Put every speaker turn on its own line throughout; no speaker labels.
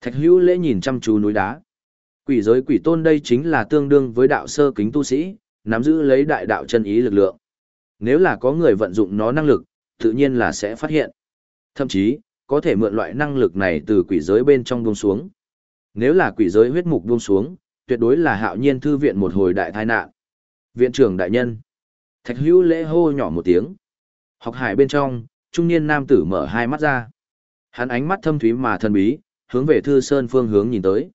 Thạch hữu lễ nhìn chăm chú núi đá. Quỷ giới quỷ tôn đây chính là tương đương với đạo sơ kính tu sĩ, nắm giữ lấy đại đạo chân ý lực lượng. Nếu là có người vận dụng nó năng lực, tự nhiên là sẽ phát hiện. Thậm chí, có thể mượn loại năng lực này từ quỷ giới bên trong buông xuống. Nếu là quỷ giới huyết mục buông xuống, tuyệt đối là hạo nhiên thư viện một hồi đại tai nạn. Viện trưởng đại nhân. Thạch hữu lễ hô nhỏ một tiếng. Học hải bên trong, trung niên nam tử mở hai mắt ra. Hắn ánh mắt thâm thúy mà thần bí, hướng về thư sơn phương hướng nhìn tới.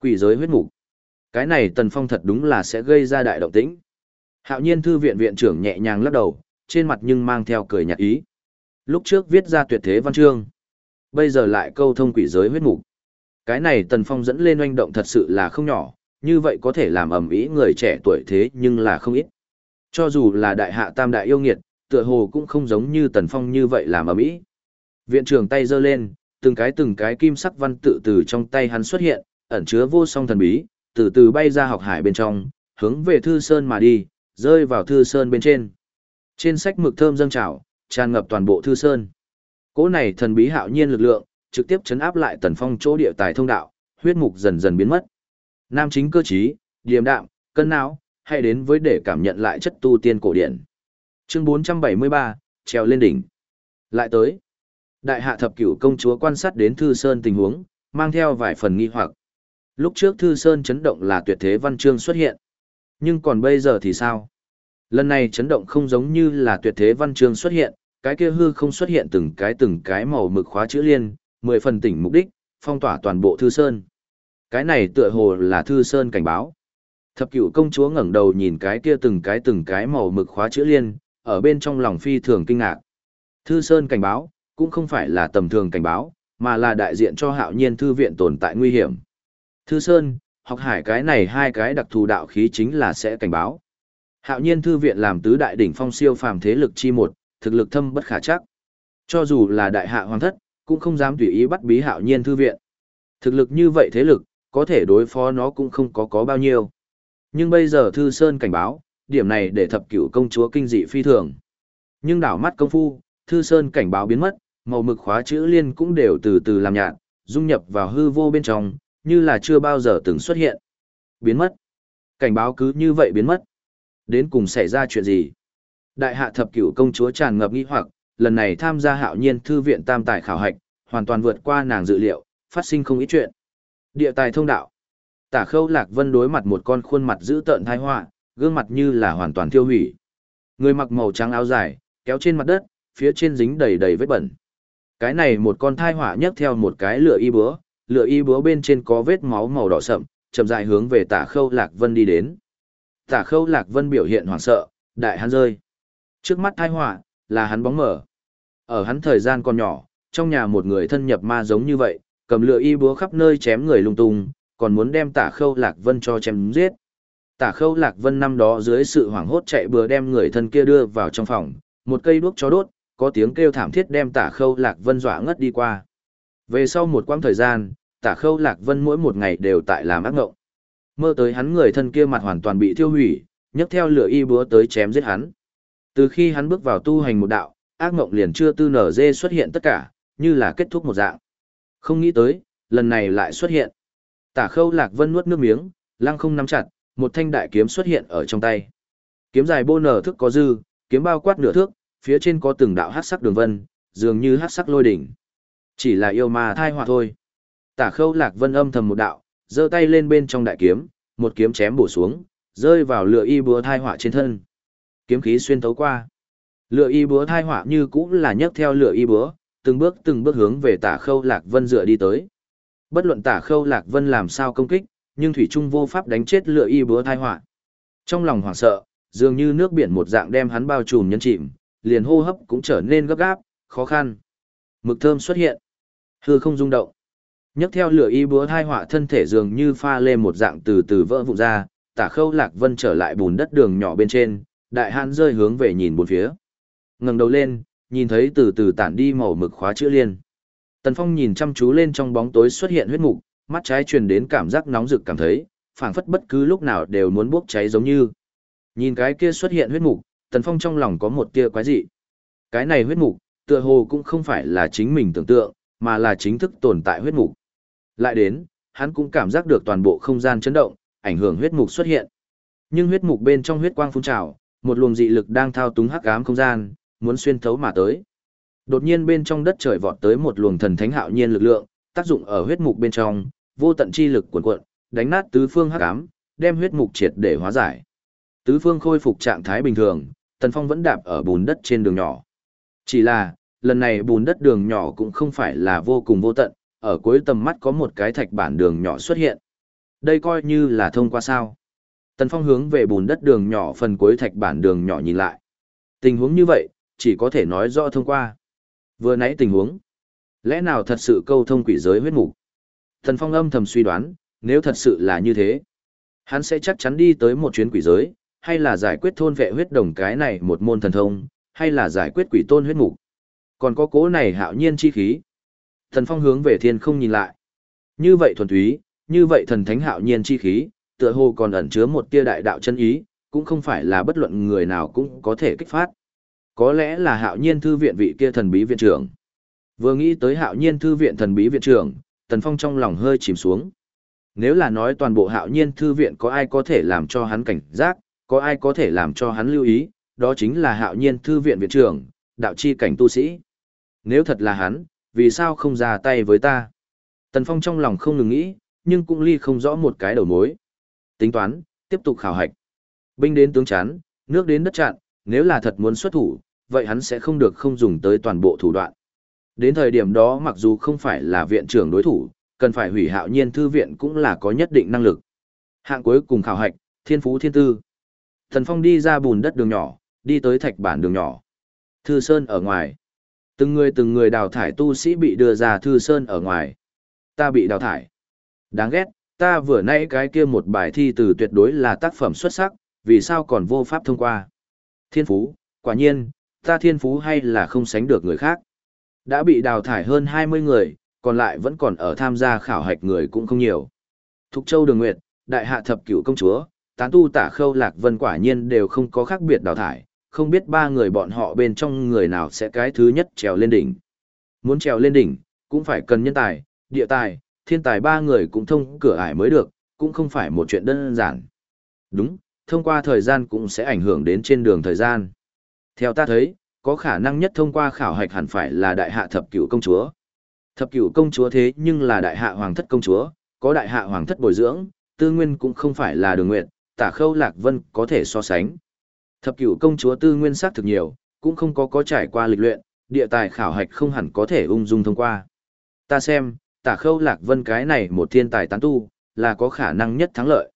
Quỷ giới huyết mục. Cái này tần phong thật đúng là sẽ gây ra đại động tĩnh. Hạo nhiên thư viện viện trưởng nhẹ nhàng lắc đầu, trên mặt nhưng mang theo cười nhạt ý. Lúc trước viết ra tuyệt thế văn chương. Bây giờ lại câu thông quỷ giới huyết mục. Cái này tần phong dẫn lên oanh động thật sự là không nhỏ, như vậy có thể làm ầm ĩ người trẻ tuổi thế nhưng là không ít. Cho dù là đại hạ tam đại yêu nghiệt, tựa hồ cũng không giống như tần phong như vậy làm ầm ĩ. Viện trưởng tay giơ lên, từng cái từng cái kim sắc văn tự từ trong tay hắn xuất hiện, ẩn chứa vô song thần bí, từ từ bay ra học hải bên trong, hướng về thư sơn mà đi, rơi vào thư sơn bên trên. Trên sách mực thơm dâng trào, tràn ngập toàn bộ thư sơn. Cỗ này thần bí hạo nhiên lực lượng, trực tiếp chấn áp lại tần phong chỗ địa tài thông đạo, huyết mục dần dần biến mất. Nam chính cơ trí, điềm đạm, cân não, hay đến với để cảm nhận lại chất tu tiên cổ điển. Chương 473, treo lên đỉnh. Lại tới. Đại hạ thập cửu công chúa quan sát đến Thư Sơn tình huống, mang theo vài phần nghi hoặc. Lúc trước Thư Sơn chấn động là tuyệt thế văn chương xuất hiện. Nhưng còn bây giờ thì sao? Lần này chấn động không giống như là tuyệt thế văn chương xuất hiện, cái kia hư không xuất hiện từng cái từng cái màu mực khóa chữ liên, mười phần tỉnh mục đích, phong tỏa toàn bộ Thư Sơn. Cái này tựa hồ là Thư Sơn cảnh báo. Thập cửu công chúa ngẩng đầu nhìn cái kia từng cái từng cái màu mực khóa chữ liên, ở bên trong lòng phi thường kinh ngạc. Thư Sơn cảnh báo, cũng không phải là tầm thường cảnh báo, mà là đại diện cho hạo nhiên thư viện tồn tại nguy hiểm. Thư Sơn, học hải cái này hai cái đặc thù đạo khí chính là sẽ cảnh báo. Hạo nhiên thư viện làm tứ đại đỉnh phong siêu phàm thế lực chi một, thực lực thâm bất khả chắc. Cho dù là đại hạ hoàng thất, cũng không dám tùy ý bắt bí hạo nhiên thư viện. Thực lực như vậy thế lực, có thể đối phó nó cũng không có có bao nhiêu. Nhưng bây giờ Thư Sơn cảnh báo, điểm này để thập cửu công chúa kinh dị phi thường. Nhưng đảo mắt công phu, Thư Sơn cảnh báo biến mất, màu mực khóa chữ liên cũng đều từ từ làm nhạt, dung nhập vào hư vô bên trong, như là chưa bao giờ từng xuất hiện. Biến mất. Cảnh báo cứ như vậy biến mất. Đến cùng xảy ra chuyện gì? Đại hạ thập cửu công chúa tràn ngập nghi hoặc, lần này tham gia hạo nhiên thư viện tam tài khảo hạch, hoàn toàn vượt qua nàng dự liệu, phát sinh không ít chuyện. Địa tài thông đạo. Tả khâu lạc vân đối mặt một con khuôn mặt dữ tợn thai họa gương mặt như là hoàn toàn tiêu hủy. Người mặc màu trắng áo dài, kéo trên mặt đất, phía trên dính đầy đầy vết bẩn. Cái này một con thai họa nhấc theo một cái lửa y búa, lửa y búa bên trên có vết máu màu đỏ sậm, chậm rãi hướng về Tả Khâu Lạc Vân đi đến. Tả Khâu Lạc Vân biểu hiện hoảng sợ, đại hắn rơi. Trước mắt thai họa là hắn bóng mở. Ở hắn thời gian còn nhỏ, trong nhà một người thân nhập ma giống như vậy, cầm lửa y búa khắp nơi chém người lung tung, còn muốn đem Tả Khâu Lạc Vân cho chém giết. Tả Khâu Lạc Vân năm đó dưới sự hoảng hốt chạy bừa đem người thân kia đưa vào trong phòng, một cây đuốc cho đốt, có tiếng kêu thảm thiết đem tả khâu lạc vân dọa ngất đi qua. Về sau một quãng thời gian, tả khâu lạc vân mỗi một ngày đều tại làm ác ngộng. Mơ tới hắn người thân kia mặt hoàn toàn bị thiêu hủy, nhấc theo lửa y búa tới chém giết hắn. Từ khi hắn bước vào tu hành một đạo, ác ngộng liền chưa tư nở dê xuất hiện tất cả, như là kết thúc một dạng. Không nghĩ tới, lần này lại xuất hiện. Tả khâu lạc vân nuốt nước miếng, lăng không nắm chặt, một thanh đại kiếm xuất hiện ở trong tay. Kiếm dài bô nở thức có dư, kiếm bao quát nửa thước, phía trên có từng đạo hát sắc đường vân, dường như hát sắc lôi đỉnh. Chỉ là yêu ma thai họa thôi. Tả khâu lạc vân âm thầm một đạo, giơ tay lên bên trong đại kiếm, một kiếm chém bổ xuống, rơi vào lửa y búa thai họa trên thân. Kiếm khí xuyên thấu qua. Lửa y búa thai họa như cũng là nhấc theo lửa y búa, từng bước từng bước hướng về tả khâu lạc vân dựa đi tới. Bất luận tả khâu lạc vân làm sao công kích, nhưng thủy trung vô pháp đánh chết lửa y búa thai họa. Trong lòng hoảng sợ, dường như nước biển một dạng đem hắn bao trùm nhấn chìm, liền hô hấp cũng trở nên gấp gáp, khó khăn. Mực thơm xuất hiện. Hư không rung động. Nhấc theo lửa y búa thai họa thân thể dường như pha lên một dạng từ từ vỡ vụn ra, tả khâu lạc vân trở lại bùn đất đường nhỏ bên trên, đại hãn rơi hướng về nhìn bốn phía. ngẩng đầu lên, nhìn thấy từ từ tản đi màu mực khóa chữ liên. Tần Phong nhìn chăm chú lên trong bóng tối xuất hiện huyết mục, mắt trái truyền đến cảm giác nóng rực cảm thấy, phảng phất bất cứ lúc nào đều muốn bốc cháy giống như. Nhìn cái kia xuất hiện huyết mục, Tần Phong trong lòng có một tia quái dị. Cái này huyết mục, tựa hồ cũng không phải là chính mình tưởng tượng, mà là chính thức tồn tại huyết mục. Lại đến, hắn cũng cảm giác được toàn bộ không gian chấn động, ảnh hưởng huyết mục xuất hiện. Nhưng huyết mục bên trong huyết quang phun trào, một luồng dị lực đang thao túng hắc ám không gian, muốn xuyên thấu mà tới. Đột nhiên bên trong đất trời vọt tới một luồng thần thánh hạo nhiên lực lượng, tác dụng ở huyết mục bên trong, vô tận chi lực cuồn cuộn, đánh nát tứ phương hắc ám, đem huyết mục triệt để hóa giải. Tứ phương khôi phục trạng thái bình thường, Tần Phong vẫn đạp ở bùn đất trên đường nhỏ. Chỉ là, lần này bùn đất đường nhỏ cũng không phải là vô cùng vô tận, ở cuối tầm mắt có một cái thạch bản đường nhỏ xuất hiện. Đây coi như là thông qua sao. Tần Phong hướng về bùn đất đường nhỏ phần cuối thạch bản đường nhỏ nhìn lại. Tình huống như vậy, chỉ có thể nói rõ thông qua. Vừa nãy tình huống, lẽ nào thật sự câu thông quỷ giới huyết mục? Tần Phong âm thầm suy đoán, nếu thật sự là như thế, hắn sẽ chắc chắn đi tới một chuyến quỷ giới, hay là giải quyết thôn vệ huyết đồng cái này một môn thần thông, hay là giải quyết quỷ tôn huyết mục. Còn có cố này hạo nhiên chi khí. Thần Phong hướng về thiên không nhìn lại. Như vậy thuần túy, như vậy thần thánh hạo nhiên chi khí, tựa hồ còn ẩn chứa một tia đại đạo chân ý, cũng không phải là bất luận người nào cũng có thể kích phát. Có lẽ là hạo nhiên thư viện vị kia thần bí viện trưởng. Vừa nghĩ tới hạo nhiên thư viện thần bí viện trưởng, Tần Phong trong lòng hơi chìm xuống. Nếu là nói toàn bộ hạo nhiên thư viện có ai có thể làm cho hắn cảnh giác, có ai có thể làm cho hắn lưu ý, đó chính là hạo nhiên thư viện viện trưởng, đạo chi cảnh tu sĩ. Nếu thật là hắn, vì sao không ra tay với ta? Tần Phong trong lòng không ngừng nghĩ, nhưng cũng ly không rõ một cái đầu mối. Tính toán, tiếp tục khảo hạch. Binh đến tướng chán, nước đến đất chặn, nếu là thật muốn xuất thủ, vậy hắn sẽ không được không dùng tới toàn bộ thủ đoạn. Đến thời điểm đó mặc dù không phải là viện trưởng đối thủ, cần phải hủy hạo nhiên thư viện cũng là có nhất định năng lực. Hạng cuối cùng khảo hạch, thiên phú thiên tư. Thần Phong đi ra bùn đất đường nhỏ, đi tới thạch bản đường nhỏ. Thư Sơn ở ngoài. Từng người từng người đào thải tu sĩ bị đưa ra Thư Sơn ở ngoài. Ta bị đào thải. Đáng ghét, ta vừa nãy cái kia một bài thi từ tuyệt đối là tác phẩm xuất sắc, vì sao còn vô pháp thông qua. Thiên phú, quả nhiên, ta thiên phú hay là không sánh được người khác. Đã bị đào thải hơn 20 người, còn lại vẫn còn ở tham gia khảo hạch người cũng không nhiều. Thục Châu Đường Nguyệt, Đại Hạ Thập Cửu Công Chúa, Tán Tu Tả Khâu Lạc Vân quả nhiên đều không có khác biệt đào thải, không biết ba người bọn họ bên trong người nào sẽ cái thứ nhất trèo lên đỉnh. Muốn trèo lên đỉnh, cũng phải cần nhân tài, địa tài, thiên tài ba người cũng thông cửa ải mới được, cũng không phải một chuyện đơn giản. Đúng, thông qua thời gian cũng sẽ ảnh hưởng đến trên đường thời gian. Theo ta thấy, có khả năng nhất thông qua khảo hạch hẳn phải là đại hạ thập cửu công chúa. Thập cửu công chúa thế nhưng là đại hạ hoàng thất công chúa, có đại hạ hoàng thất bồi dưỡng, tư nguyên cũng không phải là đường nguyện, tả khâu lạc vân có thể so sánh. Thập cửu công chúa tư nguyên sắc thực nhiều, cũng không có có trải qua lịch luyện, địa tài khảo hạch không hẳn có thể ung dung thông qua. Ta xem, tả khâu lạc vân cái này một thiên tài tán tu, là có khả năng nhất thắng lợi.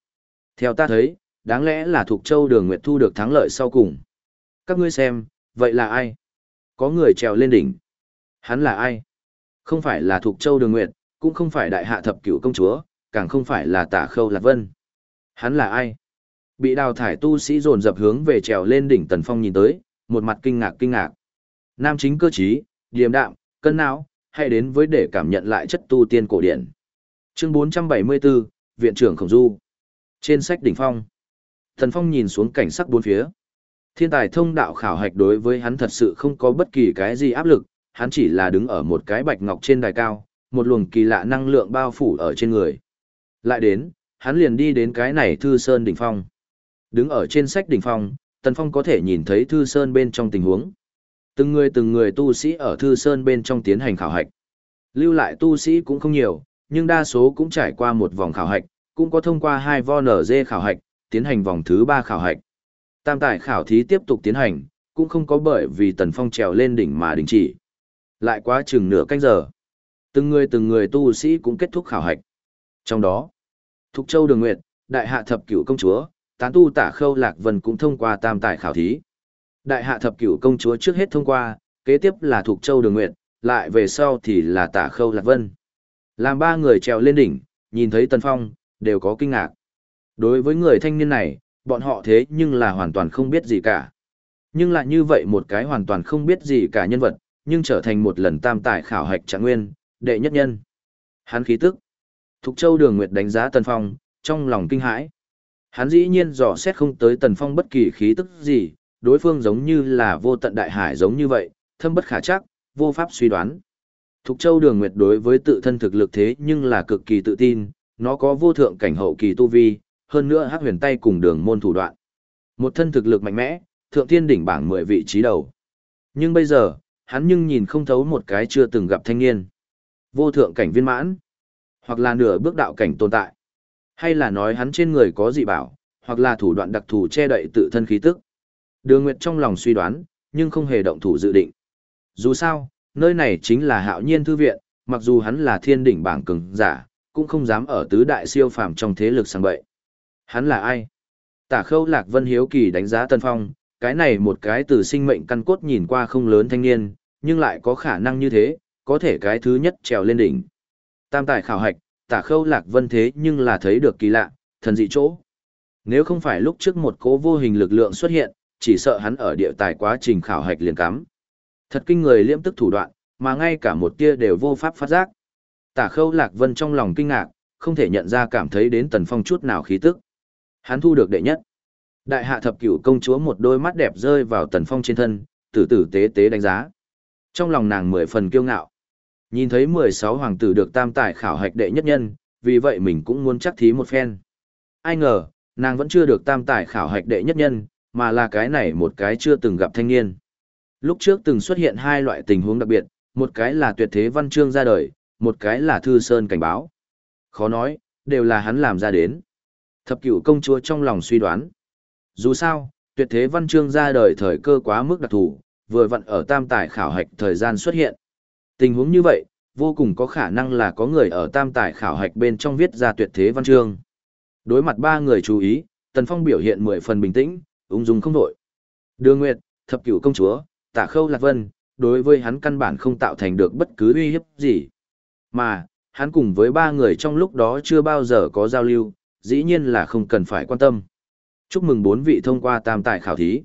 Theo ta thấy, đáng lẽ là thuộc châu đường nguyệt thu được thắng lợi sau cùng. Các ngươi xem, vậy là ai? Có người trèo lên đỉnh. Hắn là ai? Không phải là thuộc châu đường nguyệt, cũng không phải đại hạ thập cửu công chúa, càng không phải là tả khâu lạc vân. Hắn là ai? Bị đào thải tu sĩ dồn dập hướng về trèo lên đỉnh tần phong nhìn tới, một mặt kinh ngạc kinh ngạc. Nam chính cơ trí, điềm đạm, cân não, hay đến với để cảm nhận lại chất tu tiên cổ điển. Chương 474, Viện trưởng Khổng Du. Trên sách đỉnh phong, Thần Phong nhìn xuống cảnh sắc bốn phía. Thiên tài thông đạo khảo hạch đối với hắn thật sự không có bất kỳ cái gì áp lực, hắn chỉ là đứng ở một cái bạch ngọc trên đài cao, một luồng kỳ lạ năng lượng bao phủ ở trên người. Lại đến, hắn liền đi đến cái này thư sơn đỉnh phong. Đứng ở trên sách đỉnh phong, Tần Phong có thể nhìn thấy thư sơn bên trong tình huống. Từng người từng người tu sĩ ở Thư Sơn bên trong tiến hành khảo hạch. Lưu lại tu sĩ cũng không nhiều, nhưng đa số cũng trải qua một vòng khảo hạch, cũng có thông qua hai vo nở dê khảo hạch, tiến hành vòng thứ ba khảo hạch. Tam tài khảo thí tiếp tục tiến hành, cũng không có bởi vì Tần Phong trèo lên đỉnh mà đình chỉ. Lại quá chừng nửa canh giờ. Từng người từng người tu sĩ cũng kết thúc khảo hạch. Trong đó, Thục Châu Đường Nguyệt, Đại Hạ Thập Cửu Công Chúa, Tán Tu Tả Khâu Lạc Vân cũng thông qua tam tài khảo thí. Đại hạ thập cửu công chúa trước hết thông qua, kế tiếp là Thục Châu Đường Nguyệt, lại về sau thì là Tả Khâu Lạc Vân. Làm ba người trèo lên đỉnh, nhìn thấy Tần Phong, đều có kinh ngạc. Đối với người thanh niên này, bọn họ thế nhưng là hoàn toàn không biết gì cả. Nhưng lại như vậy một cái hoàn toàn không biết gì cả nhân vật, nhưng trở thành một lần tam tài khảo hạch trạng nguyên, đệ nhất nhân. Hắn khí tức. Thục Châu Đường Nguyệt đánh giá Tần Phong, trong lòng kinh hãi. Hắn dĩ nhiên dò xét không tới Tần Phong bất kỳ khí tức gì, đối phương giống như là vô tận đại hải giống như vậy, thâm bất khả chắc, vô pháp suy đoán. Thục Châu Đường Nguyệt đối với tự thân thực lực thế nhưng là cực kỳ tự tin, nó có vô thượng cảnh hậu kỳ tu vi, hơn nữa hắc huyền tay cùng đường môn thủ đoạn. Một thân thực lực mạnh mẽ, thượng thiên đỉnh bảng 10 vị trí đầu. Nhưng bây giờ, hắn nhưng nhìn không thấu một cái chưa từng gặp thanh niên. Vô thượng cảnh viên mãn, hoặc là nửa bước đạo cảnh tồn tại, hay là nói hắn trên người có dị bảo, hoặc là thủ đoạn đặc thù che đậy tự thân khí tức. Đường Nguyệt trong lòng suy đoán, nhưng không hề động thủ dự định. Dù sao, nơi này chính là hạo nhiên thư viện, mặc dù hắn là thiên đỉnh bảng cường giả, cũng không dám ở tứ đại siêu phàm trong thế lực sang bậy. Hắn là ai? Tả khâu lạc vân hiếu kỳ đánh giá Tân Phong, cái này một cái từ sinh mệnh căn cốt nhìn qua không lớn thanh niên, nhưng lại có khả năng như thế, có thể cái thứ nhất trèo lên đỉnh. Tam tài khảo hạch, tả khâu lạc vân thế nhưng là thấy được kỳ lạ, thần dị chỗ. Nếu không phải lúc trước một cố vô hình lực lượng xuất hiện, chỉ sợ hắn ở địa tài quá trình khảo hạch liền cắm. Thật kinh người liễm tức thủ đoạn, mà ngay cả một tia đều vô pháp phát giác. Tả khâu lạc vân trong lòng kinh ngạc, không thể nhận ra cảm thấy đến tần phong chút nào khí tức. Hắn thu được đệ nhất. Đại hạ thập cửu công chúa một đôi mắt đẹp rơi vào tần phong trên thân, tử tử tế tế đánh giá. Trong lòng nàng mười phần kiêu ngạo. Nhìn thấy mười sáu hoàng tử được tam tài khảo hạch đệ nhất nhân, vì vậy mình cũng muốn chắc thí một phen. Ai ngờ, nàng vẫn chưa được tam tài khảo hạch đệ nhất nhân, mà là cái này một cái chưa từng gặp thanh niên. Lúc trước từng xuất hiện hai loại tình huống đặc biệt, một cái là tuyệt thế văn chương ra đời, một cái là thư sơn cảnh báo. Khó nói, đều là hắn làm ra đến. Thập cửu công chúa trong lòng suy đoán. Dù sao, tuyệt thế văn chương ra đời thời cơ quá mức đặc thù, vừa vặn ở tam tài khảo hạch thời gian xuất hiện. Tình huống như vậy, vô cùng có khả năng là có người ở tam tài khảo hạch bên trong viết ra tuyệt thế văn chương. Đối mặt ba người chú ý, Tần Phong biểu hiện mười phần bình tĩnh, ung dung không đổi. Đường Nguyệt, thập cửu công chúa, tả khâu lạc vân, đối với hắn căn bản không tạo thành được bất cứ uy hiếp gì. Mà, hắn cùng với ba người trong lúc đó chưa bao giờ có giao lưu, dĩ nhiên là không cần phải quan tâm. Chúc mừng bốn vị thông qua tam tài khảo thí.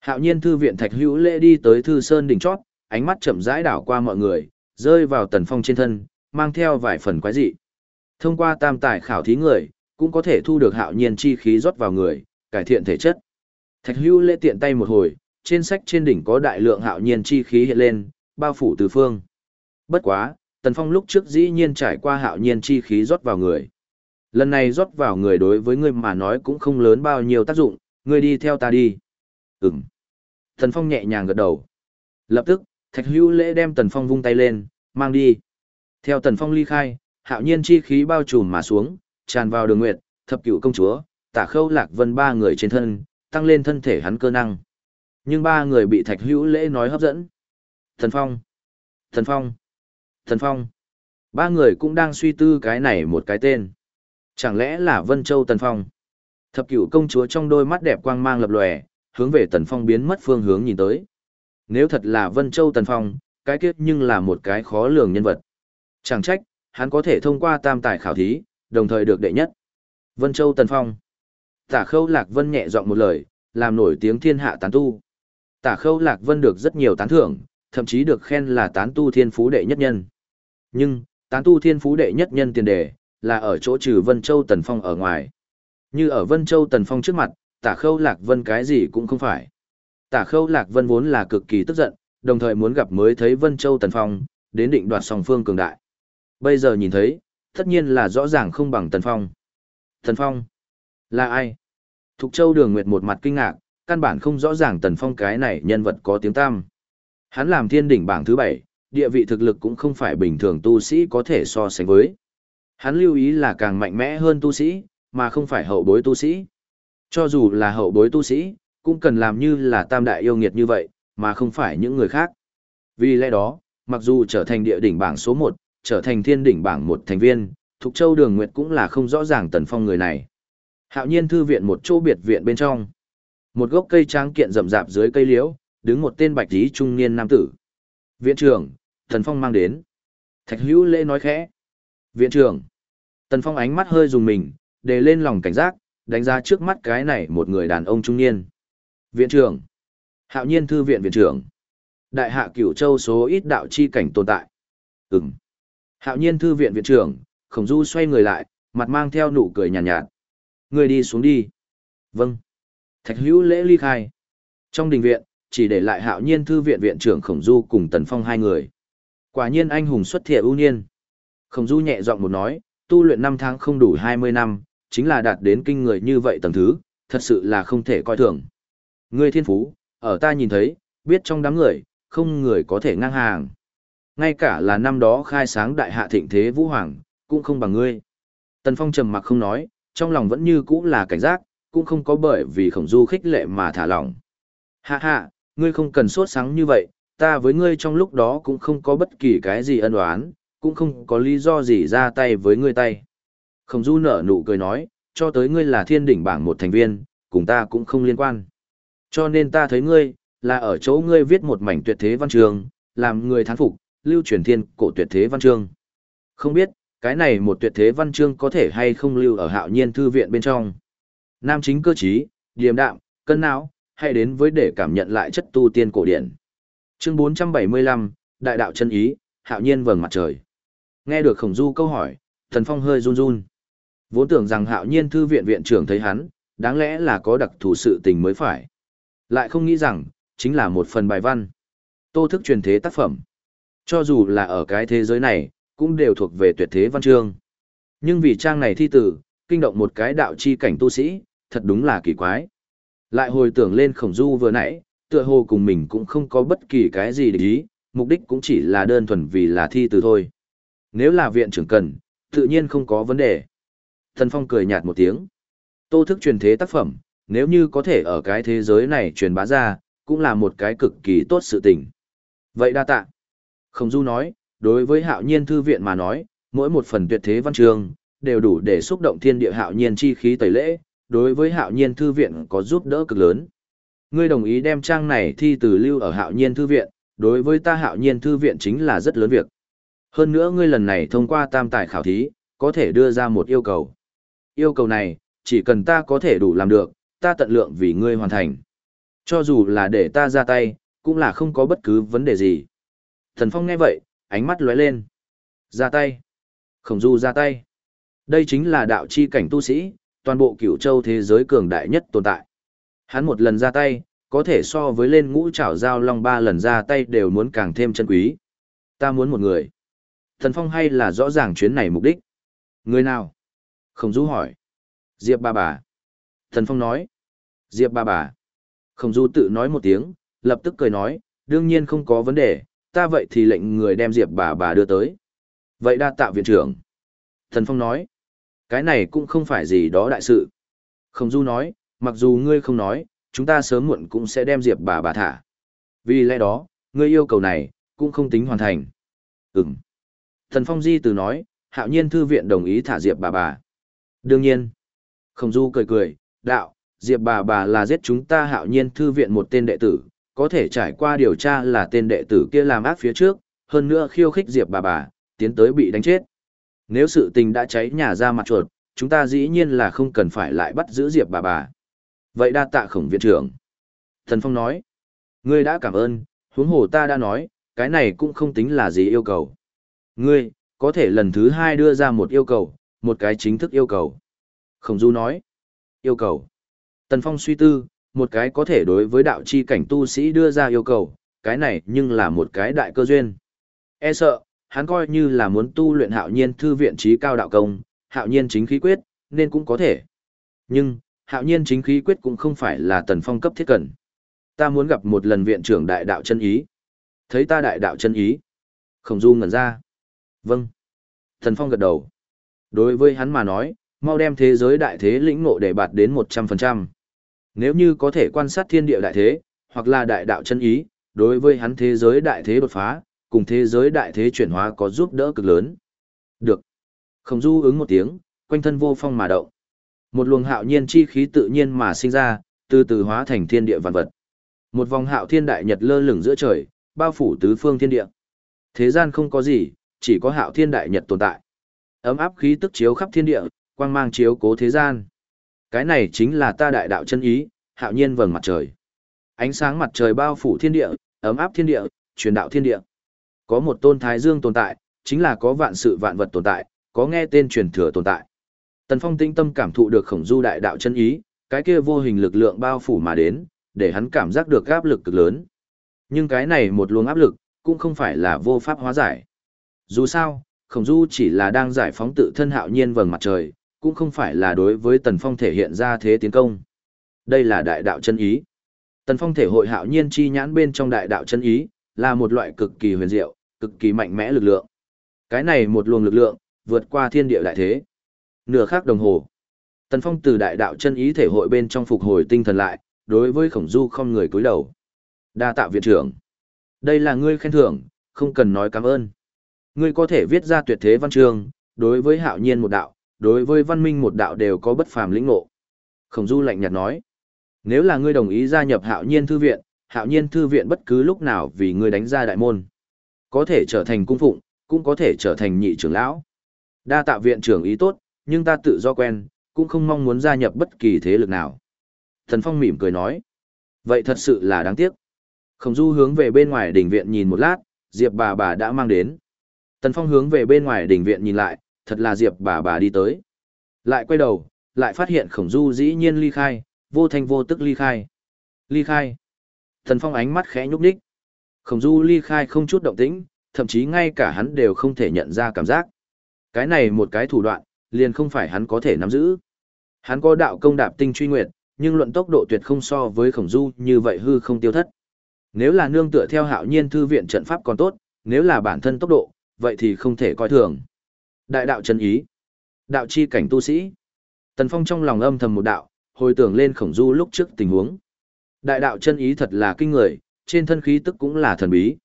Hạo nhiên thư viện thạch hữu lễ đi tới thư sơn đỉnh chót, ánh mắt chậm rãi đảo qua mọi người, rơi vào tần phong trên thân, mang theo vài phần quái dị. Thông qua tam tài khảo thí người, cũng có thể thu được hạo nhiên chi khí rót vào người, cải thiện thể chất. Thạch Hưu lễ tiện tay một hồi, trên sách trên đỉnh có đại lượng hạo nhiên chi khí hiện lên, bao phủ tứ phương. Bất quá, Tần Phong lúc trước dĩ nhiên trải qua hạo nhiên chi khí rót vào người. Lần này rót vào người đối với ngươi mà nói cũng không lớn bao nhiêu tác dụng, ngươi đi theo ta đi. Ừm. Tần Phong nhẹ nhàng gật đầu. Lập tức, Thạch Hữu Lễ đem Tần Phong vung tay lên, mang đi. Theo Tần Phong ly khai, hạo nhiên chi khí bao trùm mà xuống, tràn vào đường nguyệt, thập cửu công chúa, tả khâu lạc vân ba người trên thân, tăng lên thân thể hắn cơ năng. Nhưng ba người bị Thạch Hữu Lễ nói hấp dẫn. Thần Phong, Thần Phong, Thần Phong. Ba người cũng đang suy tư cái này một cái tên. Chẳng lẽ là Vân Châu Tần Phong? Thập cửu công chúa trong đôi mắt đẹp quang mang lập lòe, hướng về Tần Phong biến mất phương hướng nhìn tới. Nếu thật là Vân Châu Tần Phong, cái kiếp nhưng là một cái khó lường nhân vật. Chẳng trách, hắn có thể thông qua tam tài khảo thí, đồng thời được đệ nhất. Vân Châu Tần Phong. Tả khâu lạc vân nhẹ giọng một lời, làm nổi tiếng thiên hạ tán tu. Tả khâu lạc vân được rất nhiều tán thưởng, thậm chí được khen là tán tu thiên phú đệ nhất nhân. Nhưng, tán tu thiên phú đệ nhất nhân tiền đề, là ở chỗ trừ Vân Châu Tần Phong ở ngoài. Như ở Vân Châu Tần Phong trước mặt, tả khâu lạc vân cái gì cũng không phải. Tả khâu lạc vân vốn là cực kỳ tức giận, đồng thời muốn gặp mới thấy Vân Châu Tần Phong, đến định đoạt song phương cường đại. Bây giờ nhìn thấy, tất nhiên là rõ ràng không bằng Tần Phong. Tần Phong? Là ai? Thục Châu Đường Nguyệt một mặt kinh ngạc, căn bản không rõ ràng Tần Phong cái này nhân vật có tiếng tăm. Hắn làm thiên đỉnh bảng thứ bảy, địa vị thực lực cũng không phải bình thường tu sĩ có thể so sánh với. Hắn lưu ý là càng mạnh mẽ hơn tu sĩ, mà không phải hậu bối tu sĩ. Cho dù là hậu bối tu sĩ, cũng cần làm như là tam đại yêu nghiệt như vậy, mà không phải những người khác. Vì lẽ đó, mặc dù trở thành địa đỉnh bảng số 1, trở thành thiên đỉnh bảng một thành viên, Thục Châu Đường Nguyệt cũng là không rõ ràng Tần Phong người này. Hạo nhiên thư viện một chỗ biệt viện bên trong. Một gốc cây tráng kiện rậm rạp dưới cây liễu, đứng một tên bạch tí trung niên nam tử. Viện trưởng, Tần Phong mang đến. Thạch hữu lễ nói khẽ. Viện trưởng. Tần Phong ánh mắt hơi dùng mình, để lên lòng cảnh giác, đánh giá trước mắt cái này một người đàn ông trung niên. Viện trưởng. Hạo nhiên thư viện viện trưởng. Đại hạ cửu châu số ít đạo chi cảnh tồn tại. Ừm. Hạo nhiên thư viện viện trưởng, khổng du xoay người lại, mặt mang theo nụ cười nhàn nhạt, nhạt. Người đi xuống đi. Vâng. Thạch hữu lễ ly khai. Trong đình viện, chỉ để lại hạo nhiên thư viện viện trưởng khổng du cùng tần phong hai người. Quả nhiên anh hùng xuất thiện ưu niên. Khổng Du nhẹ giọng một nói, tu luyện năm tháng không đủ 20 năm, chính là đạt đến kinh người như vậy tầng thứ, thật sự là không thể coi thường. Ngươi thiên phú, ở ta nhìn thấy, biết trong đám người, không người có thể ngang hàng. Ngay cả là năm đó khai sáng đại hạ thịnh thế vũ hoàng, cũng không bằng ngươi. Tần Phong trầm mặc không nói, trong lòng vẫn như cũ là cảnh giác, cũng không có bởi vì khổng du khích lệ mà thả lỏng. Hạ hạ, ngươi không cần sốt sáng như vậy, ta với ngươi trong lúc đó cũng không có bất kỳ cái gì ân oán, cũng không có lý do gì ra tay với ngươi tay. Khổng du nở nụ cười nói, cho tới ngươi là thiên đỉnh bảng một thành viên, cùng ta cũng không liên quan. Cho nên ta thấy ngươi, là ở chỗ ngươi viết một mảnh tuyệt thế văn trường, làm người thán phục, lưu truyền thiên cổ tuyệt thế văn chương. Không biết, cái này một tuyệt thế văn chương có thể hay không lưu ở hạo nhiên thư viện bên trong. Nam chính cơ trí, điềm đạm, cân não, hay đến với để cảm nhận lại chất tu tiên cổ điển. Chương 475, Đại đạo chân ý, hạo nhiên vầng mặt trời. Nghe được khổng du câu hỏi, thần phong hơi run run. Vốn tưởng rằng hạo nhiên thư viện viện trưởng thấy hắn, đáng lẽ là có đặc thù sự tình mới phải. Lại không nghĩ rằng, chính là một phần bài văn. Tô thức truyền thế tác phẩm. Cho dù là ở cái thế giới này, cũng đều thuộc về tuyệt thế văn chương. Nhưng vì trang này thi tử, kinh động một cái đạo chi cảnh tu sĩ, thật đúng là kỳ quái. Lại hồi tưởng lên khổng du vừa nãy, tựa hồ cùng mình cũng không có bất kỳ cái gì để ý, mục đích cũng chỉ là đơn thuần vì là thi từ thôi. Nếu là viện trưởng cần, tự nhiên không có vấn đề. Thần Phong cười nhạt một tiếng. Tô thức truyền thế tác phẩm, nếu như có thể ở cái thế giới này truyền bá ra, cũng là một cái cực kỳ tốt sự tình. Vậy đa tạ. Khổng Du nói, đối với hạo nhiên thư viện mà nói, mỗi một phần tuyệt thế văn chương, đều đủ để xúc động thiên địa hạo nhiên chi khí tẩy lễ, đối với hạo nhiên thư viện có giúp đỡ cực lớn. Ngươi đồng ý đem trang này thi từ lưu ở hạo nhiên thư viện, đối với ta hạo nhiên thư viện chính là rất lớn việc. Hơn nữa ngươi lần này thông qua tam tài khảo thí, có thể đưa ra một yêu cầu. Yêu cầu này, chỉ cần ta có thể đủ làm được, ta tận lượng vì ngươi hoàn thành. Cho dù là để ta ra tay, cũng là không có bất cứ vấn đề gì. Thần Phong nghe vậy, ánh mắt lóe lên. Ra tay. Khổng du ra tay. Đây chính là đạo chi cảnh tu sĩ, toàn bộ cửu châu thế giới cường đại nhất tồn tại. Hắn một lần ra tay, có thể so với lên ngũ trảo giao long ba lần ra tay đều muốn càng thêm chân quý. Ta muốn một người. Thần Phong hay là rõ ràng chuyến này mục đích? Người nào? Khổng du hỏi. Diệp ba bà. Thần Phong nói. Diệp bà bà. Khổng du tự nói một tiếng, lập tức cười nói, đương nhiên không có vấn đề, ta vậy thì lệnh người đem Diệp bà bà đưa tới. Vậy đa tạ viện trưởng. Thần Phong nói, cái này cũng không phải gì đó đại sự. Khổng Du nói, mặc dù ngươi không nói, chúng ta sớm muộn cũng sẽ đem Diệp bà bà thả. Vì lẽ đó, ngươi yêu cầu này, cũng không tính hoàn thành. Ừm. Thần Phong Di từ nói, hạo nhiên thư viện đồng ý thả Diệp bà bà. Đương nhiên. Khổng Du cười cười, đạo, Diệp bà bà là giết chúng ta hạo nhiên thư viện một tên đệ tử, có thể trải qua điều tra là tên đệ tử kia làm ác phía trước, hơn nữa khiêu khích Diệp bà bà, tiến tới bị đánh chết. Nếu sự tình đã cháy nhà ra mặt chuột, chúng ta dĩ nhiên là không cần phải lại bắt giữ Diệp bà bà. Vậy đa tạ khổng viện trưởng. Thần Phong nói, ngươi đã cảm ơn, huống hồ ta đã nói, cái này cũng không tính là gì yêu cầu. Ngươi, có thể lần thứ hai đưa ra một yêu cầu, một cái chính thức yêu cầu. Khổng Du nói, yêu cầu. Tần Phong suy tư, một cái có thể đối với đạo chi cảnh tu sĩ đưa ra yêu cầu, cái này nhưng là một cái đại cơ duyên. E sợ, hắn coi như là muốn tu luyện hạo nhiên thư viện trí cao đạo công, hạo nhiên chính khí quyết, nên cũng có thể. Nhưng, hạo nhiên chính khí quyết cũng không phải là tần phong cấp thiết cần. Ta muốn gặp một lần viện trưởng đại đạo chân ý. Thấy ta đại đạo chân ý. Khổng du ngẩn ra. Vâng. Tần phong gật đầu. Đối với hắn mà nói, mau đem thế giới đại thế lĩnh ngộ để bạt đến 100%. Nếu như có thể quan sát thiên địa đại thế, hoặc là đại đạo chân ý, đối với hắn thế giới đại thế đột phá, cùng thế giới đại thế chuyển hóa có giúp đỡ cực lớn. Được. Không du ứng một tiếng, quanh thân vô phong mà động. Một luồng hạo nhiên chi khí tự nhiên mà sinh ra, từ từ hóa thành thiên địa vạn vật. Một vòng hạo thiên đại nhật lơ lửng giữa trời, bao phủ tứ phương thiên địa. Thế gian không có gì, chỉ có hạo thiên đại nhật tồn tại. Ấm áp khí tức chiếu khắp thiên địa, quang mang chiếu cố thế gian. Cái này chính là ta đại đạo chân ý, hạo nhiên vầng mặt trời. Ánh sáng mặt trời bao phủ thiên địa, ấm áp thiên địa, truyền đạo thiên địa. Có một tôn thái dương tồn tại, chính là có vạn sự vạn vật tồn tại, có nghe tên truyền thừa tồn tại. Tần Phong tinh tâm cảm thụ được khổng du đại đạo chân ý, cái kia vô hình lực lượng bao phủ mà đến, để hắn cảm giác được áp lực cực lớn. Nhưng cái này một luồng áp lực, cũng không phải là vô pháp hóa giải. Dù sao, khổng du chỉ là đang giải phóng tự thân hạo nhiên vầng mặt trời, cũng không phải là đối với tần phong thể hiện ra thế tiến công. Đây là đại đạo chân ý. Tần phong thể hội hạo nhiên chi nhãn bên trong đại đạo chân ý, là một loại cực kỳ huyền diệu, cực kỳ mạnh mẽ lực lượng. Cái này một luồng lực lượng, vượt qua thiên địa đại thế. Nửa khắc đồng hồ. Tần Phong từ đại đạo chân ý thể hội bên trong phục hồi tinh thần lại, đối với khổng du không người cúi đầu. Đa tạ viện trưởng. Đây là ngươi khen thưởng, không cần nói cảm ơn. Ngươi có thể viết ra tuyệt thế văn chương, đối với hạo nhiên một đạo, đối với văn minh một đạo đều có bất phàm lĩnh ngộ. Khổng du lạnh nhạt nói. Nếu là ngươi đồng ý gia nhập hạo nhiên thư viện, hạo nhiên thư viện bất cứ lúc nào vì ngươi đánh ra đại môn. Có thể trở thành cung phụng, cũng có thể trở thành nhị trưởng lão. Đa tạ viện trưởng ý tốt, nhưng ta tự do quen, cũng không mong muốn gia nhập bất kỳ thế lực nào. Thần Phong mỉm cười nói. Vậy thật sự là đáng tiếc. Khổng Du hướng về bên ngoài đỉnh viện nhìn một lát, Diệp bà bà đã mang đến. Tần Phong hướng về bên ngoài đỉnh viện nhìn lại, thật là Diệp bà bà đi tới. Lại quay đầu, lại phát hiện Khổng Du dĩ nhiên ly khai, vô thanh vô tức ly khai. Ly khai. thần Phong ánh mắt khẽ nhúc nhích. Khổng Du ly khai không chút động tĩnh, thậm chí ngay cả hắn đều không thể nhận ra cảm giác. Cái này một cái thủ đoạn, liền không phải hắn có thể nắm giữ. Hắn có đạo công đạp tinh truy nguyệt, nhưng luận tốc độ tuyệt không so với khổng du như vậy hư không tiêu thất. Nếu là nương tựa theo hạo nhiên thư viện trận pháp còn tốt, nếu là bản thân tốc độ, vậy thì không thể coi thường. Đại đạo chân ý. Đạo chi cảnh tu sĩ. Tần Phong trong lòng âm thầm một đạo, hồi tưởng lên khổng du lúc trước tình huống. Đại đạo chân ý thật là kinh người, trên thân khí tức cũng là thần bí.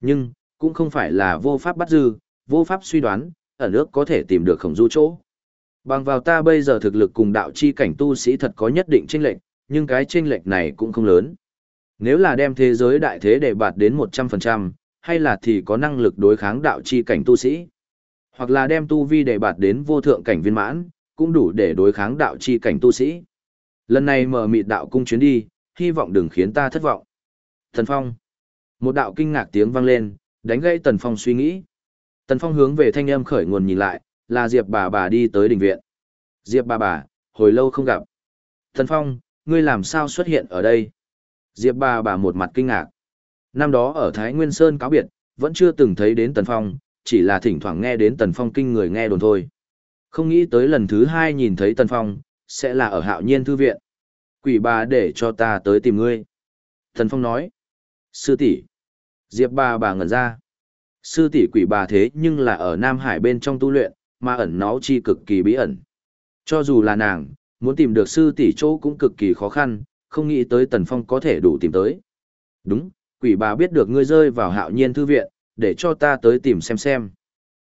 Nhưng, cũng không phải là vô pháp bắt dư, vô pháp suy đoán, ở nước có thể tìm được khổng du chỗ. Bằng vào ta bây giờ thực lực cùng đạo chi cảnh tu sĩ thật có nhất định chênh lệch, nhưng cái chênh lệch này cũng không lớn. Nếu là đem thế giới đại thế để bạt đến 100%, hay là thì có năng lực đối kháng đạo chi cảnh tu sĩ. Hoặc là đem tu vi để bạt đến vô thượng cảnh viên mãn, cũng đủ để đối kháng đạo chi cảnh tu sĩ. Lần này mở mịt đạo cung chuyến đi, hy vọng đừng khiến ta thất vọng. Thần Phong. Một đạo kinh ngạc tiếng vang lên, đánh gãy Tần Phong suy nghĩ. Tần Phong hướng về thanh âm khởi nguồn nhìn lại, là Diệp bà bà đi tới đình viện. Diệp bà bà, hồi lâu không gặp. Tần Phong, ngươi làm sao xuất hiện ở đây? Diệp bà bà một mặt kinh ngạc. Năm đó ở Thái Nguyên Sơn cáo biệt, vẫn chưa từng thấy đến Tần Phong, chỉ là thỉnh thoảng nghe đến Tần Phong kinh người nghe đồn thôi. Không nghĩ tới lần thứ hai nhìn thấy Tần Phong, sẽ là ở hạo nhiên thư viện. Quỷ bà để cho ta tới tìm ngươi. Tần Phong nói. Sư tỷ Diệp bà bà ngẩn ra. Sư tỷ quỷ bà thế nhưng là ở Nam Hải bên trong tu luyện, mà ẩn nó chi cực kỳ bí ẩn. Cho dù là nàng, muốn tìm được sư tỷ chỗ cũng cực kỳ khó khăn, không nghĩ tới Tần Phong có thể đủ tìm tới. Đúng, quỷ bà biết được ngươi rơi vào hạo nhiên thư viện, để cho ta tới tìm xem xem.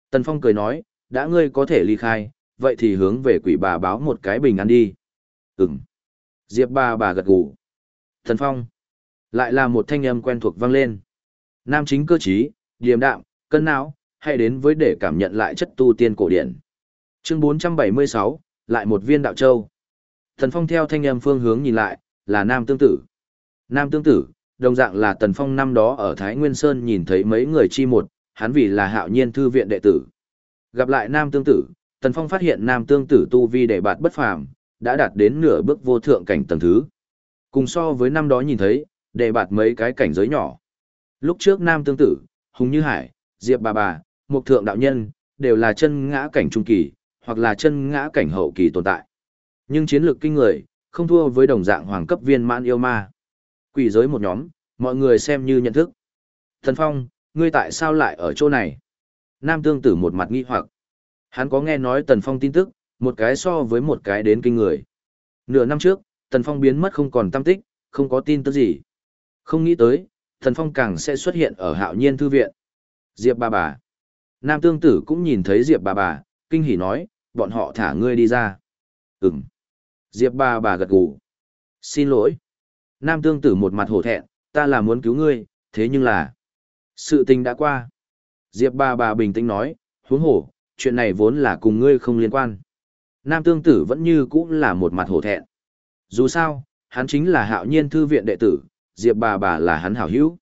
Tần Phong cười nói, đã ngươi có thể ly khai, vậy thì hướng về quỷ bà báo một cái bình an đi. Ừm. Diệp bà bà gật gù. Tần Phong. Lại là một thanh âm quen thuộc vang lên. Nam chính cơ trí, điềm đạm, cân não, hay đến với để cảm nhận lại chất tu tiên cổ điển. Chương 476, lại một viên đạo châu. Thần Phong theo thanh âm phương hướng nhìn lại, là Nam Tương Tử. Nam Tương Tử, đồng dạng là Tần Phong năm đó ở Thái Nguyên Sơn nhìn thấy mấy người chi một, hắn vì là hạo nhiên thư viện đệ tử. Gặp lại Nam Tương Tử, Tần Phong phát hiện Nam Tương Tử tu vi đệ bạt bất phàm, đã đạt đến nửa bước vô thượng cảnh tầng thứ. Cùng so với năm đó nhìn thấy, đệ bạt mấy cái cảnh giới nhỏ. Lúc trước Nam Tương Tử, Hùng Như Hải, Diệp Bà Bà, Mục Thượng Đạo Nhân, đều là chân ngã cảnh trung kỳ, hoặc là chân ngã cảnh hậu kỳ tồn tại. Nhưng chiến lược kinh người, không thua với đồng dạng hoàng cấp viên mãn yêu ma. Quỷ giới một nhóm, mọi người xem như nhận thức. Thần Phong, ngươi tại sao lại ở chỗ này? Nam Tương Tử một mặt nghi hoặc. Hắn có nghe nói Tần Phong tin tức, một cái so với một cái đến kinh người. Nửa năm trước, Tần Phong biến mất không còn tâm tích, không có tin tức gì. Không nghĩ tới, Tần Phong càng sẽ xuất hiện ở hạo nhiên thư viện. Diệp bà bà. Nam tương tử cũng nhìn thấy Diệp bà bà, kinh hỉ nói, bọn họ thả ngươi đi ra. Ừm. Diệp bà bà gật gù. Xin lỗi. Nam tương tử một mặt hổ thẹn, ta là muốn cứu ngươi, thế nhưng là... Sự tình đã qua. Diệp bà bà bình tĩnh nói, huống hổ, chuyện này vốn là cùng ngươi không liên quan. Nam tương tử vẫn như cũng là một mặt hổ thẹn. Dù sao, hắn chính là hạo nhiên thư viện đệ tử, Diệp bà bà là hắn hảo hữu.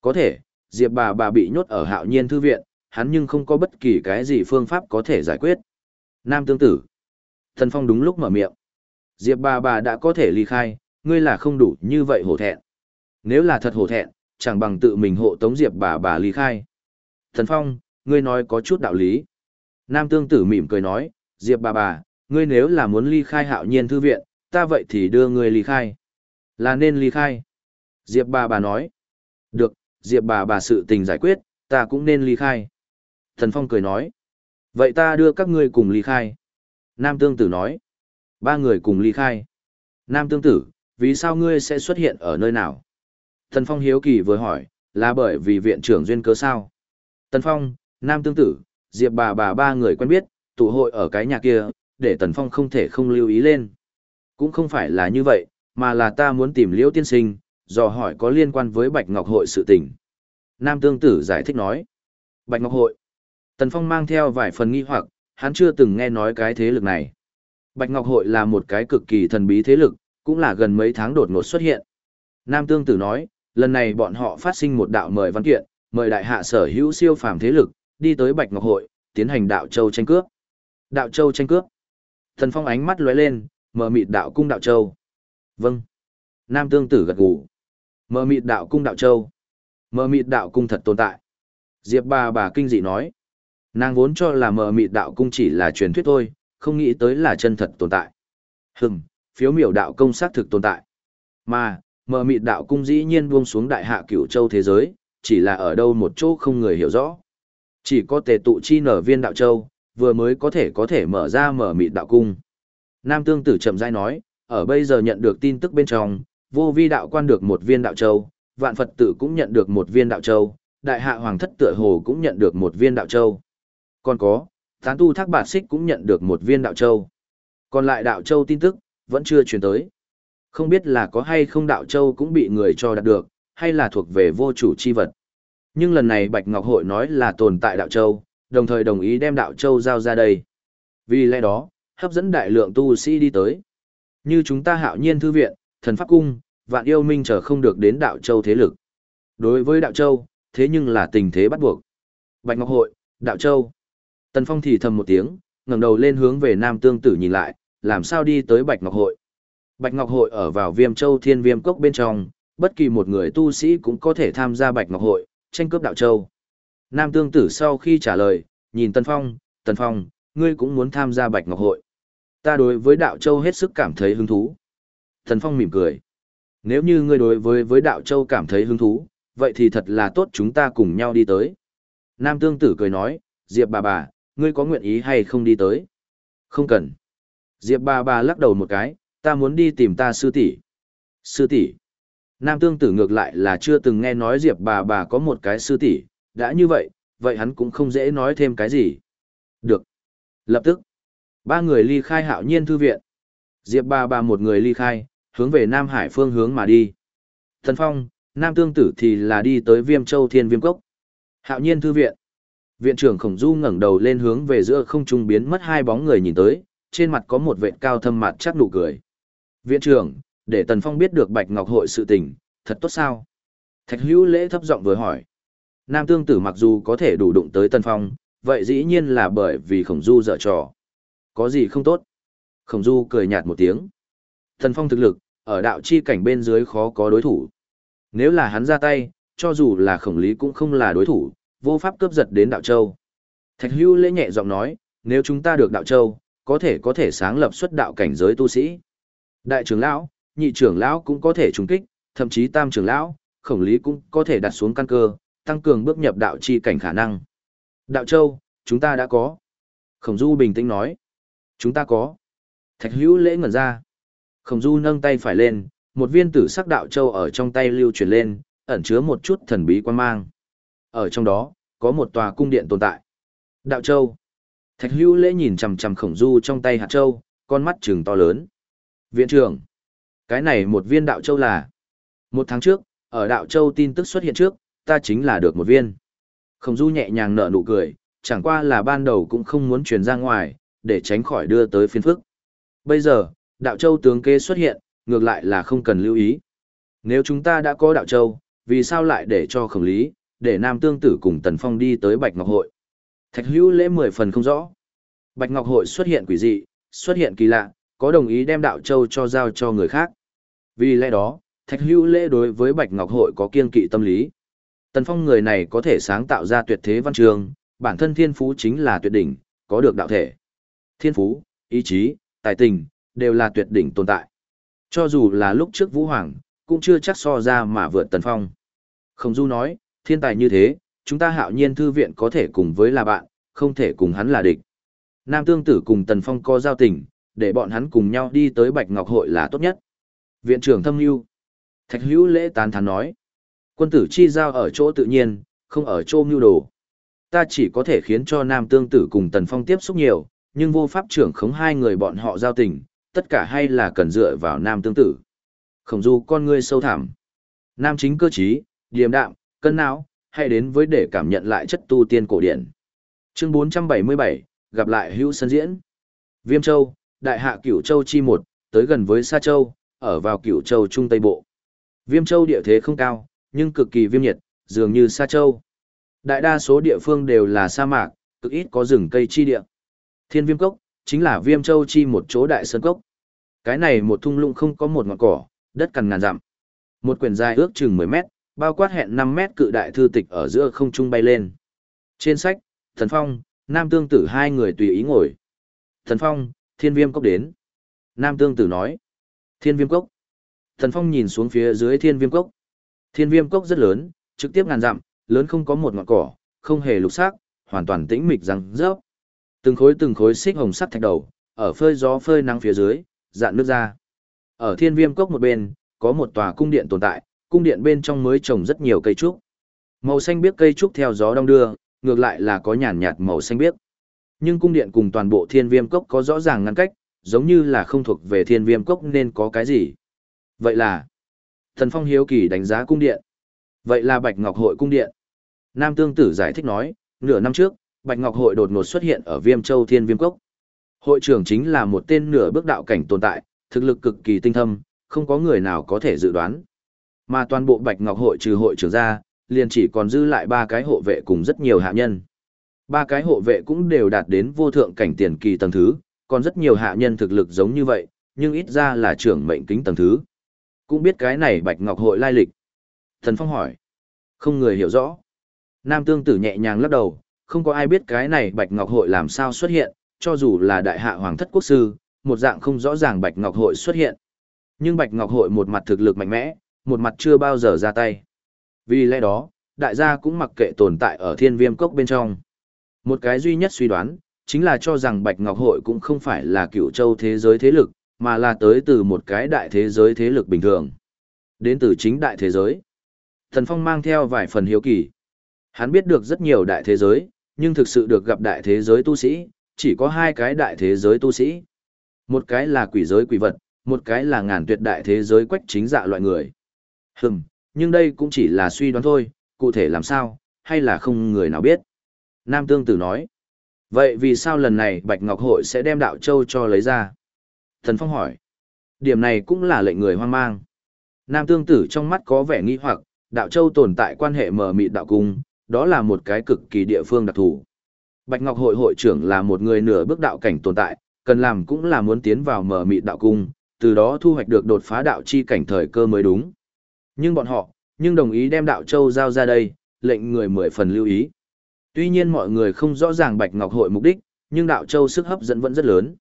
Có thể, Diệp bà bà bị nhốt ở hạo nhiên thư viện, hắn nhưng không có bất kỳ cái gì phương pháp có thể giải quyết. Nam tương tử. Thần Phong đúng lúc mở miệng. Diệp bà bà đã có thể ly khai, ngươi là không đủ như vậy hổ thẹn. Nếu là thật hổ thẹn, chẳng bằng tự mình hộ tống Diệp bà bà ly khai. Thần Phong, ngươi nói có chút đạo lý. Nam Tương Tử mỉm cười nói, Diệp bà bà, ngươi nếu là muốn ly khai hạo nhiên thư viện, ta vậy thì đưa ngươi ly khai. Là nên ly khai. Diệp bà bà nói. Được, Diệp bà bà sự tình giải quyết, ta cũng nên ly khai. Thần Phong cười nói. Vậy ta đưa các ngươi cùng ly khai. Nam Tương Tử nói. Ba người cùng ly khai. Nam Tương Tử, vì sao ngươi sẽ xuất hiện ở nơi nào? Thần Phong hiếu kỳ vừa hỏi, là bởi vì viện trưởng duyên cớ sao? Tần Phong, Nam Tương Tử, Diệp bà bà ba người quen biết, tụ hội ở cái nhà kia, để Tần Phong không thể không lưu ý lên. Cũng không phải là như vậy, mà là ta muốn tìm Liễu Tiên Sinh, dò hỏi có liên quan với Bạch Ngọc Hội sự tình. Nam Tương Tử giải thích nói. Bạch Ngọc Hội. Tần Phong mang theo vài phần nghi hoặc, hắn chưa từng nghe nói cái thế lực này. Bạch Ngọc Hội là một cái cực kỳ thần bí thế lực, cũng là gần mấy tháng đột ngột xuất hiện. Nam Tương Tử nói, lần này bọn họ phát sinh một đạo mời văn kiện, mời đại hạ sở hữu siêu phàm thế lực, đi tới Bạch Ngọc Hội, tiến hành đạo châu tranh cướp. Đạo châu tranh cướp. Thần Phong ánh mắt lóe lên, mở mịt đạo cung đạo châu. Vâng. Nam Tương Tử gật gù. Mở mịt đạo cung đạo châu. Mở mịt đạo cung thật tồn tại. Diệp bà bà kinh dị nói. Nàng vốn cho là mở mịt đạo cung chỉ là truyền thuyết thôi, không nghĩ tới là chân thật tồn tại. Hừm, phiếu miểu đạo công xác thực tồn tại. Mà, mở mịt đạo cung dĩ nhiên buông xuống đại hạ cửu châu thế giới, chỉ là ở đâu một chỗ không người hiểu rõ. Chỉ có tề tụ chi nở viên đạo châu, vừa mới có thể có thể mở ra mở mịt đạo cung. Nam Tương Tử chậm rãi nói, ở bây giờ nhận được tin tức bên trong, vô vi đạo quan được một viên đạo châu, vạn Phật tử cũng nhận được một viên đạo châu, đại hạ hoàng thất tựa hồ cũng nhận được một viên đạo châu. Còn có, tán tu thác bạt xích cũng nhận được một viên đạo châu. Còn lại đạo châu tin tức, vẫn chưa truyền tới. Không biết là có hay không đạo châu cũng bị người cho đạt được, hay là thuộc về vô chủ chi vật. Nhưng lần này Bạch Ngọc Hội nói là tồn tại đạo châu, đồng thời đồng ý đem đạo châu giao ra đây. Vì lẽ đó, hấp dẫn đại lượng tu sĩ đi tới. Như chúng ta hạo nhiên thư viện, thần pháp cung, vạn yêu minh chờ không được đến đạo châu thế lực. Đối với đạo châu, thế nhưng là tình thế bắt buộc. Bạch Ngọc Hội, đạo châu. Tần Phong thì thầm một tiếng, ngẩng đầu lên hướng về Nam Tương Tử nhìn lại, làm sao đi tới Bạch Ngọc Hội. Bạch Ngọc Hội ở vào Viêm Châu Thiên Viêm Cốc bên trong, bất kỳ một người tu sĩ cũng có thể tham gia Bạch Ngọc Hội, tranh cướp đạo châu. Nam Tương Tử sau khi trả lời, nhìn Tần Phong, Tần Phong, ngươi cũng muốn tham gia Bạch Ngọc Hội. Ta đối với đạo châu hết sức cảm thấy hứng thú. Tần Phong mỉm cười. Nếu như ngươi đối với với đạo châu cảm thấy hứng thú, vậy thì thật là tốt chúng ta cùng nhau đi tới. Nam Tương Tử cười nói, Diệp bà bà, ngươi có nguyện ý hay không đi tới? Không cần. Diệp bà bà lắc đầu một cái, ta muốn đi tìm ta sư tỷ. Sư tỷ. Nam Tương Tử ngược lại là chưa từng nghe nói Diệp bà bà có một cái sư tỷ, đã như vậy, vậy hắn cũng không dễ nói thêm cái gì. Được. Lập tức, ba người ly khai hạo nhiên thư viện. Diệp bà bà một người ly khai, hướng về Nam Hải phương hướng mà đi. Thần Phong, Nam Tương Tử thì là đi tới Viêm Châu Thiên Viêm Cốc. Hạo nhiên thư viện. Viện trưởng Khổng Du ngẩng đầu lên hướng về giữa không trung biến mất hai bóng người nhìn tới, trên mặt có một vệt cao thâm mặt chắc nụ cười. Viện trưởng, để Tần Phong biết được Bạch Ngọc hội sự tình, thật tốt sao? Thạch Hữu Lễ thấp giọng vừa hỏi. Nam Tương Tử mặc dù có thể đủ đụng tới Tần Phong, vậy dĩ nhiên là bởi vì Khổng Du dở trò. Có gì không tốt? Khổng Du cười nhạt một tiếng. Tần Phong thực lực, ở đạo chi cảnh bên dưới khó có đối thủ. Nếu là hắn ra tay, cho dù là khổng lý cũng không là đối thủ, vô pháp cướp giật đến đạo châu. Thạch Hữu Lễ nhẹ giọng nói, nếu chúng ta được đạo châu, có thể có thể sáng lập xuất đạo cảnh giới tu sĩ. Đại trưởng lão, nhị trưởng lão cũng có thể trùng kích, thậm chí tam trưởng lão, khổng lý cũng có thể đặt xuống căn cơ, tăng cường bước nhập đạo chi cảnh khả năng. Đạo châu, chúng ta đã có. Khổng du bình tĩnh nói. Chúng ta có. Thạch hữu lễ ngẩn ra. Khổng du nâng tay phải lên, một viên tử sắc đạo châu ở trong tay lưu chuyển lên, ẩn chứa một chút thần bí quan mang. Ở trong đó, có một tòa cung điện tồn tại. Đạo châu. Thạch hữu lễ nhìn chằm chằm khổng du trong tay hạt châu, con mắt trừng to lớn. Viện trưởng. Cái này một viên đạo châu là. Một tháng trước, ở đạo châu tin tức xuất hiện trước, ta chính là được một viên. Khổng du nhẹ nhàng nở nụ cười, chẳng qua là ban đầu cũng không muốn truyền ra ngoài, để tránh khỏi đưa tới phiên phức. Bây giờ, đạo châu tướng kê xuất hiện, ngược lại là không cần lưu ý. Nếu chúng ta đã có đạo châu, vì sao lại để cho khổng lý, để nam tương tử cùng tần phong đi tới Bạch Ngọc Hội? Thạch hữu lễ mười phần không rõ. Bạch Ngọc Hội xuất hiện quỷ dị, xuất hiện kỳ lạ, có đồng ý đem đạo châu cho giao cho người khác. Vì lẽ đó, Thạch Hữu Lễ đối với Bạch Ngọc Hội có kiên kỵ tâm lý. Tần Phong người này có thể sáng tạo ra tuyệt thế văn trường, bản thân thiên phú chính là tuyệt đỉnh, có được đạo thể. Thiên phú, ý chí, tài tình, đều là tuyệt đỉnh tồn tại. Cho dù là lúc trước Vũ Hoàng, cũng chưa chắc so ra mà vượt Tần Phong. Không Du nói, thiên tài như thế, chúng ta hạo nhiên thư viện có thể cùng với là bạn, không thể cùng hắn là địch. Nam Tương Tử cùng Tần Phong có giao tình, để bọn hắn cùng nhau đi tới Bạch Ngọc Hội là tốt nhất. Viện trưởng thâm lưu. Thạch hữu lễ tán thán nói. Quân tử chi giao ở chỗ tự nhiên, không ở chỗ mưu đồ. Ta chỉ có thể khiến cho Nam Tương Tử cùng Tần Phong tiếp xúc nhiều, nhưng vô pháp trưởng khống hai người bọn họ giao tình, tất cả hay là cần dựa vào Nam Tương Tử. Khổng du con ngươi sâu thẳm. Nam chính cơ trí, điềm đạm, cân não, hay đến với để cảm nhận lại chất tu tiên cổ điển. Chương 477, gặp lại hữu sân diễn. Viêm Châu, đại hạ cửu châu chi một, tới gần với Sa Châu, ở vào cửu châu trung tây bộ. Viêm Châu địa thế không cao, nhưng cực kỳ viêm nhiệt, dường như Sa Châu. Đại đa số địa phương đều là sa mạc, cực ít có rừng cây chi địa. Thiên Viêm Cốc, chính là Viêm Châu chi một chỗ đại sơn cốc. Cái này một thung lũng không có một ngọn cỏ, đất cằn ngàn dặm. Một quyển dài ước chừng 10 mét, bao quát hẹn 5 mét cự đại thư tịch ở giữa không trung bay lên. Trên sách, Thần Phong, Nam Tương Tử hai người tùy ý ngồi. Thần Phong, Thiên Viêm Cốc đến. Nam Tương Tử nói. Thiên Viêm Cốc. Thần Phong nhìn xuống phía dưới Thiên Viêm Cốc. Thiên Viêm Cốc rất lớn, trực tiếp ngàn dặm, lớn không có một ngọn cỏ, không hề lục sắc, hoàn toàn tĩnh mịch răng rớp. Từng khối từng khối xích hồng sắt thạch đầu, ở phơi gió phơi nắng phía dưới, dạn nước ra. Ở Thiên Viêm Cốc một bên, có một tòa cung điện tồn tại, cung điện bên trong mới trồng rất nhiều cây trúc. Màu xanh biếc cây trúc theo gió đông đưa, ngược lại là có nhàn nhạt màu xanh biếc. Nhưng cung điện cùng toàn bộ thiên viêm cốc có rõ ràng ngăn cách, giống như là không thuộc về thiên viêm cốc nên có cái gì. Vậy là, thần phong hiếu kỳ đánh giá cung điện. Vậy là Bạch Ngọc Hội cung điện. Nam Tương Tử giải thích nói, nửa năm trước, Bạch Ngọc Hội đột ngột xuất hiện ở Viêm Châu Thiên Viêm Cốc. Hội trưởng chính là một tên nửa bước đạo cảnh tồn tại, thực lực cực kỳ tinh thâm, không có người nào có thể dự đoán. Mà toàn bộ Bạch Ngọc hội trừ hội trưởng ra, liền chỉ còn dư lại ba cái hộ vệ cùng rất nhiều hạ nhân. Ba cái hộ vệ cũng đều đạt đến vô thượng cảnh tiền kỳ tầng thứ, còn rất nhiều hạ nhân thực lực giống như vậy, nhưng ít ra là trưởng mệnh kính tầng thứ. Cũng biết cái này Bạch Ngọc hội lai lịch. Thần Phong hỏi. Không người hiểu rõ. Nam Tương Tử nhẹ nhàng lắc đầu, không có ai biết cái này Bạch Ngọc hội làm sao xuất hiện, cho dù là đại hạ hoàng thất quốc sư, một dạng không rõ ràng Bạch Ngọc hội xuất hiện. Nhưng Bạch Ngọc hội một mặt thực lực mạnh mẽ, một mặt chưa bao giờ ra tay. Vì lẽ đó, đại gia cũng mặc kệ tồn tại ở thiên viêm cốc bên trong. Một cái duy nhất suy đoán, chính là cho rằng Bạch Ngọc Hội cũng không phải là cựu châu thế giới thế lực, mà là tới từ một cái đại thế giới thế lực bình thường. Đến từ chính đại thế giới. Thần Phong mang theo vài phần hiếu kỳ. Hắn biết được rất nhiều đại thế giới, nhưng thực sự được gặp đại thế giới tu sĩ, chỉ có hai cái đại thế giới tu sĩ. Một cái là quỷ giới quỷ vật, một cái là ngàn tuyệt đại thế giới quách chính dạ loại người. Hừm, nhưng đây cũng chỉ là suy đoán thôi, cụ thể làm sao, hay là không người nào biết. Nam Tương Tử nói. Vậy vì sao lần này Bạch Ngọc Hội sẽ đem đạo châu cho lấy ra? Thần Phong hỏi. Điểm này cũng là lệnh người hoang mang. Nam Tương Tử trong mắt có vẻ nghi hoặc, đạo châu tồn tại quan hệ mờ mịt đạo cung, đó là một cái cực kỳ địa phương đặc thù. Bạch Ngọc Hội hội trưởng là một người nửa bước đạo cảnh tồn tại, cần làm cũng là muốn tiến vào mờ mịt đạo cung, từ đó thu hoạch được đột phá đạo chi cảnh thời cơ mới đúng. Nhưng bọn họ, nhưng đồng ý đem đạo châu giao ra đây, lệnh người mười phần lưu ý. Tuy nhiên mọi người không rõ ràng Bạch Ngọc hội mục đích, nhưng đạo châu sức hấp dẫn vẫn rất lớn.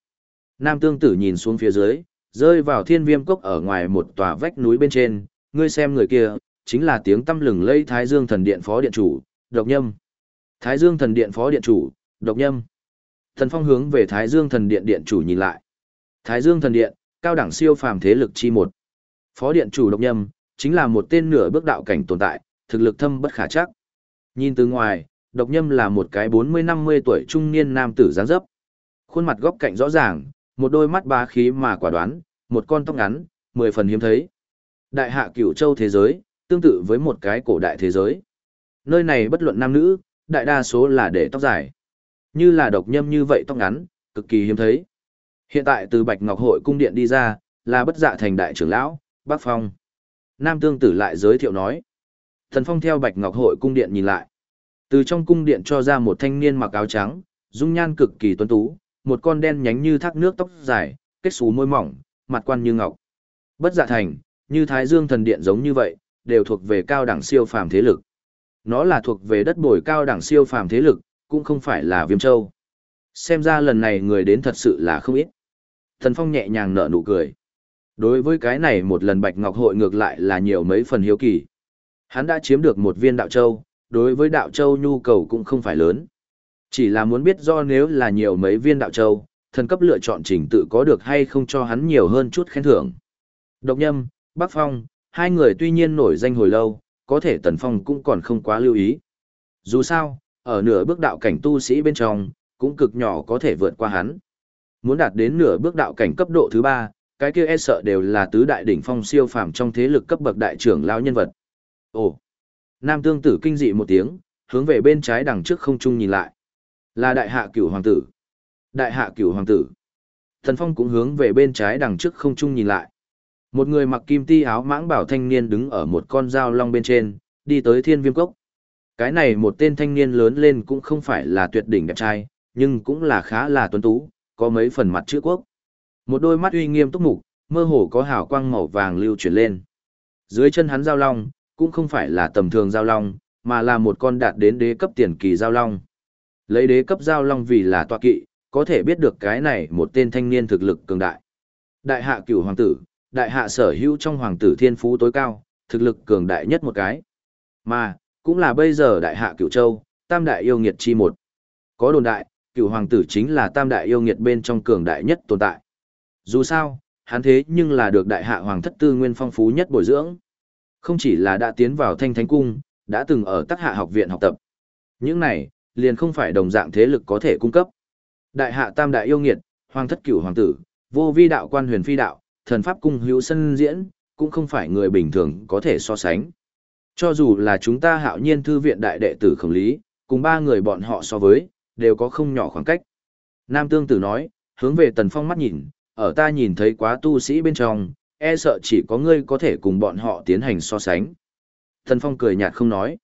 Nam tương tử nhìn xuống phía dưới, rơi vào thiên viêm cốc ở ngoài một tòa vách núi bên trên, ngươi xem người kia, chính là tiếng tâm lừng lây Thái Dương thần điện phó điện chủ, độc nhâm. Thái Dương thần điện phó điện chủ, độc nhâm. Thần phong hướng về Thái Dương thần điện điện chủ nhìn lại. Thái Dương thần điện, cao đẳng siêu phàm thế lực chi một. Phó điện chủ độc nhâm, chính là một tên nửa bước đạo cảnh tồn tại, thực lực thâm bất khả chắc. Nhìn từ ngoài, độc nhâm là một cái 40-50 tuổi trung niên nam tử dáng dấp. Khuôn mặt góc cạnh rõ ràng, một đôi mắt bá khí mà quả đoán, một con tóc ngắn, mười phần hiếm thấy. Đại hạ cửu châu thế giới, tương tự với một cái cổ đại thế giới. Nơi này bất luận nam nữ, đại đa số là để tóc dài. Như là độc nhâm như vậy tóc ngắn, cực kỳ hiếm thấy. Hiện tại từ Bạch Ngọc Hội cung điện đi ra, là bất dạ thành đại trưởng lão, Bác Phong. Nam Tương Tử lại giới thiệu nói. Thần Phong theo Bạch Ngọc Hội cung điện nhìn lại. Từ trong cung điện cho ra một thanh niên mặc áo trắng, dung nhan cực kỳ tuấn tú, một con đen nhánh như thác nước tóc dài, kết xù môi mỏng, mặt quan như ngọc. Bất dạ thành, như Thái Dương thần điện giống như vậy, đều thuộc về cao đẳng siêu phàm thế lực. Nó là thuộc về đất bồi cao đẳng siêu phàm thế lực, cũng không phải là Viêm Châu. Xem ra lần này người đến thật sự là không ít. Thần Phong nhẹ nhàng nở nụ cười. Đối với cái này một lần Bạch Ngọc Hội ngược lại là nhiều mấy phần hiếu kỳ. Hắn đã chiếm được một viên đạo châu, đối với đạo châu nhu cầu cũng không phải lớn. Chỉ là muốn biết do nếu là nhiều mấy viên đạo châu, thần cấp lựa chọn trình tự có được hay không cho hắn nhiều hơn chút khen thưởng. Độc nhâm, Bắc Phong, hai người tuy nhiên nổi danh hồi lâu, có thể Tần Phong cũng còn không quá lưu ý. Dù sao, ở nửa bước đạo cảnh tu sĩ bên trong, cũng cực nhỏ có thể vượt qua hắn. Muốn đạt đến nửa bước đạo cảnh cấp độ thứ ba, cái kia e sợ đều là tứ đại đỉnh phong siêu phàm trong thế lực cấp bậc đại trưởng lão nhân vật. Ồ! Nam tương tử kinh dị một tiếng, hướng về bên trái đằng trước không trung nhìn lại. Là đại hạ cửu hoàng tử. Đại hạ cửu hoàng tử. Thần Phong cũng hướng về bên trái đằng trước không trung nhìn lại. Một người mặc kim ti áo mãng bảo thanh niên đứng ở một con dao long bên trên, đi tới thiên viêm cốc. Cái này một tên thanh niên lớn lên cũng không phải là tuyệt đỉnh đẹp trai, nhưng cũng là khá là tuấn tú, có mấy phần mặt chữ quốc. Một đôi mắt uy nghiêm túc mục, mơ hồ có hào quang màu vàng lưu chuyển lên. Dưới chân hắn giao long, cũng không phải là tầm thường giao long, mà là một con đạt đến đế cấp tiền kỳ giao long. Lấy đế cấp giao long vì là tọa kỵ, có thể biết được cái này một tên thanh niên thực lực cường đại. Đại hạ cửu hoàng tử, đại hạ sở hữu trong hoàng tử thiên phú tối cao, thực lực cường đại nhất một cái. Mà, cũng là bây giờ đại hạ cửu châu, tam đại yêu nghiệt chi một. Có đồn đại, cửu hoàng tử chính là tam đại yêu nghiệt bên trong cường đại nhất tồn tại. Dù sao, hắn thế nhưng là được đại hạ hoàng thất tư nguyên phong phú nhất bồi dưỡng. Không chỉ là đã tiến vào thanh thánh cung, đã từng ở tác hạ học viện học tập. Những này, liền không phải đồng dạng thế lực có thể cung cấp. Đại hạ tam đại yêu nghiệt, hoàng thất cửu hoàng tử, vô vi đạo quan huyền phi đạo, thần pháp cung hữu sân diễn, cũng không phải người bình thường có thể so sánh. Cho dù là chúng ta hạo nhiên thư viện đại đệ tử khổng lý, cùng ba người bọn họ so với, đều có không nhỏ khoảng cách. Nam Tương Tử nói, hướng về Tần Phong mắt nhìn, ở ta nhìn thấy quá tu sĩ bên trong, e sợ chỉ có ngươi có thể cùng bọn họ tiến hành so sánh. Tần Phong cười nhạt không nói.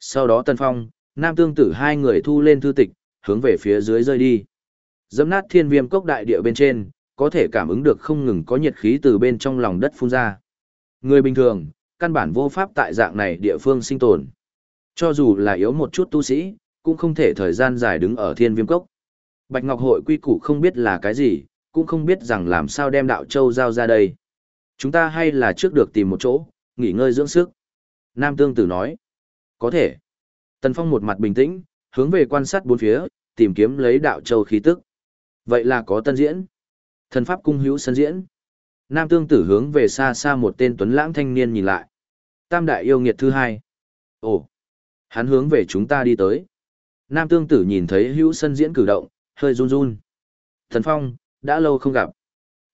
Sau đó Tần Phong, Nam Tương Tử hai người thu lên thư tịch, hướng về phía dưới rơi đi. Dẫm nát thiên viêm cốc đại địa bên trên, có thể cảm ứng được không ngừng có nhiệt khí từ bên trong lòng đất phun ra. Người bình thường, căn bản vô pháp tại dạng này địa phương sinh tồn. Cho dù là yếu một chút tu sĩ, cũng không thể thời gian dài đứng ở thiên viêm cốc. Bạch Ngọc hội quy củ không biết là cái gì, cũng không biết rằng làm sao đem đạo châu giao ra đây. Chúng ta hay là trước được tìm một chỗ, nghỉ ngơi dưỡng sức. Nam Tương Tử nói, có thể. Tần Phong một mặt bình tĩnh, hướng về quan sát bốn phía, tìm kiếm lấy đạo châu khí tức. Vậy là có tân diễn. Thần pháp cung hữu sân diễn. Nam Tương Tử hướng về xa xa một tên tuấn lãng thanh niên nhìn lại. Tam đại yêu nghiệt thứ hai. Ồ, hắn hướng về chúng ta đi tới. Nam Tương Tử nhìn thấy hữu sân diễn cử động, hơi run run. Thần Phong, đã lâu không gặp.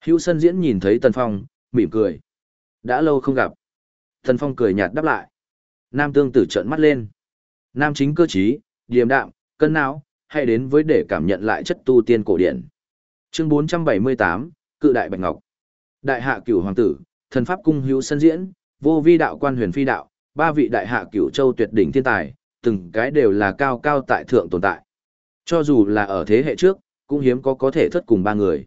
Hữu sân diễn nhìn thấy Tần Phong, mỉm cười. Đã lâu không gặp. Thần Phong cười nhạt đáp lại. Nam Tương Tử trợn mắt lên. Nam chính cơ trí, điềm đạm, cân não, hay đến với để cảm nhận lại chất tu tiên cổ điển. Chương 478, Cự Đại Bạch Ngọc. Đại hạ cửu hoàng tử, thần pháp cung hữu sân diễn, vô vi đạo quan huyền phi đạo, ba vị đại hạ cửu châu tuyệt đỉnh thiên tài, từng cái đều là cao cao tại thượng tồn tại. Cho dù là ở thế hệ trước, cũng hiếm có có thể thất cùng ba người.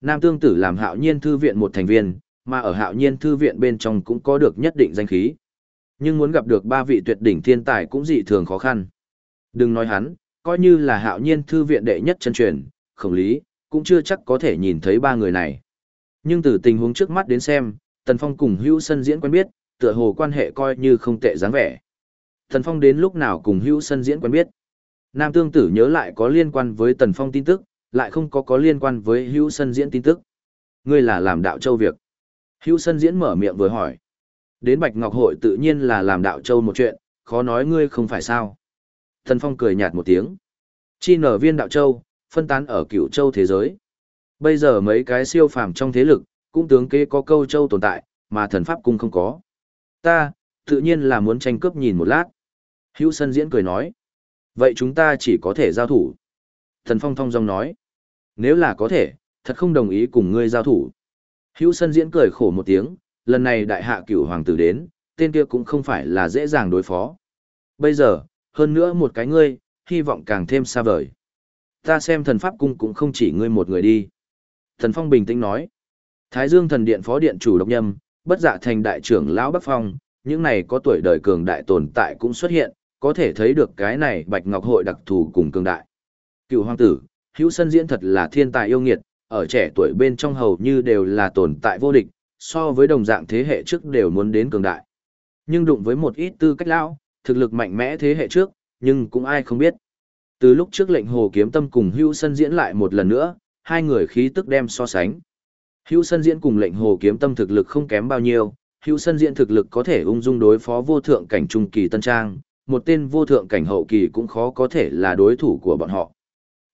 Nam Tương Tử làm hạo nhiên thư viện một thành viên, mà ở hạo nhiên thư viện bên trong cũng có được nhất định danh khí. Nhưng muốn gặp được ba vị tuyệt đỉnh thiên tài cũng dị thường khó khăn. Đừng nói hắn, coi như là hạo nhiên thư viện đệ nhất chân truyền, khổng lý, cũng chưa chắc có thể nhìn thấy ba người này. Nhưng từ tình huống trước mắt đến xem, Tần Phong cùng hữu sân diễn quen biết, tựa hồ quan hệ coi như không tệ dáng vẻ. Tần Phong đến lúc nào cùng hữu sân diễn quen biết. Nam Tương Tử nhớ lại có liên quan với Tần Phong tin tức, lại không có có liên quan với hữu sân diễn tin tức. Ngươi là làm đạo châu việc. Hữu sân diễn mở miệng vừa hỏi. Đến Bạch Ngọc Hội tự nhiên là làm đạo châu một chuyện, khó nói ngươi không phải sao. Thần Phong cười nhạt một tiếng. Chi nở viên đạo châu, phân tán ở cửu châu thế giới. Bây giờ mấy cái siêu phàm trong thế lực, cũng tướng kế có câu châu tồn tại, mà thần pháp cung không có. Ta, tự nhiên là muốn tranh cướp nhìn một lát. Hữu Sân Diễn cười nói. Vậy chúng ta chỉ có thể giao thủ. Thần Phong thong dong nói. Nếu là có thể, thật không đồng ý cùng ngươi giao thủ. Hữu Sân Diễn cười khổ một tiếng, lần này đại hạ cửu hoàng tử đến, tên kia cũng không phải là dễ dàng đối phó. Bây giờ, hơn nữa một cái ngươi, hy vọng càng thêm xa vời. Ta xem thần pháp cung cũng không chỉ ngươi một người đi. Thần Phong bình tĩnh nói. Thái Dương thần điện phó điện chủ độc nhâm, bất dạ thành đại trưởng lão Bắc Phong, những này có tuổi đời cường đại tồn tại cũng xuất hiện, có thể thấy được cái này Bạch Ngọc hội đặc thù cùng cường đại. Cựu hoàng tử, hữu sân diễn thật là thiên tài yêu nghiệt, ở trẻ tuổi bên trong hầu như đều là tồn tại vô địch, so với đồng dạng thế hệ trước đều muốn đến cường đại. Nhưng đụng với một ít tư cách lão, thực lực mạnh mẽ thế hệ trước, nhưng cũng ai không biết. Từ lúc trước lệnh hồ kiếm tâm cùng hữu sân diễn lại một lần nữa, hai người khí tức đem so sánh. Hữu sân diễn cùng lệnh hồ kiếm tâm thực lực không kém bao nhiêu, hữu sân diễn thực lực có thể ung dung đối phó vô thượng cảnh trung kỳ tân trang, một tên vô thượng cảnh hậu kỳ cũng khó có thể là đối thủ của bọn họ.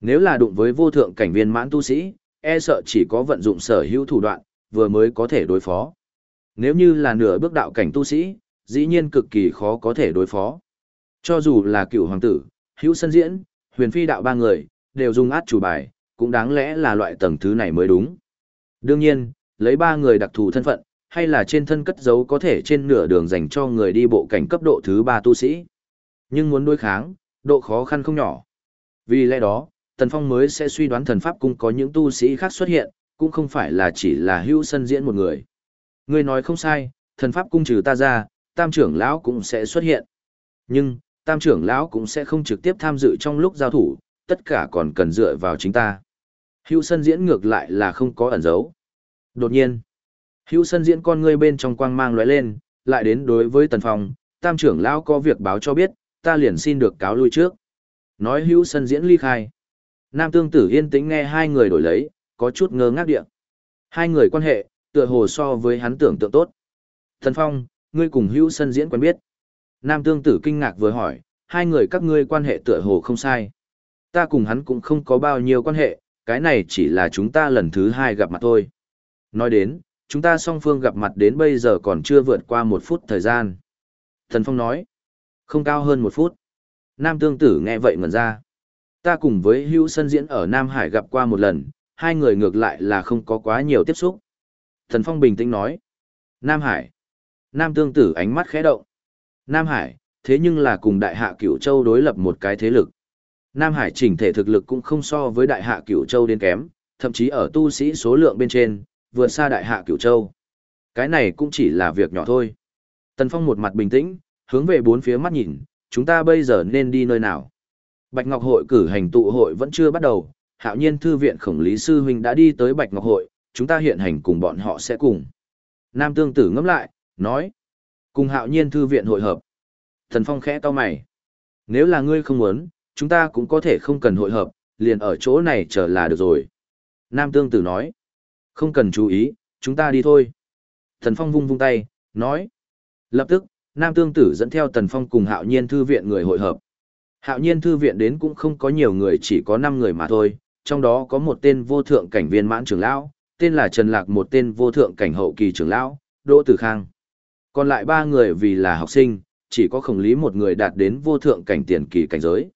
Nếu là đụng với vô thượng cảnh viên mãn tu sĩ, e sợ chỉ có vận dụng sở hữu thủ đoạn, vừa mới có thể đối phó. Nếu như là nửa bước đạo cảnh tu sĩ, dĩ nhiên cực kỳ khó có thể đối phó. Cho dù là cựu hoàng tử, hữu sân diễn, huyền phi đạo ba người, đều dùng át chủ bài, cũng đáng lẽ là loại tầng thứ này mới đúng. Đương nhiên, lấy ba người đặc thù thân phận, hay là trên thân cất giấu có thể trên nửa đường dành cho người đi bộ cảnh cấp độ thứ ba tu sĩ. Nhưng muốn đối kháng, độ khó khăn không nhỏ. Vì lẽ đó, Tần Phong mới sẽ suy đoán thần pháp cung có những tu sĩ khác xuất hiện, cũng không phải là chỉ là hưu sân diễn một người. Ngươi nói không sai, thần pháp cung trừ ta ra, tam trưởng lão cũng sẽ xuất hiện. Nhưng, tam trưởng lão cũng sẽ không trực tiếp tham dự trong lúc giao thủ, tất cả còn cần dựa vào chính ta. Hưu sân diễn ngược lại là không có ẩn giấu. Đột nhiên, hưu sân diễn con ngươi bên trong quang mang lóe lên, lại đến đối với tần phong, tam trưởng lão có việc báo cho biết, ta liền xin được cáo lui trước. Nói hưu sân diễn ly khai. Nam tương tử yên tĩnh nghe hai người đổi lấy, có chút ngơ ngác địa. Hai người quan hệ, tựa hồ so với hắn tưởng tượng tốt. Thần Phong, ngươi cùng hữu sân diễn quen biết. Nam tương tử kinh ngạc vừa hỏi, hai người các ngươi quan hệ tựa hồ không sai. Ta cùng hắn cũng không có bao nhiêu quan hệ, cái này chỉ là chúng ta lần thứ hai gặp mặt thôi. Nói đến, chúng ta song phương gặp mặt đến bây giờ còn chưa vượt qua một phút thời gian. Thần Phong nói, không cao hơn một phút. Nam tương tử nghe vậy ngẩn ra. Ta cùng với hữu sân diễn ở Nam Hải gặp qua một lần, hai người ngược lại là không có quá nhiều tiếp xúc. Thần Phong bình tĩnh nói. Nam Hải. Nam tương tử ánh mắt khẽ động. Nam Hải, thế nhưng là cùng đại hạ cửu châu đối lập một cái thế lực. Nam Hải chỉnh thể thực lực cũng không so với đại hạ cửu châu đến kém, thậm chí ở tu sĩ số lượng bên trên, vượt xa đại hạ cửu châu. Cái này cũng chỉ là việc nhỏ thôi. Tần Phong một mặt bình tĩnh, hướng về bốn phía mắt nhìn, chúng ta bây giờ nên đi nơi nào? Bạch Ngọc Hội cử hành tụ hội vẫn chưa bắt đầu, hạo nhiên thư viện khổng lý sư huynh đã đi tới Bạch Ngọc Hội, chúng ta hiện hành cùng bọn họ sẽ cùng. Nam tương tử ngẫm lại, nói, cùng hạo nhiên thư viện hội hợp. Thần Phong khẽ to mày. Nếu là ngươi không muốn, chúng ta cũng có thể không cần hội hợp, liền ở chỗ này chờ là được rồi. Nam tương tử nói, không cần chú ý, chúng ta đi thôi. Thần Phong vung vung tay, nói. Lập tức, Nam tương tử dẫn theo Tần Phong cùng hạo nhiên thư viện người hội hợp. Hạo nhiên thư viện đến cũng không có nhiều người chỉ có 5 người mà thôi, trong đó có một tên vô thượng cảnh viên mãn trưởng lão, tên là Trần Lạc một tên vô thượng cảnh hậu kỳ trưởng lão, Đỗ Tử Khang. Còn lại ba người vì là học sinh, chỉ có khổng lý một người đạt đến vô thượng cảnh tiền kỳ cảnh giới.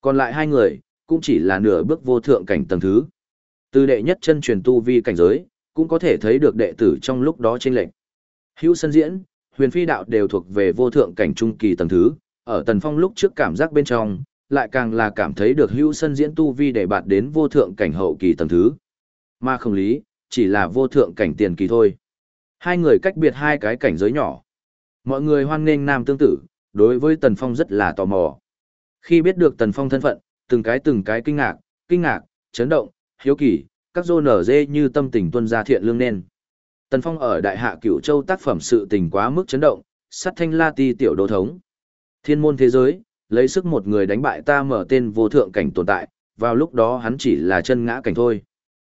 Còn lại hai người, cũng chỉ là nửa bước vô thượng cảnh tầng thứ. Từ đệ nhất chân truyền tu vi cảnh giới, cũng có thể thấy được đệ tử trong lúc đó trên lệnh. Hữu sân diễn, huyền phi đạo đều thuộc về vô thượng cảnh trung kỳ tầng thứ, ở tần phong lúc trước cảm giác bên trong, lại càng là cảm thấy được hữu sân diễn tu vi để bạt đến vô thượng cảnh hậu kỳ tầng thứ. Mà không lý, chỉ là vô thượng cảnh tiền kỳ thôi. Hai người cách biệt hai cái cảnh giới nhỏ. Mọi người hoan nghênh nam tương tự, đối với tần phong rất là tò mò. Khi biết được tần phong thân phận, từng cái từng cái kinh ngạc, kinh ngạc, chấn động, hiếu kỳ, các dô nở dê như tâm tình tuân gia thiện lương nên. Tần phong ở đại hạ cửu châu tác phẩm sự tình quá mức chấn động, sắt thanh la ti tiểu đô thống. Thiên môn thế giới, lấy sức một người đánh bại ta mở tên vô thượng cảnh tồn tại, vào lúc đó hắn chỉ là chân ngã cảnh thôi.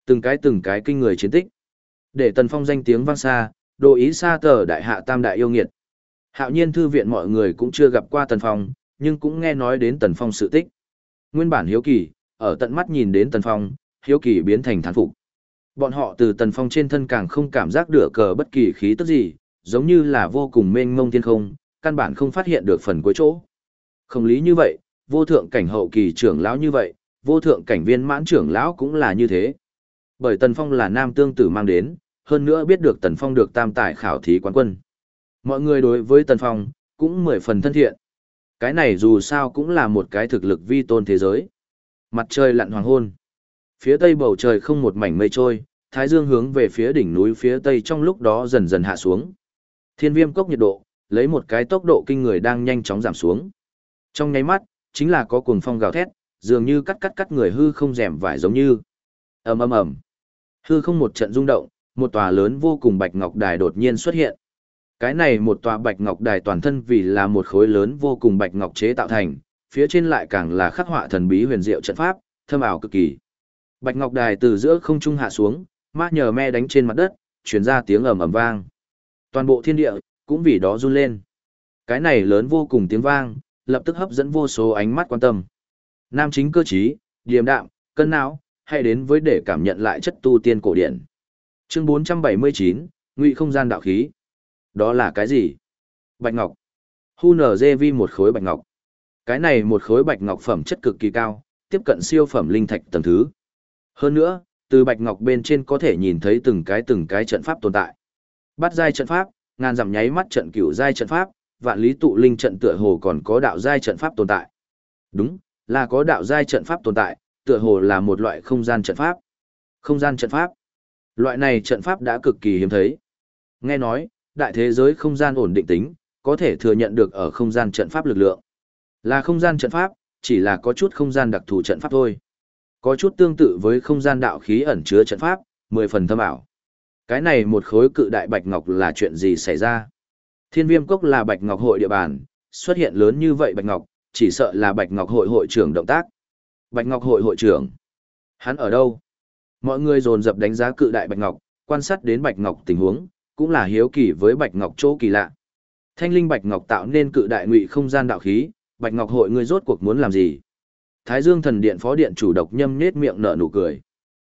Từng cái từng cái kinh người chiến tích. Để Tần Phong danh tiếng vang xa, đồ ý xa tờ đại hạ tam đại yêu nghiệt. Hạo nhiên thư viện mọi người cũng chưa gặp qua Tần Phong, nhưng cũng nghe nói đến Tần Phong sự tích. Nguyên bản hiếu kỳ, ở tận mắt nhìn đến Tần Phong, hiếu kỳ biến thành thán phục. Bọn họ từ Tần Phong trên thân càng không cảm giác được cờ bất kỳ khí tức gì, giống như là vô cùng mênh mông thiên không, căn bản không phát hiện được phần cuối chỗ. Không lý như vậy, vô thượng cảnh hậu kỳ trưởng lão như vậy, vô thượng cảnh viên mãn trưởng lão cũng là như thế. Bởi Tần Phong là nam tương tử mang đến, hơn nữa biết được Tần Phong được tam tài khảo thí quán quân. Mọi người đối với Tần Phong, cũng mười phần thân thiện. Cái này dù sao cũng là một cái thực lực vi tôn thế giới. Mặt trời lặn hoàng hôn. Phía tây bầu trời không một mảnh mây trôi, thái dương hướng về phía đỉnh núi phía tây trong lúc đó dần dần hạ xuống. Thiên viêm cốc nhiệt độ, lấy một cái tốc độ kinh người đang nhanh chóng giảm xuống. Trong nháy mắt, chính là có cuồng phong gào thét, dường như cắt cắt cắt người hư không rèm vải giống như. ầm ầm ầm. Hư không một trận rung động, một tòa lớn vô cùng bạch ngọc đài đột nhiên xuất hiện. Cái này một tòa bạch ngọc đài toàn thân vì là một khối lớn vô cùng bạch ngọc chế tạo thành, phía trên lại càng là khắc họa thần bí huyền diệu trận pháp, thâm ảo cực kỳ. Bạch ngọc đài từ giữa không trung hạ xuống, ma nhờ me đánh trên mặt đất, truyền ra tiếng ầm ầm vang. Toàn bộ thiên địa cũng vì đó run lên. Cái này lớn vô cùng tiếng vang, lập tức hấp dẫn vô số ánh mắt quan tâm. Nam chính cơ trí, điềm đạm, cân não, hay đến với để cảm nhận lại chất tu tiên cổ điển. Chương 479, Ngụy không gian đạo khí. Đó là cái gì? Bạch ngọc. Hu nở vi một khối bạch ngọc. Cái này một khối bạch ngọc phẩm chất cực kỳ cao, tiếp cận siêu phẩm linh thạch tầng thứ. Hơn nữa, từ bạch ngọc bên trên có thể nhìn thấy từng cái từng cái trận pháp tồn tại. Bắt giai trận pháp, ngàn dặm nháy mắt trận cửu giai trận pháp, vạn lý tụ linh trận tựa hồ còn có đạo giai trận pháp tồn tại. Đúng, là có đạo giai trận pháp tồn tại, tựa hồ là một loại không gian trận pháp. Không gian trận pháp. Loại này trận pháp đã cực kỳ hiếm thấy. Nghe nói, đại thế giới không gian ổn định tính, có thể thừa nhận được ở không gian trận pháp lực lượng. Là không gian trận pháp, chỉ là có chút không gian đặc thù trận pháp thôi. Có chút tương tự với không gian đạo khí ẩn chứa trận pháp, mười phần thâm ảo. Cái này một khối cự đại bạch ngọc là chuyện gì xảy ra? Thiên viêm cốc là bạch ngọc hội địa bàn, xuất hiện lớn như vậy bạch ngọc, chỉ sợ là bạch ngọc hội hội trưởng động tác. Bạch ngọc hội hội trưởng. Hắn ở đâu? Mọi người dồn dập đánh giá cự đại bạch ngọc, quan sát đến bạch ngọc tình huống, cũng là hiếu kỳ với bạch ngọc chỗ kỳ lạ. Thanh linh bạch ngọc tạo nên cự đại ngụy không gian đạo khí, bạch ngọc hội ngươi rốt cuộc muốn làm gì? Thái Dương thần điện phó điện chủ độc nhâm nết miệng nở nụ cười.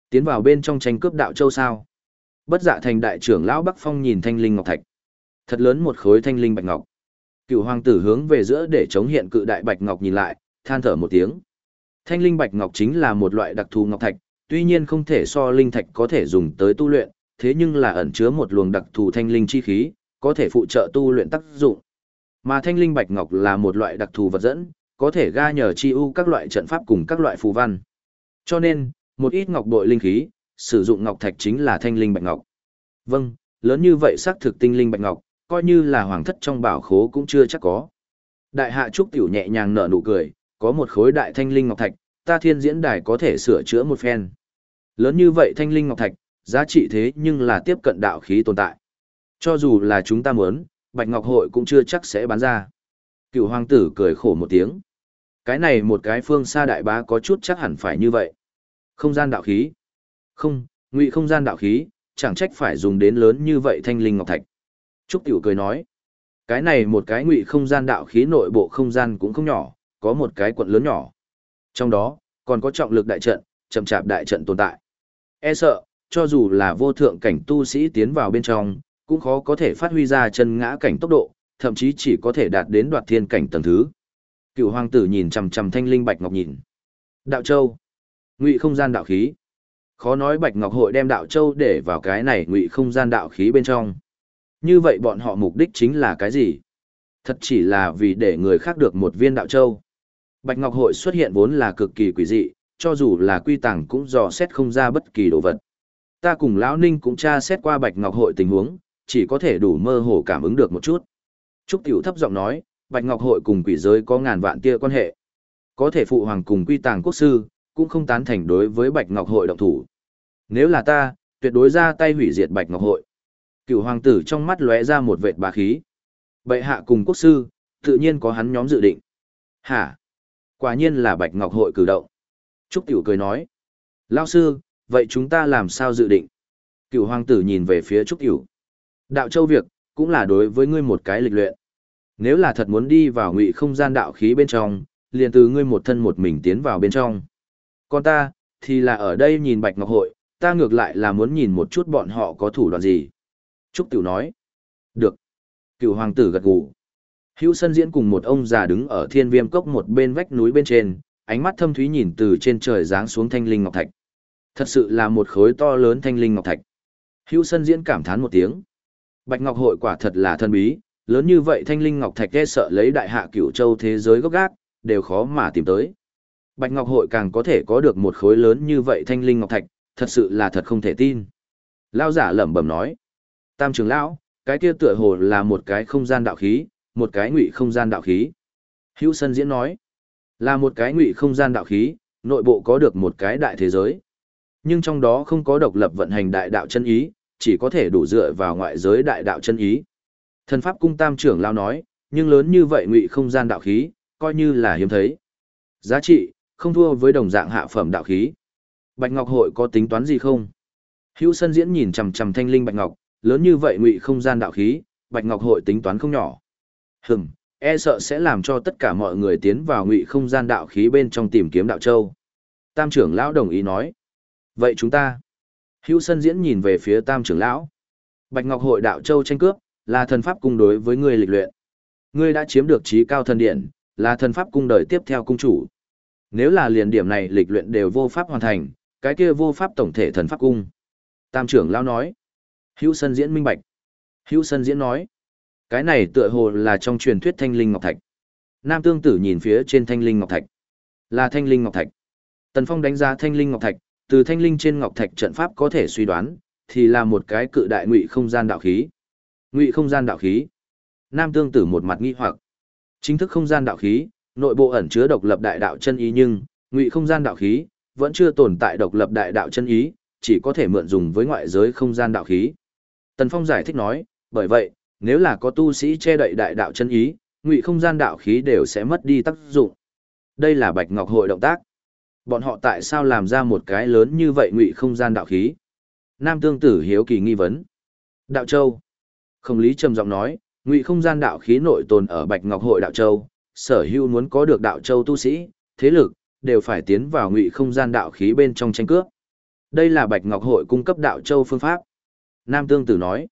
Tiến vào bên trong tranh cướp đạo châu sao? Bất dạ thành đại trưởng lão Bắc Phong nhìn thanh linh ngọc thạch. Thật lớn một khối thanh linh bạch ngọc. Cựu hoàng tử hướng về giữa để chống hiện cự đại bạch ngọc nhìn lại, than thở một tiếng. Thanh linh bạch ngọc chính là một loại đặc thù ngọc thạch, tuy nhiên không thể so linh thạch có thể dùng tới tu luyện, thế nhưng là ẩn chứa một luồng đặc thù thanh linh chi khí, có thể phụ trợ tu luyện tác dụng. Mà thanh linh bạch ngọc là một loại đặc thù vật dẫn, có thể ga nhờ chi u các loại trận pháp cùng các loại phù văn. Cho nên, một ít ngọc bội linh khí, sử dụng ngọc thạch chính là thanh linh bạch ngọc. Vâng, lớn như vậy xác thực tinh linh bạch ngọc, coi như là hoàng thất trong bảo khố cũng chưa chắc có. Đại hạ trúc tiểu nhẹ nhàng nở nụ cười, có một khối đại thanh linh ngọc thạch, ta thiên diễn đài có thể sửa chữa một phen. Lớn như vậy thanh linh ngọc thạch, giá trị thế nhưng là tiếp cận đạo khí tồn tại. Cho dù là chúng ta muốn, Bạch Ngọc Hội cũng chưa chắc sẽ bán ra. Cựu hoàng tử cười khổ một tiếng. Cái này một cái phương xa đại bá có chút chắc hẳn phải như vậy. Không gian đạo khí. Không, ngụy không gian đạo khí, chẳng trách phải dùng đến lớn như vậy thanh linh ngọc thạch. Trúc Tiểu cười nói. Cái này một cái ngụy không gian đạo khí nội bộ không gian cũng không nhỏ, có một cái quận lớn nhỏ. Trong đó, còn có trọng lực đại trận, chậm chạp đại trận tồn tại. E sợ, cho dù là vô thượng cảnh tu sĩ tiến vào bên trong, cũng khó có thể phát huy ra chân ngã cảnh tốc độ, thậm chí chỉ có thể đạt đến đoạt thiên cảnh tầng thứ. Cựu hoàng tử nhìn chằm chằm thanh linh bạch ngọc nhìn. Đạo châu, ngụy không gian đạo khí. Khó nói bạch ngọc hội đem đạo châu để vào cái này ngụy không gian đạo khí bên trong. Như vậy bọn họ mục đích chính là cái gì? Thật chỉ là vì để người khác được một viên đạo châu. Bạch Ngọc Hội xuất hiện vốn là cực kỳ quỷ dị, cho dù là quy tàng cũng dò xét không ra bất kỳ đồ vật. Ta cùng Lão Ninh cũng tra xét qua Bạch Ngọc Hội tình huống, chỉ có thể đủ mơ hồ cảm ứng được một chút. Trúc Tiểu thấp giọng nói, Bạch Ngọc Hội cùng quỷ giới có ngàn vạn tia quan hệ. Có thể phụ hoàng cùng quy tàng quốc sư, cũng không tán thành đối với Bạch Ngọc Hội động thủ. Nếu là ta, tuyệt đối ra tay hủy diệt Bạch Ngọc Hội. Cựu hoàng tử trong mắt lóe ra một vệt bá khí. Bệ hạ cùng quốc sư, tự nhiên có hắn nhóm dự định. Hả? Quả nhiên là Bạch Ngọc Hội cử động. Trúc Tiểu cười nói. Lao sư, vậy chúng ta làm sao dự định? Cựu hoàng tử nhìn về phía Trúc Tiểu. Đạo châu việc, cũng là đối với ngươi một cái lịch luyện. Nếu là thật muốn đi vào ngụy không gian đạo khí bên trong, liền từ ngươi một thân một mình tiến vào bên trong. Còn ta, thì là ở đây nhìn Bạch Ngọc Hội, ta ngược lại là muốn nhìn một chút bọn họ có thủ đoạn gì. Trúc Tiểu nói. Được. Cựu hoàng tử gật gù. Hữu sân diễn cùng một ông già đứng ở thiên viêm cốc một bên vách núi bên trên, ánh mắt thâm thúy nhìn từ trên trời giáng xuống thanh linh ngọc thạch. Thật sự là một khối to lớn thanh linh ngọc thạch. Hữu sân diễn cảm thán một tiếng. Bạch Ngọc hội quả thật là thân bí, lớn như vậy thanh linh ngọc thạch e sợ lấy đại hạ cửu châu thế giới gốc gác, đều khó mà tìm tới. Bạch Ngọc hội càng có thể có được một khối lớn như vậy thanh linh ngọc thạch, thật sự là thật không thể tin. Lao giả lẩm bẩm nói. Tam trưởng lão, cái kia tựa hồ là một cái không gian đạo khí, một cái ngụy không gian đạo khí. Hữu Sân diễn nói, là một cái ngụy không gian đạo khí, nội bộ có được một cái đại thế giới. Nhưng trong đó không có độc lập vận hành đại đạo chân ý, chỉ có thể đủ dựa vào ngoại giới đại đạo chân ý. Thần pháp cung tam trưởng lão nói, nhưng lớn như vậy ngụy không gian đạo khí, coi như là hiếm thấy. Giá trị, không thua với đồng dạng hạ phẩm đạo khí. Bạch Ngọc hội có tính toán gì không? Hữu Sân diễn nhìn chằm chằm thanh linh Bạch Ngọc, lớn như vậy ngụy không gian đạo khí, Bạch Ngọc hội tính toán không nhỏ. Hừm, e sợ sẽ làm cho tất cả mọi người tiến vào ngụy không gian đạo khí bên trong tìm kiếm đạo châu. Tam trưởng lão đồng ý nói. Vậy chúng ta? Hữu Sân diễn nhìn về phía Tam trưởng lão. Bạch Ngọc hội đạo châu tranh cướp, là thần pháp cung đối với ngươi lịch luyện. Ngươi đã chiếm được trí cao thần điện, là thần pháp cung đời tiếp theo cung chủ. Nếu là liền điểm này lịch luyện đều vô pháp hoàn thành, cái kia vô pháp tổng thể thần pháp cung. Tam trưởng lão nói. Hữu Sân diễn minh bạch. Hữu Sân diễn nói. Cái này tựa hồ là trong truyền thuyết thanh linh ngọc thạch. Nam tương tử nhìn phía trên thanh linh ngọc thạch. Là thanh linh ngọc thạch. Tần Phong đánh giá thanh linh ngọc thạch, từ thanh linh trên ngọc thạch trận pháp có thể suy đoán, thì là một cái cự đại ngụy không gian đạo khí. Ngụy không gian đạo khí. Nam tương tử một mặt nghi hoặc. Chính thức không gian đạo khí, nội bộ ẩn chứa độc lập đại đạo chân ý nhưng, ngụy không gian đạo khí vẫn chưa tồn tại độc lập đại đạo chân ý, chỉ có thể mượn dùng với ngoại giới không gian đạo khí. Tần Phong giải thích nói, bởi vậy, nếu là có tu sĩ che đậy đại đạo chân ý, ngụy không gian đạo khí đều sẽ mất đi tác dụng. Đây là Bạch Ngọc hội động tác. Bọn họ tại sao làm ra một cái lớn như vậy ngụy không gian đạo khí? Nam Tương Tử hiếu kỳ nghi vấn. Đạo Châu. Không lý trầm giọng nói, ngụy không gian đạo khí nội tồn ở Bạch Ngọc hội đạo Châu, sở hữu muốn có được đạo Châu tu sĩ, thế lực đều phải tiến vào ngụy không gian đạo khí bên trong tranh cướp. Đây là Bạch Ngọc hội cung cấp đạo Châu phương pháp. Nam Tương Tử nói.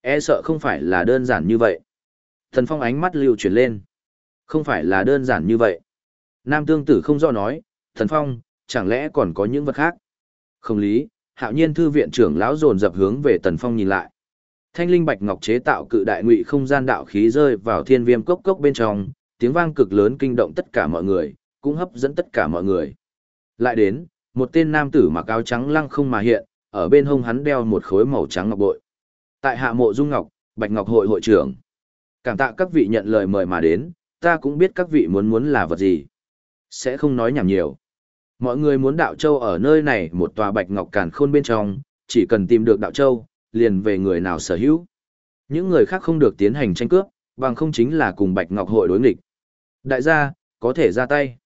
E sợ không phải là đơn giản như vậy. Thần Phong ánh mắt lưu chuyển lên. Không phải là đơn giản như vậy. Nam Tương Tử không do nói, Thần Phong, chẳng lẽ còn có những vật khác? Không lý, hạo nhiên thư viện trưởng lão dồn dập hướng về Tần Phong nhìn lại. Thanh linh bạch ngọc chế tạo cự đại ngụy không gian đạo khí rơi vào thiên viêm cốc cốc bên trong, tiếng vang cực lớn kinh động tất cả mọi người, cũng hấp dẫn tất cả mọi người. Lại đến, một tên nam tử mặc áo trắng lăng không mà hiện, ở bên hông hắn đeo một khối màu trắng ngọc bội. Tại hạ mộ dung ngọc, bạch ngọc hội hội trưởng. Cảm tạ các vị nhận lời mời mà đến, ta cũng biết các vị muốn muốn là vật gì. Sẽ không nói nhảm nhiều. Mọi người muốn đạo châu ở nơi này một tòa bạch ngọc càn khôn bên trong, chỉ cần tìm được đạo châu, liền về người nào sở hữu. Những người khác không được tiến hành tranh cướp, bằng không chính là cùng bạch ngọc hội đối nghịch. Đại gia, có thể ra tay.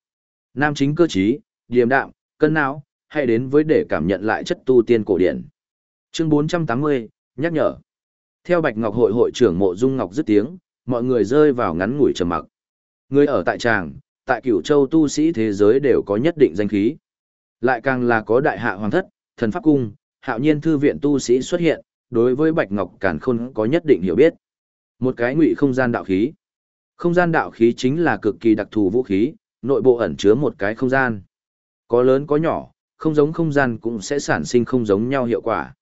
Nam chính cơ trí, điềm đạm, cân não, hay đến với để cảm nhận lại chất tu tiên cổ điển. Chương 480, nhắc nhở. Theo Bạch Ngọc hội hội trưởng Mộ Dung Ngọc dứt tiếng, mọi người rơi vào ngắn ngủi trầm mặc. Người ở tại tràng, tại Cửu Châu tu sĩ thế giới đều có nhất định danh khí. Lại càng là có đại hạ hoàng thất, thần pháp cung, hạo nhiên thư viện tu sĩ xuất hiện, đối với Bạch Ngọc Càn Khôn có nhất định hiểu biết. Một cái ngụy không gian đạo khí. Không gian đạo khí chính là cực kỳ đặc thù vũ khí, nội bộ ẩn chứa một cái không gian. Có lớn có nhỏ, không giống không gian cũng sẽ sản sinh không giống nhau hiệu quả.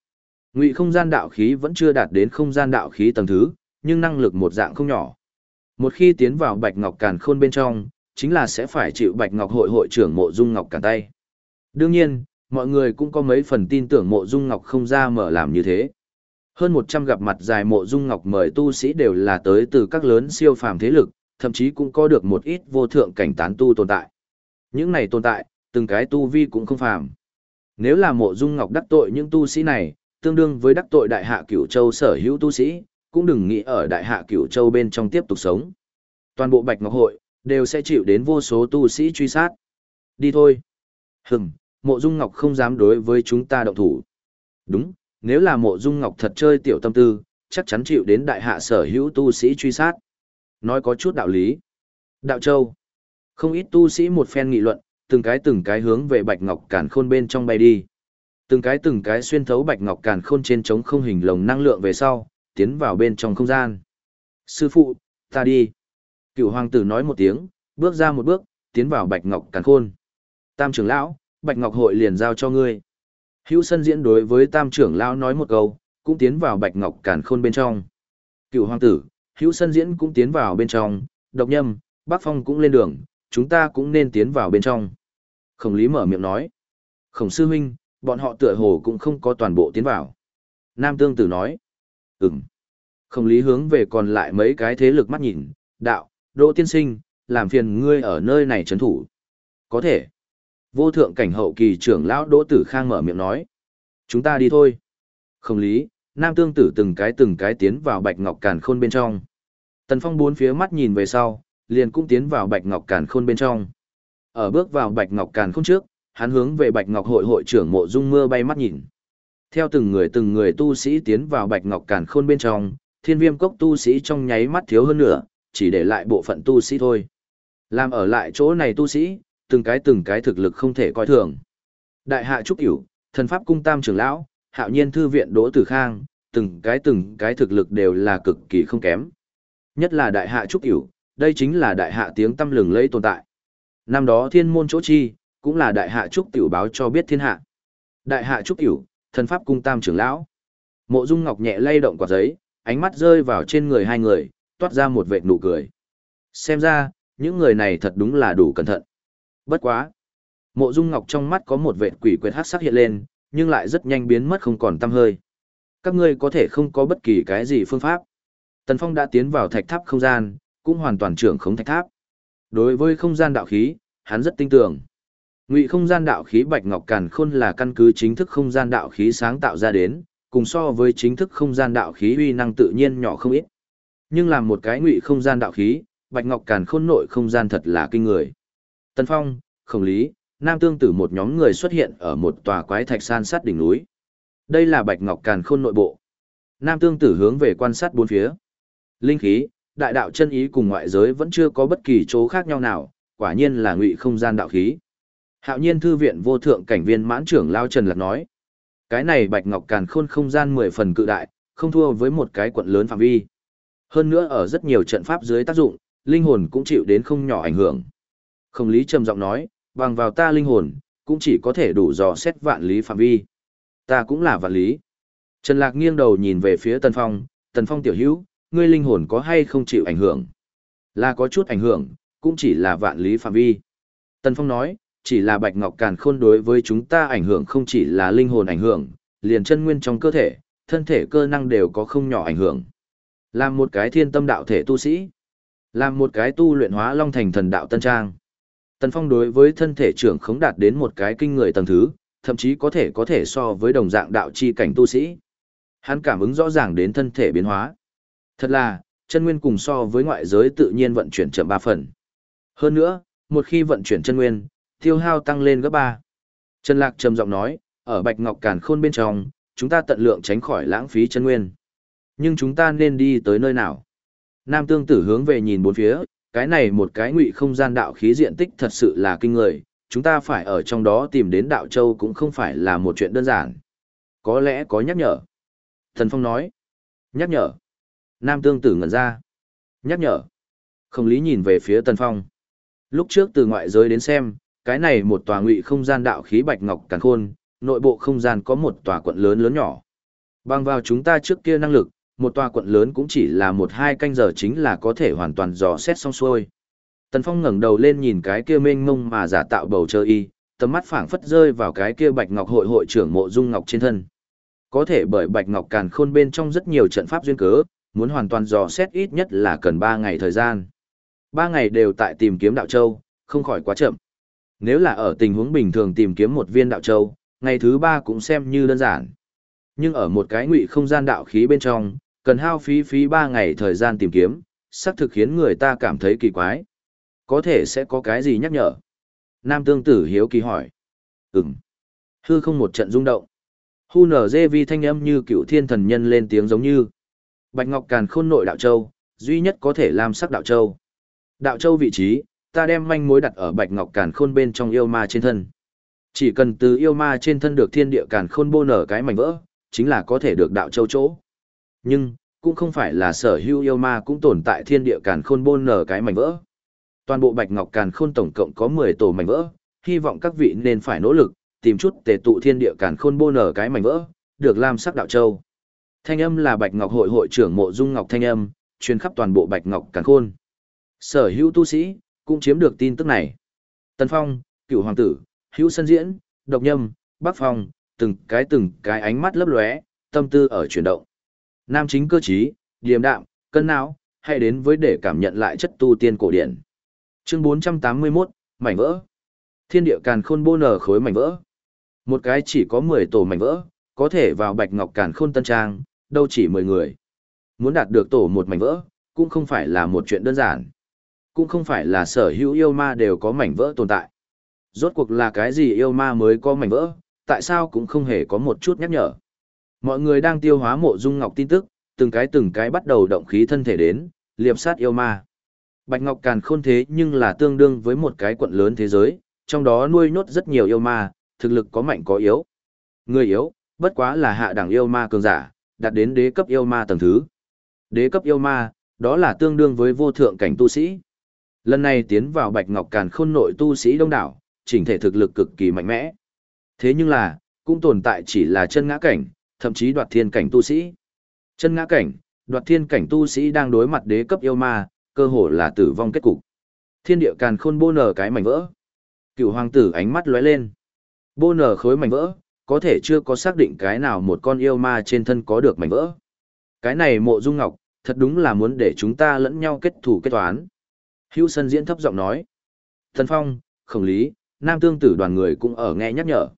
Ngụy không gian đạo khí vẫn chưa đạt đến không gian đạo khí tầng thứ, nhưng năng lực một dạng không nhỏ. Một khi tiến vào Bạch Ngọc Càn Khôn bên trong, chính là sẽ phải chịu Bạch Ngọc hội hội trưởng Mộ Dung Ngọc cản tay. Đương nhiên, mọi người cũng có mấy phần tin tưởng Mộ Dung Ngọc không ra mở làm như thế. Hơn 100 gặp mặt dài Mộ Dung Ngọc mời tu sĩ đều là tới từ các lớn siêu phàm thế lực, thậm chí cũng có được một ít vô thượng cảnh tán tu tồn tại. Những này tồn tại, từng cái tu vi cũng không phàm. Nếu là Mộ Dung Ngọc đắc tội những tu sĩ này, tương đương với đắc tội đại hạ cửu châu sở hữu tu sĩ, cũng đừng nghĩ ở đại hạ cửu châu bên trong tiếp tục sống. Toàn bộ Bạch Ngọc Hội, đều sẽ chịu đến vô số tu sĩ truy sát. Đi thôi. Hừm, mộ dung ngọc không dám đối với chúng ta động thủ. Đúng, nếu là mộ dung ngọc thật chơi tiểu tâm tư, chắc chắn chịu đến đại hạ sở hữu tu sĩ truy sát. Nói có chút đạo lý. Đạo Châu. Không ít tu sĩ một phen nghị luận, từng cái từng cái hướng về Bạch Ngọc Càn Khôn bên trong bay đi. Từng cái từng cái xuyên thấu bạch ngọc càn khôn trên trống không hình lồng năng lượng về sau, tiến vào bên trong không gian. Sư phụ, ta đi. Cựu hoàng tử nói một tiếng, bước ra một bước, tiến vào bạch ngọc càn khôn. Tam trưởng lão, bạch ngọc hội liền giao cho ngươi. Hữu sân diễn đối với tam trưởng lão nói một câu, cũng tiến vào bạch ngọc càn khôn bên trong. Cựu hoàng tử, hữu sân diễn cũng tiến vào bên trong, độc nhâm, bác phong cũng lên đường, chúng ta cũng nên tiến vào bên trong. Khổng lý mở miệng nói. Khổng sư huynh, bọn họ tựa hồ cũng không có toàn bộ tiến vào. Nam Tương Tử nói. Ừm. Khổng lý hướng về còn lại mấy cái thế lực mắt nhìn, đạo, Đỗ Tiên Sinh, làm phiền ngươi ở nơi này trấn thủ. Có thể. Vô thượng cảnh hậu kỳ trưởng lão Đỗ Tử Khang mở miệng nói. Chúng ta đi thôi. Không lý, Nam Tương Tử từng cái từng cái tiến vào Bạch Ngọc Càn Khôn bên trong. Tần Phong bốn phía mắt nhìn về sau, liền cũng tiến vào Bạch Ngọc Càn Khôn bên trong. Ở bước vào Bạch Ngọc Càn Khôn trước, hắn hướng về Bạch Ngọc hội hội trưởng Mộ Dung Mưa bay mắt nhìn. Theo từng người từng người tu sĩ tiến vào Bạch Ngọc Càn Khôn bên trong, Thiên Viêm cốc tu sĩ trong nháy mắt thiếu hơn nữa, chỉ để lại bộ phận tu sĩ thôi. Làm ở lại chỗ này tu sĩ, từng cái từng cái thực lực không thể coi thường. Đại hạ trúc cửu, thần pháp cung tam trưởng lão, hạo nhiên thư viện đỗ tử khang, từng cái từng cái thực lực đều là cực kỳ không kém. Nhất là đại hạ trúc cửu, đây chính là đại hạ tiếng tâm lừng lẫy tồn tại. Năm đó thiên môn chỗ chi, cũng là đại hạ trúc tiểu báo cho biết thiên hạ. Đại hạ trúc tiểu, thần pháp cung tam trưởng lão. Mộ Dung Ngọc nhẹ lay động quả giấy, ánh mắt rơi vào trên người hai người, toát ra một vệt nụ cười. Xem ra, những người này thật đúng là đủ cẩn thận. Bất quá. Mộ Dung Ngọc trong mắt có một vệt quỷ quyệt hắc sắc hiện lên, nhưng lại rất nhanh biến mất không còn tăm hơi. Các ngươi có thể không có bất kỳ cái gì phương pháp. Tần Phong đã tiến vào thạch tháp không gian, cũng hoàn toàn trưởng khống thạch tháp. Đối với không gian đạo khí, hắn rất tin tưởng. Ngụy không gian đạo khí Bạch Ngọc Càn Khôn là căn cứ chính thức không gian đạo khí sáng tạo ra đến, cùng so với chính thức không gian đạo khí uy năng tự nhiên nhỏ không ít. Nhưng làm một cái ngụy không gian đạo khí, Bạch Ngọc Càn Khôn nội không gian thật là kinh người. Tân Phong, Khổng Lý, Nam Tương Tử một nhóm người xuất hiện ở một tòa quái thạch san sát đỉnh núi. Đây là Bạch Ngọc Càn Khôn nội bộ. Nam Tương Tử hướng về quan sát bốn phía. Linh khí, đại đạo chân ý cùng ngoại giới vẫn chưa có bất kỳ chỗ khác nhau nào, quả nhiên là ngụy không gian đạo khí. Hạo nhiên thư viện vô thượng cảnh viên mãn trưởng Lao Trần Lạc nói. Cái này Bạch Ngọc Càn Khôn không gian mười phần cự đại, không thua với một cái quận lớn phạm vi. Hơn nữa ở rất nhiều trận pháp dưới tác dụng, linh hồn cũng chịu đến không nhỏ ảnh hưởng. Không lý trầm giọng nói, bằng vào ta linh hồn, cũng chỉ có thể đủ dò xét vạn lý phạm vi. Ta cũng là vạn lý. Trần Lạc nghiêng đầu nhìn về phía Tần Phong, Tần Phong tiểu hữu, ngươi linh hồn có hay không chịu ảnh hưởng? Là có chút ảnh hưởng, cũng chỉ là vạn lý phạm vi. Tần Phong nói, chỉ là Bạch Ngọc Càn Khôn đối với chúng ta ảnh hưởng không chỉ là linh hồn ảnh hưởng, liền chân nguyên trong cơ thể, thân thể cơ năng đều có không nhỏ ảnh hưởng. Làm một cái thiên tâm đạo thể tu sĩ, làm một cái tu luyện hóa long thành thần đạo tân trang. Tần Phong đối với thân thể trưởng khống đạt đến một cái kinh người tầng thứ, thậm chí có thể có thể so với đồng dạng đạo chi cảnh tu sĩ. Hắn cảm ứng rõ ràng đến thân thể biến hóa. Thật là, chân nguyên cùng so với ngoại giới tự nhiên vận chuyển chậm ba phần. Hơn nữa, một khi vận chuyển chân nguyên, tiêu hao tăng lên gấp ba. Trần Lạc trầm giọng nói, ở Bạch Ngọc Càn Khôn bên trong, chúng ta tận lượng tránh khỏi lãng phí chân nguyên. Nhưng chúng ta nên đi tới nơi nào? Nam Tương Tử hướng về nhìn bốn phía, cái này một cái ngụy không gian đạo khí diện tích thật sự là kinh người, chúng ta phải ở trong đó tìm đến đạo châu cũng không phải là một chuyện đơn giản. Có lẽ có nhắc nhở. Thần Phong nói. Nhắc nhở. Nam Tương Tử ngẩn ra. Nhắc nhở. Không lý nhìn về phía Tần Phong. Lúc trước từ ngoại giới đến xem, cái này một tòa ngụy không gian đạo khí bạch ngọc càn khôn, nội bộ không gian có một tòa quận lớn lớn nhỏ. Bằng vào chúng ta trước kia năng lực, một tòa quận lớn cũng chỉ là một hai canh giờ chính là có thể hoàn toàn dò xét xong xuôi. Tần Phong ngẩng đầu lên nhìn cái kia mênh mông mà giả tạo bầu trời y, tầm mắt phảng phất rơi vào cái kia Bạch Ngọc hội hội trưởng Mộ Dung Ngọc trên thân. Có thể bởi Bạch Ngọc Càn Khôn bên trong rất nhiều trận pháp duyên cớ, muốn hoàn toàn dò xét ít nhất là cần 3 ngày thời gian. 3 ngày đều tại tìm kiếm đạo châu, không khỏi quá chậm. Nếu là ở tình huống bình thường tìm kiếm một viên đạo châu, ngày thứ 3 cũng xem như đơn giản. Nhưng ở một cái ngụy không gian đạo khí bên trong, cần hao phí phí 3 ngày thời gian tìm kiếm, xác thực khiến người ta cảm thấy kỳ quái. Có thể sẽ có cái gì nhắc nhở? Nam tương tử hiếu kỳ hỏi. Ừm. Hư không một trận rung động. Hu nở dê vi thanh âm như cựu thiên thần nhân lên tiếng giống như. Bạch Ngọc Càn khôn nội đạo châu, duy nhất có thể làm sắc đạo châu. Đạo châu vị trí, ta đem manh mối đặt ở Bạch Ngọc Càn khôn bên trong yêu ma trên thân. Chỉ cần từ yêu ma trên thân được thiên địa càn khôn bô nở cái mảnh vỡ, chính là có thể được đạo châu chỗ. Nhưng, cũng không phải là sở hữu yêu ma cũng tồn tại thiên địa càn khôn bôn nở cái mảnh vỡ. Toàn bộ Bạch Ngọc Càn khôn tổng cộng có 10 tổ mảnh vỡ, hy vọng các vị nên phải nỗ lực, tìm chút tề tụ thiên địa càn khôn bôn nở cái mảnh vỡ, được làm sắc đạo châu. Thanh âm là Bạch Ngọc hội hội trưởng Mộ Dung Ngọc thanh âm, truyền khắp toàn bộ Bạch Ngọc Càn Khôn. Sở hữu tu sĩ cũng chiếm được tin tức này. tân Phong, cựu hoàng tử, Hữu Sân Diễn, Độc Nhâm, Bắc Phong, từng cái từng cái ánh mắt lấp lóe, tâm tư ở chuyển động. Nam chính cơ trí, điềm đạm, cân não, hay đến với để cảm nhận lại chất tu tiên cổ điển. Chương 481, mảnh vỡ. Thiên địa càn khôn bô nở khối mảnh vỡ. Một cái chỉ có 10 tổ mảnh vỡ, có thể vào bạch ngọc càn khôn tân trang, đâu chỉ 10 người. Muốn đạt được tổ một mảnh vỡ, cũng không phải là một chuyện đơn giản. Cũng không phải là sở hữu yêu ma đều có mảnh vỡ tồn tại. Rốt cuộc là cái gì yêu ma mới có mảnh vỡ, tại sao cũng không hề có một chút nhắc nhở. Mọi người đang tiêu hóa mộ dung ngọc tin tức, từng cái từng cái bắt đầu động khí thân thể đến, liệp sát yêu ma. Bạch Ngọc Càn khôn thế nhưng là tương đương với một cái quận lớn thế giới, trong đó nuôi nhốt rất nhiều yêu ma, thực lực có mạnh có yếu. Người yếu, bất quá là hạ đẳng yêu ma cường giả, đạt đến đế cấp yêu ma tầng thứ. Đế cấp yêu ma, đó là tương đương với vô thượng cảnh tu sĩ. Lần này tiến vào Bạch Ngọc Càn khôn nội tu sĩ đông đảo, chỉnh thể thực lực cực kỳ mạnh mẽ. Thế nhưng là, cũng tồn tại chỉ là chân ngã cảnh, thậm chí đoạt thiên cảnh tu sĩ. Chân ngã cảnh, đoạt thiên cảnh tu sĩ đang đối mặt đế cấp yêu ma, cơ hồ là tử vong kết cục. Thiên địa càn khôn bô nở cái mảnh vỡ. Cựu hoàng tử ánh mắt lóe lên. Bô nở khối mảnh vỡ, có thể chưa có xác định cái nào một con yêu ma trên thân có được mảnh vỡ. Cái này mộ dung ngọc, thật đúng là muốn để chúng ta lẫn nhau kết thủ kết toán. Hữu sân diễn thấp giọng nói. Thần phong, khổng lý, nam tương tử đoàn người cũng ở nghe nhắc nhở.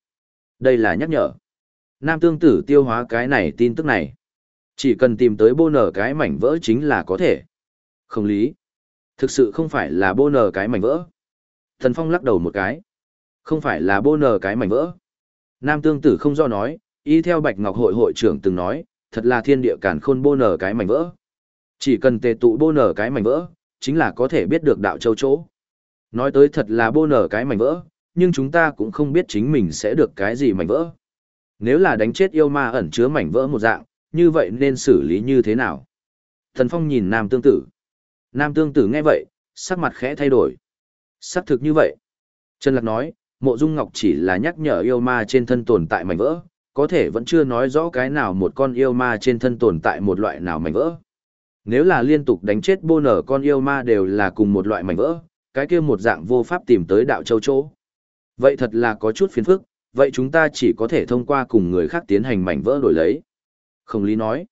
Đây là nhắc nhở. Nam tương tử tiêu hóa cái này tin tức này. Chỉ cần tìm tới bô nở cái mảnh vỡ chính là có thể. Không lý. Thực sự không phải là bô nở cái mảnh vỡ. Thần Phong lắc đầu một cái. Không phải là bô nở cái mảnh vỡ. Nam tương tử không do nói, y theo Bạch Ngọc hội hội trưởng từng nói, thật là thiên địa cản khôn bô nở cái mảnh vỡ. Chỉ cần tề tụ bô nở cái mảnh vỡ, chính là có thể biết được đạo châu chỗ. Nói tới thật là bô nở cái mảnh vỡ, nhưng chúng ta cũng không biết chính mình sẽ được cái gì mảnh vỡ. Nếu là đánh chết yêu ma ẩn chứa mảnh vỡ một dạng, như vậy nên xử lý như thế nào? Thần Phong nhìn Nam Tương Tử. Nam Tương Tử nghe vậy, sắc mặt khẽ thay đổi. Sắc thực như vậy. Trần Lạc nói, mộ dung ngọc chỉ là nhắc nhở yêu ma trên thân tồn tại mảnh vỡ, có thể vẫn chưa nói rõ cái nào một con yêu ma trên thân tồn tại một loại nào mảnh vỡ. Nếu là liên tục đánh chết bô nở con yêu ma đều là cùng một loại mảnh vỡ, cái kia một dạng vô pháp tìm tới đạo châu chỗ. Vậy thật là có chút phiền phức, vậy chúng ta chỉ có thể thông qua cùng người khác tiến hành mảnh vỡ đổi lấy. Không lý nói.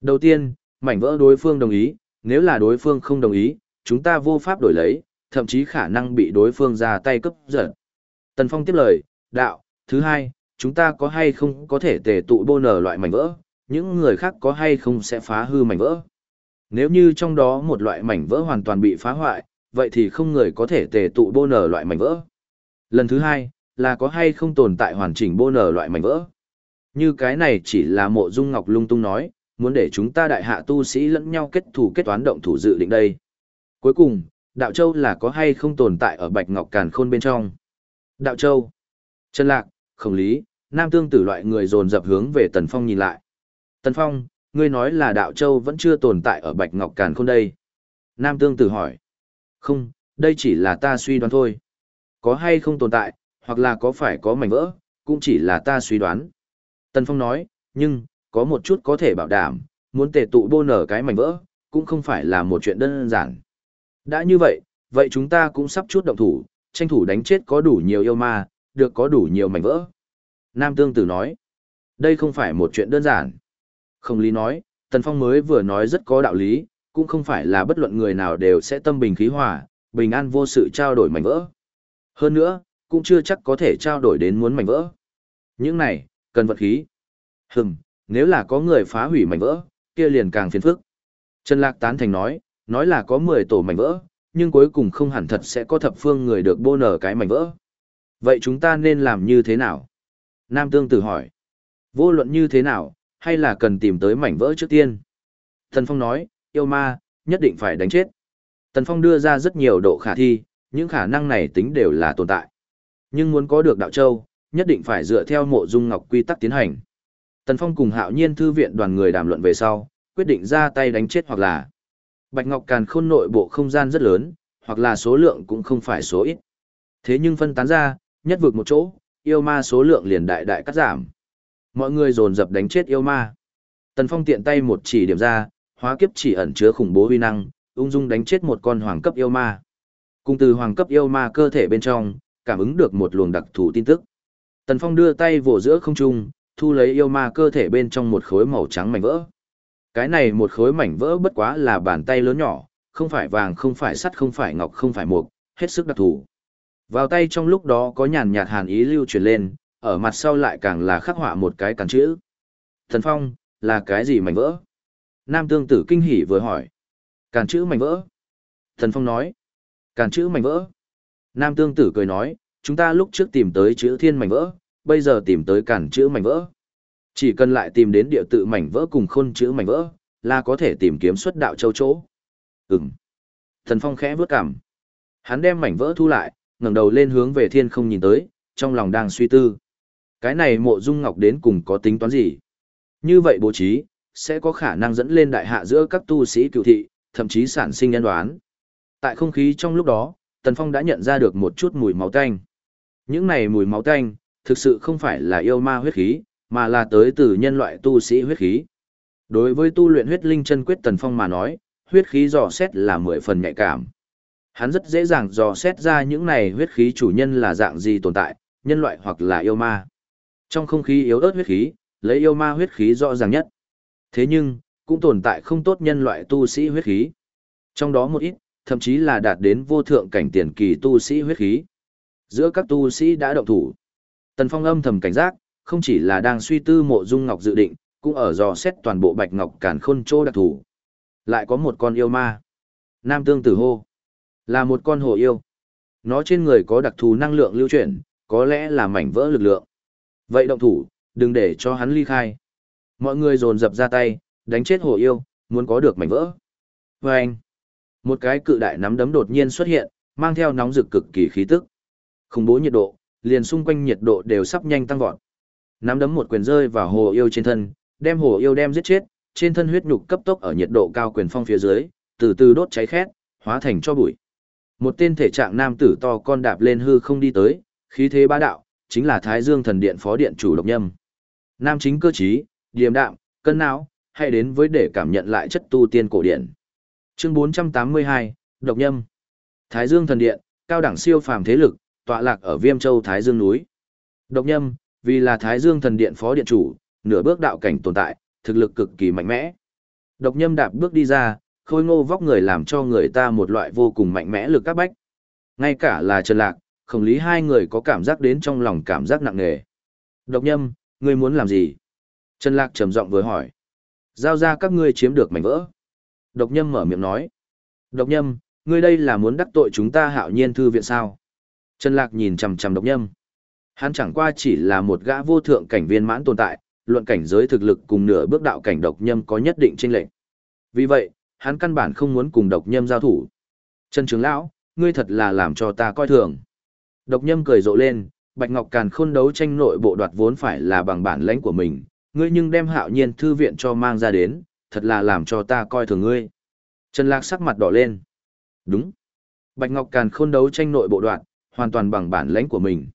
Đầu tiên, mảnh vỡ đối phương đồng ý, nếu là đối phương không đồng ý, chúng ta vô pháp đổi lấy, thậm chí khả năng bị đối phương ra tay cấp giật. Tần Phong tiếp lời, đạo, thứ hai, chúng ta có hay không có thể tề tụ bô nở loại mảnh vỡ, những người khác có hay không sẽ phá hư mảnh vỡ. Nếu như trong đó một loại mảnh vỡ hoàn toàn bị phá hoại, vậy thì không người có thể tề tụ bô nở loại mảnh vỡ. Lần thứ hai, là có hay không tồn tại hoàn chỉnh bô nở loại mảnh vỡ. Như cái này chỉ là mộ dung ngọc lung tung nói, muốn để chúng ta đại hạ tu sĩ lẫn nhau kết thủ kết toán động thủ dự định đây. Cuối cùng, đạo châu là có hay không tồn tại ở bạch ngọc càn khôn bên trong. Đạo châu, Trần Lạc, Khổng Lý, Nam Tương tử loại người dồn dập hướng về Tần Phong nhìn lại. Tần Phong, ngươi nói là đạo châu vẫn chưa tồn tại ở bạch ngọc càn khôn đây. Nam Tương tử hỏi. Không, đây chỉ là ta suy đoán thôi. Có hay không tồn tại, hoặc là có phải có mảnh vỡ, cũng chỉ là ta suy đoán. Tần Phong nói, nhưng, có một chút có thể bảo đảm, muốn tề tụ bô nở cái mảnh vỡ, cũng không phải là một chuyện đơn giản. Đã như vậy, vậy chúng ta cũng sắp chút động thủ, tranh thủ đánh chết có đủ nhiều yêu ma, được có đủ nhiều mảnh vỡ. Nam Tương Tử nói, đây không phải một chuyện đơn giản. Không lý nói, Tần Phong mới vừa nói rất có đạo lý, cũng không phải là bất luận người nào đều sẽ tâm bình khí hòa, bình an vô sự trao đổi mảnh vỡ. Hơn nữa, cũng chưa chắc có thể trao đổi đến muốn mảnh vỡ. Những này, cần vật khí. Hừm, nếu là có người phá hủy mảnh vỡ, kia liền càng phiền phức. Trần Lạc tán thành nói, nói là có 10 tổ mảnh vỡ, nhưng cuối cùng không hẳn thật sẽ có thập phương người được bô nở cái mảnh vỡ. Vậy chúng ta nên làm như thế nào? Nam Tương Tử hỏi. Vô luận như thế nào, hay là cần tìm tới mảnh vỡ trước tiên? Thần Phong nói, yêu ma, nhất định phải đánh chết. Tần Phong đưa ra rất nhiều độ khả thi, những khả năng này tính đều là tồn tại. Nhưng muốn có được đạo châu, nhất định phải dựa theo mộ dung ngọc quy tắc tiến hành. Tần Phong cùng hạo nhiên thư viện đoàn người đàm luận về sau, quyết định ra tay đánh chết hoặc là Bạch Ngọc Càn khôn nội bộ không gian rất lớn, hoặc là số lượng cũng không phải số ít. Thế nhưng phân tán ra, nhất vực một chỗ, yêu ma số lượng liền đại đại cắt giảm. Mọi người dồn dập đánh chết yêu ma. Tần Phong tiện tay một chỉ điểm ra, hóa kiếp chỉ ẩn chứa khủng bố uy năng, ung dung đánh chết một con hoàng cấp yêu ma. Cùng từ hoàng cấp yêu ma cơ thể bên trong, cảm ứng được một luồng đặc thù tin tức. Tần Phong đưa tay vỗ giữa không trung, thu lấy yêu ma cơ thể bên trong một khối màu trắng mảnh vỡ. Cái này một khối mảnh vỡ bất quá là bàn tay lớn nhỏ, không phải vàng không phải sắt không phải ngọc không phải mộc, hết sức đặc thù. Vào tay trong lúc đó có nhàn nhạt hàn ý lưu truyền lên, ở mặt sau lại càng là khắc họa một cái cản chữ. Thần phong, là cái gì mảnh vỡ? Nam tương tử kinh hỉ vừa hỏi. càn chữ mảnh vỡ. Thần phong nói. càn chữ mảnh vỡ. Nam tương tử cười nói, chúng ta lúc trước tìm tới chữ thiên mảnh vỡ, bây giờ tìm tới cản chữ mảnh vỡ. Chỉ cần lại tìm đến địa tự mảnh vỡ cùng khôn chữ mảnh vỡ, là có thể tìm kiếm xuất đạo châu chỗ. Ừm. Thần Phong khẽ vướt cằm. Hắn đem mảnh vỡ thu lại, ngẩng đầu lên hướng về thiên không nhìn tới, trong lòng đang suy tư. Cái này mộ dung ngọc đến cùng có tính toán gì? Như vậy bố trí, sẽ có khả năng dẫn lên đại hạ giữa các tu sĩ cựu thị, thậm chí sản sinh nhân đoán. Tại không khí trong lúc đó, Tần Phong đã nhận ra được một chút mùi máu tanh. Những này mùi máu tanh, thực sự không phải là yêu ma huyết khí, mà là tới từ nhân loại tu sĩ huyết khí. Đối với tu luyện huyết linh chân quyết Tần Phong mà nói, huyết khí dò xét là mười phần nhạy cảm. Hắn rất dễ dàng dò xét ra những này huyết khí chủ nhân là dạng gì tồn tại, nhân loại hoặc là yêu ma. Trong không khí yếu ớt huyết khí, lấy yêu ma huyết khí rõ ràng nhất. Thế nhưng, cũng tồn tại không tốt nhân loại tu sĩ huyết khí. Trong đó một ít, thậm chí là đạt đến vô thượng cảnh tiền kỳ tu sĩ huyết khí. Giữa các tu sĩ đã động thủ. Tần Phong âm thầm cảnh giác, không chỉ là đang suy tư mộ dung ngọc dự định, cũng ở dò xét toàn bộ bạch ngọc càn khôn chỗ đặc thủ. Lại có một con yêu ma. Nam tương tử hô. Là một con hồ yêu. Nó trên người có đặc thù năng lượng lưu chuyển, có lẽ là mảnh vỡ lực lượng. Vậy động thủ, đừng để cho hắn ly khai. Mọi người dồn dập ra tay, đánh chết hồ yêu, muốn có được mảnh vỡ. Và anh, một cái cự đại nắm đấm đột nhiên xuất hiện, mang theo nóng rực cực kỳ khí tức. Khủng bố nhiệt độ, liền xung quanh nhiệt độ đều sắp nhanh tăng vọt. Nắm đấm một quyền rơi vào hồ yêu trên thân, đem hồ yêu đem giết chết, trên thân huyết nhục cấp tốc ở nhiệt độ cao quyền phong phía dưới, từ từ đốt cháy khét, hóa thành cho bụi. Một tên thể trạng nam tử to con đạp lên hư không đi tới, khí thế bá đạo, chính là Thái Dương Thần Điện phó điện chủ độc nhâm. Nam chính cơ trí, điềm đạm, cân não, hay đến với để cảm nhận lại chất tu tiên cổ điển. Chương 482, Độc nhâm. Thái Dương Thần Điện, cao đẳng siêu phàm thế lực, tọa lạc ở Viêm Châu Thái Dương núi. Độc nhâm, vì là Thái Dương Thần Điện phó điện chủ, nửa bước đạo cảnh tồn tại, thực lực cực kỳ mạnh mẽ. Độc nhâm đạp bước đi ra, khôi ngô vóc người làm cho người ta một loại vô cùng mạnh mẽ lực các bách. Ngay cả là Trần Lạc, khổng lý hai người có cảm giác đến trong lòng cảm giác nặng nề. Độc nhâm, ngươi muốn làm gì? Trần Lạc trầm giọng vừa hỏi. Giao ra các ngươi chiếm được mảnh vỡ. Độc nhâm mở miệng nói. Độc nhâm, ngươi đây là muốn đắc tội chúng ta hạo nhiên thư viện sao? Trần Lạc nhìn chằm chằm độc nhâm. Hắn chẳng qua chỉ là một gã vô thượng cảnh viên mãn tồn tại, luận cảnh giới thực lực cùng nửa bước đạo cảnh độc nhâm có nhất định chênh lệch. Vì vậy, hắn căn bản không muốn cùng độc nhâm giao thủ. Trần Trường Lão, ngươi thật là làm cho ta coi thường. Độc nhâm cười rộ lên, Bạch Ngọc Càn khôn đấu tranh nội bộ đoạt vốn phải là bằng bản lãnh của mình, ngươi nhưng đem hạo nhiên thư viện cho mang ra đến, thật là làm cho ta coi thường ngươi. Trần Lạc sắc mặt đỏ lên. Đúng. Bạch Ngọc Càn khôn đấu tranh nội bộ đoạn, hoàn toàn bằng bản lãnh của mình.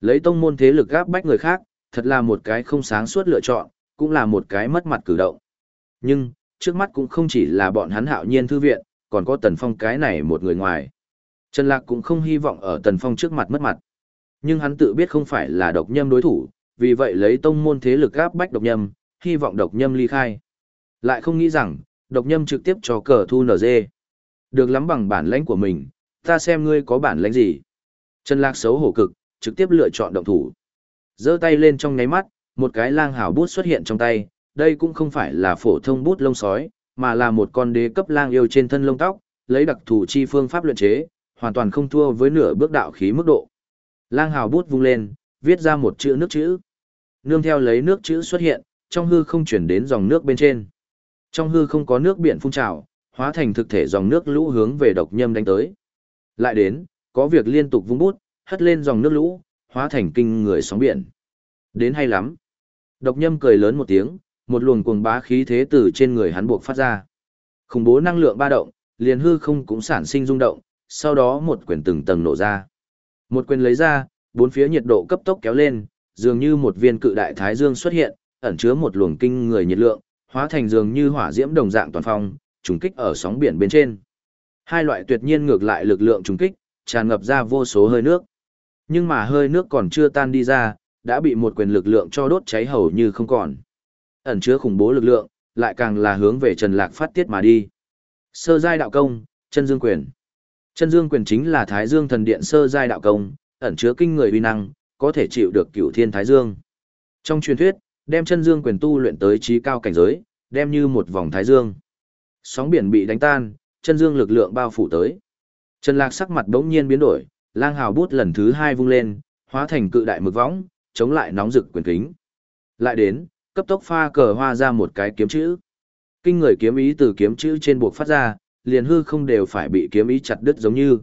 Lấy tông môn thế lực gáp bách người khác, thật là một cái không sáng suốt lựa chọn, cũng là một cái mất mặt cử động. Nhưng, trước mắt cũng không chỉ là bọn hắn hạo nhiên thư viện, còn có Tần Phong cái này một người ngoài. Trần Lạc cũng không hy vọng ở Tần Phong trước mặt mất mặt. Nhưng hắn tự biết không phải là độc nhâm đối thủ, vì vậy lấy tông môn thế lực gáp bách độc nhâm, hy vọng độc nhâm ly khai. Lại không nghĩ rằng, độc nhâm trực tiếp cho cờ thu nở dê. Được lắm bằng bản lãnh của mình, ta xem ngươi có bản lãnh gì. Trần Lạc xấu hổ cực, trực tiếp lựa chọn động thủ. giơ tay lên trong nháy mắt, một cái lang hào bút xuất hiện trong tay, đây cũng không phải là phổ thông bút lông sói, mà là một con đế cấp lang yêu trên thân lông tóc, lấy đặc thù chi phương pháp luyện chế, hoàn toàn không thua với nửa bước đạo khí mức độ. Lang hào bút vung lên, viết ra một chữ nước chữ. Nương theo lấy nước chữ xuất hiện, trong hư không chuyển đến dòng nước bên trên. Trong hư không có nước biển phun trào, hóa thành thực thể dòng nước lũ hướng về độc nhâm đánh tới. Lại đến, có việc liên tục vung bút, hất lên dòng nước lũ, hóa thành kinh người sóng biển. Đến hay lắm. Độc nhâm cười lớn một tiếng, một luồng cuồng bá khí thế từ trên người hắn buộc phát ra. Khủng bố năng lượng ba động, liền hư không cũng sản sinh rung động, sau đó một quyền từng tầng nổ ra. Một quyền lấy ra, bốn phía nhiệt độ cấp tốc kéo lên, dường như một viên cự đại thái dương xuất hiện, ẩn chứa một luồng kinh người nhiệt lượng, hóa thành dường như hỏa diễm đồng dạng toàn phong, trùng kích ở sóng biển bên trên. Hai loại tuyệt nhiên ngược lại lực lượng trùng kích, tràn ngập ra vô số hơi nước. Nhưng mà hơi nước còn chưa tan đi ra, đã bị một quyền lực lượng cho đốt cháy hầu như không còn. Ẩn chứa khủng bố lực lượng, lại càng là hướng về Trần Lạc phát tiết mà đi. Sơ giai đạo công, chân dương quyền. Chân dương quyền chính là Thái Dương thần điện sơ giai đạo công, ẩn chứa kinh người uy năng, có thể chịu được cửu thiên Thái Dương. Trong truyền thuyết, đem chân dương quyền tu luyện tới trí cao cảnh giới, đem như một vòng Thái Dương. Sóng biển bị đánh tan, chân dương lực lượng bao phủ tới. Trần Lạc sắc mặt bỗng nhiên biến đổi, lang hào bút lần thứ hai vung lên, hóa thành cự đại mực võng, chống lại nóng rực quyền kính. Lại đến, cấp tốc pha cờ hoa ra một cái kiếm chữ. Kinh người kiếm ý từ kiếm chữ trên buộc phát ra, liền hư không đều phải bị kiếm ý chặt đứt giống như.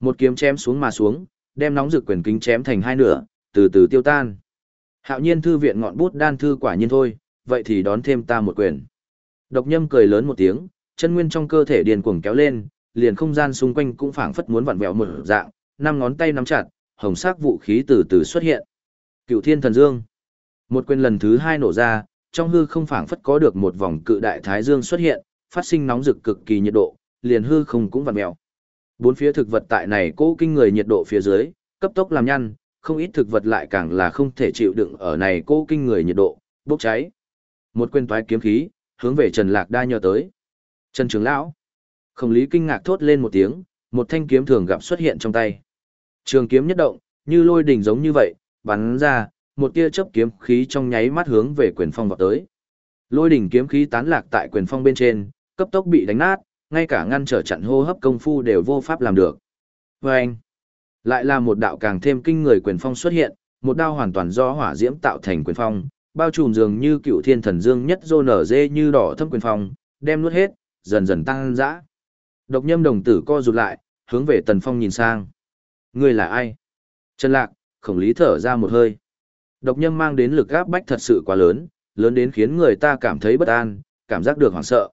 Một kiếm chém xuống mà xuống, đem nóng rực quyền kính chém thành hai nửa, từ từ tiêu tan. Hạo nhiên thư viện ngọn bút đan thư quả nhiên thôi, vậy thì đón thêm ta một quyền. Độc nhâm cười lớn một tiếng, chân nguyên trong cơ thể điền cuồng kéo lên, liền không gian xung quanh cũng phảng phất muốn vặn vẹo một dạng, năm ngón tay nắm chặt, hồng sắc vũ khí từ từ xuất hiện. Cựu Thiên Thần Dương. Một quyền lần thứ hai nổ ra, trong hư không phảng phất có được một vòng cự đại thái dương xuất hiện, phát sinh nóng rực cực kỳ nhiệt độ, liền hư không cũng vặn mèo. Bốn phía thực vật tại này cố kinh người nhiệt độ phía dưới, cấp tốc làm nhăn, không ít thực vật lại càng là không thể chịu đựng ở này cô kinh người nhiệt độ, bốc cháy. Một quyền toái kiếm khí, hướng về Trần Lạc Đa nhờ tới. Trần Trường Lão. Khổng lý kinh ngạc thốt lên một tiếng, một thanh kiếm thường gặp xuất hiện trong tay. Trường kiếm nhất động, như lôi đỉnh giống như vậy, bắn ra, một tia chớp kiếm khí trong nháy mắt hướng về quyền phong vọt tới. Lôi đỉnh kiếm khí tán lạc tại quyền phong bên trên, cấp tốc bị đánh nát, ngay cả ngăn trở chặn hô hấp công phu đều vô pháp làm được. Và anh, lại là một đạo càng thêm kinh người quyền phong xuất hiện, một đao hoàn toàn do hỏa diễm tạo thành quyền phong, bao trùm dường như cựu thiên thần dương nhất dô nở dê như đỏ thâm quyền phong, đem nuốt hết, dần dần tăng dã. Độc nhâm đồng tử co rụt lại, hướng về tần phong nhìn sang. Người là ai? Trần lạc, khổng lý thở ra một hơi. Độc nhâm mang đến lực áp bách thật sự quá lớn, lớn đến khiến người ta cảm thấy bất an, cảm giác được hoảng sợ.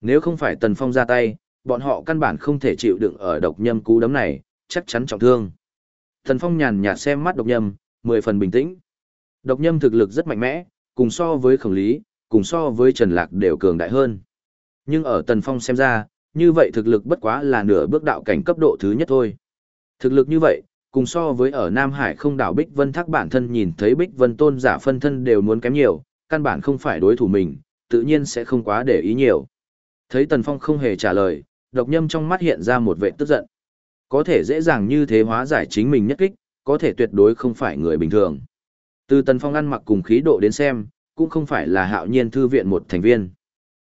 Nếu không phải tần phong ra tay, bọn họ căn bản không thể chịu đựng ở độc nhâm cú đấm này, chắc chắn trọng thương. Thần phong nhàn nhạt xem mắt độc nhâm, mười phần bình tĩnh. Độc nhâm thực lực rất mạnh mẽ, cùng so với khổng lý, cùng so với Trần Lạc đều cường đại hơn. Nhưng ở Tần Phong xem ra, như vậy thực lực bất quá là nửa bước đạo cảnh cấp độ thứ nhất thôi. Thực lực như vậy, cùng so với ở Nam Hải không đảo Bích Vân Thác bản thân nhìn thấy Bích Vân Tôn giả phân thân đều muốn kém nhiều, căn bản không phải đối thủ mình, tự nhiên sẽ không quá để ý nhiều. Thấy Tần Phong không hề trả lời, độc nhâm trong mắt hiện ra một vẻ tức giận. Có thể dễ dàng như thế hóa giải chính mình nhất kích, có thể tuyệt đối không phải người bình thường. Từ Tần Phong ăn mặc cùng khí độ đến xem, cũng không phải là hạo nhiên thư viện một thành viên.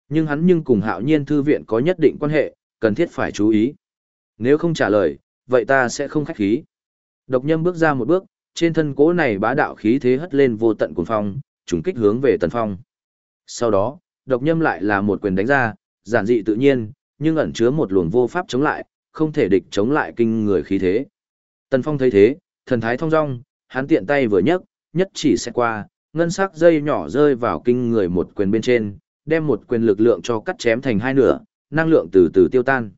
Nhưng hắn nhưng cùng hạo nhiên thư viện có nhất định quan hệ, cần thiết phải chú ý. Nếu không trả lời, vậy ta sẽ không khách khí. Độc nhâm bước ra một bước, trên thân cố này bá đạo khí thế hất lên vô tận cuồng phong, trùng kích hướng về tần phong. Sau đó, độc nhâm lại là một quyền đánh ra, giản dị tự nhiên, nhưng ẩn chứa một luồng vô pháp chống lại, không thể địch chống lại kinh người khí thế. Tần phong thấy thế, thần thái thong dong, hắn tiện tay vừa nhấc, nhất chỉ sẽ qua, ngân sắc dây nhỏ rơi vào kinh người một quyền bên trên, đem một quyền lực lượng cho cắt chém thành hai nửa, năng lượng từ từ tiêu tan.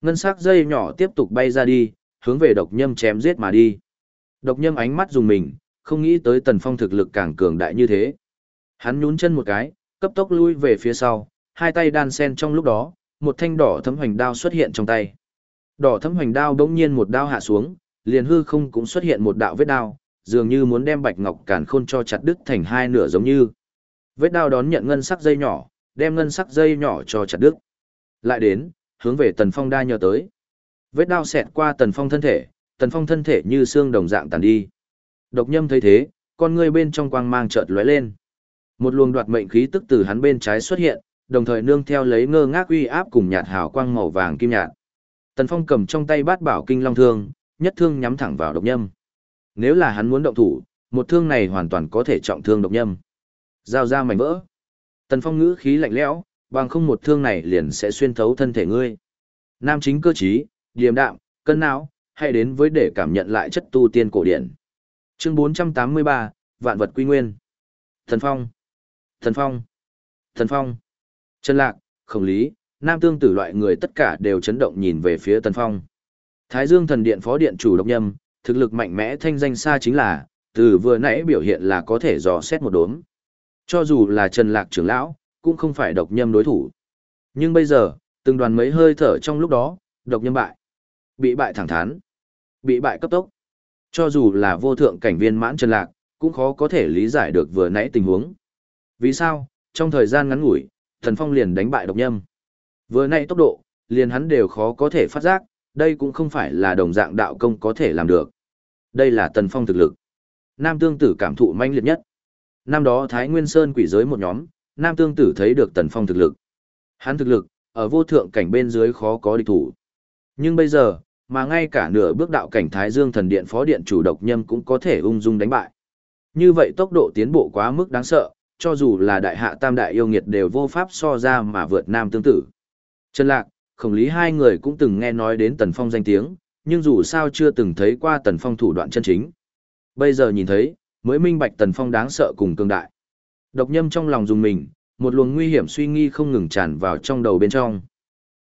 Ngân sắc dây nhỏ tiếp tục bay ra đi, hướng về độc nhâm chém giết mà đi. Độc nhâm ánh mắt dùng mình, không nghĩ tới tần phong thực lực càng cường đại như thế. Hắn nhún chân một cái, cấp tốc lui về phía sau, hai tay đan sen trong lúc đó, một thanh đỏ thấm hoành đao xuất hiện trong tay. Đỏ thấm hoành đao đống nhiên một đao hạ xuống, liền hư không cũng xuất hiện một đạo vết đao, dường như muốn đem bạch ngọc càn khôn cho chặt đứt thành hai nửa giống như. Vết đao đón nhận ngân sắc dây nhỏ, đem ngân sắc dây nhỏ cho chặt đứt. Lại đến, hướng về tần phong đa nhờ tới. Vết đao xẹt qua tần phong thân thể, tần phong thân thể như xương đồng dạng tàn đi. Độc nhâm thấy thế, con ngươi bên trong quang mang chợt lóe lên. Một luồng đoạt mệnh khí tức từ hắn bên trái xuất hiện, đồng thời nương theo lấy ngơ ngác uy áp cùng nhạt hào quang màu vàng kim nhạt. Tần Phong cầm trong tay bát bảo kinh long thương, nhất thương nhắm thẳng vào độc nhâm. Nếu là hắn muốn động thủ, một thương này hoàn toàn có thể trọng thương độc nhâm. Giao ra mảnh vỡ. Tần Phong ngữ khí lạnh lẽo, bằng không một thương này liền sẽ xuyên thấu thân thể ngươi. Nam chính cơ trí, điềm đạm, cân não, hãy đến với để cảm nhận lại chất tu tiên cổ điển. Chương 483, Vạn vật quy nguyên. Thần Phong. Thần Phong. Thần Phong. Trần Lạc, Khổng Lý, Nam Tương Tử loại người tất cả đều chấn động nhìn về phía Tần Phong. Thái Dương Thần Điện Phó Điện chủ độc nhâm, thực lực mạnh mẽ thanh danh xa chính là, từ vừa nãy biểu hiện là có thể dò xét một đốm. Cho dù là Trần Lạc trưởng lão, cũng không phải độc nhâm đối thủ. Nhưng bây giờ, từng đoàn mấy hơi thở trong lúc đó, độc nhâm bại. Bị bại thẳng thắn. Bị bại cấp tốc. Cho dù là vô thượng cảnh viên mãn Trần Lạc, cũng khó có thể lý giải được vừa nãy tình huống. Vì sao, trong thời gian ngắn ngủi, Thần Phong liền đánh bại độc nhâm. Vừa nãy tốc độ, liền hắn đều khó có thể phát giác, đây cũng không phải là đồng dạng đạo công có thể làm được. Đây là Tần Phong thực lực. Nam Tương Tử cảm thụ manh liệt nhất. Năm đó Thái Nguyên Sơn quỷ giới một nhóm, Nam Tương Tử thấy được Tần Phong thực lực. Hắn thực lực, ở vô thượng cảnh bên dưới khó có địch thủ. Nhưng bây giờ, mà ngay cả nửa bước đạo cảnh Thái Dương thần điện phó điện chủ độc nhâm cũng có thể ung dung đánh bại. Như vậy tốc độ tiến bộ quá mức đáng sợ, cho dù là đại hạ tam đại yêu nghiệt đều vô pháp so ra mà vượt nam tương tử. Trần Lạc, Khổng Lý hai người cũng từng nghe nói đến Tần Phong danh tiếng, nhưng dù sao chưa từng thấy qua Tần Phong thủ đoạn chân chính. Bây giờ nhìn thấy, mới minh bạch Tần Phong đáng sợ cùng cường đại. Độc nhâm trong lòng dùng mình, một luồng nguy hiểm suy nghi không ngừng tràn vào trong đầu bên trong.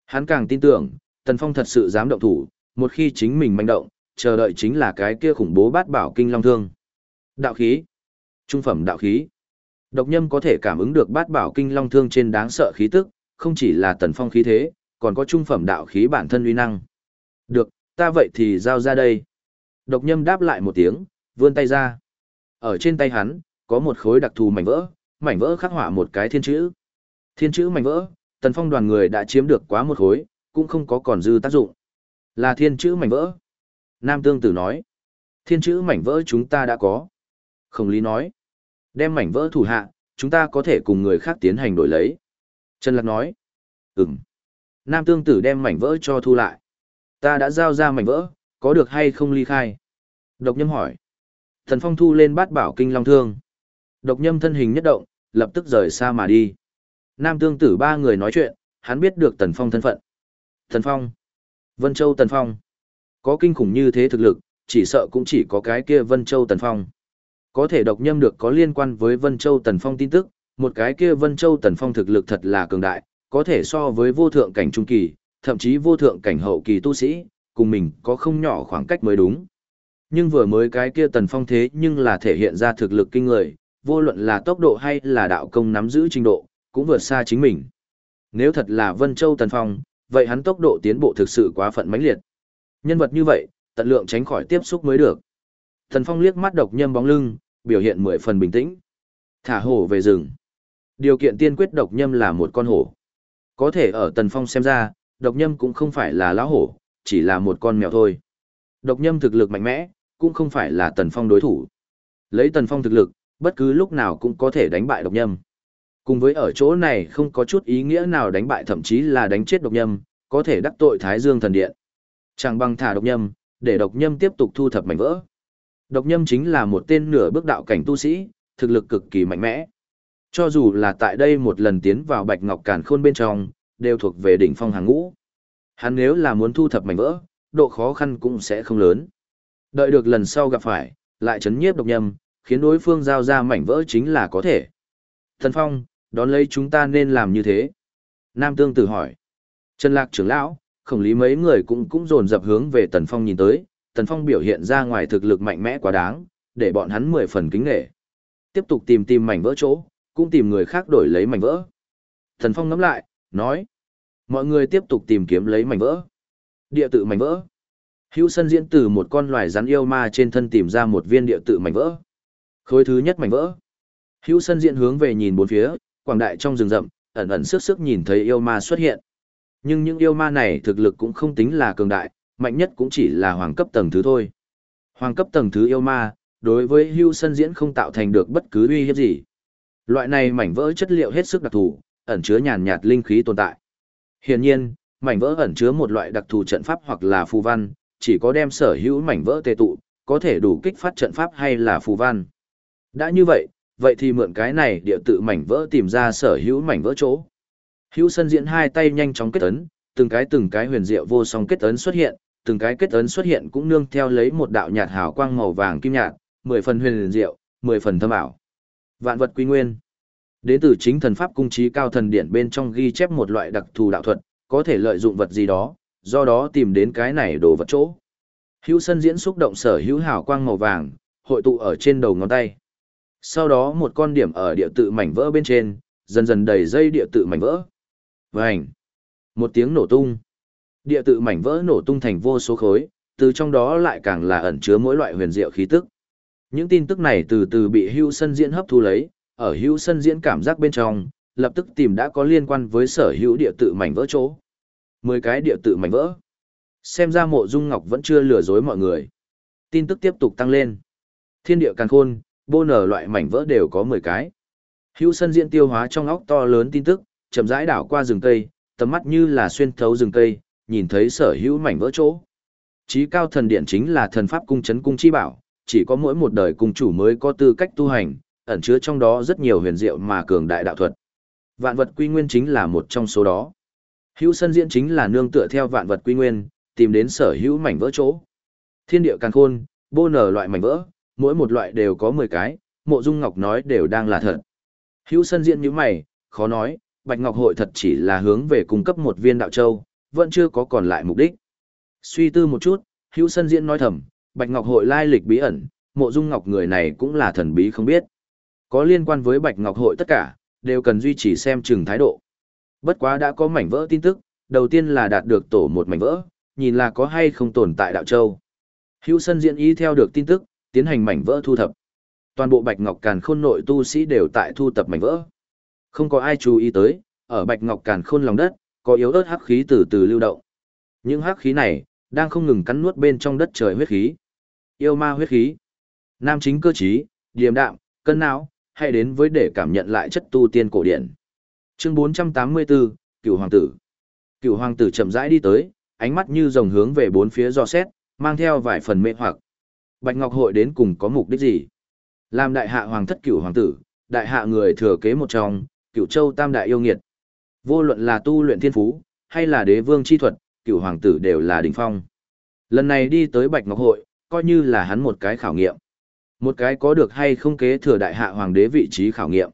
Hắn càng tin tưởng, Tần Phong thật sự dám động thủ, một khi chính mình manh động, chờ đợi chính là cái kia khủng bố bát bảo kinh long thương. Đạo khí. Trung phẩm đạo khí. Độc nhâm có thể cảm ứng được bát bảo kinh long thương trên đáng sợ khí tức, không chỉ là Tần Phong khí thế, còn có trung phẩm đạo khí bản thân uy năng. Được, ta vậy thì giao ra đây. Độc nhâm đáp lại một tiếng, vươn tay ra. Ở trên tay hắn, có một khối đặc thù mảnh vỡ, mảnh vỡ khắc họa một cái thiên chữ. Thiên chữ mảnh vỡ, tần phong đoàn người đã chiếm được quá một khối, cũng không có còn dư tác dụng. Là thiên chữ mảnh vỡ. Nam Tương Tử nói. Thiên chữ mảnh vỡ chúng ta đã có. Khổng lý nói. Đem mảnh vỡ thủ hạ, chúng ta có thể cùng người khác tiến hành đổi lấy. Trần Lạc nói. Ừm. Nam Tương Tử đem mảnh vỡ cho thu lại. Ta đã giao ra mảnh vỡ, có được hay không ly khai? Độc nhâm hỏi. Thần Phong thu lên bát bảo kinh long thương. Độc nhâm thân hình nhất động, lập tức rời xa mà đi. Nam Tương Tử ba người nói chuyện, hắn biết được Tần Phong thân phận. Tần Phong. Vân Châu Tần Phong. Có kinh khủng như thế thực lực, chỉ sợ cũng chỉ có cái kia Vân Châu Tần Phong. Có thể độc nhâm được có liên quan với Vân Châu Tần Phong tin tức, một cái kia Vân Châu Tần Phong thực lực thật là cường đại, có thể so với vô thượng cảnh trung kỳ, thậm chí vô thượng cảnh hậu kỳ tu sĩ, cùng mình có không nhỏ khoảng cách mới đúng. Nhưng vừa mới cái kia Tần Phong thế nhưng là thể hiện ra thực lực kinh người, vô luận là tốc độ hay là đạo công nắm giữ trình độ, cũng vượt xa chính mình. Nếu thật là Vân Châu Tần Phong, vậy hắn tốc độ tiến bộ thực sự quá phận mãnh liệt. Nhân vật như vậy, tận lượng tránh khỏi tiếp xúc mới được. Tần Phong liếc mắt độc nhâm bóng lưng, biểu hiện mười phần bình tĩnh. Thả hổ về rừng. Điều kiện tiên quyết độc nhâm là một con hổ. Có thể ở Tần Phong xem ra, độc nhâm cũng không phải là lão hổ, chỉ là một con mèo thôi. Độc nhâm thực lực mạnh mẽ, cũng không phải là Tần Phong đối thủ. Lấy Tần Phong thực lực, bất cứ lúc nào cũng có thể đánh bại độc nhâm. Cùng với ở chỗ này không có chút ý nghĩa nào đánh bại thậm chí là đánh chết độc nhâm, có thể đắc tội Thái Dương thần điện. Chẳng bằng thả độc nhâm, để độc nhâm tiếp tục thu thập mảnh vỡ. Độc nhâm chính là một tên nửa bước đạo cảnh tu sĩ, thực lực cực kỳ mạnh mẽ. Cho dù là tại đây một lần tiến vào Bạch Ngọc Càn Khôn bên trong, đều thuộc về đỉnh phong hàng ngũ. Hắn nếu là muốn thu thập mảnh vỡ, độ khó khăn cũng sẽ không lớn. Đợi được lần sau gặp phải, lại chấn nhiếp độc nhâm, khiến đối phương giao ra mảnh vỡ chính là có thể. Thần Phong, đón lấy chúng ta nên làm như thế. Nam Tương Tử hỏi. Trần Lạc trưởng lão, khổng lý mấy người cũng cũng dồn dập hướng về Tần Phong nhìn tới, Tần Phong biểu hiện ra ngoài thực lực mạnh mẽ quá đáng, để bọn hắn mười phần kính nghệ. Tiếp tục tìm tìm mảnh vỡ chỗ, cũng tìm người khác đổi lấy mảnh vỡ. Thần Phong ngắm lại, nói. Mọi người tiếp tục tìm kiếm lấy mảnh vỡ. Địa tự mảnh vỡ. Hữu sân diễn từ một con loài rắn yêu ma trên thân tìm ra một viên địa tự mảnh vỡ. Khối thứ nhất mảnh vỡ. Hữu sân diễn hướng về nhìn bốn phía, quảng đại trong rừng rậm, ẩn ẩn sức sức nhìn thấy yêu ma xuất hiện. Nhưng những yêu ma này thực lực cũng không tính là cường đại, mạnh nhất cũng chỉ là hoàng cấp tầng thứ thôi. Hoàng cấp tầng thứ yêu ma, đối với hưu sân diễn không tạo thành được bất cứ uy hiếp gì. Loại này mảnh vỡ chất liệu hết sức đặc thù, ẩn chứa nhàn nhạt linh khí tồn tại. Hiển nhiên, mảnh vỡ ẩn chứa một loại đặc thù trận pháp hoặc là phù văn, chỉ có đem sở hữu mảnh vỡ tề tụ, có thể đủ kích phát trận pháp hay là phù văn. Đã như vậy, vậy thì mượn cái này địa tự mảnh vỡ tìm ra sở hữu mảnh vỡ chỗ. Hữu sân diễn hai tay nhanh chóng kết ấn, từng cái từng cái huyền diệu vô song kết ấn xuất hiện, từng cái kết ấn xuất hiện cũng nương theo lấy một đạo nhạt hào quang màu vàng kim nhạt, mười phần huyền diệu, mười phần thâm ảo. Vạn vật quy nguyên. Đến từ chính thần pháp cung trí cao thần điện bên trong ghi chép một loại đặc thù đạo thuật, có thể lợi dụng vật gì đó, do đó tìm đến cái này đồ vật chỗ. Hữu sân diễn xúc động sở hữu hào quang màu vàng, hội tụ ở trên đầu ngón tay. Sau đó một con điểm ở địa tự mảnh vỡ bên trên, dần dần đầy dây địa tự mảnh vỡ. Vành! Một tiếng nổ tung. Địa tự mảnh vỡ nổ tung thành vô số khối, từ trong đó lại càng là ẩn chứa mỗi loại huyền diệu khí tức. Những tin tức này từ từ bị hưu sân diễn hấp thu lấy, ở hưu sân diễn cảm giác bên trong, lập tức tìm đã có liên quan với sở hữu địa tự mảnh vỡ chỗ. Mười cái địa tự mảnh vỡ. Xem ra mộ dung ngọc vẫn chưa lừa dối mọi người. Tin tức tiếp tục tăng lên. Thiên địa càng khôn, bô nở loại mảnh vỡ đều có mười cái. Hữu sân diễn tiêu hóa trong óc to lớn tin tức, chậm rãi đảo qua rừng cây, tầm mắt như là xuyên thấu rừng cây, nhìn thấy sở hữu mảnh vỡ chỗ. Chí cao thần điện chính là thần pháp cung chấn cung chi bảo, chỉ có mỗi một đời cung chủ mới có tư cách tu hành, ẩn chứa trong đó rất nhiều huyền diệu mà cường đại đạo thuật. Vạn vật quy nguyên chính là một trong số đó. Hữu sân diễn chính là nương tựa theo vạn vật quy nguyên, tìm đến sở hữu mảnh vỡ chỗ. Thiên địa càng khôn, bô nở loại mảnh vỡ, mỗi một loại đều có 10 cái, mộ dung ngọc nói đều đang là thật. Hữu sân diễn như mày, khó nói, Bạch Ngọc Hội thật chỉ là hướng về cung cấp một viên đạo châu, vẫn chưa có còn lại mục đích. Suy tư một chút, Hữu sân diễn nói thầm, Bạch Ngọc Hội lai lịch bí ẩn, mộ dung ngọc người này cũng là thần bí không biết. Có liên quan với Bạch Ngọc Hội tất cả, đều cần duy trì xem chừng thái độ. Bất quá đã có mảnh vỡ tin tức, đầu tiên là đạt được tổ một mảnh vỡ, nhìn là có hay không tồn tại đạo châu. Hữu sân diễn ý theo được tin tức, tiến hành mảnh vỡ thu thập. Toàn bộ Bạch Ngọc Càn Khôn nội tu sĩ đều tại thu thập mảnh vỡ. Không có ai chú ý tới, ở Bạch Ngọc Càn Khôn lòng đất, có yếu ớt hắc khí từ từ lưu động. Những hắc khí này đang không ngừng cắn nuốt bên trong đất trời huyết khí. Yêu ma huyết khí. Nam chính cơ trí, điềm đạm, cân não, hay đến với để cảm nhận lại chất tu tiên cổ điển. Chương 484, Cửu hoàng tử. Cửu hoàng tử chậm rãi đi tới, ánh mắt như rồng hướng về bốn phía dò xét, mang theo vài phần mê hoặc. Bạch Ngọc hội đến cùng có mục đích gì? Làm đại hạ hoàng thất cửu hoàng tử, đại hạ người thừa kế một trong, cửu châu tam đại yêu nghiệt. Vô luận là tu luyện thiên phú, hay là đế vương chi thuật, cửu hoàng tử đều là đỉnh phong. Lần này đi tới Bạch Ngọc hội, coi như là hắn một cái khảo nghiệm. Một cái có được hay không kế thừa đại hạ hoàng đế vị trí khảo nghiệm.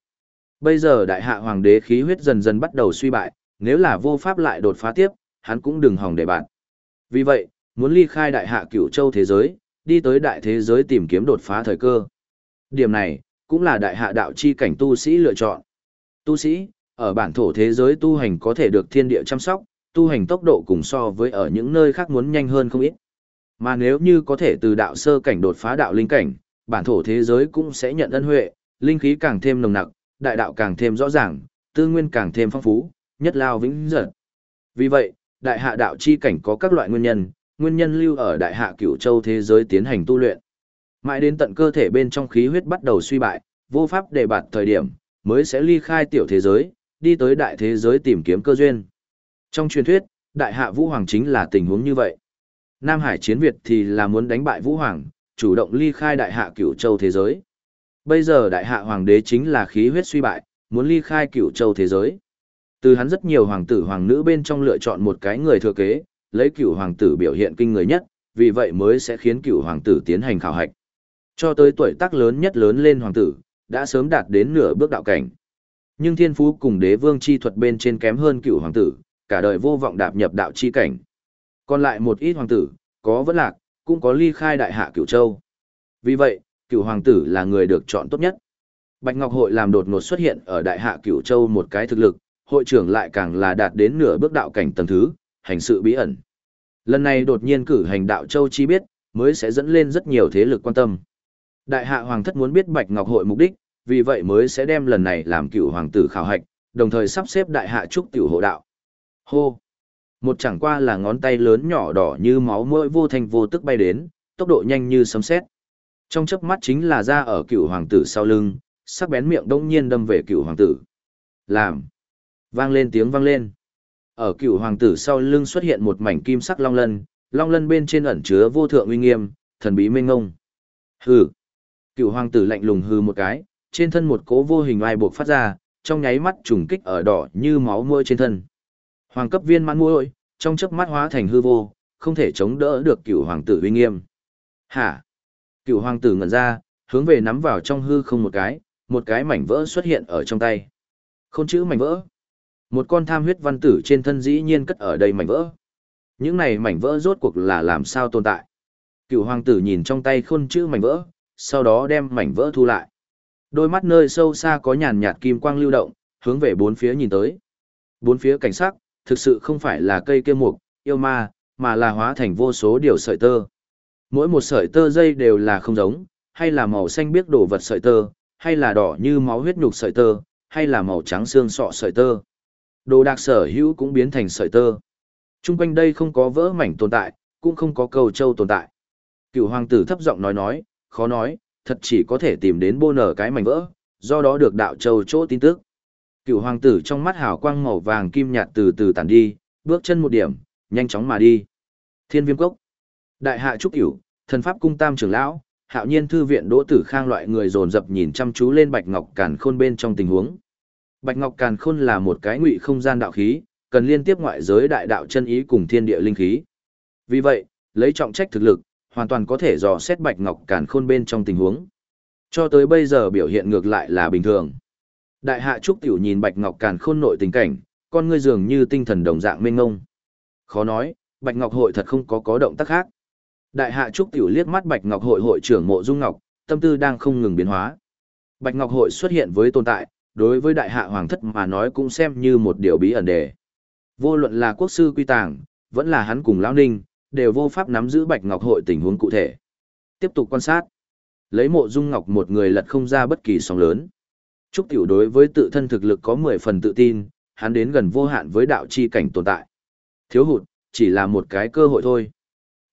Bây giờ đại hạ hoàng đế khí huyết dần dần bắt đầu suy bại, nếu là vô pháp lại đột phá tiếp, hắn cũng đừng hòng để bạn. Vì vậy, muốn ly khai đại hạ cửu châu thế giới, đi tới đại thế giới tìm kiếm đột phá thời cơ. Điểm này, cũng là đại hạ đạo chi cảnh tu sĩ lựa chọn. Tu sĩ, ở bản thổ thế giới tu hành có thể được thiên địa chăm sóc, tu hành tốc độ cùng so với ở những nơi khác muốn nhanh hơn không ít. Mà nếu như có thể từ đạo sơ cảnh đột phá đạo linh cảnh, bản thổ thế giới cũng sẽ nhận ân huệ, linh khí càng thêm nồng nặc, đại đạo càng thêm rõ ràng, tư nguyên càng thêm phong phú, nhất lao vĩnh dật. Vì vậy, đại hạ đạo chi cảnh có các loại nguyên nhân, nguyên nhân lưu ở đại hạ cửu châu thế giới tiến hành tu luyện. Mãi đến tận cơ thể bên trong khí huyết bắt đầu suy bại, vô pháp để bạt thời điểm, mới sẽ ly khai tiểu thế giới, đi tới đại thế giới tìm kiếm cơ duyên. Trong truyền thuyết, đại hạ vũ hoàng chính là tình huống như vậy. Nam Hải chiến Việt thì là muốn đánh bại vũ hoàng, chủ động ly khai đại hạ cửu châu thế giới. Bây giờ đại hạ hoàng đế chính là khí huyết suy bại, muốn ly khai cửu châu thế giới. Từ hắn rất nhiều hoàng tử hoàng nữ bên trong lựa chọn một cái người thừa kế, lấy cửu hoàng tử biểu hiện kinh người nhất, vì vậy mới sẽ khiến cửu hoàng tử tiến hành khảo hạch. Cho tới tuổi tác lớn nhất lớn lên hoàng tử, đã sớm đạt đến nửa bước đạo cảnh. Nhưng thiên phú cùng đế vương chi thuật bên trên kém hơn cửu hoàng tử, cả đời vô vọng đạp nhập đạo chi cảnh. Còn lại một ít hoàng tử, có vẫn lạc, cũng có ly khai đại hạ cửu châu. Vì vậy, cửu hoàng tử là người được chọn tốt nhất. Bạch Ngọc Hội làm đột ngột xuất hiện ở đại hạ cửu châu một cái thực lực, hội trưởng lại càng là đạt đến nửa bước đạo cảnh tầng thứ, hành sự bí ẩn. Lần này đột nhiên cử hành đạo châu chi biết, mới sẽ dẫn lên rất nhiều thế lực quan tâm. Đại hạ hoàng thất muốn biết Bạch Ngọc Hội mục đích, vì vậy mới sẽ đem lần này làm cửu hoàng tử khảo hạch, đồng thời sắp xếp đại hạ trúc tiểu hộ đạo. Hô! Một chẳng qua là ngón tay lớn nhỏ đỏ như máu mũi vô thành vô tức bay đến, tốc độ nhanh như sấm sét. Trong chớp mắt chính là ra ở cựu hoàng tử sau lưng, sắc bén miệng đông nhiên đâm về cựu hoàng tử. Làm! Vang lên tiếng vang lên. Ở cựu hoàng tử sau lưng xuất hiện một mảnh kim sắc long lân, long lân bên trên ẩn chứa vô thượng uy nghiêm, thần bí mênh ngông. Hừ! Cựu hoàng tử lạnh lùng hừ một cái, trên thân một cố vô hình ai buộc phát ra, trong nháy mắt trùng kích ở đỏ như máu môi trên thân. Hoàng cấp viên mãn muội, trong chớp mắt hóa thành hư vô, không thể chống đỡ được cựu hoàng tử uy nghiêm. Hả? Cựu hoàng tử ngẩn ra, hướng về nắm vào trong hư không một cái, một cái mảnh vỡ xuất hiện ở trong tay. Không chữ mảnh vỡ. Một con tham huyết văn tử trên thân dĩ nhiên cất ở đây mảnh vỡ. Những này mảnh vỡ rốt cuộc là làm sao tồn tại. Cựu hoàng tử nhìn trong tay khôn chữ mảnh vỡ, sau đó đem mảnh vỡ thu lại. Đôi mắt nơi sâu xa có nhàn nhạt kim quang lưu động, hướng về bốn phía nhìn tới. Bốn phía cảnh sắc, thực sự không phải là cây kia mục, yêu ma, mà là hóa thành vô số điều sợi tơ. Mỗi một sợi tơ dây đều là không giống, hay là màu xanh biếc đồ vật sợi tơ, hay là đỏ như máu huyết nhục sợi tơ, hay là màu trắng xương sọ sợi tơ. Đồ đạc sở hữu cũng biến thành sợi tơ. Trung quanh đây không có vỡ mảnh tồn tại, cũng không có cầu châu tồn tại. Cựu hoàng tử thấp giọng nói nói, khó nói, thật chỉ có thể tìm đến bô nở cái mảnh vỡ, do đó được đạo châu chỗ tin tức. Cựu hoàng tử trong mắt hào quang màu vàng kim nhạt từ từ tản đi, bước chân một điểm, nhanh chóng mà đi. Thiên viêm cốc. Đại hạ trúc cửu, thần pháp cung tam trưởng lão, hạo nhiên thư viện đỗ tử khang loại người dồn dập nhìn chăm chú lên bạch ngọc càn khôn bên trong tình huống. Bạch ngọc càn khôn là một cái ngụy không gian đạo khí, cần liên tiếp ngoại giới đại đạo chân ý cùng thiên địa linh khí. Vì vậy, lấy trọng trách thực lực, hoàn toàn có thể dò xét bạch ngọc càn khôn bên trong tình huống. Cho tới bây giờ biểu hiện ngược lại là bình thường. Đại hạ trúc tiểu nhìn bạch ngọc càn khôn nội tình cảnh, con ngươi dường như tinh thần đồng dạng mênh ngông. Khó nói, bạch ngọc hội thật không có có động tác khác. Đại hạ trúc tiểu liếc mắt bạch ngọc hội hội trưởng mộ dung ngọc, tâm tư đang không ngừng biến hóa. Bạch ngọc hội xuất hiện với tồn tại, đối với đại hạ hoàng thất mà nói cũng xem như một điều bí ẩn đề. Vô luận là quốc sư quy tàng, vẫn là hắn cùng lão ninh, đều vô pháp nắm giữ bạch ngọc hội tình huống cụ thể. Tiếp tục quan sát. Lấy mộ dung ngọc một người lật không ra bất kỳ sóng lớn. Trúc Tiểu đối với tự thân thực lực có 10 phần tự tin, hắn đến gần vô hạn với đạo chi cảnh tồn tại. Thiếu hụt, chỉ là một cái cơ hội thôi.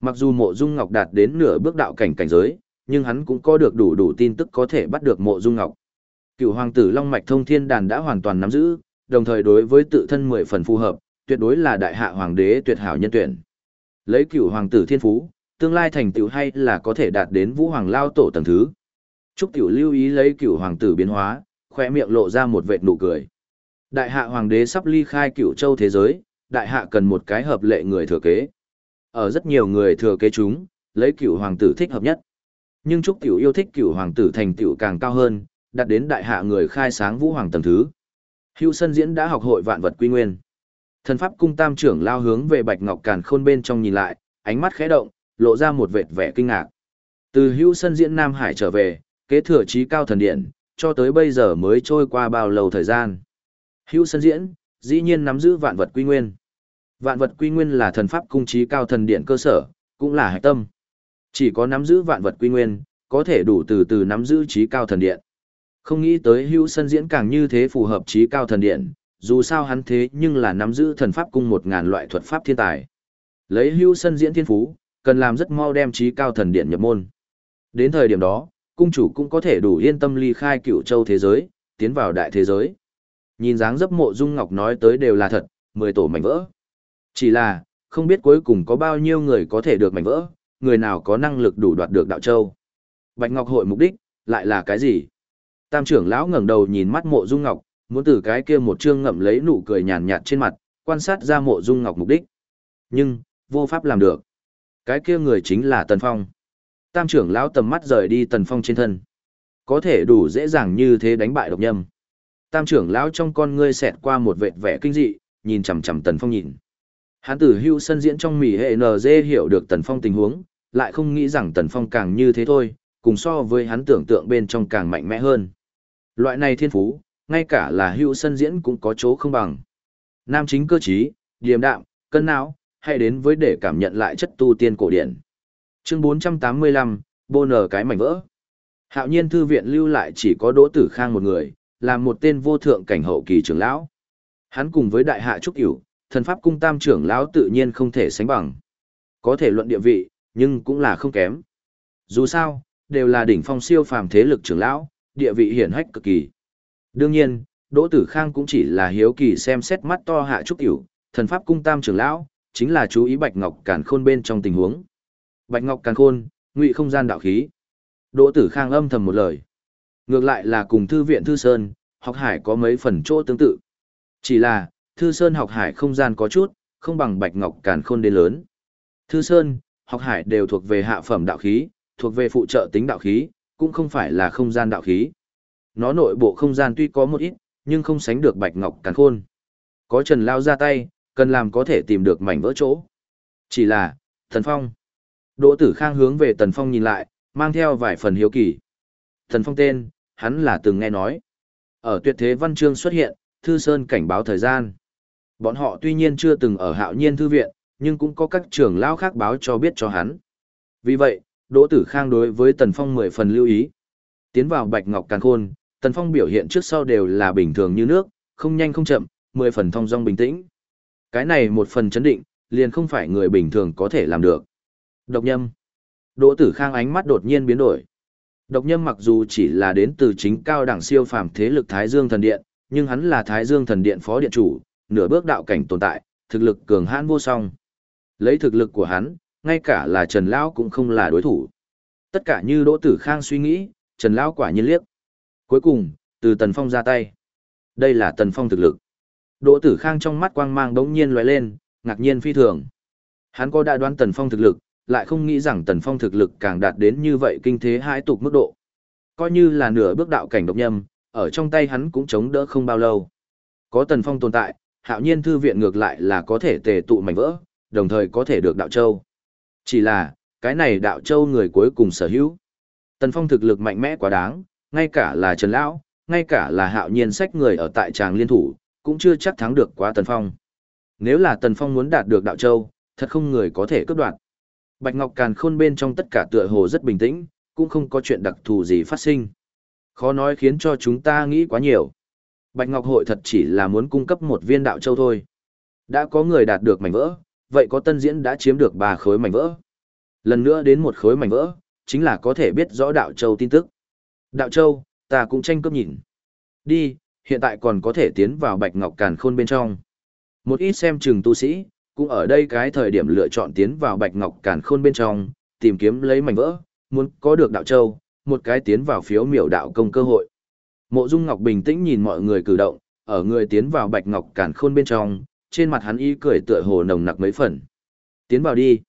Mặc dù mộ dung ngọc đạt đến nửa bước đạo cảnh cảnh giới, nhưng hắn cũng có được đủ đủ tin tức có thể bắt được mộ dung ngọc. Cựu hoàng tử Long Mạch Thông Thiên Đàn đã hoàn toàn nắm giữ, đồng thời đối với tự thân 10 phần phù hợp, tuyệt đối là đại hạ hoàng đế tuyệt hảo nhân tuyển. Lấy cựu hoàng tử thiên phú, tương lai thành tựu hay là có thể đạt đến vũ hoàng lao tổ tầng thứ. Trúc tiểu lưu ý lấy cựu hoàng tử biến hóa, khoe miệng lộ ra một vệt nụ cười. Đại hạ hoàng đế sắp ly khai cựu châu thế giới, đại hạ cần một cái hợp lệ người thừa kế. Ở rất nhiều người thừa kế chúng, lấy cựu hoàng tử thích hợp nhất. Nhưng Trúc Tiểu yêu thích cựu hoàng tử thành tựu càng cao hơn, đạt đến đại hạ người khai sáng vũ hoàng tầng thứ. Hưu Sân Diễn đã học hội vạn vật quy nguyên. Thần pháp cung tam trưởng lao hướng về Bạch Ngọc Càn Khôn bên trong nhìn lại, ánh mắt khẽ động, lộ ra một vệt vẻ kinh ngạc. Từ Hưu Sân Diễn Nam Hải trở về, kế thừa trí cao thần điện, cho tới bây giờ mới trôi qua bao lâu thời gian. Hưu Sân Diễn, dĩ nhiên nắm giữ vạn vật quy nguyên. Vạn vật quy nguyên là thần pháp cung trí cao thần điện cơ sở, cũng là hạch tâm. Chỉ có nắm giữ vạn vật quy nguyên, có thể đủ từ từ nắm giữ trí cao thần điện. Không nghĩ tới hữu sân diễn càng như thế phù hợp trí cao thần điện, dù sao hắn thế nhưng là nắm giữ thần pháp cung một ngàn loại thuật pháp thiên tài. Lấy hữu sân diễn thiên phú, cần làm rất mau đem trí cao thần điện nhập môn. Đến thời điểm đó, cung chủ cũng có thể đủ yên tâm ly khai cựu châu thế giới, tiến vào đại thế giới. Nhìn dáng dấp mộ dung ngọc nói tới đều là thật, mười tổ mảnh vỡ. Chỉ là, không biết cuối cùng có bao nhiêu người có thể được mảnh vỡ, người nào có năng lực đủ đoạt được đạo châu. Bạch Ngọc hội mục đích, lại là cái gì? Tam trưởng lão ngẩng đầu nhìn mắt mộ dung ngọc, muốn từ cái kia một trương ngậm lấy nụ cười nhàn nhạt trên mặt, quan sát ra mộ dung ngọc mục đích. Nhưng, vô pháp làm được. Cái kia người chính là Tần Phong. Tam trưởng lão tầm mắt rời đi Tần Phong trên thân. Có thể đủ dễ dàng như thế đánh bại độc nhâm. Tam trưởng lão trong con ngươi xẹt qua một vệt vẻ kinh dị, nhìn chằm chằm Tần Phong nhìn. Hắn tử hưu sân diễn trong mỉ hệ NG hiểu được Tần Phong tình huống, lại không nghĩ rằng Tần Phong càng như thế thôi, cùng so với hắn tưởng tượng bên trong càng mạnh mẽ hơn. Loại này thiên phú, ngay cả là hưu sân diễn cũng có chỗ không bằng. Nam chính cơ trí, điềm đạm, cân não, hay đến với để cảm nhận lại chất tu tiên cổ điển. Chương 485, bô nở cái mảnh vỡ. Hạo nhiên thư viện lưu lại chỉ có Đỗ Tử Khang một người, là một tên vô thượng cảnh hậu kỳ trưởng lão. Hắn cùng với đại hạ trúc hiểu, thần pháp cung tam trưởng lão tự nhiên không thể sánh bằng. Có thể luận địa vị, nhưng cũng là không kém. Dù sao, đều là đỉnh phong siêu phàm thế lực trưởng lão, địa vị hiển hách cực kỳ. Đương nhiên, Đỗ Tử Khang cũng chỉ là hiếu kỳ xem xét mắt to hạ trúc tiểu, thần pháp cung tam trưởng lão, chính là chú ý Bạch Ngọc cản Khôn bên trong tình huống. Bạch Ngọc Càn Khôn, ngụy không gian đạo khí. Đỗ Tử Khang âm thầm một lời. Ngược lại là cùng thư viện Thư Sơn, học hải có mấy phần chỗ tương tự. Chỉ là, Thư Sơn học hải không gian có chút, không bằng Bạch Ngọc Càn Khôn đến lớn. Thư Sơn, học hải đều thuộc về hạ phẩm đạo khí, thuộc về phụ trợ tính đạo khí, cũng không phải là không gian đạo khí. Nó nội bộ không gian tuy có một ít, nhưng không sánh được Bạch Ngọc Càn Khôn. Có Trần Lao ra tay, cần làm có thể tìm được mảnh vỡ chỗ. Chỉ là, Thần Phong. Đỗ Tử Khang hướng về Tần Phong nhìn lại, mang theo vài phần hiếu kỳ. Tần Phong tên, hắn là từng nghe nói. Ở tuyệt thế văn chương xuất hiện, Thư Sơn cảnh báo thời gian. Bọn họ tuy nhiên chưa từng ở hạo nhiên thư viện, nhưng cũng có các trưởng lão khác báo cho biết cho hắn. Vì vậy, Đỗ Tử Khang đối với Tần Phong mười phần lưu ý. Tiến vào Bạch Ngọc Càn Khôn, Tần Phong biểu hiện trước sau đều là bình thường như nước, không nhanh không chậm, mười phần thong dong bình tĩnh. Cái này một phần chấn định, liền không phải người bình thường có thể làm được. Độc nhâm. Đỗ Tử Khang ánh mắt đột nhiên biến đổi. Độc nhâm mặc dù chỉ là đến từ chính cao đẳng siêu phàm thế lực Thái Dương Thần Điện, nhưng hắn là Thái Dương Thần Điện phó điện chủ, nửa bước đạo cảnh tồn tại, thực lực cường hãn vô song. Lấy thực lực của hắn, ngay cả là Trần Lão cũng không là đối thủ. Tất cả như Đỗ Tử Khang suy nghĩ, Trần Lão quả nhiên liếc. Cuối cùng, từ Tần Phong ra tay. Đây là Tần Phong thực lực. Đỗ Tử Khang trong mắt quang mang đống nhiên lóe lên, ngạc nhiên phi thường. Hắn có đã đoán Tần Phong thực lực, lại không nghĩ rằng Tần Phong thực lực càng đạt đến như vậy kinh thế hãi tục mức độ. Coi như là nửa bước đạo cảnh độc nhâm, ở trong tay hắn cũng chống đỡ không bao lâu. Có Tần Phong tồn tại, hạo nhiên thư viện ngược lại là có thể tề tụ mảnh vỡ, đồng thời có thể được đạo châu. Chỉ là, cái này đạo châu người cuối cùng sở hữu. Tần Phong thực lực mạnh mẽ quá đáng, ngay cả là Trần Lão, ngay cả là hạo nhiên sách người ở tại tràng liên thủ, cũng chưa chắc thắng được quá Tần Phong. Nếu là Tần Phong muốn đạt được đạo châu, thật không người có thể cướp đoạt. Bạch Ngọc Càn Khôn bên trong tất cả tựa hồ rất bình tĩnh, cũng không có chuyện đặc thù gì phát sinh. Khó nói khiến cho chúng ta nghĩ quá nhiều. Bạch Ngọc hội thật chỉ là muốn cung cấp một viên đạo châu thôi. Đã có người đạt được mảnh vỡ, vậy có tân diễn đã chiếm được ba khối mảnh vỡ. Lần nữa đến một khối mảnh vỡ, chính là có thể biết rõ đạo châu tin tức. Đạo châu, ta cũng tranh cướp nhìn. Đi, hiện tại còn có thể tiến vào Bạch Ngọc Càn Khôn bên trong. Một ít xem chừng tu sĩ, cũng ở đây cái thời điểm lựa chọn tiến vào Bạch Ngọc Càn Khôn bên trong, tìm kiếm lấy mảnh vỡ, muốn có được đạo châu, một cái tiến vào phiếu miểu đạo công cơ hội. Mộ Dung Ngọc bình tĩnh nhìn mọi người cử động, ở người tiến vào Bạch Ngọc Càn Khôn bên trong, trên mặt hắn y cười tựa hồ nồng nặc mấy phần. Tiến vào đi.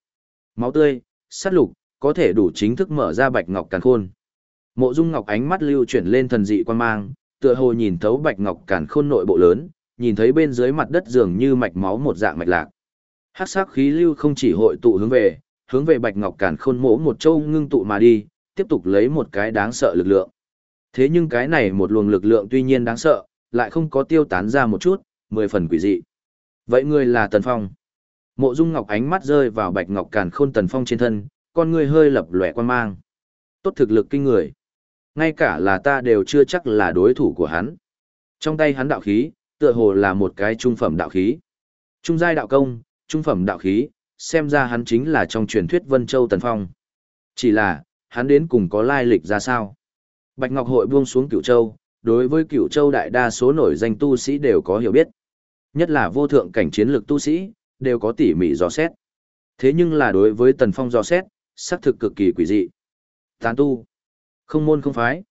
Máu tươi, sát lục, có thể đủ chính thức mở ra Bạch Ngọc Càn Khôn. Mộ Dung Ngọc ánh mắt lưu chuyển lên thần dị quan mang, tựa hồ nhìn thấu Bạch Ngọc Càn Khôn nội bộ lớn, nhìn thấy bên dưới mặt đất dường như mạch máu một dạng mạch lạc. Hắc sắc khí lưu không chỉ hội tụ hướng về, hướng về Bạch Ngọc Càn Khôn mỗ một châu ngưng tụ mà đi, tiếp tục lấy một cái đáng sợ lực lượng. Thế nhưng cái này một luồng lực lượng tuy nhiên đáng sợ, lại không có tiêu tán ra một chút, mười phần quỷ dị. Vậy ngươi là Tần Phong. Mộ Dung Ngọc ánh mắt rơi vào Bạch Ngọc Càn Khôn Tần Phong trên thân, con ngươi hơi lập lòe quan mang. Tốt thực lực kinh người. Ngay cả là ta đều chưa chắc là đối thủ của hắn. Trong tay hắn đạo khí, tựa hồ là một cái trung phẩm đạo khí. Trung giai đạo công, trung phẩm đạo khí, xem ra hắn chính là trong truyền thuyết Vân Châu Tần Phong. Chỉ là, hắn đến cùng có lai lịch ra sao? Bạch Ngọc Hội buông xuống Cửu Châu, đối với Cửu Châu đại đa số nổi danh tu sĩ đều có hiểu biết. Nhất là vô thượng cảnh chiến lược tu sĩ, đều có tỉ mỉ dò xét. Thế nhưng là đối với Tần Phong dò xét, xác thực cực kỳ quỷ dị. Tán tu, không môn không phái.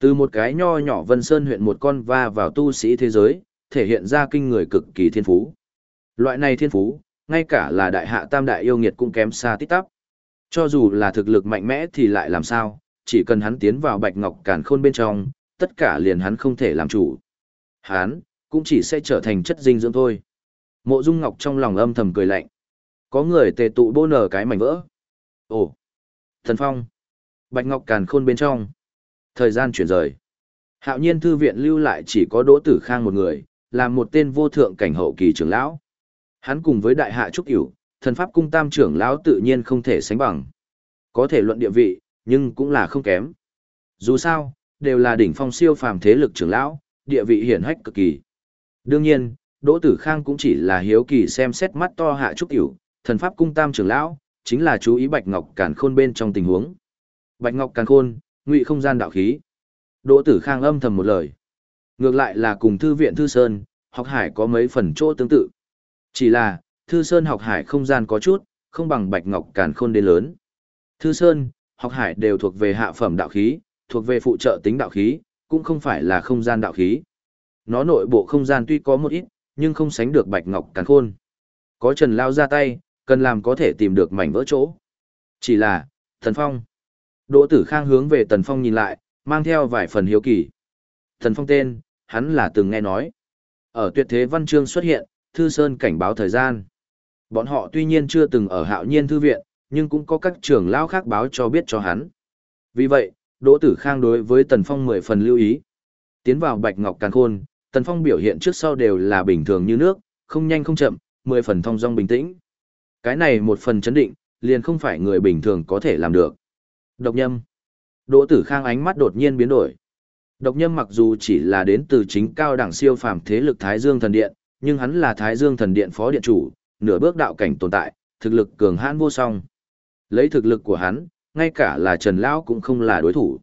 Từ một cái nho nhỏ Vân Sơn huyện một con va vào tu sĩ thế giới, thể hiện ra kinh người cực kỳ thiên phú. Loại này thiên phú, ngay cả là đại hạ tam đại yêu nghiệt cũng kém xa tít tắp. Cho dù là thực lực mạnh mẽ thì lại làm sao, chỉ cần hắn tiến vào bạch ngọc càn khôn bên trong, tất cả liền hắn không thể làm chủ. Hắn, cũng chỉ sẽ trở thành chất dinh dưỡng thôi. Mộ Dung Ngọc trong lòng âm thầm cười lạnh. Có người tề tụ bô nở cái mảnh vỡ. Ồ! Thần Phong! Bạch Ngọc càn khôn bên trong. Thời gian chuyển rời. Hạo nhiên thư viện lưu lại chỉ có Đỗ Tử Khang một người, là một tên vô thượng cảnh hậu kỳ trưởng lão. Hắn cùng với đại hạ trúc cửu, thần pháp cung tam trưởng lão tự nhiên không thể sánh bằng. Có thể luận địa vị, nhưng cũng là không kém. Dù sao, đều là đỉnh phong siêu phàm thế lực trưởng lão, địa vị hiển hách cực kỳ. Đương nhiên, Đỗ Tử Khang cũng chỉ là hiếu kỳ xem xét mắt to hạ trúc cửu, thần pháp cung tam trưởng lão, chính là chú ý Bạch Ngọc Càn Khôn bên trong tình huống. Bạch Ngọc Càn Khôn, ngụy không gian đạo khí. Đỗ Tử Khang âm thầm một lời. Ngược lại là cùng thư viện Thư Sơn, học hải có mấy phần chỗ tương tự. Chỉ là, Thư Sơn học hải không gian có chút, không bằng Bạch Ngọc Càn Khôn đến lớn. Thư Sơn, học hải đều thuộc về hạ phẩm đạo khí, thuộc về phụ trợ tính đạo khí, cũng không phải là không gian đạo khí. Nó nội bộ không gian tuy có một ít, nhưng không sánh được Bạch Ngọc Càn Khôn. Có Trần Lao ra tay, cần làm có thể tìm được mảnh vỡ chỗ. Chỉ là, Thần Phong. Đỗ Tử Khang hướng về Tần Phong nhìn lại, mang theo vài phần hiếu kỳ. Thần Phong tên, hắn là từng nghe nói. Ở tuyệt thế văn chương xuất hiện, Thư Sơn cảnh báo thời gian. Bọn họ tuy nhiên chưa từng ở hạo nhiên thư viện, nhưng cũng có các trưởng lao khác báo cho biết cho hắn. Vì vậy, Đỗ Tử Khang đối với Tần Phong mười phần lưu ý. Tiến vào Bạch Ngọc Càn Khôn, Tần Phong biểu hiện trước sau đều là bình thường như nước, không nhanh không chậm, mười phần thong dong bình tĩnh. Cái này một phần chấn định, liền không phải người bình thường có thể làm được. Độc nhâm. Đỗ tử khang ánh mắt đột nhiên biến đổi. Độc nhâm mặc dù chỉ là đến từ chính cao đẳng siêu phàm thế lực Thái Dương Thần Điện, nhưng hắn là Thái Dương Thần Điện phó điện chủ, nửa bước đạo cảnh tồn tại, thực lực cường hãn vô song. Lấy thực lực của hắn, ngay cả là Trần Lão cũng không là đối thủ.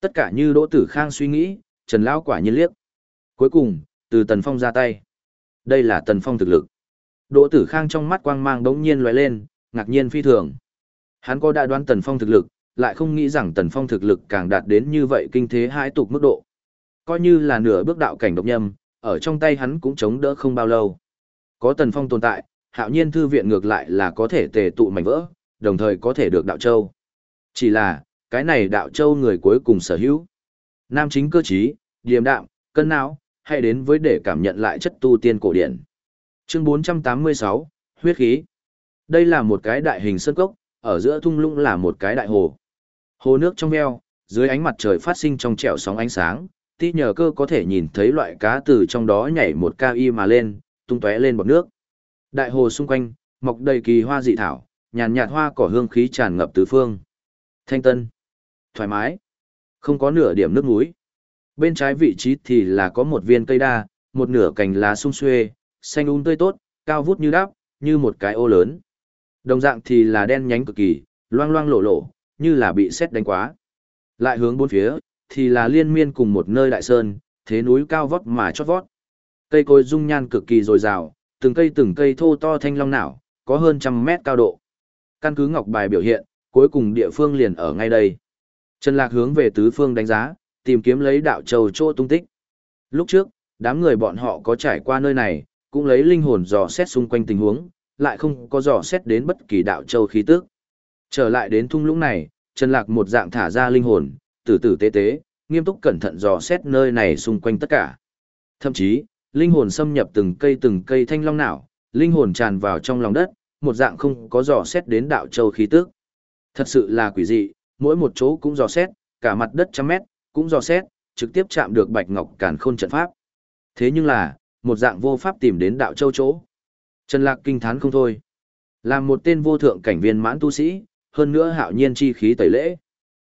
Tất cả như Đỗ Tử Khang suy nghĩ, Trần Lão quả nhiên liếc. Cuối cùng, từ Tần Phong ra tay. Đây là Tần Phong thực lực. Đỗ Tử Khang trong mắt quang mang đống nhiên lóe lên, ngạc nhiên phi thường. Hắn có đã đoán Tần Phong thực lực, lại không nghĩ rằng Tần Phong thực lực càng đạt đến như vậy kinh thế hai tục mức độ. Coi như là nửa bước đạo cảnh độc nhâm, ở trong tay hắn cũng chống đỡ không bao lâu. Có Tần Phong tồn tại, hạo nhiên thư viện ngược lại là có thể tề tụ mảnh vỡ, đồng thời có thể được đạo châu. Chỉ là, cái này đạo châu người cuối cùng sở hữu. Nam chính cơ trí, điềm đạm, cân não, hay đến với để cảm nhận lại chất tu tiên cổ điển. Chương 486, huyết khí. Đây là một cái đại hình sơn cốc, ở giữa thung lũng là một cái đại hồ. Hồ nước trong veo, dưới ánh mặt trời phát sinh trong trẻo sóng ánh sáng, tí nhờ cơ có thể nhìn thấy loại cá từ trong đó nhảy một cao y mà lên, tung tóe lên bọt nước. Đại hồ xung quanh, mọc đầy kỳ hoa dị thảo, nhàn nhạt hoa cỏ hương khí tràn ngập tứ phương. Thanh tân, thoải mái, không có nửa điểm nước muối. Bên trái vị trí thì là có một viên cây đa, một nửa cành lá sung xuê, xanh um tươi tốt, cao vút như đáp, như một cái ô lớn. Đồng dạng thì là đen nhánh cực kỳ, loang loang lộ lộ, như là bị xét đánh quá. Lại hướng bốn phía, thì là liên miên cùng một nơi đại sơn, thế núi cao vót mà chót vót. Cây cối dung nhan cực kỳ dồi dào, từng cây từng cây thô to thanh long não, có hơn trăm mét cao độ. Căn cứ ngọc bài biểu hiện, cuối cùng địa phương liền ở ngay đây. Trần Lạc hướng về tứ phương đánh giá, tìm kiếm lấy đạo châu chỗ tung tích. Lúc trước, đám người bọn họ có trải qua nơi này, cũng lấy linh hồn dò xét xung quanh tình huống, lại không có dò xét đến bất kỳ đạo châu khí tức. Trở lại đến thung lũng này, Trần Lạc một dạng thả ra linh hồn, tử tử tế tế, nghiêm túc cẩn thận dò xét nơi này xung quanh tất cả. Thậm chí, linh hồn xâm nhập từng cây từng cây thanh long não, linh hồn tràn vào trong lòng đất, một dạng không có dò xét đến đạo châu khí tức. Thật sự là quỷ dị, mỗi một chỗ cũng dò xét, cả mặt đất trăm mét, cũng dò xét, trực tiếp chạm được bạch ngọc càn khôn trận pháp. Thế nhưng là, một dạng vô pháp tìm đến đạo châu chỗ. Trần Lạc kinh thán không thôi. làm một tên vô thượng cảnh viên mãn tu sĩ, hơn nữa hạo nhiên chi khí tẩy lễ.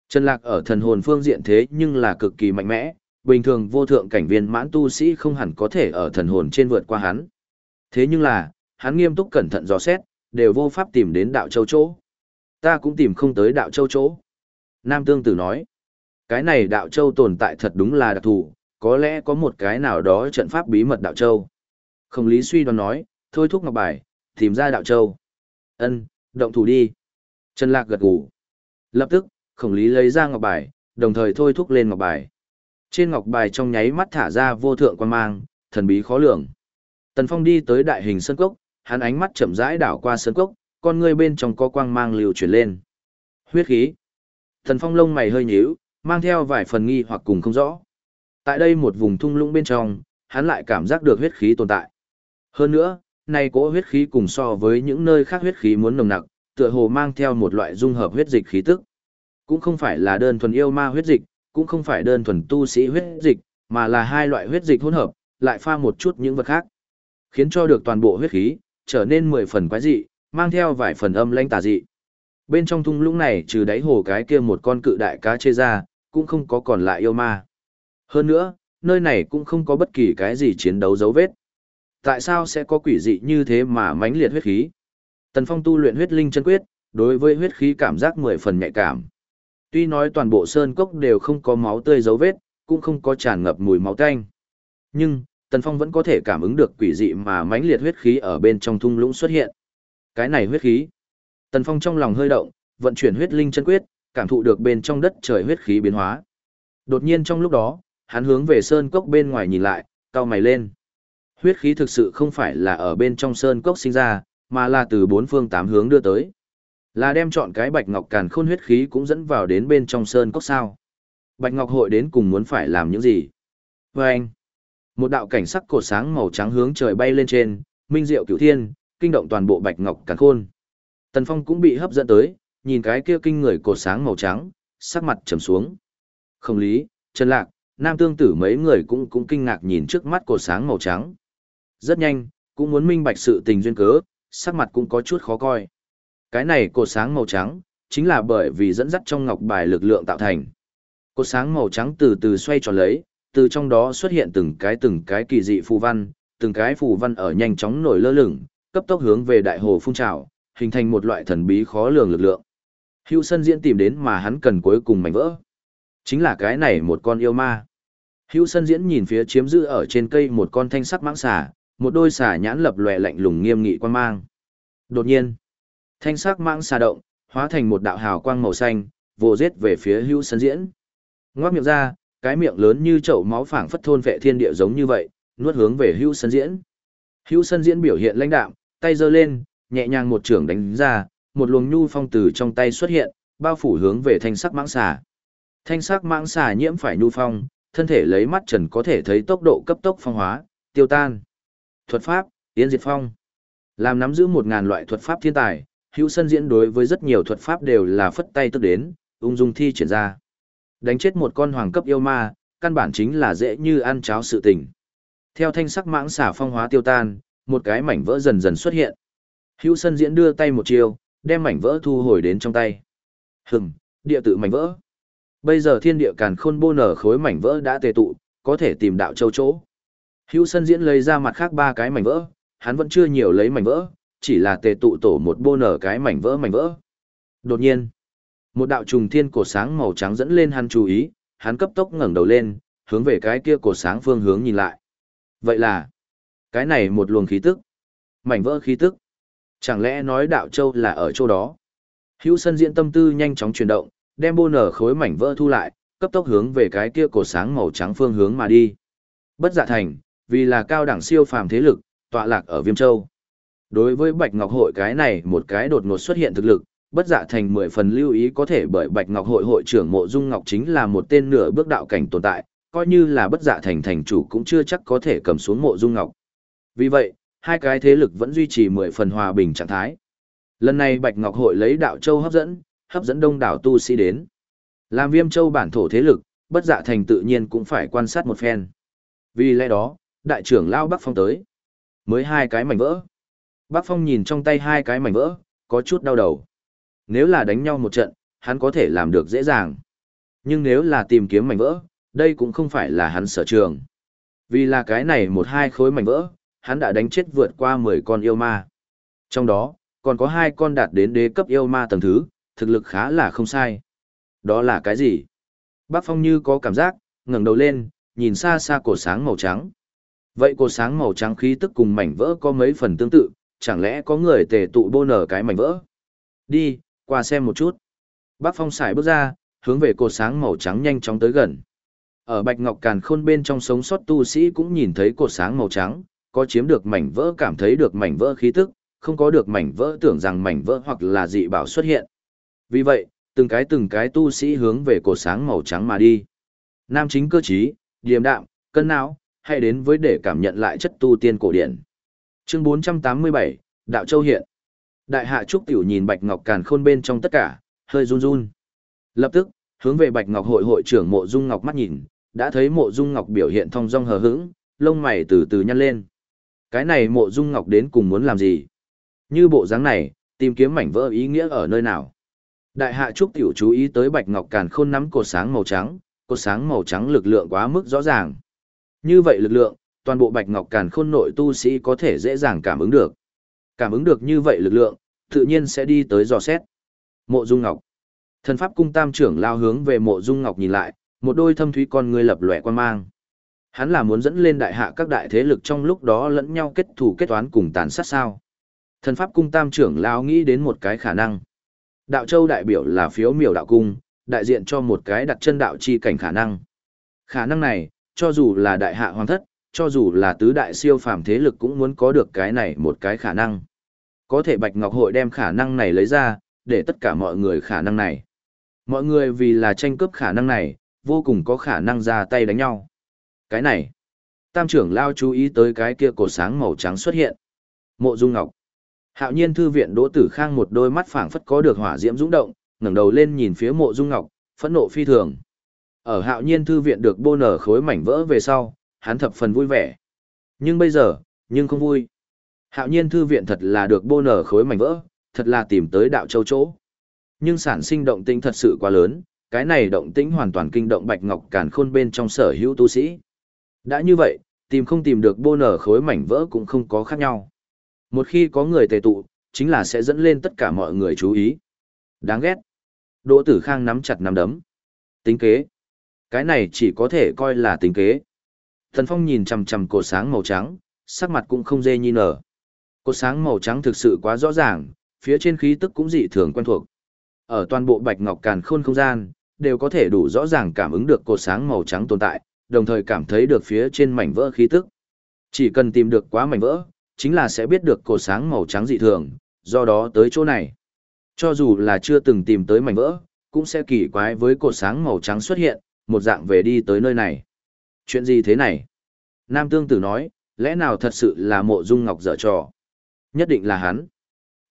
Trần Lạc ở thần hồn phương diện thế nhưng là cực kỳ mạnh mẽ, bình thường vô thượng cảnh viên mãn tu sĩ không hẳn có thể ở thần hồn trên vượt qua hắn. Thế nhưng là, hắn nghiêm túc cẩn thận dò xét, đều vô pháp tìm đến đạo châu chỗ. Ta cũng tìm không tới đạo châu chỗ. Nam Tương Tử nói, cái này đạo châu tồn tại thật đúng là đặc thù, có lẽ có một cái nào đó trận pháp bí mật đạo châu. Không lý suy đoán nói, thôi thúc ngọc bài, tìm ra đạo châu. Ân, động thủ đi. Trần Lạc gật gù. Lập tức, khổng lý lấy ra ngọc bài, đồng thời thôi thúc lên ngọc bài. Trên ngọc bài trong nháy mắt thả ra vô thượng quan mang, thần bí khó lường. Tần Phong đi tới đại hình sân cốc, hắn ánh mắt chậm rãi đảo qua sân cốc, con người bên trong có quang mang liều chuyển lên. Huyết khí. Tần Phong lông mày hơi nhíu, mang theo vài phần nghi hoặc cùng không rõ. Tại đây một vùng thung lũng bên trong, hắn lại cảm giác được huyết khí tồn tại. Hơn nữa, nay cỗ huyết khí cùng so với những nơi khác huyết khí muốn nồng nặc, tựa hồ mang theo một loại dung hợp huyết dịch khí tức. Cũng không phải là đơn thuần yêu ma huyết dịch, cũng không phải đơn thuần tu sĩ huyết dịch, mà là hai loại huyết dịch hỗn hợp, lại pha một chút những vật khác. Khiến cho được toàn bộ huyết khí, trở nên mười phần quái dị, mang theo vài phần âm lãnh tà dị. Bên trong thung lũng này trừ đáy hồ cái kia một con cự đại cá chê ra, cũng không có còn lại yêu ma. Hơn nữa, nơi này cũng không có bất kỳ cái gì chiến đấu dấu vết. Tại sao sẽ có quỷ dị như thế mà mãnh liệt huyết khí? Tần Phong tu luyện huyết linh chân quyết, đối với huyết khí cảm giác mười phần nhạy cảm. Tuy nói toàn bộ sơn cốc đều không có máu tươi dấu vết, cũng không có tràn ngập mùi máu tanh. Nhưng, Tần Phong vẫn có thể cảm ứng được quỷ dị mà mãnh liệt huyết khí ở bên trong thung lũng xuất hiện. Cái này huyết khí. Tần Phong trong lòng hơi động, vận chuyển huyết linh chân quyết, cảm thụ được bên trong đất trời huyết khí biến hóa. Đột nhiên trong lúc đó, hắn hướng về sơn cốc bên ngoài nhìn lại, cau mày lên. Huyết khí thực sự không phải là ở bên trong sơn cốc sinh ra, mà là từ bốn phương tám hướng đưa tới. Là đem chọn cái bạch ngọc càn khôn huyết khí cũng dẫn vào đến bên trong sơn cốc sao. Bạch ngọc hội đến cùng muốn phải làm những gì? Và anh, một đạo cảnh sắc cột sáng màu trắng hướng trời bay lên trên, minh diệu cửu thiên, kinh động toàn bộ bạch ngọc càn khôn. Tần Phong cũng bị hấp dẫn tới, nhìn cái kia kinh người cột sáng màu trắng, sắc mặt trầm xuống. Không lý, Trần Lạc, Nam Tương Tử mấy người cũng cũng kinh ngạc nhìn trước mắt cột sáng màu trắng. Rất nhanh, cũng muốn minh bạch sự tình duyên cớ, sắc mặt cũng có chút khó coi. Cái này cột sáng màu trắng, chính là bởi vì dẫn dắt trong ngọc bài lực lượng tạo thành. Cột sáng màu trắng từ từ xoay tròn lấy, từ trong đó xuất hiện từng cái từng cái kỳ dị phù văn, từng cái phù văn ở nhanh chóng nổi lơ lửng, cấp tốc hướng về đại hồ phun trào, hình thành một loại thần bí khó lường lực lượng. Hưu Sân Diễn tìm đến mà hắn cần cuối cùng mảnh vỡ. Chính là cái này một con yêu ma. Hưu Sân Diễn nhìn phía chiếm giữ ở trên cây một con thanh sắc mãng xà, một đôi xà nhãn lập lòe lạnh lùng nghiêm nghị quan mang. Đột nhiên, thanh sắc mãng xà động, hóa thành một đạo hào quang màu xanh, vồ giết về phía Hưu Sân Diễn. Ngoác miệng ra, cái miệng lớn như chậu máu phảng phất thôn vệ thiên địa giống như vậy, nuốt hướng về Hưu Sân Diễn. Hưu Sân Diễn biểu hiện lãnh đạm, tay giơ lên, nhẹ nhàng một trưởng đánh ra, một luồng nhu phong từ trong tay xuất hiện, bao phủ hướng về thanh sắc mãng xà. Thanh sắc mãng xà nhiễm phải nhu phong, thân thể lấy mắt trần có thể thấy tốc độ cấp tốc phong hóa, tiêu tan. Thuật pháp, tiến diệt phong. Làm nắm giữ một ngàn loại thuật pháp thiên tài, hữu sân diễn đối với rất nhiều thuật pháp đều là phất tay tức đến, ung dung thi triển ra. Đánh chết một con hoàng cấp yêu ma, căn bản chính là dễ như ăn cháo sự tình. Theo thanh sắc mãng xả phong hóa tiêu tan, một cái mảnh vỡ dần dần xuất hiện. Hữu sân diễn đưa tay một chiều, đem mảnh vỡ thu hồi đến trong tay. Hừm, địa tự mảnh vỡ. Bây giờ thiên địa càn khôn bô nở khối mảnh vỡ đã tề tụ, có thể tìm đạo châu chỗ. Hữu sân diễn lấy ra mặt khác ba cái mảnh vỡ, hắn vẫn chưa nhiều lấy mảnh vỡ, chỉ là tề tụ tổ một bô nở cái mảnh vỡ mảnh vỡ. Đột nhiên, một đạo trùng thiên cổ sáng màu trắng dẫn lên hắn chú ý, hắn cấp tốc ngẩng đầu lên, hướng về cái kia cổ sáng phương hướng nhìn lại. Vậy là, cái này một luồng khí tức, mảnh vỡ khí tức. Chẳng lẽ nói đạo châu là ở chỗ đó? Hữu sân diễn tâm tư nhanh chóng chuyển động, đem bô nở khối mảnh vỡ thu lại, cấp tốc hướng về cái kia cổ sáng màu trắng phương hướng mà đi. Bất dạ thành, vì là cao đẳng siêu phàm thế lực, tọa lạc ở Viêm Châu. Đối với Bạch Ngọc Hội cái này một cái đột ngột xuất hiện thực lực, bất dạ thành mười phần lưu ý có thể bởi Bạch Ngọc Hội hội trưởng Mộ Dung Ngọc chính là một tên nửa bước đạo cảnh tồn tại, coi như là bất dạ thành thành chủ cũng chưa chắc có thể cầm xuống Mộ Dung Ngọc. Vì vậy, hai cái thế lực vẫn duy trì mười phần hòa bình trạng thái. Lần này Bạch Ngọc Hội lấy đạo châu hấp dẫn, hấp dẫn đông đảo tu sĩ đến. Làm viêm châu bản thổ thế lực, bất dạ thành tự nhiên cũng phải quan sát một phen. Vì lẽ đó, đại trưởng Lao Bắc Phong tới. Mới hai cái mảnh vỡ. Bắc Phong nhìn trong tay hai cái mảnh vỡ, có chút đau đầu. Nếu là đánh nhau một trận, hắn có thể làm được dễ dàng. Nhưng nếu là tìm kiếm mảnh vỡ, đây cũng không phải là hắn sở trường. Vì là cái này một hai khối mảnh vỡ, hắn đã đánh chết vượt qua 10 con yêu ma. Trong đó, còn có hai con đạt đến đế cấp yêu ma tầng thứ, thực lực khá là không sai. Đó là cái gì? Bác Phong như có cảm giác, ngẩng đầu lên, nhìn xa xa cổ sáng màu trắng. Vậy cổ sáng màu trắng khí tức cùng mảnh vỡ có mấy phần tương tự, chẳng lẽ có người tề tụ bô nở cái mảnh vỡ? Đi, qua xem một chút. Bác Phong xài bước ra, hướng về cột sáng màu trắng nhanh chóng tới gần. Ở Bạch Ngọc Càn Khôn bên trong sống sót tu sĩ cũng nhìn thấy cột sáng màu trắng, có chiếm được mảnh vỡ cảm thấy được mảnh vỡ khí tức, không có được mảnh vỡ tưởng rằng mảnh vỡ hoặc là dị bảo xuất hiện. Vì vậy, từng cái từng cái tu sĩ hướng về cột sáng màu trắng mà đi. Nam chính cơ trí, điềm đạm, cân não, hay đến với để cảm nhận lại chất tu tiên cổ điển. Chương 487, Đạo Châu hiện. Đại hạ trúc tiểu nhìn Bạch Ngọc Càn khôn bên trong tất cả, hơi run run. Lập tức, hướng về Bạch Ngọc hội hội trưởng Mộ Dung Ngọc mắt nhìn, đã thấy Mộ Dung Ngọc biểu hiện thong dong hờ hững, lông mày từ từ nhăn lên. Cái này Mộ Dung Ngọc đến cùng muốn làm gì? Như bộ dáng này, tìm kiếm mảnh vỡ ý nghĩa ở nơi nào? Đại hạ trúc tiểu chú ý tới bạch ngọc càn khôn nắm cột sáng màu trắng, cột sáng màu trắng lực lượng quá mức rõ ràng. Như vậy lực lượng, toàn bộ bạch ngọc càn khôn nội tu sĩ có thể dễ dàng cảm ứng được. Cảm ứng được như vậy lực lượng, tự nhiên sẽ đi tới dò xét. Mộ Dung Ngọc. Thần pháp cung tam trưởng lao hướng về Mộ Dung Ngọc nhìn lại, một đôi thâm thúy con ngươi lập lòe quan mang. Hắn là muốn dẫn lên đại hạ các đại thế lực trong lúc đó lẫn nhau kết thù kết toán cùng tàn sát sao. Thần pháp cung tam trưởng lao nghĩ đến một cái khả năng. Đạo châu đại biểu là phiếu miểu đạo cung, đại diện cho một cái đặt chân đạo chi cảnh khả năng. Khả năng này, cho dù là đại hạ hoàng thất, cho dù là tứ đại siêu phàm thế lực cũng muốn có được cái này một cái khả năng. Có thể Bạch Ngọc Hội đem khả năng này lấy ra, để tất cả mọi người khả năng này. Mọi người vì là tranh cướp khả năng này, vô cùng có khả năng ra tay đánh nhau. Cái này, tam trưởng lao chú ý tới cái kia cổ sáng màu trắng xuất hiện. Mộ Dung Ngọc. Hạo nhiên thư viện Đỗ Tử Khang một đôi mắt phảng phất có được hỏa diễm dũng động, ngẩng đầu lên nhìn phía Mộ Dung Ngọc, phẫn nộ phi thường. Ở Hạo nhiên thư viện được bô nở khối mảnh vỡ về sau, hắn thập phần vui vẻ. Nhưng bây giờ, nhưng không vui. Hạo nhiên thư viện thật là được bô nở khối mảnh vỡ, thật là tìm tới đạo châu chỗ. Nhưng sản sinh động tĩnh thật sự quá lớn, cái này động tĩnh hoàn toàn kinh động Bạch Ngọc Càn Khôn bên trong sở hữu tu sĩ. Đã như vậy, tìm không tìm được bô nở khối mảnh vỡ cũng không có khác nhau. Một khi có người tề tụ, chính là sẽ dẫn lên tất cả mọi người chú ý. Đáng ghét. Đỗ Tử Khang nắm chặt nắm đấm. Tính kế. Cái này chỉ có thể coi là tính kế. Thần Phong nhìn chằm chằm cột sáng màu trắng, sắc mặt cũng không dê nhi nở. Cột sáng màu trắng thực sự quá rõ ràng, phía trên khí tức cũng dị thường quen thuộc. Ở toàn bộ bạch ngọc càn khôn không gian, đều có thể đủ rõ ràng cảm ứng được cột sáng màu trắng tồn tại, đồng thời cảm thấy được phía trên mảnh vỡ khí tức. Chỉ cần tìm được quá mảnh vỡ, chính là sẽ biết được cột sáng màu trắng dị thường, do đó tới chỗ này. Cho dù là chưa từng tìm tới mảnh vỡ, cũng sẽ kỳ quái với cột sáng màu trắng xuất hiện, một dạng về đi tới nơi này. Chuyện gì thế này? Nam Tương Tử nói, lẽ nào thật sự là mộ dung ngọc dở trò? Nhất định là hắn.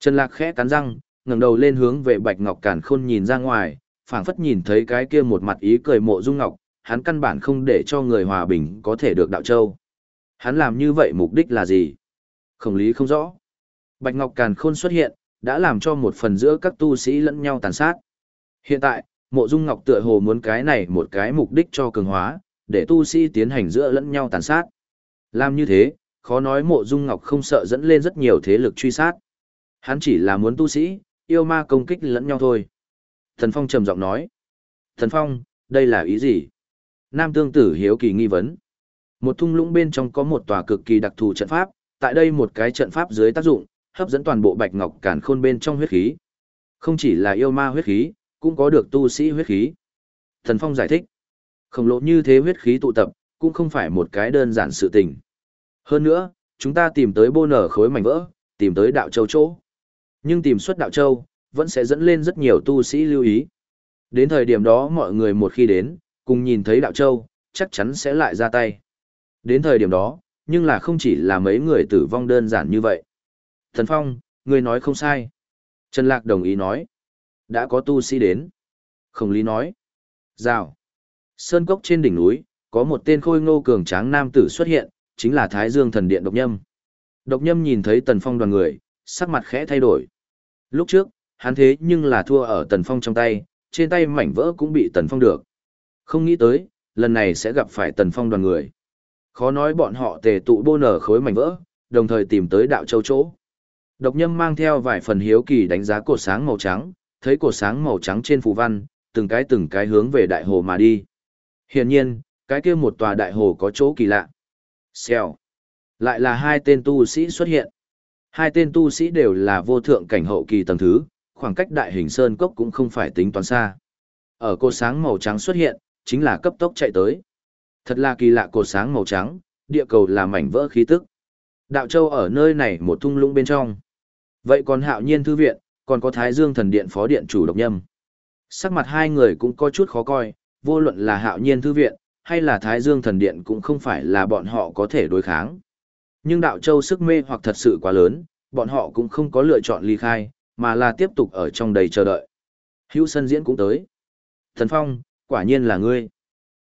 Trần Lạc khẽ cắn răng, ngẩng đầu lên hướng về Bạch Ngọc Càn Khôn nhìn ra ngoài, phảng phất nhìn thấy cái kia một mặt ý cười mộ dung ngọc, hắn căn bản không để cho người hòa bình có thể được đạo châu. Hắn làm như vậy mục đích là gì? Không lý không rõ. Bạch Ngọc Càn Khôn xuất hiện, đã làm cho một phần giữa các tu sĩ lẫn nhau tàn sát. Hiện tại, mộ dung ngọc tựa hồ muốn cái này một cái mục đích cho cường hóa, để tu sĩ tiến hành giữa lẫn nhau tàn sát. Làm như thế, khó nói mộ dung ngọc không sợ dẫn lên rất nhiều thế lực truy sát. Hắn chỉ là muốn tu sĩ, yêu ma công kích lẫn nhau thôi. Thần Phong trầm giọng nói. Thần Phong, đây là ý gì? Nam tương tử hiếu kỳ nghi vấn. Một thung lũng bên trong có một tòa cực kỳ đặc thù trận pháp, tại đây một cái trận pháp dưới tác dụng, hấp dẫn toàn bộ bạch ngọc cản khôn bên trong huyết khí. Không chỉ là yêu ma huyết khí, cũng có được tu sĩ huyết khí. Thần Phong giải thích. Khổng lồ như thế huyết khí tụ tập, cũng không phải một cái đơn giản sự tình. Hơn nữa, chúng ta tìm tới bô nở khối mảnh vỡ, tìm tới đạo châu chỗ. Nhưng tìm xuất đạo châu, vẫn sẽ dẫn lên rất nhiều tu sĩ lưu ý. Đến thời điểm đó mọi người một khi đến, cùng nhìn thấy đạo châu, chắc chắn sẽ lại ra tay. Đến thời điểm đó, nhưng là không chỉ là mấy người tử vong đơn giản như vậy. Thần Phong, người nói không sai. Trần Lạc đồng ý nói. Đã có tu sĩ đến. Không lý nói. Rào. Sơn cốc trên đỉnh núi, có một tên khôi ngô cường tráng nam tử xuất hiện, chính là Thái Dương thần điện độc nhâm. Độc nhâm nhìn thấy Tần Phong đoàn người, sắc mặt khẽ thay đổi. Lúc trước, hắn thế nhưng là thua ở Tần Phong trong tay, trên tay mảnh vỡ cũng bị Tần Phong được. Không nghĩ tới, lần này sẽ gặp phải Tần Phong đoàn người. Khó nói bọn họ tề tụ bô nở khối mảnh vỡ, đồng thời tìm tới đạo châu chỗ. Độc nhâm mang theo vài phần hiếu kỳ đánh giá cột sáng màu trắng, thấy cột sáng màu trắng trên phù văn, từng cái từng cái hướng về đại hồ mà đi. Hiển nhiên, cái kia một tòa đại hồ có chỗ kỳ lạ. Xèo. Lại là hai tên tu sĩ xuất hiện. Hai tên tu sĩ đều là vô thượng cảnh hậu kỳ tầng thứ, khoảng cách đại hình sơn cốc cũng không phải tính toán xa. Ở cột sáng màu trắng xuất hiện, chính là cấp tốc chạy tới. Thật là kỳ lạ cột sáng màu trắng, địa cầu là mảnh vỡ khí tức. Đạo Châu ở nơi này một thung lũng bên trong. Vậy còn hạo nhiên thư viện, còn có Thái Dương thần điện phó điện chủ độc nhâm. Sắc mặt hai người cũng có chút khó coi, vô luận là hạo nhiên thư viện, hay là Thái Dương thần điện cũng không phải là bọn họ có thể đối kháng. Nhưng đạo châu sức mê hoặc thật sự quá lớn, bọn họ cũng không có lựa chọn ly khai, mà là tiếp tục ở trong đầy chờ đợi. Hữu sân diễn cũng tới. Thần Phong, quả nhiên là ngươi.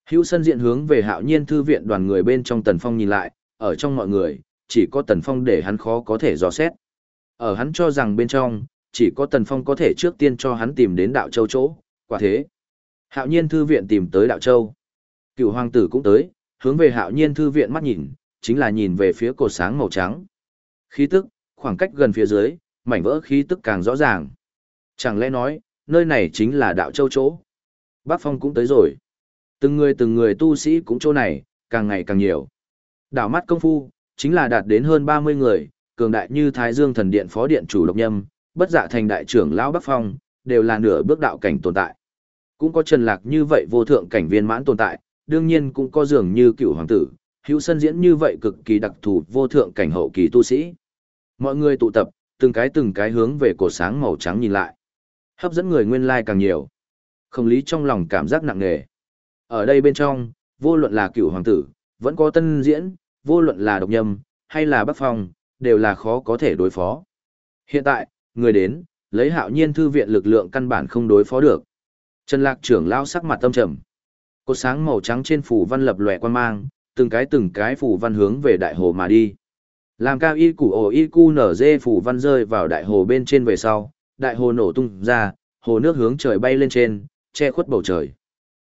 Hữu sân diễn hướng về hạo nhiên thư viện đoàn người bên trong Tần Phong nhìn lại, ở trong mọi người, chỉ có Tần Phong để hắn khó có thể dò xét. Ở hắn cho rằng bên trong, chỉ có Tần Phong có thể trước tiên cho hắn tìm đến đạo châu chỗ, quả thế. Hạo nhiên thư viện tìm tới đạo châu. Cựu hoàng tử cũng tới, hướng về hạo nhiên thư viện mắt nhìn, chính là nhìn về phía cột sáng màu trắng. Khí tức, khoảng cách gần phía dưới, mảnh vỡ khí tức càng rõ ràng. Chẳng lẽ nói, nơi này chính là đạo châu chỗ. Bác Phong cũng tới rồi. Từng người từng người tu sĩ cũng chỗ này, càng ngày càng nhiều. Đảo mắt công phu, chính là đạt đến hơn 30 người, cường đại như Thái Dương thần điện phó điện chủ độc nhâm, bất dạ thành đại trưởng lão Bắc Phong, đều là nửa bước đạo cảnh tồn tại. Cũng có Trần Lạc như vậy vô thượng cảnh viên mãn tồn tại, đương nhiên cũng có dường như cựu hoàng tử, hữu sân diễn như vậy cực kỳ đặc thù vô thượng cảnh hậu kỳ tu sĩ. Mọi người tụ tập, từng cái từng cái hướng về cổ sáng màu trắng nhìn lại. Hấp dẫn người nguyên lai like càng nhiều. Không lý trong lòng cảm giác nặng nề. Ở đây bên trong, vô luận là cựu hoàng tử, vẫn có tân diễn, vô luận là độc nhâm, hay là bắc phong, đều là khó có thể đối phó. Hiện tại, người đến, lấy hạo nhiên thư viện lực lượng căn bản không đối phó được. Trần Lạc trưởng lao sắc mặt tâm trầm. Cột sáng màu trắng trên phủ văn lập lòe quan mang, từng cái từng cái phủ văn hướng về đại hồ mà đi. Làm cao y củ ổ y cu nở dê phủ văn rơi vào đại hồ bên trên về sau, đại hồ nổ tung ra, hồ nước hướng trời bay lên trên, che khuất bầu trời.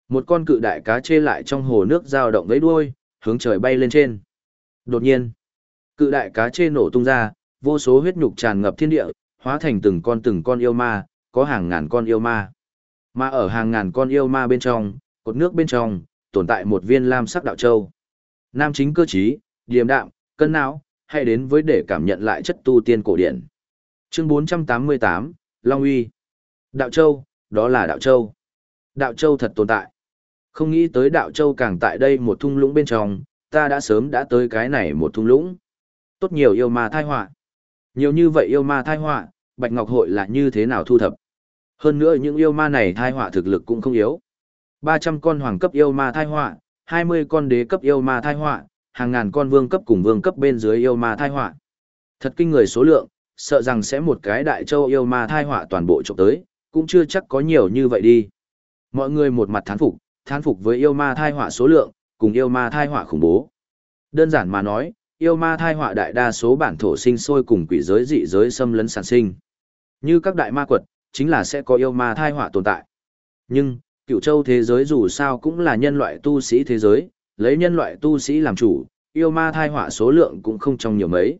Một con cự đại cá chê lại trong hồ nước dao động với đuôi, hướng trời bay lên trên. Đột nhiên, cự đại cá chê nổ tung ra, vô số huyết nhục tràn ngập thiên địa, hóa thành từng con từng con yêu ma, có hàng ngàn con yêu ma. Mà ở hàng ngàn con yêu ma bên trong, cột nước bên trong, tồn tại một viên lam sắc đạo châu. Nam chính cơ trí, điềm đạm, cân não, hay đến với để cảm nhận lại chất tu tiên cổ điển. Chương 488, Long Uy. Đạo châu, đó là đạo châu. Đạo châu thật tồn tại. Không nghĩ tới đạo châu càng tại đây một thung lũng bên trong, ta đã sớm đã tới cái này một thung lũng. Tốt nhiều yêu ma thai họa. Nhiều như vậy yêu ma thai họa, Bạch Ngọc Hội là như thế nào thu thập. Hơn nữa những yêu ma này thai họa thực lực cũng không yếu. 300 con hoàng cấp yêu ma thai họa, 20 con đế cấp yêu ma thai họa, hàng ngàn con vương cấp cùng vương cấp bên dưới yêu ma thai họa. Thật kinh người số lượng, sợ rằng sẽ một cái đại châu yêu ma thai họa toàn bộ trộm tới, cũng chưa chắc có nhiều như vậy đi. Mọi người một mặt thán phục, thán phục với yêu ma thai họa số lượng, cùng yêu ma thai họa khủng bố. Đơn giản mà nói, yêu ma thai họa đại đa số bản thổ sinh sôi cùng quỷ giới dị giới xâm lấn sản sinh. Như các đại ma quật, chính là sẽ có yêu ma thai họa tồn tại. Nhưng, cựu châu thế giới dù sao cũng là nhân loại tu sĩ thế giới, lấy nhân loại tu sĩ làm chủ, yêu ma thai họa số lượng cũng không trong nhiều mấy.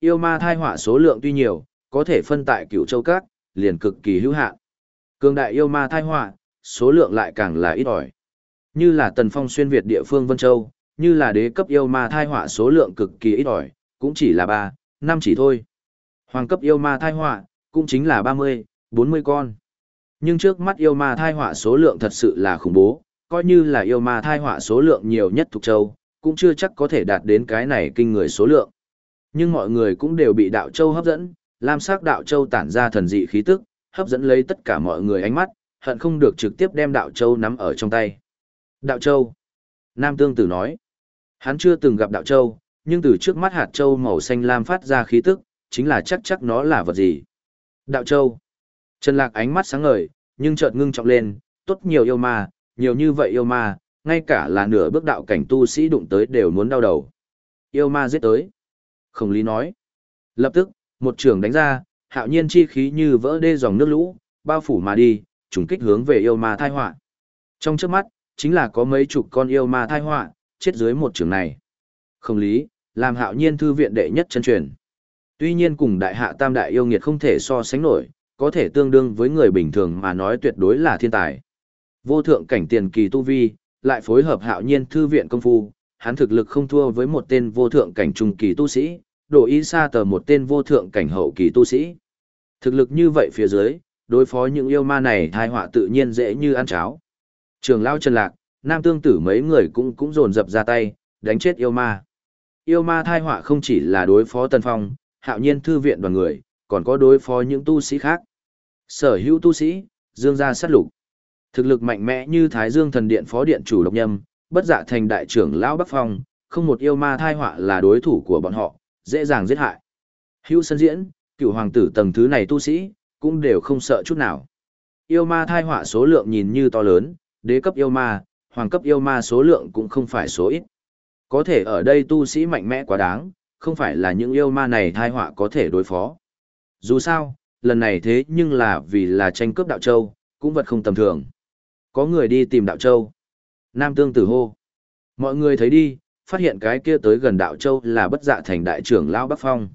Yêu ma thai họa số lượng tuy nhiều, có thể phân tại cựu châu các, liền cực kỳ hữu hạn. Cường đại yêu ma thai họa, số lượng lại càng là ít ỏi. Như là Tần Phong xuyên Việt địa phương Vân Châu, như là đế cấp yêu ma thai họa số lượng cực kỳ ít ỏi, cũng chỉ là 3, 5 chỉ thôi. Hoàng cấp yêu ma thai họa, cũng chính là 30, 40 con. Nhưng trước mắt yêu ma thai họa số lượng thật sự là khủng bố, coi như là yêu ma thai họa số lượng nhiều nhất thuộc châu, cũng chưa chắc có thể đạt đến cái này kinh người số lượng. Nhưng mọi người cũng đều bị đạo châu hấp dẫn, lam sắc đạo châu tản ra thần dị khí tức, hấp dẫn lấy tất cả mọi người ánh mắt, hận không được trực tiếp đem đạo châu nắm ở trong tay. Đạo châu. Nam Tương Tử nói. Hắn chưa từng gặp đạo châu, nhưng từ trước mắt hạt châu màu xanh lam phát ra khí tức, chính là chắc chắc nó là vật gì. Đạo châu. Trần Lạc ánh mắt sáng ngời, nhưng chợt ngưng trọng lên, tốt nhiều yêu ma, nhiều như vậy yêu ma, ngay cả là nửa bước đạo cảnh tu sĩ đụng tới đều muốn đau đầu. Yêu ma giết tới. Không lý nói. Lập tức, một trường đánh ra, hạo nhiên chi khí như vỡ đê dòng nước lũ, bao phủ mà đi, trùng kích hướng về yêu ma thai họa. Trong trước mắt, chính là có mấy chục con yêu ma thai họa, chết dưới một trường này. Không lý, làm hạo nhiên thư viện đệ nhất chân truyền. Tuy nhiên cùng đại hạ tam đại yêu nghiệt không thể so sánh nổi, có thể tương đương với người bình thường mà nói tuyệt đối là thiên tài. Vô thượng cảnh tiền kỳ tu vi, lại phối hợp hạo nhiên thư viện công phu, hắn thực lực không thua với một tên vô thượng cảnh trung kỳ tu sĩ, độ ý xa tờ một tên vô thượng cảnh hậu kỳ tu sĩ. Thực lực như vậy phía dưới, đối phó những yêu ma này thai họa tự nhiên dễ như ăn cháo. Trường lao Trần Lạc, Nam Tương Tử mấy người cũng cũng dồn dập ra tay, đánh chết yêu ma. Yêu ma thai họa không chỉ là đối phó Tân Phong, hạo nhiên thư viện đoàn người, còn có đối phó những tu sĩ khác. Sở hữu tu sĩ, dương gia sát lục. Thực lực mạnh mẽ như Thái Dương thần điện phó điện chủ độc nhâm, bất dạ thành đại trưởng lão Bắc Phong, không một yêu ma thai họa là đối thủ của bọn họ, dễ dàng giết hại. Hữu sân diễn, cựu hoàng tử tầng thứ này tu sĩ, cũng đều không sợ chút nào. Yêu ma thai họa số lượng nhìn như to lớn, đế cấp yêu ma, hoàng cấp yêu ma số lượng cũng không phải số ít. Có thể ở đây tu sĩ mạnh mẽ quá đáng, không phải là những yêu ma này thai họa có thể đối phó. Dù sao, lần này thế nhưng là vì là tranh cướp đạo châu, cũng vật không tầm thường. Có người đi tìm đạo châu. Nam tương tử hô. Mọi người thấy đi, phát hiện cái kia tới gần đạo châu là bất dạ thành đại trưởng lão Bắc Phong.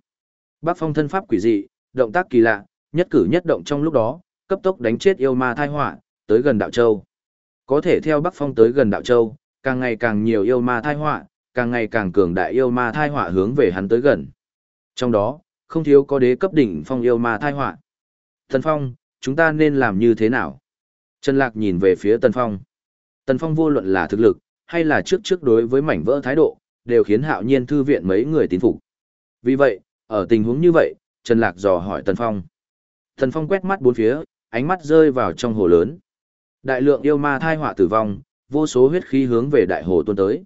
Bắc Phong thân pháp quỷ dị, động tác kỳ lạ, nhất cử nhất động trong lúc đó, cấp tốc đánh chết yêu ma thai họa, tới gần đạo châu. Có thể theo Bắc Phong tới gần đạo châu, càng ngày càng nhiều yêu ma thai họa, càng ngày càng cường đại yêu ma thai họa hướng về hắn tới gần. Trong đó, không thiếu có đế cấp đỉnh phong yêu ma thai họa. Tần Phong, chúng ta nên làm như thế nào? Trần Lạc nhìn về phía Tần Phong. Tần Phong vô luận là thực lực, hay là trước trước đối với mảnh vỡ thái độ, đều khiến hạo nhiên thư viện mấy người tín phục. Vì vậy, ở tình huống như vậy, Trần Lạc dò hỏi Tần Phong. Tần Phong quét mắt bốn phía, ánh mắt rơi vào trong hồ lớn. Đại lượng yêu ma thai họa tử vong, vô số huyết khí hướng về đại hồ tuôn tới.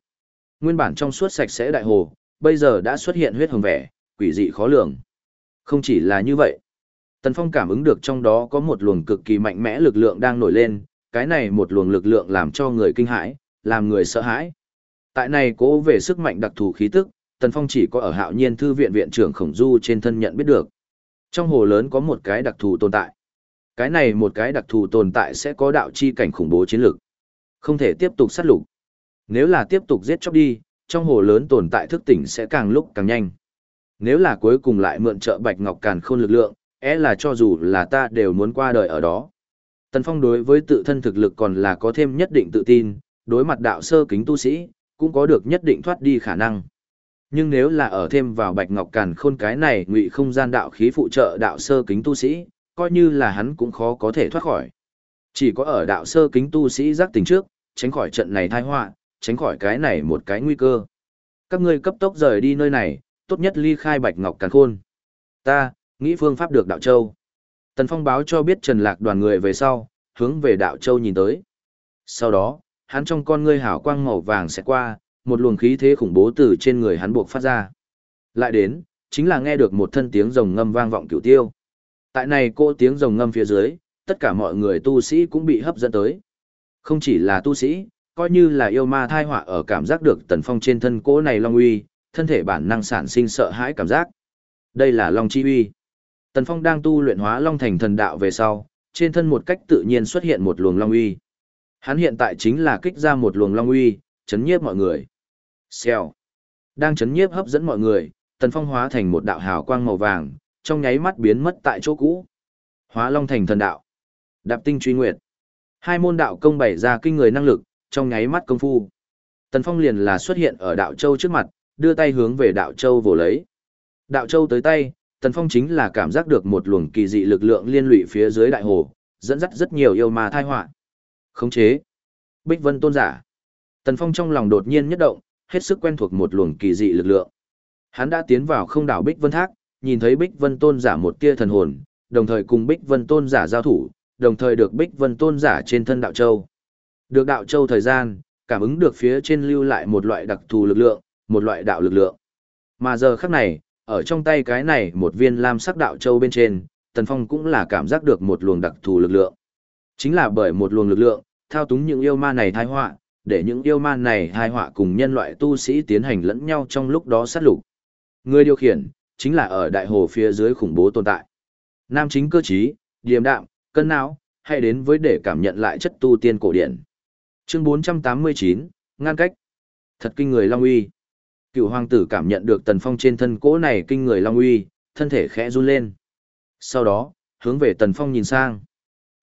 Nguyên bản trong suốt sạch sẽ đại hồ, bây giờ đã xuất hiện huyết hồng vẻ, quỷ dị khó lường. Không chỉ là như vậy. Tần Phong cảm ứng được trong đó có một luồng cực kỳ mạnh mẽ lực lượng đang nổi lên, cái này một luồng lực lượng làm cho người kinh hãi, làm người sợ hãi. Tại này cố về sức mạnh đặc thù khí tức, Tần Phong chỉ có ở hạo nhiên thư viện viện trưởng khổng du trên thân nhận biết được. Trong hồ lớn có một cái đặc thù tồn tại. Cái này một cái đặc thù tồn tại sẽ có đạo chi cảnh khủng bố chiến lược. Không thể tiếp tục sát lục. Nếu là tiếp tục giết chóc đi, trong hồ lớn tồn tại thức tỉnh sẽ càng lúc càng nhanh. Nếu là cuối cùng lại mượn trợ Bạch Ngọc Càn khôn lực lượng, é là cho dù là ta đều muốn qua đời ở đó. Tần Phong đối với tự thân thực lực còn là có thêm nhất định tự tin, đối mặt đạo sơ kính tu sĩ, cũng có được nhất định thoát đi khả năng. Nhưng nếu là ở thêm vào Bạch Ngọc Càn khôn cái này ngụy không gian đạo khí phụ trợ đạo sơ kính tu sĩ, coi như là hắn cũng khó có thể thoát khỏi. Chỉ có ở đạo sơ kính tu sĩ giác tỉnh trước, tránh khỏi trận này tai họa, tránh khỏi cái này một cái nguy cơ. Các ngươi cấp tốc rời đi nơi này, tốt nhất ly khai Bạch Ngọc Càn Khôn. Ta, nghĩ phương pháp được đạo châu. Tần Phong báo cho biết Trần Lạc đoàn người về sau, hướng về đạo châu nhìn tới. Sau đó, hắn trong con ngươi hảo quang màu vàng sẽ qua, một luồng khí thế khủng bố từ trên người hắn buộc phát ra. Lại đến, chính là nghe được một thân tiếng rồng ngâm vang vọng cửu tiêu. Tại này cô tiếng rồng ngâm phía dưới, tất cả mọi người tu sĩ cũng bị hấp dẫn tới. Không chỉ là tu sĩ, coi như là yêu ma thai họa ở cảm giác được tần phong trên thân cỗ này long uy, thân thể bản năng sản sinh sợ hãi cảm giác. Đây là long chi uy. Tần phong đang tu luyện hóa long thành thần đạo về sau, trên thân một cách tự nhiên xuất hiện một luồng long uy. Hắn hiện tại chính là kích ra một luồng long uy, chấn nhiếp mọi người. Xèo. Đang chấn nhiếp hấp dẫn mọi người, tần phong hóa thành một đạo hào quang màu vàng, trong nháy mắt biến mất tại chỗ cũ. Hóa long thành thần đạo. Đạp tinh truy nguyệt. Hai môn đạo công bày ra kinh người năng lực, trong nháy mắt công phu. Tần Phong liền là xuất hiện ở đạo châu trước mặt, đưa tay hướng về đạo châu vồ lấy. Đạo châu tới tay, Tần Phong chính là cảm giác được một luồng kỳ dị lực lượng liên lụy phía dưới đại hồ, dẫn dắt rất nhiều yêu ma thai họa. Khống chế. Bích Vân tôn giả. Tần Phong trong lòng đột nhiên nhất động, hết sức quen thuộc một luồng kỳ dị lực lượng. Hắn đã tiến vào không đảo Bích Vân Thác, nhìn thấy Bích Vân tôn giả một tia thần hồn, đồng thời cùng Bích Vân tôn giả giao thủ, đồng thời được Bích Vân tôn giả trên thân đạo châu. Được đạo châu thời gian, cảm ứng được phía trên lưu lại một loại đặc thù lực lượng, một loại đạo lực lượng. Mà giờ khắc này, ở trong tay cái này một viên lam sắc đạo châu bên trên, Tần Phong cũng là cảm giác được một luồng đặc thù lực lượng. Chính là bởi một luồng lực lượng, thao túng những yêu ma này thai họa, để những yêu ma này thai họa cùng nhân loại tu sĩ tiến hành lẫn nhau trong lúc đó sát lục. Người điều khiển, chính là ở đại hồ phía dưới khủng bố tồn tại. Nam chính cơ trí, điềm đạm, cân não, hay đến với để cảm nhận lại chất tu tiên cổ điển. Chương 489, ngăn cách. Thật kinh người Long Uy. Cựu hoàng tử cảm nhận được Tần Phong trên thân cỗ này kinh người Long Uy, thân thể khẽ run lên. Sau đó, hướng về Tần Phong nhìn sang.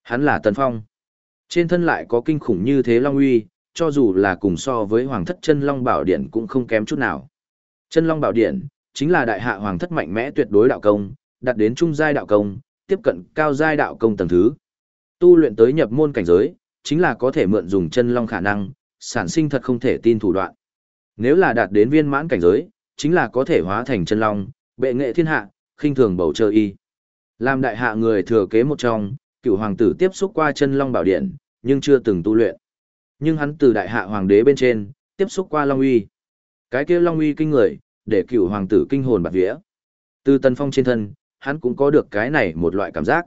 Hắn là Tần Phong. Trên thân lại có kinh khủng như thế Long Uy, cho dù là cùng so với Hoàng thất chân Long Bảo Điện cũng không kém chút nào. Chân Long Bảo Điện, chính là đại hạ Hoàng thất mạnh mẽ tuyệt đối đạo công, đạt đến trung giai đạo công, tiếp cận cao giai đạo công tầng thứ. Tu luyện tới nhập môn cảnh giới, chính là có thể mượn dùng chân long khả năng, sản sinh thật không thể tin thủ đoạn. Nếu là đạt đến viên mãn cảnh giới, chính là có thể hóa thành chân long, bệ nghệ thiên hạ, khinh thường bầu trời y. Làm đại hạ người thừa kế một trong, cựu hoàng tử tiếp xúc qua chân long bảo điện, nhưng chưa từng tu luyện. Nhưng hắn từ đại hạ hoàng đế bên trên, tiếp xúc qua long uy. Cái kia long uy kinh người, để cựu hoàng tử kinh hồn bạt vía. Từ tần phong trên thân, hắn cũng có được cái này một loại cảm giác.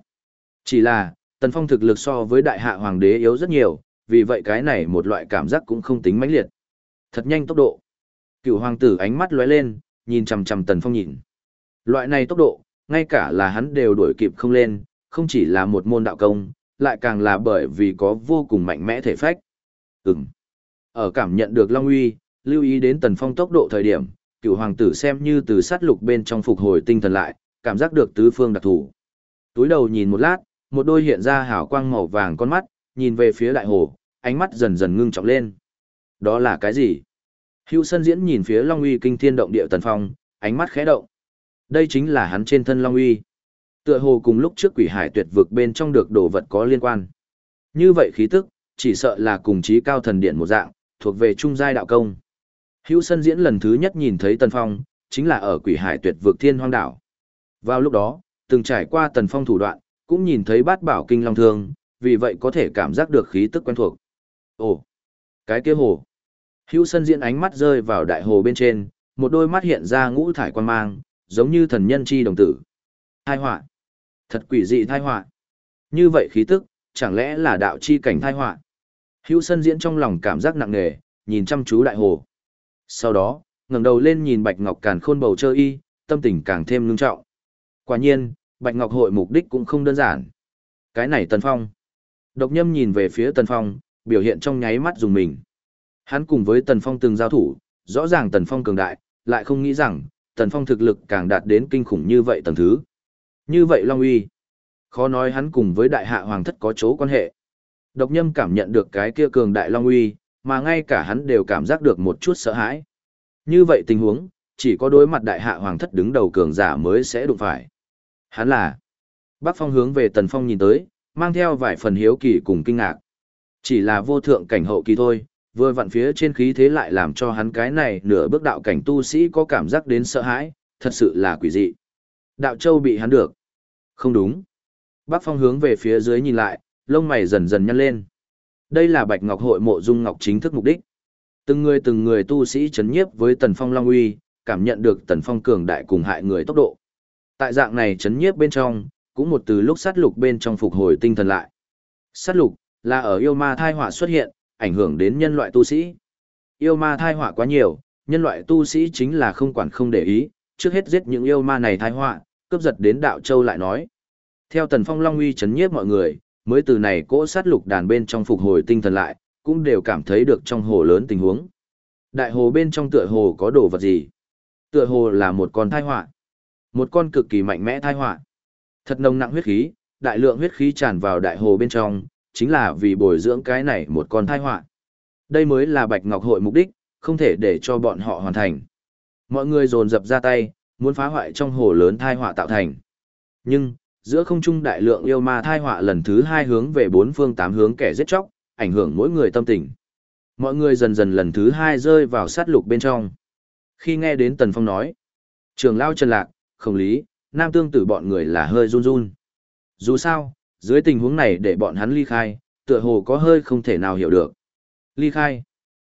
Chỉ là, Tần Phong thực lực so với đại hạ hoàng đế yếu rất nhiều, vì vậy cái này một loại cảm giác cũng không tính mãnh liệt. Thật nhanh tốc độ. Cựu hoàng tử ánh mắt lóe lên, nhìn chằm chằm Tần Phong nhìn. Loại này tốc độ, ngay cả là hắn đều đuổi kịp không lên, không chỉ là một môn đạo công, lại càng là bởi vì có vô cùng mạnh mẽ thể phách. Ừm. Ở cảm nhận được Long Uy, lưu ý đến Tần Phong tốc độ thời điểm, cựu hoàng tử xem như từ sát lục bên trong phục hồi tinh thần lại, cảm giác được tứ phương đặc thủ. Túi đầu nhìn một lát, một đôi hiện ra hào quang màu vàng con mắt, nhìn về phía đại hồ, ánh mắt dần dần ngưng trọng lên. Đó là cái gì? Hưu Sân Diễn nhìn phía Long Uy kinh thiên động địa tần phong, ánh mắt khẽ động. Đây chính là hắn trên thân Long Uy. Tựa hồ cùng lúc trước quỷ hải tuyệt vực bên trong được đồ vật có liên quan. Như vậy khí tức, chỉ sợ là cùng chí cao thần điện một dạng, thuộc về trung giai đạo công. Hữu Sân Diễn lần thứ nhất nhìn thấy Tần Phong, chính là ở quỷ hải tuyệt vực thiên hoang đảo. Vào lúc đó, từng trải qua Tần Phong thủ đoạn, cũng nhìn thấy bát bảo kinh long thương, vì vậy có thể cảm giác được khí tức quen thuộc. Ồ, cái kia hồ. Hữu sân diễn ánh mắt rơi vào đại hồ bên trên, một đôi mắt hiện ra ngũ thải quan mang, giống như thần nhân chi đồng tử. Thai họa. Thật quỷ dị thai họa. Như vậy khí tức, chẳng lẽ là đạo chi cảnh thai họa. Hữu sân diễn trong lòng cảm giác nặng nề, nhìn chăm chú đại hồ. Sau đó, ngẩng đầu lên nhìn bạch ngọc càn khôn bầu chơi y, tâm tình càng thêm ngưng trọng. Quả nhiên, Bạch Ngọc Hội mục đích cũng không đơn giản. Cái này Tần Phong. Độc nhâm nhìn về phía Tần Phong, biểu hiện trong nháy mắt dùng mình. Hắn cùng với Tần Phong từng giao thủ, rõ ràng Tần Phong cường đại, lại không nghĩ rằng, Tần Phong thực lực càng đạt đến kinh khủng như vậy tầng thứ. Như vậy Long Uy. Khó nói hắn cùng với đại hạ hoàng thất có chỗ quan hệ. Độc nhâm cảm nhận được cái kia cường đại Long Uy, mà ngay cả hắn đều cảm giác được một chút sợ hãi. Như vậy tình huống, chỉ có đối mặt đại hạ hoàng thất đứng đầu cường giả mới sẽ đụng phải. Hắn là Bắc Phong hướng về Tần Phong nhìn tới, mang theo vài phần hiếu kỳ cùng kinh ngạc. Chỉ là vô thượng cảnh hậu kỳ thôi, vừa vặn phía trên khí thế lại làm cho hắn cái này nửa bước đạo cảnh tu sĩ có cảm giác đến sợ hãi, thật sự là quỷ dị. Đạo Châu bị hắn được. Không đúng. Bác Phong hướng về phía dưới nhìn lại, lông mày dần dần nhăn lên. Đây là Bạch Ngọc hội mộ dung ngọc chính thức mục đích. Từng người từng người tu sĩ chấn nhiếp với Tần Phong Long Uy, cảm nhận được Tần Phong cường đại cùng hại người tốc độ. Tại dạng này chấn nhiếp bên trong, cũng một từ lúc sát lục bên trong phục hồi tinh thần lại. Sát lục, là ở yêu ma thai họa xuất hiện, ảnh hưởng đến nhân loại tu sĩ. Yêu ma thai họa quá nhiều, nhân loại tu sĩ chính là không quản không để ý, trước hết giết những yêu ma này thai họa, cướp giật đến đạo châu lại nói. Theo Tần Phong Long uy chấn nhiếp mọi người, mới từ này cỗ sát lục đàn bên trong phục hồi tinh thần lại, cũng đều cảm thấy được trong hồ lớn tình huống. Đại hồ bên trong tựa hồ có đồ vật gì? Tựa hồ là một con thai họa. Một con cực kỳ mạnh mẽ thai họa. Thật nồng nặng huyết khí, đại lượng huyết khí tràn vào đại hồ bên trong, chính là vì bồi dưỡng cái này một con thai họa. Đây mới là Bạch Ngọc Hội mục đích, không thể để cho bọn họ hoàn thành. Mọi người dồn dập ra tay, muốn phá hoại trong hồ lớn thai họa tạo thành. Nhưng, giữa không trung đại lượng yêu ma thai họa lần thứ hai hướng về bốn phương tám hướng kẻ giết chóc, ảnh hưởng mỗi người tâm tình. Mọi người dần dần lần thứ hai rơi vào sát lục bên trong. Khi nghe đến Tần Phong nói, trường lao trần lạc, không lý, nam tương tử bọn người là hơi run run. Dù sao, dưới tình huống này để bọn hắn ly khai, tựa hồ có hơi không thể nào hiểu được. Ly khai.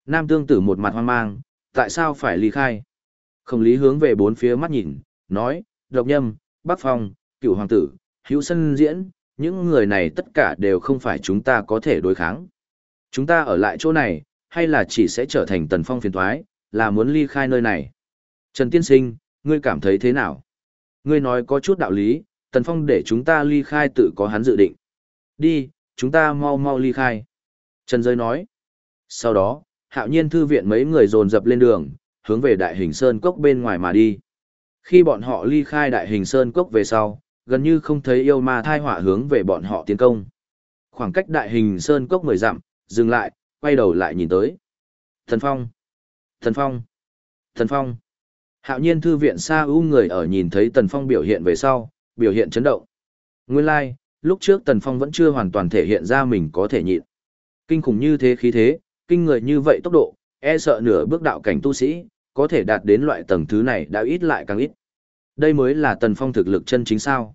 Nam tương tử một mặt hoang mang, tại sao phải ly khai? Không lý hướng về bốn phía mắt nhìn, nói, độc nhâm, bắc phong, cựu hoàng tử, hữu sân diễn, những người này tất cả đều không phải chúng ta có thể đối kháng. Chúng ta ở lại chỗ này, hay là chỉ sẽ trở thành tần phong phiền thoái, là muốn ly khai nơi này. Trần Tiên Sinh, ngươi cảm thấy thế nào? Ngươi nói có chút đạo lý, Tần Phong để chúng ta ly khai tự có hắn dự định. Đi, chúng ta mau mau ly khai. Trần Giới nói. Sau đó, hạo nhiên thư viện mấy người dồn dập lên đường, hướng về đại hình sơn cốc bên ngoài mà đi. Khi bọn họ ly khai đại hình sơn cốc về sau, gần như không thấy yêu ma thai họa hướng về bọn họ tiến công. Khoảng cách đại hình sơn cốc mười dặm, dừng lại, quay đầu lại nhìn tới. Thần Phong! Thần Phong! Thần Phong! Hạo nhiên thư viện xa ưu người ở nhìn thấy Tần Phong biểu hiện về sau, biểu hiện chấn động. Nguyên lai, like, lúc trước Tần Phong vẫn chưa hoàn toàn thể hiện ra mình có thể nhịn. Kinh khủng như thế khí thế, kinh người như vậy tốc độ, e sợ nửa bước đạo cảnh tu sĩ, có thể đạt đến loại tầng thứ này đã ít lại càng ít. Đây mới là Tần Phong thực lực chân chính sao.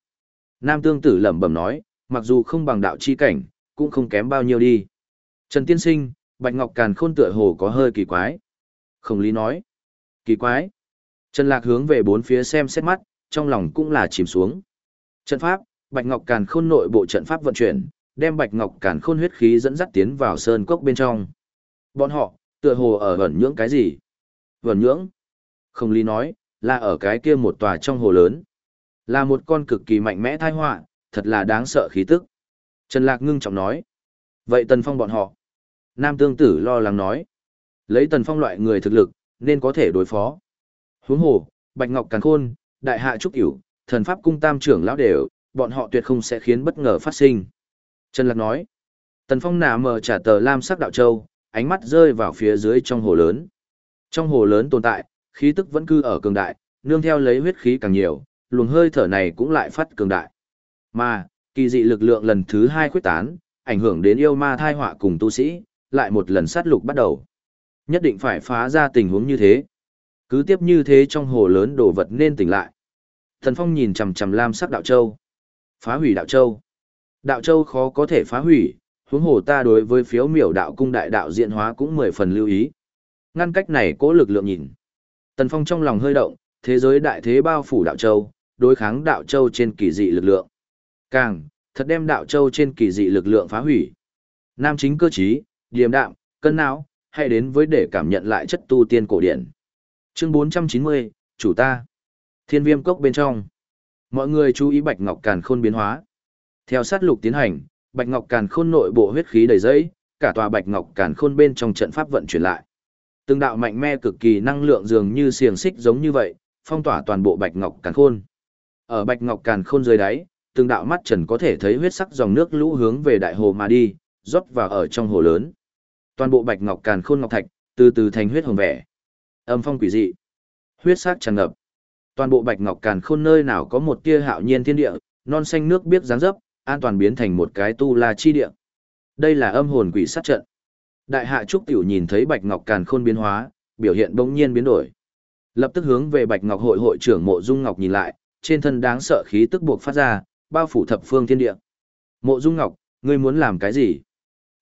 Nam Tương Tử lẩm bẩm nói, mặc dù không bằng đạo chi cảnh, cũng không kém bao nhiêu đi. Trần Tiên Sinh, Bạch Ngọc Càn khôn tựa hồ có hơi kỳ quái. Khổng lý nói. Kỳ quái. Trần Lạc hướng về bốn phía xem xét mắt, trong lòng cũng là chìm xuống. Trận pháp, Bạch Ngọc Càn Khôn nội bộ trận pháp vận chuyển, đem Bạch Ngọc Càn Khôn huyết khí dẫn dắt tiến vào sơn cốc bên trong. Bọn họ, tựa hồ ở ẩn nhưỡng cái gì? Ẩn nhưỡng? Không lý nói, là ở cái kia một tòa trong hồ lớn. Là một con cực kỳ mạnh mẽ thai họa, thật là đáng sợ khí tức. Trần Lạc ngưng trọng nói. Vậy Tần Phong bọn họ? Nam Tương Tử lo lắng nói. Lấy Tần Phong loại người thực lực, nên có thể đối phó. Huống hồ, Bạch Ngọc Càn Khôn, Đại Hạ Trúc Yểu, Thần Pháp Cung Tam trưởng lão đều, bọn họ tuyệt không sẽ khiến bất ngờ phát sinh. Trần Lạc nói, Tần Phong nả mở trả tờ lam sắc đạo châu, ánh mắt rơi vào phía dưới trong hồ lớn. Trong hồ lớn tồn tại, khí tức vẫn cư ở cường đại, nương theo lấy huyết khí càng nhiều, luồng hơi thở này cũng lại phát cường đại. Mà, kỳ dị lực lượng lần thứ hai khuyết tán, ảnh hưởng đến yêu ma thai họa cùng tu sĩ, lại một lần sát lục bắt đầu. Nhất định phải phá ra tình huống như thế. Cứ tiếp như thế trong hồ lớn đồ vật nên tỉnh lại. Thần Phong nhìn chằm chằm lam sắc đạo châu. Phá hủy đạo châu. Đạo châu khó có thể phá hủy, huống hồ ta đối với phiếu miểu đạo cung đại đạo diện hóa cũng mười phần lưu ý. Ngăn cách này cố lực lượng nhìn. Tần Phong trong lòng hơi động, thế giới đại thế bao phủ đạo châu, đối kháng đạo châu trên kỳ dị lực lượng. Càng, thật đem đạo châu trên kỳ dị lực lượng phá hủy. Nam chính cơ trí, điềm đạm, cân não, hay đến với để cảm nhận lại chất tu tiên cổ điển. Chương 490, chủ ta. Thiên viêm cốc bên trong. Mọi người chú ý bạch ngọc càn khôn biến hóa. Theo sát lục tiến hành, Bạch Ngọc Càn Khôn nội bộ huyết khí đầy dẫy, cả tòa Bạch Ngọc Càn Khôn bên trong trận pháp vận chuyển lại. Từng đạo mạnh mẽ cực kỳ năng lượng dường như xiềng xích giống như vậy, phong tỏa toàn bộ Bạch Ngọc Càn Khôn. Ở Bạch Ngọc Càn Khôn dưới đáy, từng đạo mắt trần có thể thấy huyết sắc dòng nước lũ hướng về đại hồ mà đi, rót vào ở trong hồ lớn. Toàn bộ Bạch Ngọc Càn Khôn ngọc thạch, từ từ thành huyết hồng vẻ. Âm phong quỷ dị, huyết sắc tràn ngập. Toàn bộ Bạch Ngọc Càn Khôn nơi nào có một tia hạo nhiên thiên địa, non xanh nước biết dáng dấp, an toàn biến thành một cái tu la chi địa. Đây là âm hồn quỷ sát trận. Đại hạ trúc tiểu nhìn thấy Bạch Ngọc Càn Khôn biến hóa, biểu hiện bỗng nhiên biến đổi. Lập tức hướng về Bạch Ngọc hội hội trưởng Mộ Dung Ngọc nhìn lại, trên thân đáng sợ khí tức buộc phát ra, bao phủ thập phương thiên địa. Mộ Dung Ngọc, ngươi muốn làm cái gì?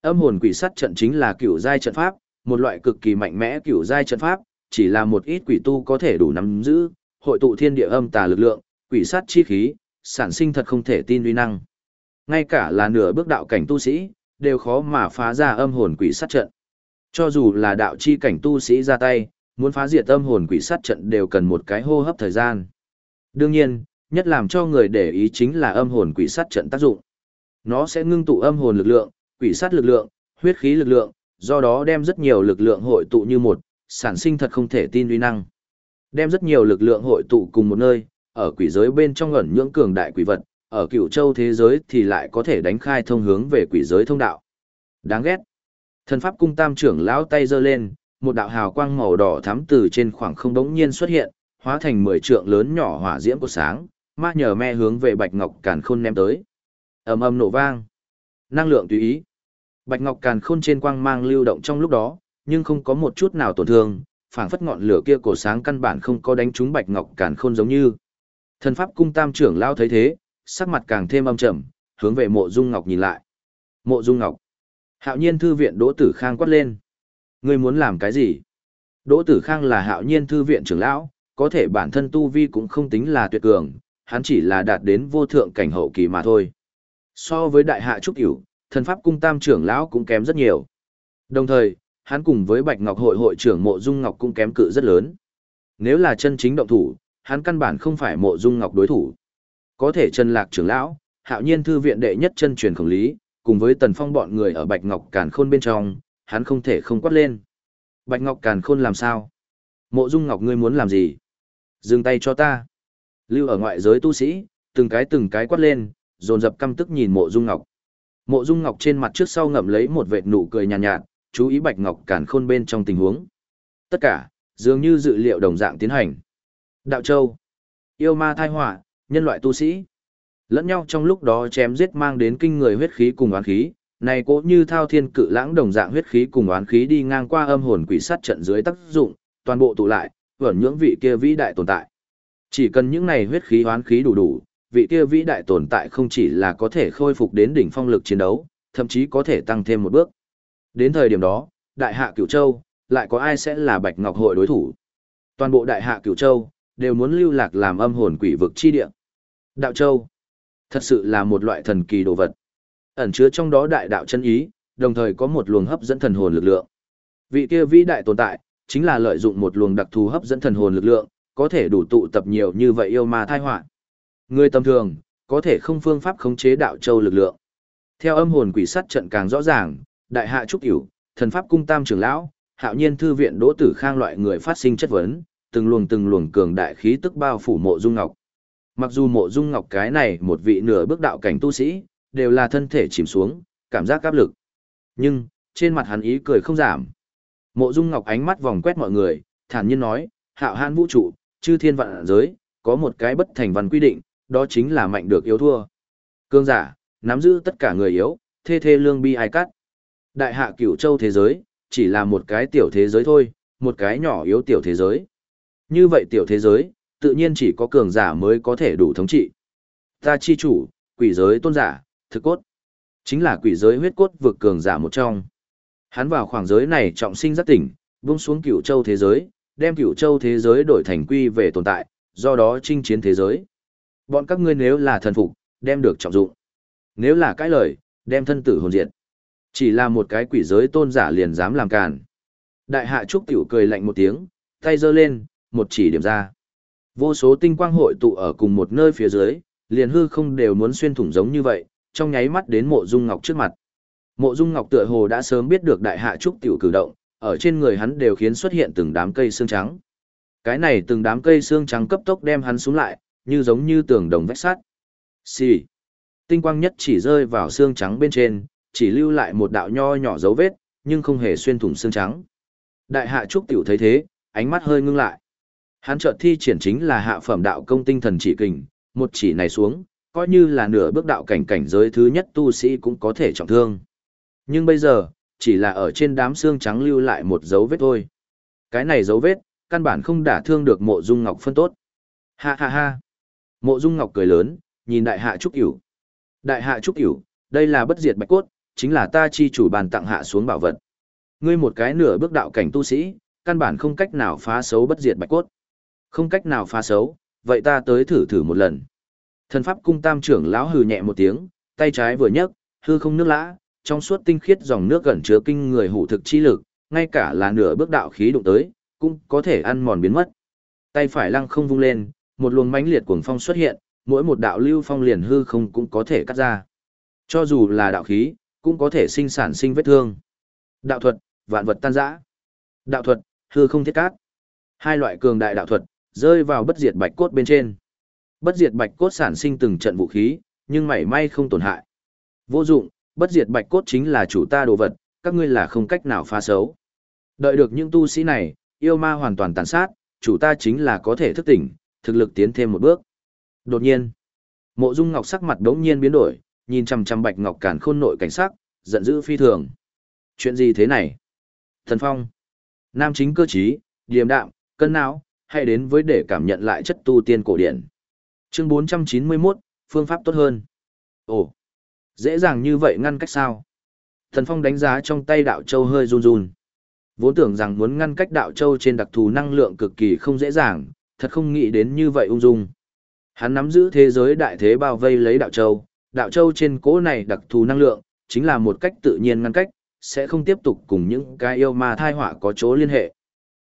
Âm hồn quỷ sát trận chính là cửu giai trận pháp, một loại cực kỳ mạnh mẽ cửu giai trận pháp, chỉ là một ít quỷ tu có thể đủ nắm giữ, hội tụ thiên địa âm tà lực lượng, quỷ sát chi khí, sản sinh thật không thể tin uy năng. Ngay cả là nửa bước đạo cảnh tu sĩ, đều khó mà phá ra âm hồn quỷ sát trận. Cho dù là đạo chi cảnh tu sĩ ra tay, muốn phá diệt âm hồn quỷ sát trận đều cần một cái hô hấp thời gian. Đương nhiên, nhất làm cho người để ý chính là âm hồn quỷ sát trận tác dụng. Nó sẽ ngưng tụ âm hồn lực lượng, quỷ sát lực lượng, huyết khí lực lượng, do đó đem rất nhiều lực lượng hội tụ như một, sản sinh thật không thể tin uy năng. Đem rất nhiều lực lượng hội tụ cùng một nơi, ở quỷ giới bên trong ẩn nhưỡng cường đại quỷ vật, ở cựu châu thế giới thì lại có thể đánh khai thông hướng về quỷ giới thông đạo. Đáng ghét. Thần pháp cung tam trưởng lão tay giơ lên, một đạo hào quang màu đỏ thắm từ trên khoảng không đống nhiên xuất hiện, hóa thành mười trượng lớn nhỏ hỏa diễm của sáng, ma nhờ me hướng về Bạch Ngọc Càn Khôn ném tới. Ầm ầm nổ vang. Năng lượng tùy ý. Bạch Ngọc Càn Khôn trên quang mang lưu động trong lúc đó, nhưng không có một chút nào tổn thương, phảng phất ngọn lửa kia cổ sáng căn bản không có đánh trúng Bạch Ngọc Càn Khôn giống như. Thần pháp cung tam trưởng lao thấy thế, sắc mặt càng thêm âm trầm, hướng về Mộ Dung Ngọc nhìn lại. Mộ Dung Ngọc. Hạo Nhiên thư viện Đỗ Tử Khang quát lên. Ngươi muốn làm cái gì? Đỗ Tử Khang là Hạo Nhiên thư viện trưởng lão, có thể bản thân tu vi cũng không tính là tuyệt cường, hắn chỉ là đạt đến vô thượng cảnh hậu kỳ mà thôi. So với đại hạ trúc cửu, thần pháp cung tam trưởng lão cũng kém rất nhiều. Đồng thời, hắn cùng với Bạch Ngọc hội hội trưởng Mộ Dung Ngọc cũng kém cự rất lớn. Nếu là chân chính động thủ, hắn căn bản không phải Mộ Dung Ngọc đối thủ. Có thể Trần Lạc trưởng lão, Hạo Nhiên thư viện đệ nhất chân truyền khổng lý, cùng với Tần Phong bọn người ở Bạch Ngọc Càn Khôn bên trong, hắn không thể không quát lên. Bạch Ngọc Càn Khôn làm sao? Mộ Dung Ngọc ngươi muốn làm gì? Dừng tay cho ta. Lưu ở ngoại giới tu sĩ, từng cái từng cái quát lên, dồn dập căm tức nhìn Mộ Dung Ngọc. Mộ Dung Ngọc trên mặt trước sau ngậm lấy một vệt nụ cười nhàn nhạt, nhạt, chú ý Bạch Ngọc Càn Khôn bên trong tình huống. Tất cả, dường như dự liệu đồng dạng tiến hành. Đạo Châu, yêu ma thai họa, nhân loại tu sĩ, lẫn nhau trong lúc đó chém giết mang đến kinh người huyết khí cùng oán khí, này cố như thao thiên cự lãng đồng dạng huyết khí cùng oán khí đi ngang qua âm hồn quỷ sát trận dưới tác dụng, toàn bộ tụ lại, vẩn những vị kia vĩ đại tồn tại. Chỉ cần những này huyết khí oán khí đủ đủ, vị kia vĩ đại tồn tại không chỉ là có thể khôi phục đến đỉnh phong lực chiến đấu, thậm chí có thể tăng thêm một bước. Đến thời điểm đó, đại hạ cửu châu, lại có ai sẽ là bạch ngọc hội đối thủ? Toàn bộ đại hạ cửu châu, đều muốn lưu lạc làm âm hồn quỷ vực chi địa. Đạo châu, thật sự là một loại thần kỳ đồ vật. Ẩn chứa trong đó đại đạo chân ý, đồng thời có một luồng hấp dẫn thần hồn lực lượng. Vị kia vĩ đại tồn tại, chính là lợi dụng một luồng đặc thù hấp dẫn thần hồn lực lượng, có thể đủ tụ tập nhiều như vậy yêu ma thai họa. Người tầm thường, có thể không phương pháp khống chế đạo châu lực lượng. Theo âm hồn quỷ sát trận càng rõ ràng, đại hạ trúc cửu, thần pháp cung tam trưởng lão, hạo nhiên thư viện đỗ tử khang loại người phát sinh chất vấn, từng luồng từng luồng cường đại khí tức bao phủ mộ dung ngọc. Mặc dù mộ dung ngọc cái này một vị nửa bước đạo cảnh tu sĩ, đều là thân thể chìm xuống, cảm giác áp lực. Nhưng, trên mặt hắn ý cười không giảm. Mộ dung ngọc ánh mắt vòng quét mọi người, thản nhiên nói, hạo hãn vũ trụ, chư thiên vạn giới, có một cái bất thành văn quy định, đó chính là mạnh được yếu thua. Cương giả, nắm giữ tất cả người yếu, thê thê lương bi ai cắt. Đại hạ cửu châu thế giới, chỉ là một cái tiểu thế giới thôi, một cái nhỏ yếu tiểu thế giới. Như vậy tiểu thế giới, tự nhiên chỉ có cường giả mới có thể đủ thống trị. Ta chi chủ, quỷ giới tôn giả, thực cốt. Chính là quỷ giới huyết cốt vực cường giả một trong. Hắn vào khoảng giới này trọng sinh rất tỉnh, vung xuống cửu châu thế giới, đem cửu châu thế giới đổi thành quy về tồn tại, do đó chinh chiến thế giới. Bọn các ngươi nếu là thần phục, đem được trọng dụng. Nếu là cái lời, đem thân tử hồn diệt. Chỉ là một cái quỷ giới tôn giả liền dám làm càn. Đại hạ trúc tiểu cười lạnh một tiếng, tay giơ lên, một chỉ điểm ra. Vô số tinh quang hội tụ ở cùng một nơi phía dưới, liền hư không đều muốn xuyên thủng giống như vậy, trong nháy mắt đến mộ dung ngọc trước mặt. Mộ dung ngọc tựa hồ đã sớm biết được đại hạ trúc tiểu cử động, ở trên người hắn đều khiến xuất hiện từng đám cây xương trắng. Cái này từng đám cây xương trắng cấp tốc đem hắn xuống lại, như giống như tường đồng vách sắt. Xì. Tinh quang nhất chỉ rơi vào xương trắng bên trên, chỉ lưu lại một đạo nho nhỏ dấu vết, nhưng không hề xuyên thủng xương trắng. Đại hạ trúc tiểu thấy thế, ánh mắt hơi ngưng lại. Hắn chợt thi triển chính là hạ phẩm đạo công tinh thần chỉ kình, một chỉ này xuống, coi như là nửa bước đạo cảnh cảnh giới thứ nhất tu sĩ cũng có thể trọng thương. Nhưng bây giờ, chỉ là ở trên đám xương trắng lưu lại một dấu vết thôi. Cái này dấu vết, căn bản không đả thương được mộ dung ngọc phân tốt. Ha ha ha. Mộ dung ngọc cười lớn, nhìn đại hạ trúc tiểu Đại hạ trúc tiểu đây là bất diệt bạch cốt, chính là ta chi chủ bàn tặng hạ xuống bảo vật. Ngươi một cái nửa bước đạo cảnh tu sĩ, căn bản không cách nào phá xấu bất diệt bạch cốt. Không cách nào phá xấu, vậy ta tới thử thử một lần. Thần pháp cung tam trưởng lão hừ nhẹ một tiếng, tay trái vừa nhấc, hư không nước lã, trong suốt tinh khiết dòng nước gần chứa kinh người hủ thực chi lực, ngay cả là nửa bước đạo khí đụng tới, cũng có thể ăn mòn biến mất. Tay phải lăng không vung lên, một luồng mãnh liệt cuồng phong xuất hiện, mỗi một đạo lưu phong liền hư không cũng có thể cắt ra. Cho dù là đạo khí, cũng có thể sinh sản sinh vết thương. Đạo thuật, vạn vật tan rã. Đạo thuật, hư không thiết cát. Hai loại cường đại đạo thuật, rơi vào bất diệt bạch cốt bên trên. Bất diệt bạch cốt sản sinh từng trận vũ khí, nhưng mảy may không tổn hại. Vô dụng, bất diệt bạch cốt chính là chủ ta đồ vật, các ngươi là không cách nào phá xấu. Đợi được những tu sĩ này, yêu ma hoàn toàn tàn sát, chủ ta chính là có thể thức tỉnh, thực lực tiến thêm một bước. Đột nhiên, mộ dung ngọc sắc mặt đống nhiên biến đổi, nhìn chằm chằm bạch ngọc cản khôn nội cảnh sắc, giận dữ phi thường. Chuyện gì thế này? Thần Phong, nam chính cơ trí, điềm đạm, cân não, hãy đến với để cảm nhận lại chất tu tiên cổ điển. Chương 491, phương pháp tốt hơn. Ồ, dễ dàng như vậy ngăn cách sao? Thần Phong đánh giá trong tay đạo châu hơi run run. Vốn tưởng rằng muốn ngăn cách đạo châu trên đặc thù năng lượng cực kỳ không dễ dàng, thật không nghĩ đến như vậy ung dung. Hắn nắm giữ thế giới đại thế bao vây lấy đạo châu, đạo châu trên cỗ này đặc thù năng lượng, chính là một cách tự nhiên ngăn cách, sẽ không tiếp tục cùng những cái yêu ma thai họa có chỗ liên hệ.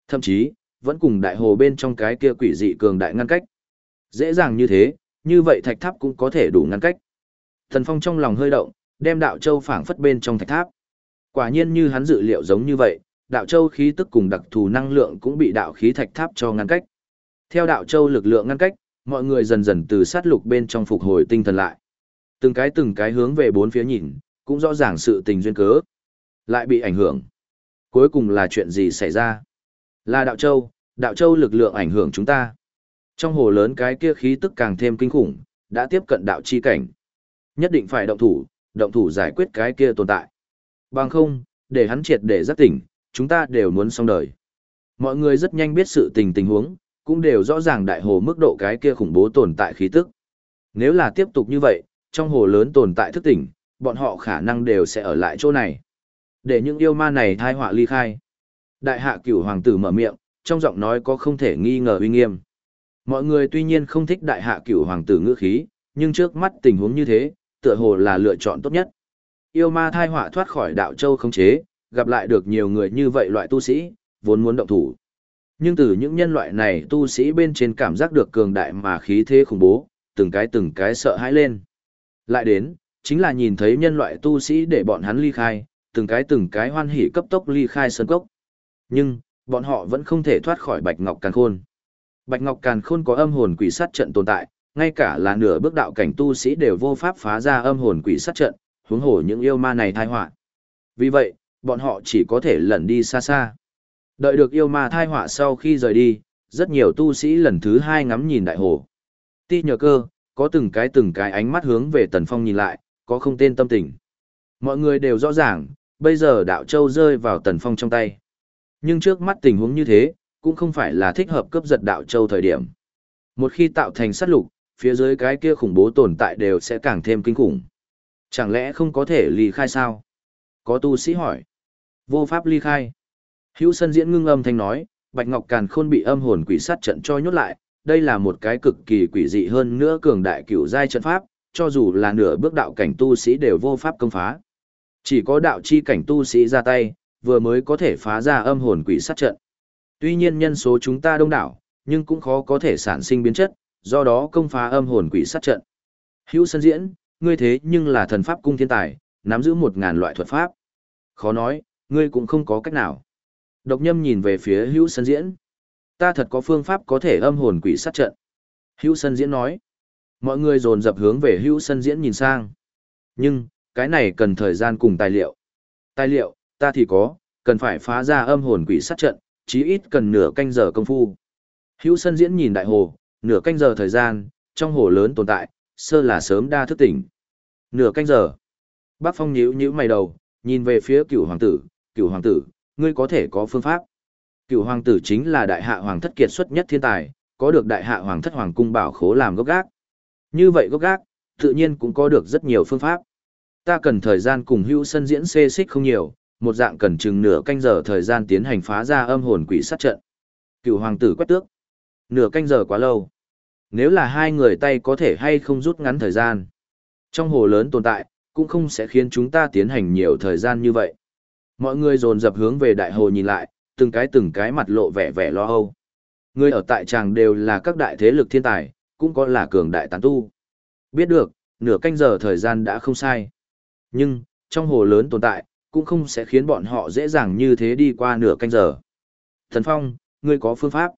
Thậm chí, vẫn cùng đại hồ bên trong cái kia quỷ dị cường đại ngăn cách. Dễ dàng như thế, như vậy thạch tháp cũng có thể đủ ngăn cách. Thần Phong trong lòng hơi động, đem đạo châu phảng phất bên trong thạch tháp. Quả nhiên như hắn dự liệu giống như vậy, đạo châu khí tức cùng đặc thù năng lượng cũng bị đạo khí thạch tháp cho ngăn cách. Theo đạo châu lực lượng ngăn cách, mọi người dần dần từ sát lục bên trong phục hồi tinh thần lại. Từng cái từng cái hướng về bốn phía nhìn, cũng rõ ràng sự tình duyên cớ. Lại bị ảnh hưởng. Cuối cùng là chuyện gì xảy ra? Là đạo châu, đạo châu lực lượng ảnh hưởng chúng ta. Trong hồ lớn cái kia khí tức càng thêm kinh khủng, đã tiếp cận đạo chi cảnh. Nhất định phải động thủ, động thủ giải quyết cái kia tồn tại. Bằng không, để hắn triệt để giác tỉnh, chúng ta đều muốn xong đời. Mọi người rất nhanh biết sự tình tình huống, cũng đều rõ ràng đại hồ mức độ cái kia khủng bố tồn tại khí tức. Nếu là tiếp tục như vậy, trong hồ lớn tồn tại thức tỉnh, bọn họ khả năng đều sẽ ở lại chỗ này. Để những yêu ma này thai họa ly khai. Đại hạ cửu hoàng tử mở miệng, trong giọng nói có không thể nghi ngờ uy nghiêm. Mọi người tuy nhiên không thích đại hạ cửu hoàng tử ngữ khí, nhưng trước mắt tình huống như thế, tựa hồ là lựa chọn tốt nhất. Yêu ma thai họa thoát khỏi đạo châu không chế, gặp lại được nhiều người như vậy loại tu sĩ, vốn muốn động thủ. Nhưng từ những nhân loại này tu sĩ bên trên cảm giác được cường đại mà khí thế khủng bố, từng cái từng cái sợ hãi lên. Lại đến, chính là nhìn thấy nhân loại tu sĩ để bọn hắn ly khai, từng cái từng cái hoan hỉ cấp tốc ly khai sơn cốc. Nhưng, bọn họ vẫn không thể thoát khỏi Bạch Ngọc Càn Khôn. Bạch Ngọc Càn Khôn có âm hồn quỷ sát trận tồn tại, ngay cả là nửa bước đạo cảnh tu sĩ đều vô pháp phá ra âm hồn quỷ sát trận, huống hồ những yêu ma này thai họa. Vì vậy, bọn họ chỉ có thể lẩn đi xa xa. Đợi được yêu ma thai họa sau khi rời đi, rất nhiều tu sĩ lần thứ hai ngắm nhìn đại hồ. Ti nhờ cơ, có từng cái từng cái ánh mắt hướng về Tần Phong nhìn lại, có không tên tâm tình. Mọi người đều rõ ràng, bây giờ đạo châu rơi vào Tần Phong trong tay. Nhưng trước mắt tình huống như thế, cũng không phải là thích hợp cướp giật đạo châu thời điểm. Một khi tạo thành sát lục, phía dưới cái kia khủng bố tồn tại đều sẽ càng thêm kinh khủng. Chẳng lẽ không có thể ly khai sao? Có tu sĩ hỏi. Vô pháp ly khai. Hữu sân diễn ngưng âm thanh nói, Bạch Ngọc Càn Khôn bị âm hồn quỷ sát trận cho nhốt lại, đây là một cái cực kỳ quỷ dị hơn nữa cường đại cửu giai trận pháp, cho dù là nửa bước đạo cảnh tu sĩ đều vô pháp công phá. Chỉ có đạo chi cảnh tu sĩ ra tay, vừa mới có thể phá ra âm hồn quỷ sát trận. Tuy nhiên nhân số chúng ta đông đảo, nhưng cũng khó có thể sản sinh biến chất, do đó công phá âm hồn quỷ sát trận. Hữu sân diễn, ngươi thế nhưng là thần pháp cung thiên tài, nắm giữ một ngàn loại thuật pháp. Khó nói, ngươi cũng không có cách nào. Độc nhâm nhìn về phía hữu sân diễn. Ta thật có phương pháp có thể âm hồn quỷ sát trận. Hữu sân diễn nói. Mọi người dồn dập hướng về hữu sân diễn nhìn sang. Nhưng, cái này cần thời gian cùng tài liệu. Tài liệu, ta thì có, cần phải phá ra âm hồn quỷ sát trận, chí ít cần nửa canh giờ công phu. Hữu sân diễn nhìn đại hồ, nửa canh giờ thời gian, trong hồ lớn tồn tại, sơ là sớm đa thức tỉnh. Nửa canh giờ. Bác Phong nhíu nhíu mày đầu, nhìn về phía cửu hoàng tử, cửu hoàng tử, ngươi có thể có phương pháp. Cựu hoàng tử chính là đại hạ hoàng thất kiệt xuất nhất thiên tài, có được đại hạ hoàng thất hoàng cung bảo khố làm gốc gác. Như vậy gốc gác, tự nhiên cũng có được rất nhiều phương pháp. Ta cần thời gian cùng hữu sân diễn xê xích không nhiều, một dạng cần chừng nửa canh giờ thời gian tiến hành phá ra âm hồn quỷ sát trận. Cựu hoàng tử quét tước. Nửa canh giờ quá lâu. Nếu là hai người tay có thể hay không rút ngắn thời gian. Trong hồ lớn tồn tại, cũng không sẽ khiến chúng ta tiến hành nhiều thời gian như vậy. Mọi người dồn dập hướng về đại hồ nhìn lại, từng cái từng cái mặt lộ vẻ vẻ lo âu. Người ở tại tràng đều là các đại thế lực thiên tài, cũng có là cường đại tán tu. Biết được, nửa canh giờ thời gian đã không sai. Nhưng, trong hồ lớn tồn tại, cũng không sẽ khiến bọn họ dễ dàng như thế đi qua nửa canh giờ. Thần Phong, ngươi có phương pháp.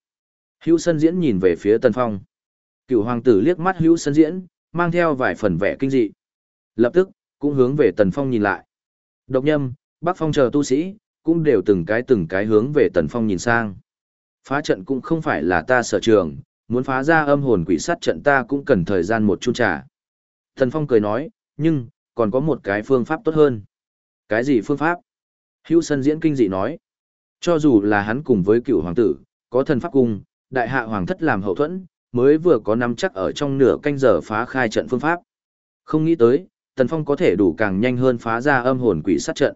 Hữu Sân Diễn nhìn về phía Tần Phong. Cựu hoàng tử liếc mắt Hữu Sân Diễn, mang theo vài phần vẻ kinh dị. Lập tức, cũng hướng về Tần Phong nhìn lại. Độc nhâm, Bắc Phong chờ tu sĩ, cũng đều từng cái từng cái hướng về Tần Phong nhìn sang. Phá trận cũng không phải là ta sở trường, muốn phá ra âm hồn quỷ sát trận ta cũng cần thời gian một chung trả. Tần Phong cười nói, nhưng, còn có một cái phương pháp tốt hơn. Cái gì phương pháp? Hữu Sân diễn kinh dị nói. Cho dù là hắn cùng với cựu hoàng tử, có thần pháp cung, đại hạ hoàng thất làm hậu thuẫn, mới vừa có nắm chắc ở trong nửa canh giờ phá khai trận phương pháp. Không nghĩ tới, Tần Phong có thể đủ càng nhanh hơn phá ra âm hồn quỷ sát trận.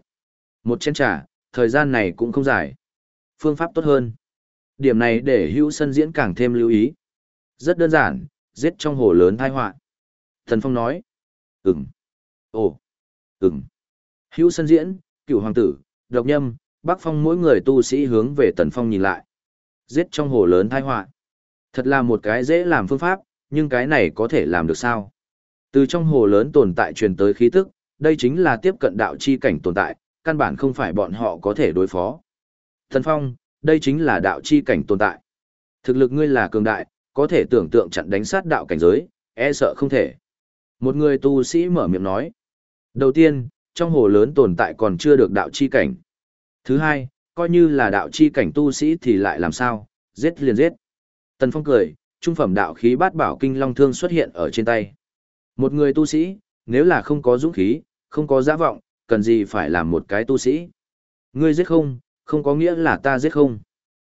Một chén trà, thời gian này cũng không dài. Phương pháp tốt hơn. Điểm này để hữu sân diễn càng thêm lưu ý. Rất đơn giản, giết trong hồ lớn thai họa Thần Phong nói. Ừm. Ồ. Ừm. Hữu sân diễn, cựu hoàng tử, độc nhâm, bắc phong mỗi người tu sĩ hướng về Tần Phong nhìn lại. Giết trong hồ lớn thai họa Thật là một cái dễ làm phương pháp, nhưng cái này có thể làm được sao? Từ trong hồ lớn tồn tại truyền tới khí tức, đây chính là tiếp cận đạo chi cảnh tồn tại, căn bản không phải bọn họ có thể đối phó. Thần Phong, đây chính là đạo chi cảnh tồn tại. Thực lực ngươi là cường đại, có thể tưởng tượng chặn đánh sát đạo cảnh giới, e sợ không thể. Một người tu sĩ mở miệng nói. Đầu tiên, trong hồ lớn tồn tại còn chưa được đạo chi cảnh. Thứ hai, coi như là đạo chi cảnh tu sĩ thì lại làm sao, giết liền giết. Tần Phong cười, trung phẩm đạo khí bát bảo kinh long thương xuất hiện ở trên tay. Một người tu sĩ, nếu là không có dũng khí, không có giả vọng, cần gì phải làm một cái tu sĩ. Ngươi giết không, không có nghĩa là ta giết không.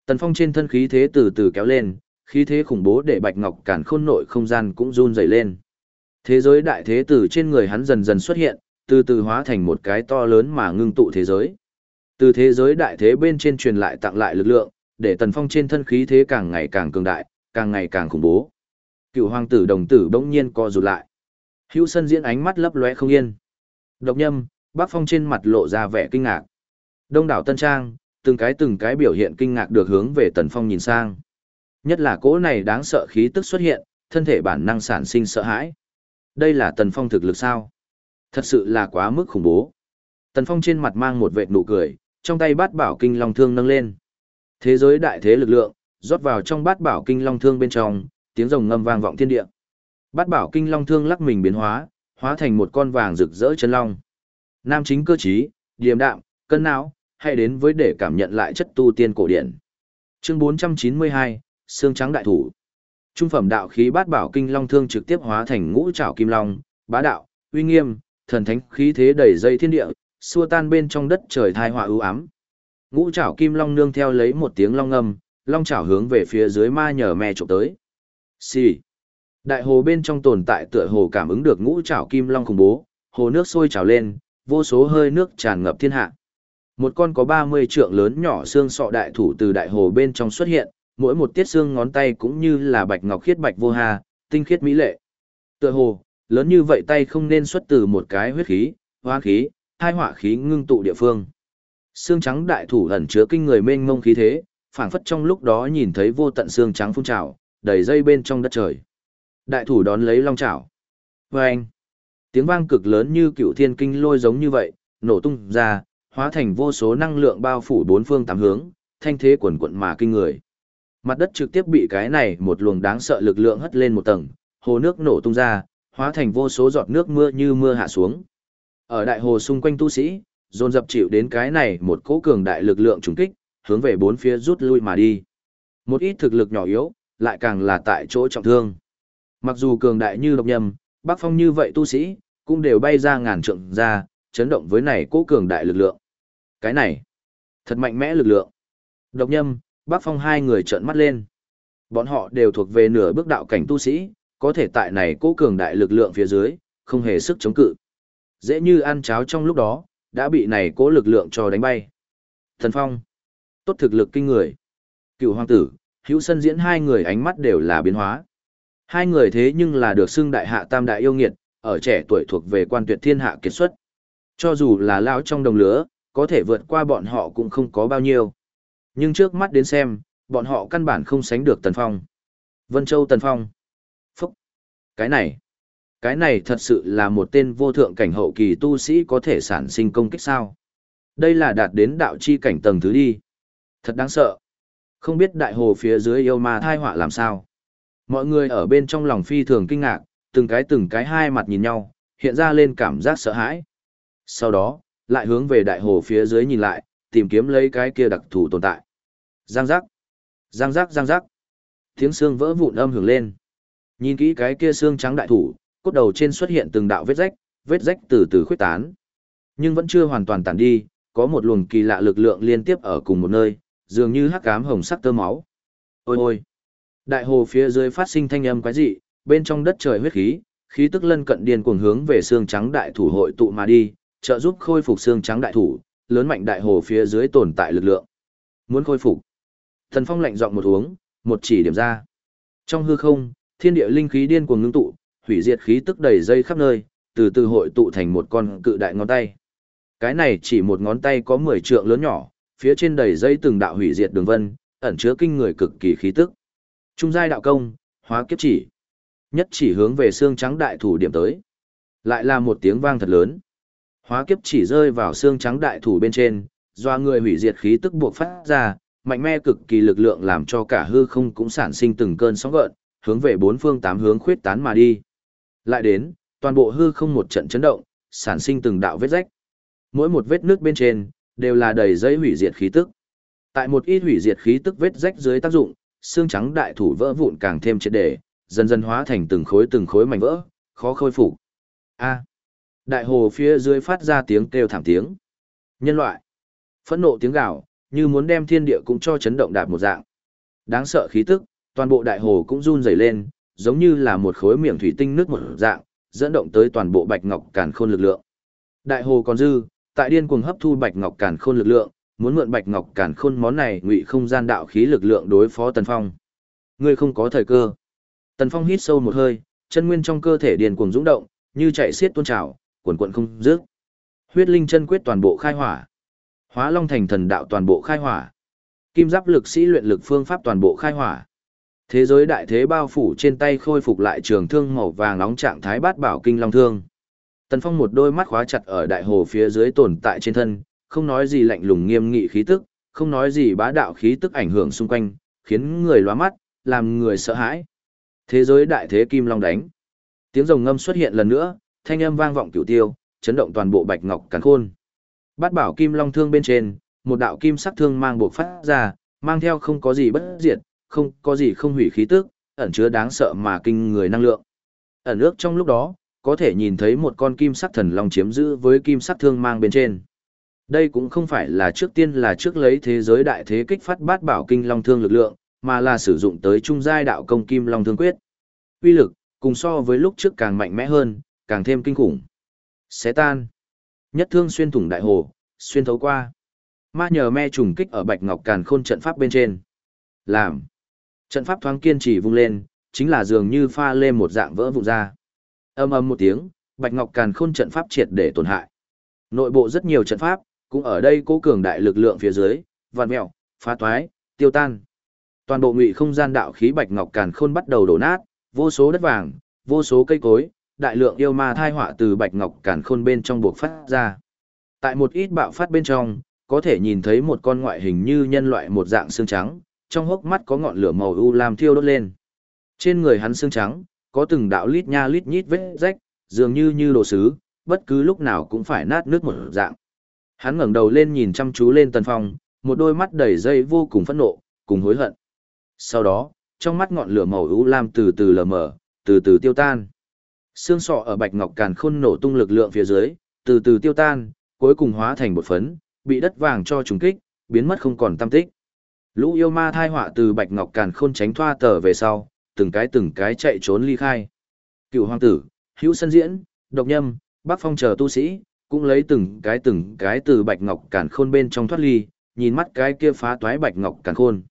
Tần Phong trên thân khí thế từ từ kéo lên, khí thế khủng bố để Bạch Ngọc cản khôn nội không gian cũng run rẩy lên. Thế giới đại thế từ trên người hắn dần dần xuất hiện, từ từ hóa thành một cái to lớn mà ngưng tụ thế giới. Từ thế giới đại thế bên trên truyền lại tặng lại lực lượng, để Tần Phong trên thân khí thế càng ngày càng cường đại, càng ngày càng khủng bố. Cựu hoàng tử đồng tử bỗng nhiên co rụt lại. Hữu Sân diễn ánh mắt lấp lóe không yên. Độc Nhâm, Bác Phong trên mặt lộ ra vẻ kinh ngạc. Đông đảo Tân Trang, từng cái từng cái biểu hiện kinh ngạc được hướng về Tần Phong nhìn sang. Nhất là cỗ này đáng sợ khí tức xuất hiện, thân thể bản năng sản sinh sợ hãi. Đây là Tần Phong thực lực sao? Thật sự là quá mức khủng bố. Tần Phong trên mặt mang một vệt nụ cười, trong tay bát bảo kinh long thương nâng lên. Thế giới đại thế lực lượng, rót vào trong bát bảo kinh long thương bên trong, tiếng rồng ngâm vang vọng thiên địa. Bát bảo kinh long thương lắc mình biến hóa, hóa thành một con vàng rực rỡ chân long. Nam chính cơ trí, điềm đạm, cân não, hay đến với để cảm nhận lại chất tu tiên cổ điển. Chương 492, xương trắng đại thủ. Trung phẩm đạo khí bát bảo kinh long thương trực tiếp hóa thành ngũ trảo kim long, bá đạo, uy nghiêm, thần thánh khí thế đầy dây thiên địa, xua tan bên trong đất trời thai họa ưu ám. Ngũ trảo kim long nương theo lấy một tiếng long ngâm, long trảo hướng về phía dưới ma nhờ me chụp tới. Xì. Đại hồ bên trong tồn tại tựa hồ cảm ứng được ngũ trảo kim long khủng bố, hồ nước sôi trào lên, vô số hơi nước tràn ngập thiên hạ. Một con có 30 trượng lớn nhỏ xương sọ đại thủ từ đại hồ bên trong xuất hiện, mỗi một tiết xương ngón tay cũng như là bạch ngọc khiết bạch vô hà, tinh khiết mỹ lệ. Tựa hồ, lớn như vậy tay không nên xuất từ một cái huyết khí, hoa khí, hai hỏa khí ngưng tụ địa phương. Xương trắng đại thủ ẩn chứa kinh người mênh mông khí thế, phảng phất trong lúc đó nhìn thấy vô tận xương trắng phun trào, đầy dây bên trong đất trời. Đại thủ đón lấy long trảo. Và anh, Tiếng vang cực lớn như cựu thiên kinh lôi giống như vậy, nổ tung ra, hóa thành vô số năng lượng bao phủ bốn phương tám hướng, thanh thế quần quận mà kinh người. Mặt đất trực tiếp bị cái này một luồng đáng sợ lực lượng hất lên một tầng, hồ nước nổ tung ra, hóa thành vô số giọt nước mưa như mưa hạ xuống. Ở đại hồ xung quanh tu sĩ, dồn dập chịu đến cái này một cỗ cường đại lực lượng trùng kích, hướng về bốn phía rút lui mà đi. Một ít thực lực nhỏ yếu, lại càng là tại chỗ trọng thương. Mặc dù cường đại như độc nhâm Bắc Phong như vậy tu sĩ, cũng đều bay ra ngàn trượng ra, chấn động với này cố cường đại lực lượng. Cái này, thật mạnh mẽ lực lượng. Độc nhâm, Bắc Phong hai người trợn mắt lên. Bọn họ đều thuộc về nửa bước đạo cảnh tu sĩ, có thể tại này cố cường đại lực lượng phía dưới, không hề sức chống cự. Dễ như ăn cháo trong lúc đó, đã bị này cố lực lượng cho đánh bay. Thần Phong, tốt thực lực kinh người. Cựu hoàng tử, hữu sân diễn hai người ánh mắt đều là biến hóa. Hai người thế nhưng là được xưng đại hạ tam đại yêu nghiệt, ở trẻ tuổi thuộc về quan tuyệt thiên hạ kiệt xuất. Cho dù là lão trong đồng lứa, có thể vượt qua bọn họ cũng không có bao nhiêu. Nhưng trước mắt đến xem, bọn họ căn bản không sánh được Tần Phong. Vân Châu Tần Phong. Phúc. Cái này. Cái này thật sự là một tên vô thượng cảnh hậu kỳ tu sĩ có thể sản sinh công kích sao. Đây là đạt đến đạo chi cảnh tầng thứ đi. Thật đáng sợ. Không biết đại hồ phía dưới yêu ma thai họa làm sao. Mọi người ở bên trong lòng phi thường kinh ngạc, từng cái từng cái hai mặt nhìn nhau, hiện ra lên cảm giác sợ hãi. Sau đó, lại hướng về đại hồ phía dưới nhìn lại, tìm kiếm lấy cái kia đặc thù tồn tại. Giang giác, giang giác giang giác. Tiếng xương vỡ vụn âm hưởng lên. Nhìn kỹ cái kia xương trắng đại thủ, cốt đầu trên xuất hiện từng đạo vết rách, vết rách từ từ khuyết tán. Nhưng vẫn chưa hoàn toàn tàn đi, có một luồng kỳ lạ lực lượng liên tiếp ở cùng một nơi, dường như hắc ám hồng sắc tơ máu. Ôi ôi! Đại hồ phía dưới phát sinh thanh âm quái dị, bên trong đất trời huyết khí, khí tức lân cận điên cuồng hướng về xương trắng đại thủ hội tụ mà đi, trợ giúp khôi phục xương trắng đại thủ, lớn mạnh đại hồ phía dưới tồn tại lực lượng. Muốn khôi phục. Thần Phong lạnh giọng một uống, một chỉ điểm ra. Trong hư không, thiên địa linh khí điên cuồng ngưng tụ, hủy diệt khí tức đầy dây khắp nơi, từ từ hội tụ thành một con cự đại ngón tay. Cái này chỉ một ngón tay có 10 trượng lớn nhỏ, phía trên đầy dây từng đạo hủy diệt đường vân, ẩn chứa kinh người cực kỳ khí tức. Trung giai đạo công, hóa kiếp chỉ. Nhất chỉ hướng về xương trắng đại thủ điểm tới. Lại là một tiếng vang thật lớn. Hóa kiếp chỉ rơi vào xương trắng đại thủ bên trên, do người hủy diệt khí tức buộc phát ra, mạnh mẽ cực kỳ lực lượng làm cho cả hư không cũng sản sinh từng cơn sóng gợn, hướng về bốn phương tám hướng khuyết tán mà đi. Lại đến, toàn bộ hư không một trận chấn động, sản sinh từng đạo vết rách. Mỗi một vết nước bên trên, đều là đầy dây hủy diệt khí tức. Tại một ít hủy diệt khí tức vết rách dưới tác dụng, xương trắng đại thủ vỡ vụn càng thêm triệt để, dần dần hóa thành từng khối từng khối mảnh vỡ, khó khôi phục. A. Đại hồ phía dưới phát ra tiếng kêu thảm tiếng. Nhân loại. Phẫn nộ tiếng gào, như muốn đem thiên địa cũng cho chấn động đạp một dạng. Đáng sợ khí tức, toàn bộ đại hồ cũng run rẩy lên, giống như là một khối miệng thủy tinh nước một dạng, dẫn động tới toàn bộ bạch ngọc càn khôn lực lượng. Đại hồ còn dư, tại điên cuồng hấp thu bạch ngọc càn khôn lực lượng, muốn mượn bạch ngọc càn khôn món này ngụy không gian đạo khí lực lượng đối phó Tần Phong. Ngươi không có thời cơ. Tần Phong hít sâu một hơi, chân nguyên trong cơ thể điền cuồng dũng động, như chạy xiết tuôn trào, cuồn cuộn không dứt. Huyết linh chân quyết toàn bộ khai hỏa. Hóa Long thành thần đạo toàn bộ khai hỏa. Kim giáp lực sĩ luyện lực phương pháp toàn bộ khai hỏa. Thế giới đại thế bao phủ trên tay khôi phục lại trường thương màu vàng nóng trạng thái bát bảo kinh long thương. Tần Phong một đôi mắt khóa chặt ở đại hồ phía dưới tồn tại trên thân, không nói gì lạnh lùng nghiêm nghị khí tức, không nói gì bá đạo khí tức ảnh hưởng xung quanh, khiến người lóa mắt, làm người sợ hãi. Thế giới đại thế kim long đánh. Tiếng rồng ngâm xuất hiện lần nữa, thanh âm vang vọng cửu tiêu, chấn động toàn bộ bạch ngọc càn khôn. Bát bảo kim long thương bên trên, một đạo kim sắc thương mang buộc phát ra, mang theo không có gì bất diệt, không có gì không hủy khí tức, ẩn chứa đáng sợ mà kinh người năng lượng. Ẩn ước trong lúc đó, có thể nhìn thấy một con kim sắc thần long chiếm giữ với kim sắc thương mang bên trên. Đây cũng không phải là trước tiên là trước lấy thế giới đại thế kích phát bát bảo kinh long thương lực lượng, mà là sử dụng tới trung giai đạo công kim long thương quyết. Uy lực, cùng so với lúc trước càng mạnh mẽ hơn, càng thêm kinh khủng. Xé tan. Nhất thương xuyên thủng đại hồ, xuyên thấu qua. Ma nhờ me trùng kích ở bạch ngọc càn khôn trận pháp bên trên. Làm. Trận pháp thoáng kiên trì vung lên, chính là dường như pha lê một dạng vỡ vụn ra. Âm âm một tiếng, bạch ngọc càn khôn trận pháp triệt để tổn hại. Nội bộ rất nhiều trận pháp, cũng ở đây cố cường đại lực lượng phía dưới, vạn mèo, phá toái, tiêu tan. Toàn bộ ngụy không gian đạo khí bạch ngọc càn khôn bắt đầu đổ nát, vô số đất vàng, vô số cây cối, đại lượng yêu ma thai họa từ bạch ngọc càn khôn bên trong buộc phát ra. Tại một ít bạo phát bên trong, có thể nhìn thấy một con ngoại hình như nhân loại một dạng xương trắng, trong hốc mắt có ngọn lửa màu u lam thiêu đốt lên. Trên người hắn xương trắng, có từng đạo lít nha lít nhít vết rách, dường như như đồ sứ, bất cứ lúc nào cũng phải nát nước một dạng. Hắn ngẩng đầu lên nhìn chăm chú lên Tần Phong, một đôi mắt đầy dây vô cùng phẫn nộ, cùng hối hận. Sau đó, trong mắt ngọn lửa màu u lam từ từ lờ mờ, từ từ tiêu tan. Xương sọ ở bạch ngọc càn khôn nổ tung lực lượng phía dưới, từ từ tiêu tan, cuối cùng hóa thành bột phấn, bị đất vàng cho trùng kích, biến mất không còn tâm tích. Lũ yêu ma thai họa từ bạch ngọc càn khôn tránh thoa tờ về sau, từng cái từng cái chạy trốn ly khai. Cựu hoàng tử, hữu sân diễn, độc nhâm, bác phong chờ tu sĩ, cũng lấy từng cái từng cái từ bạch ngọc càn khôn bên trong thoát ly, nhìn mắt cái kia phá toái bạch ngọc càn khôn.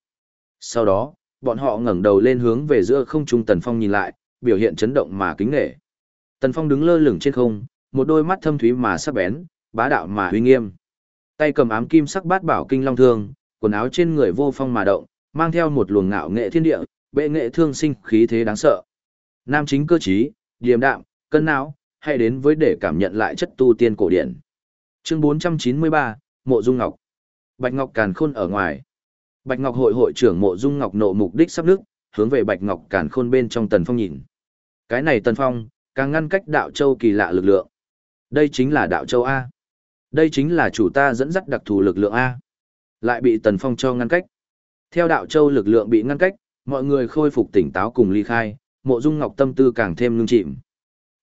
Sau đó, bọn họ ngẩng đầu lên hướng về giữa không trung tần phong nhìn lại, biểu hiện chấn động mà kính nghệ. Tần phong đứng lơ lửng trên không, một đôi mắt thâm thúy mà sắc bén, bá đạo mà uy nghiêm. Tay cầm ám kim sắc bát bảo kinh long thương, quần áo trên người vô phong mà động, mang theo một luồng ngạo nghệ thiên địa, bệ nghệ thương sinh khí thế đáng sợ. Nam chính cơ trí, điềm đạm, cân não, hãy đến với để cảm nhận lại chất tu tiên cổ điển. Chương 493, Mộ Dung Ngọc. Bạch Ngọc Càn Khôn ở ngoài. Bạch Ngọc hội hội trưởng Mộ Dung Ngọc nộ mục đích sắp nước, hướng về Bạch Ngọc Càn Khôn bên trong Tần Phong nhìn. Cái này Tần Phong, càng ngăn cách đạo châu kỳ lạ lực lượng. Đây chính là đạo châu A. Đây chính là chủ ta dẫn dắt đặc thù lực lượng A. Lại bị Tần Phong cho ngăn cách. Theo đạo châu lực lượng bị ngăn cách, mọi người khôi phục tỉnh táo cùng ly khai, mộ dung ngọc tâm tư càng thêm ngưng chìm.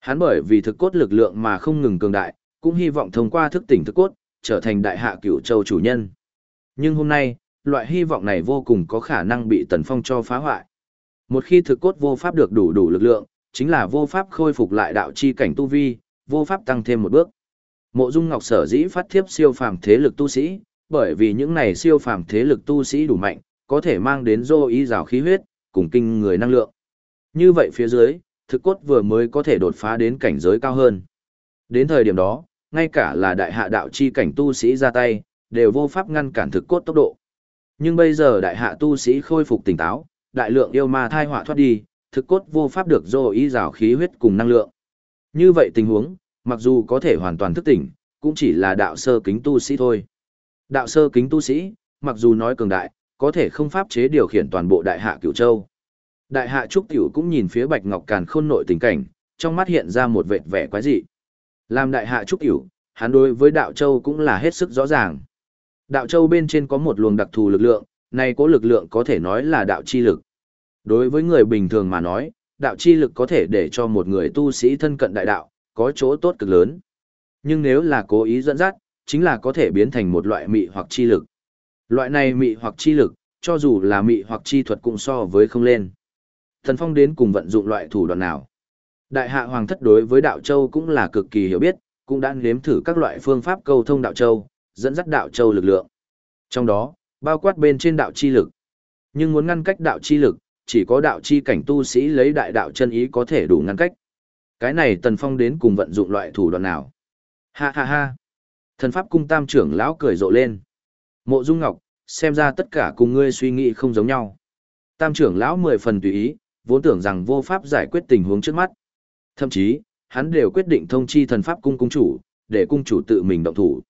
Hắn bởi vì thực cốt lực lượng mà không ngừng cường đại, cũng hy vọng thông qua thức tỉnh thực cốt, trở thành đại hạ cửu châu chủ nhân. Nhưng hôm nay, loại hy vọng này vô cùng có khả năng bị Tần Phong cho phá hoại. Một khi thực cốt vô pháp được đủ đủ lực lượng, chính là vô pháp khôi phục lại đạo chi cảnh tu vi, vô pháp tăng thêm một bước. Mộ Dung Ngọc sở dĩ phát thiếp siêu phàm thế lực tu sĩ, bởi vì những này siêu phàm thế lực tu sĩ đủ mạnh, có thể mang đến dô ý rào khí huyết, cùng kinh người năng lượng. Như vậy phía dưới, thực cốt vừa mới có thể đột phá đến cảnh giới cao hơn. Đến thời điểm đó, ngay cả là đại hạ đạo chi cảnh tu sĩ ra tay, đều vô pháp ngăn cản thực cốt tốc độ. Nhưng bây giờ đại hạ tu sĩ khôi phục tỉnh táo, đại lượng yêu ma thai họa thoát đi, thực cốt vô pháp được dô ý rào khí huyết cùng năng lượng. Như vậy tình huống, mặc dù có thể hoàn toàn thức tỉnh, cũng chỉ là đạo sơ kính tu sĩ thôi. Đạo sơ kính tu sĩ, mặc dù nói cường đại, có thể không pháp chế điều khiển toàn bộ đại hạ cửu châu. Đại hạ Trúc Tiểu cũng nhìn phía Bạch Ngọc Càn khôn nội tình cảnh, trong mắt hiện ra một vệt vẻ quái dị. Làm đại hạ Trúc Tiểu, hắn đối với đạo châu cũng là hết sức rõ ràng. Đạo châu bên trên có một luồng đặc thù lực lượng, này có lực lượng có thể nói là đạo chi lực. Đối với người bình thường mà nói, đạo chi lực có thể để cho một người tu sĩ thân cận đại đạo, có chỗ tốt cực lớn. Nhưng nếu là cố ý dẫn dắt, chính là có thể biến thành một loại mị hoặc chi lực. Loại này mị hoặc chi lực, cho dù là mị hoặc chi thuật cũng so với không lên. Thần Phong đến cùng vận dụng loại thủ đoạn nào? Đại hạ hoàng thất đối với đạo châu cũng là cực kỳ hiểu biết, cũng đã nếm thử các loại phương pháp câu thông đạo châu, dẫn dắt đạo châu lực lượng. Trong đó, bao quát bên trên đạo chi lực. Nhưng muốn ngăn cách đạo chi lực, chỉ có đạo chi cảnh tu sĩ lấy đại đạo chân ý có thể đủ ngăn cách. Cái này Tần Phong đến cùng vận dụng loại thủ đoạn nào? Ha ha ha. Thần pháp cung tam trưởng lão cười rộ lên. Mộ Dung Ngọc, xem ra tất cả cùng ngươi suy nghĩ không giống nhau. Tam trưởng lão mười phần tùy ý, vốn tưởng rằng vô pháp giải quyết tình huống trước mắt. Thậm chí, hắn đều quyết định thông chi thần pháp cung cung chủ, để cung chủ tự mình động thủ.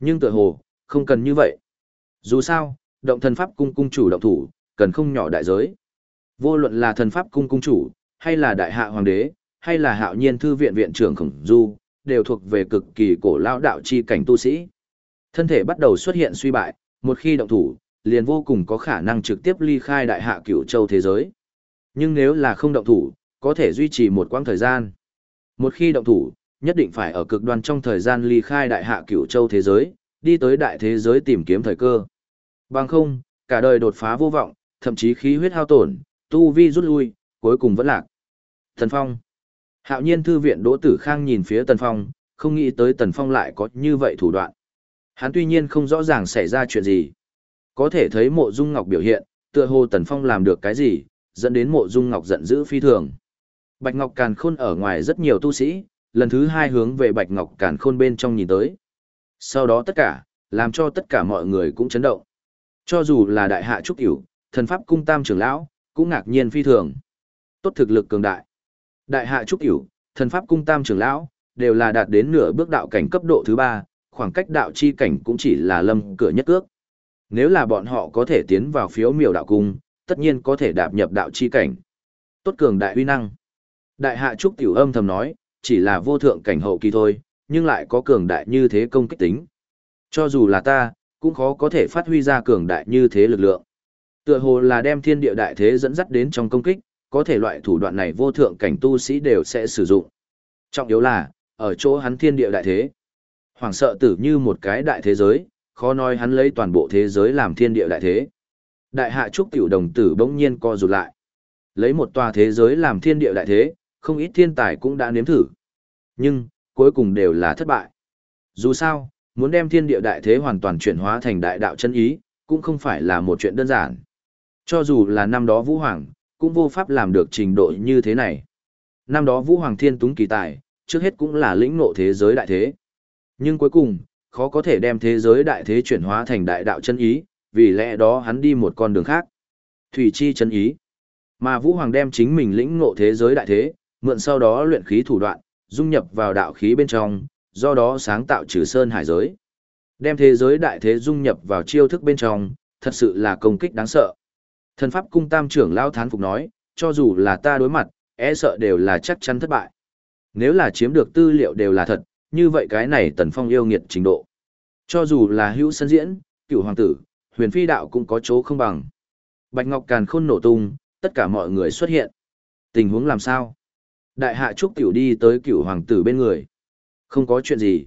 Nhưng tựa hồ, không cần như vậy. Dù sao, động thần pháp cung cung chủ động thủ, cần không nhỏ đại giới. Vô luận là thần pháp cung cung chủ, hay là đại hạ hoàng đế, hay là hạo nhiên thư viện viện trưởng khổng du, đều thuộc về cực kỳ cổ lao đạo chi cảnh tu sĩ. Thân thể bắt đầu xuất hiện suy bại, một khi động thủ, liền vô cùng có khả năng trực tiếp ly khai đại hạ cửu châu thế giới. Nhưng nếu là không động thủ, có thể duy trì một quãng thời gian. Một khi động thủ, nhất định phải ở cực đoan trong thời gian ly khai đại hạ cửu châu thế giới, đi tới đại thế giới tìm kiếm thời cơ. Bằng không, cả đời đột phá vô vọng, thậm chí khí huyết hao tổn, tu vi rút lui, cuối cùng vẫn lạc. Thần Phong Hạo nhiên thư viện Đỗ Tử Khang nhìn phía Tần Phong, không nghĩ tới Tần Phong lại có như vậy thủ đoạn. Hắn tuy nhiên không rõ ràng xảy ra chuyện gì. Có thể thấy mộ dung ngọc biểu hiện, tựa hồ Tần Phong làm được cái gì, dẫn đến mộ dung ngọc giận dữ phi thường. Bạch Ngọc Càn Khôn ở ngoài rất nhiều tu sĩ, lần thứ hai hướng về Bạch Ngọc Càn Khôn bên trong nhìn tới. Sau đó tất cả, làm cho tất cả mọi người cũng chấn động. Cho dù là đại hạ trúc hiểu, thần pháp cung tam trưởng lão, cũng ngạc nhiên phi thường. Tốt thực lực cường đại. Đại hạ trúc hiểu, Thần pháp cung tam trưởng lão, đều là đạt đến nửa bước đạo cảnh cấp độ thứ ba, khoảng cách đạo chi cảnh cũng chỉ là lâm cửa nhất ước. Nếu là bọn họ có thể tiến vào phiếu miểu đạo cung, tất nhiên có thể đạp nhập đạo chi cảnh. Tốt cường đại uy năng. Đại hạ trúc tiểu âm thầm nói, chỉ là vô thượng cảnh hậu kỳ thôi, nhưng lại có cường đại như thế công kích tính. Cho dù là ta, cũng khó có thể phát huy ra cường đại như thế lực lượng. Tựa hồ là đem thiên địa đại thế dẫn dắt đến trong công kích, có thể loại thủ đoạn này vô thượng cảnh tu sĩ đều sẽ sử dụng. Trọng yếu là, ở chỗ hắn thiên địa đại thế. Hoàng sợ tử như một cái đại thế giới, khó nói hắn lấy toàn bộ thế giới làm thiên địa đại thế. Đại hạ trúc tiểu đồng tử bỗng nhiên co rụt lại. Lấy một tòa thế giới làm thiên địa đại thế, không ít thiên tài cũng đã nếm thử. Nhưng, cuối cùng đều là thất bại. Dù sao, muốn đem thiên địa đại thế hoàn toàn chuyển hóa thành đại đạo chân ý, cũng không phải là một chuyện đơn giản. Cho dù là năm đó Vũ Hoàng, cũng vô pháp làm được trình độ như thế này. Năm đó Vũ Hoàng Thiên Túng kỳ tài, trước hết cũng là lĩnh ngộ thế giới đại thế. Nhưng cuối cùng, khó có thể đem thế giới đại thế chuyển hóa thành đại đạo chân ý, vì lẽ đó hắn đi một con đường khác. Thủy chi chân ý. Mà Vũ Hoàng đem chính mình lĩnh ngộ thế giới đại thế, mượn sau đó luyện khí thủ đoạn, dung nhập vào đạo khí bên trong, do đó sáng tạo trừ sơn hải giới. Đem thế giới đại thế dung nhập vào chiêu thức bên trong, thật sự là công kích đáng sợ. Thần pháp cung tam trưởng lao thán phục nói, cho dù là ta đối mặt, e sợ đều là chắc chắn thất bại. Nếu là chiếm được tư liệu đều là thật, như vậy cái này tần phong yêu nghiệt trình độ. Cho dù là hữu sân diễn, cựu hoàng tử, huyền phi đạo cũng có chỗ không bằng. Bạch Ngọc Càn khôn nổ tung, tất cả mọi người xuất hiện. Tình huống làm sao? Đại hạ trúc tiểu đi tới cửu hoàng tử bên người. Không có chuyện gì.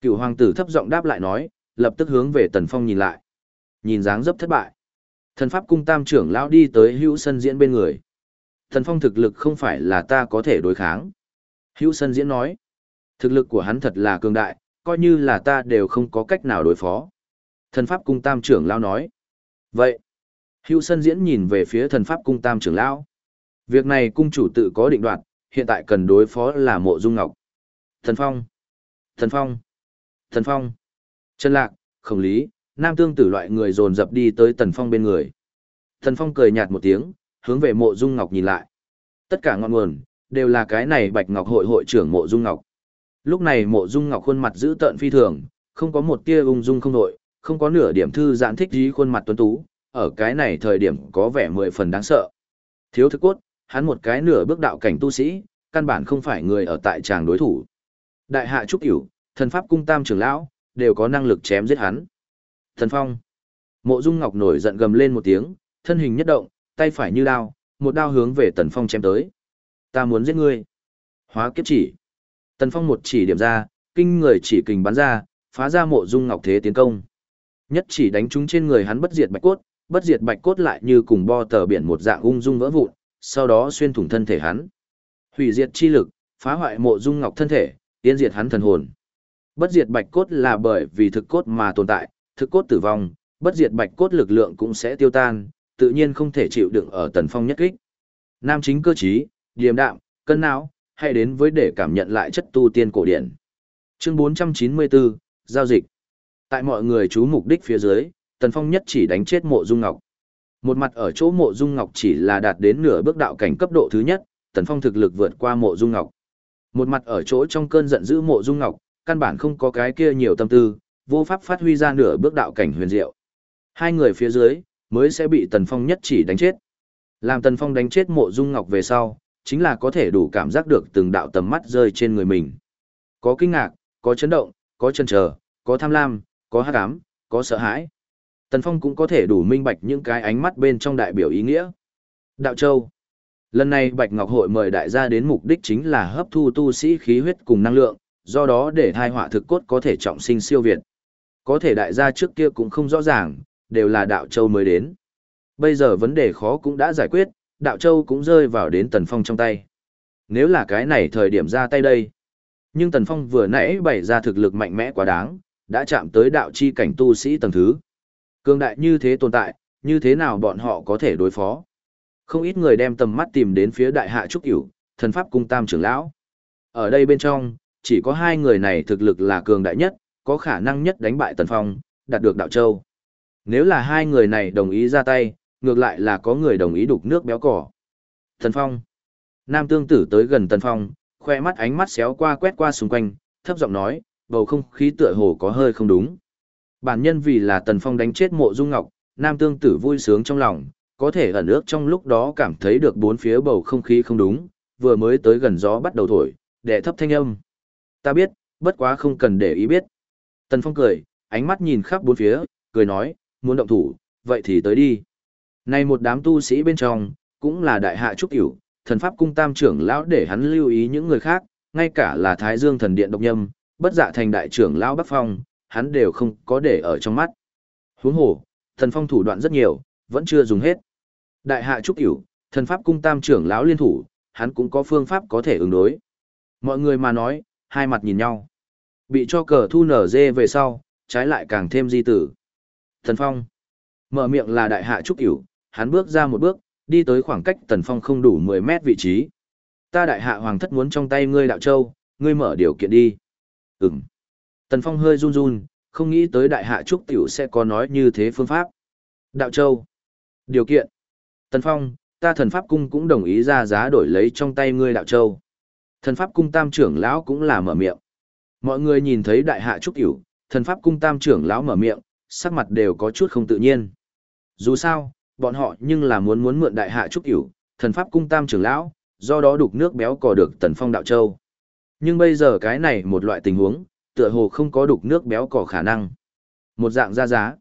Cửu hoàng tử thấp giọng đáp lại nói, lập tức hướng về tần phong nhìn lại. Nhìn dáng dấp thất bại. Thần pháp cung tam trưởng lão đi tới hữu sân diễn bên người. Thần phong thực lực không phải là ta có thể đối kháng. Hữu sân diễn nói. Thực lực của hắn thật là cường đại, coi như là ta đều không có cách nào đối phó. Thần pháp cung tam trưởng lão nói. Vậy, hữu sân diễn nhìn về phía thần pháp cung tam trưởng lão. Việc này cung chủ tự có định đoạt, hiện tại cần đối phó là mộ dung ngọc. Thần phong, thần phong, thần phong, Trần lạc, khổng lý, nam tương tử loại người dồn dập đi tới tần phong bên người. Thần phong cười nhạt một tiếng, hướng về mộ dung ngọc nhìn lại. Tất cả ngọn nguồn, đều là cái này bạch ngọc hội hội trưởng mộ dung ngọc. Lúc này mộ dung ngọc khuôn mặt giữ tợn phi thường, không có một tia ung dung không đội, không có nửa điểm thư giãn thích dí khuôn mặt tuấn tú, ở cái này thời điểm có vẻ mười phần đáng sợ. Thiếu thức cốt, hắn một cái nửa bước đạo cảnh tu sĩ, căn bản không phải người ở tại tràng đối thủ. Đại hạ trúc cửu, thần pháp cung tam trưởng lão, đều có năng lực chém giết hắn. Thần phong. Mộ Dung Ngọc nổi giận gầm lên một tiếng, thân hình nhất động, tay phải như đao, một đao hướng về Tần Phong chém tới. Ta muốn giết ngươi. Hóa kiếp chỉ. Tần Phong một chỉ điểm ra, kinh người chỉ kình bắn ra, phá ra Mộ Dung Ngọc thế tiến công. Nhất chỉ đánh trúng trên người hắn bất diệt bạch cốt, bất diệt bạch cốt lại như cùng bo tờ biển một dạng ung dung vỡ vụn, sau đó xuyên thủng thân thể hắn. Hủy diệt chi lực, phá hoại Mộ Dung Ngọc thân thể, tiến diệt hắn thần hồn. Bất diệt bạch cốt là bởi vì thực cốt mà tồn tại, thực cốt tử vong, bất diệt bạch cốt lực lượng cũng sẽ tiêu tan, tự nhiên không thể chịu đựng ở tần phong nhất kích. Nam chính cơ trí, điềm đạm, cân não, hãy đến với để cảm nhận lại chất tu tiên cổ điển. Chương 494, Giao dịch. Tại mọi người chú mục đích phía dưới, tần phong nhất chỉ đánh chết mộ dung ngọc. Một mặt ở chỗ mộ dung ngọc chỉ là đạt đến nửa bước đạo cảnh cấp độ thứ nhất, tần phong thực lực vượt qua mộ dung ngọc. Một mặt ở chỗ trong cơn giận dữ mộ dung ngọc, căn bản không có cái kia nhiều tâm tư, vô pháp phát huy ra nửa bước đạo cảnh huyền diệu. Hai người phía dưới, mới sẽ bị Tần Phong nhất chỉ đánh chết. Làm Tần Phong đánh chết mộ dung ngọc về sau, chính là có thể đủ cảm giác được từng đạo tầm mắt rơi trên người mình. Có kinh ngạc, có chấn động, có chần chờ, có tham lam, có hắc ám, có sợ hãi. Tần Phong cũng có thể đủ minh bạch những cái ánh mắt bên trong đại biểu ý nghĩa. Đạo Châu Lần này Bạch Ngọc Hội mời đại gia đến mục đích chính là hấp thu tu sĩ khí huyết cùng năng lượng, do đó để thai họa thực cốt có thể trọng sinh siêu việt. Có thể đại gia trước kia cũng không rõ ràng, đều là đạo châu mới đến. Bây giờ vấn đề khó cũng đã giải quyết, đạo châu cũng rơi vào đến tần phong trong tay. Nếu là cái này thời điểm ra tay đây. Nhưng tần phong vừa nãy bày ra thực lực mạnh mẽ quá đáng, đã chạm tới đạo chi cảnh tu sĩ tầng thứ. Cương đại như thế tồn tại, như thế nào bọn họ có thể đối phó. Không ít người đem tầm mắt tìm đến phía đại hạ trúc cửu, thần pháp cung tam trưởng lão. Ở đây bên trong, chỉ có hai người này thực lực là cường đại nhất, có khả năng nhất đánh bại Tần Phong, đạt được đạo châu. Nếu là hai người này đồng ý ra tay, ngược lại là có người đồng ý đục nước béo cỏ. Tần Phong. Nam tương tử tới gần Tần Phong, khoe mắt ánh mắt xéo qua quét qua xung quanh, thấp giọng nói, bầu không khí tựa hồ có hơi không đúng. Bản nhân vì là Tần Phong đánh chết mộ dung ngọc, nam tương tử vui sướng trong lòng, có thể ẩn ước trong lúc đó cảm thấy được bốn phía bầu không khí không đúng, vừa mới tới gần gió bắt đầu thổi, để thấp thanh âm. Ta biết, bất quá không cần để ý biết. Tần Phong cười, ánh mắt nhìn khắp bốn phía, cười nói, muốn động thủ, vậy thì tới đi. Này một đám tu sĩ bên trong, cũng là đại hạ trúc hiểu, thần pháp cung tam trưởng lão để hắn lưu ý những người khác, ngay cả là Thái Dương thần điện độc nhâm, bất dạ thành đại trưởng lão Bắc Phong, hắn đều không có để ở trong mắt. Huống hồ, thần phong thủ đoạn rất nhiều, vẫn chưa dùng hết. Đại hạ trúc hiểu, thần pháp cung tam trưởng lão liên thủ, hắn cũng có phương pháp có thể ứng đối. Mọi người mà nói, hai mặt nhìn nhau. Bị cho cờ thu nở dê về sau, trái lại càng thêm di tử. Thần phong. Mở miệng là đại hạ trúc hiểu, hắn bước ra một bước, đi tới khoảng cách tần phong không đủ 10 mét vị trí. Ta đại hạ hoàng thất muốn trong tay ngươi đạo châu, ngươi mở điều kiện đi. Ừm. Tần phong hơi run run, không nghĩ tới đại hạ trúc tiểu sẽ có nói như thế phương pháp. Đạo châu. Điều kiện. Tần phong, ta thần pháp cung cũng đồng ý ra giá đổi lấy trong tay ngươi đạo châu. Thần pháp cung tam trưởng lão cũng là mở miệng. Mọi người nhìn thấy đại hạ trúc tiểu, thần pháp cung tam trưởng lão mở miệng, sắc mặt đều có chút không tự nhiên. Dù sao, bọn họ nhưng là muốn muốn mượn đại hạ trúc Tiểu, thần pháp cung tam trưởng lão, do đó đục nước béo cò được tần phong đạo châu. Nhưng bây giờ cái này một loại tình huống, tựa hồ không có đục nước béo cò khả năng. Một dạng ra giá.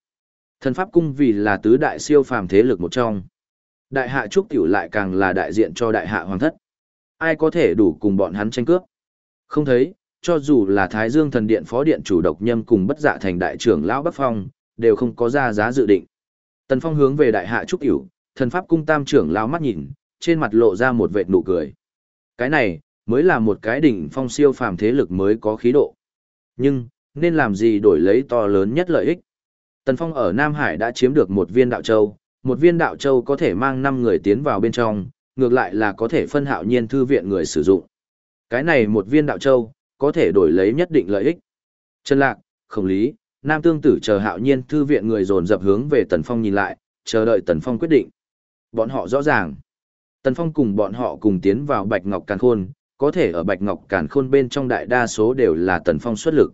Thần pháp cung vì là tứ đại siêu phàm thế lực một trong. Đại hạ trúc tiểu lại càng là đại diện cho đại hạ hoàng thất. Ai có thể đủ cùng bọn hắn tranh cướp? Không thấy, cho dù là Thái Dương thần điện phó điện chủ độc nhâm cùng bất dạ thành đại trưởng lão Bắc Phong, đều không có ra giá dự định. Tần Phong hướng về đại hạ trúc tiểu thần pháp cung tam trưởng lão mắt nhìn, trên mặt lộ ra một vệt nụ cười. Cái này, mới là một cái đỉnh phong siêu phàm thế lực mới có khí độ. Nhưng, nên làm gì đổi lấy to lớn nhất lợi ích? Tần Phong ở Nam Hải đã chiếm được một viên đạo châu, một viên đạo châu có thể mang 5 người tiến vào bên trong, ngược lại là có thể phân hạo nhiên thư viện người sử dụng. Cái này một viên đạo châu, có thể đổi lấy nhất định lợi ích. Trần Lạc, Khổng Lý, Nam Tương Tử chờ hạo nhiên thư viện người dồn dập hướng về Tần Phong nhìn lại, chờ đợi Tần Phong quyết định. Bọn họ rõ ràng. Tần Phong cùng bọn họ cùng tiến vào Bạch Ngọc Càn Khôn, có thể ở Bạch Ngọc Cản Khôn bên trong đại đa số đều là Tần Phong xuất lực.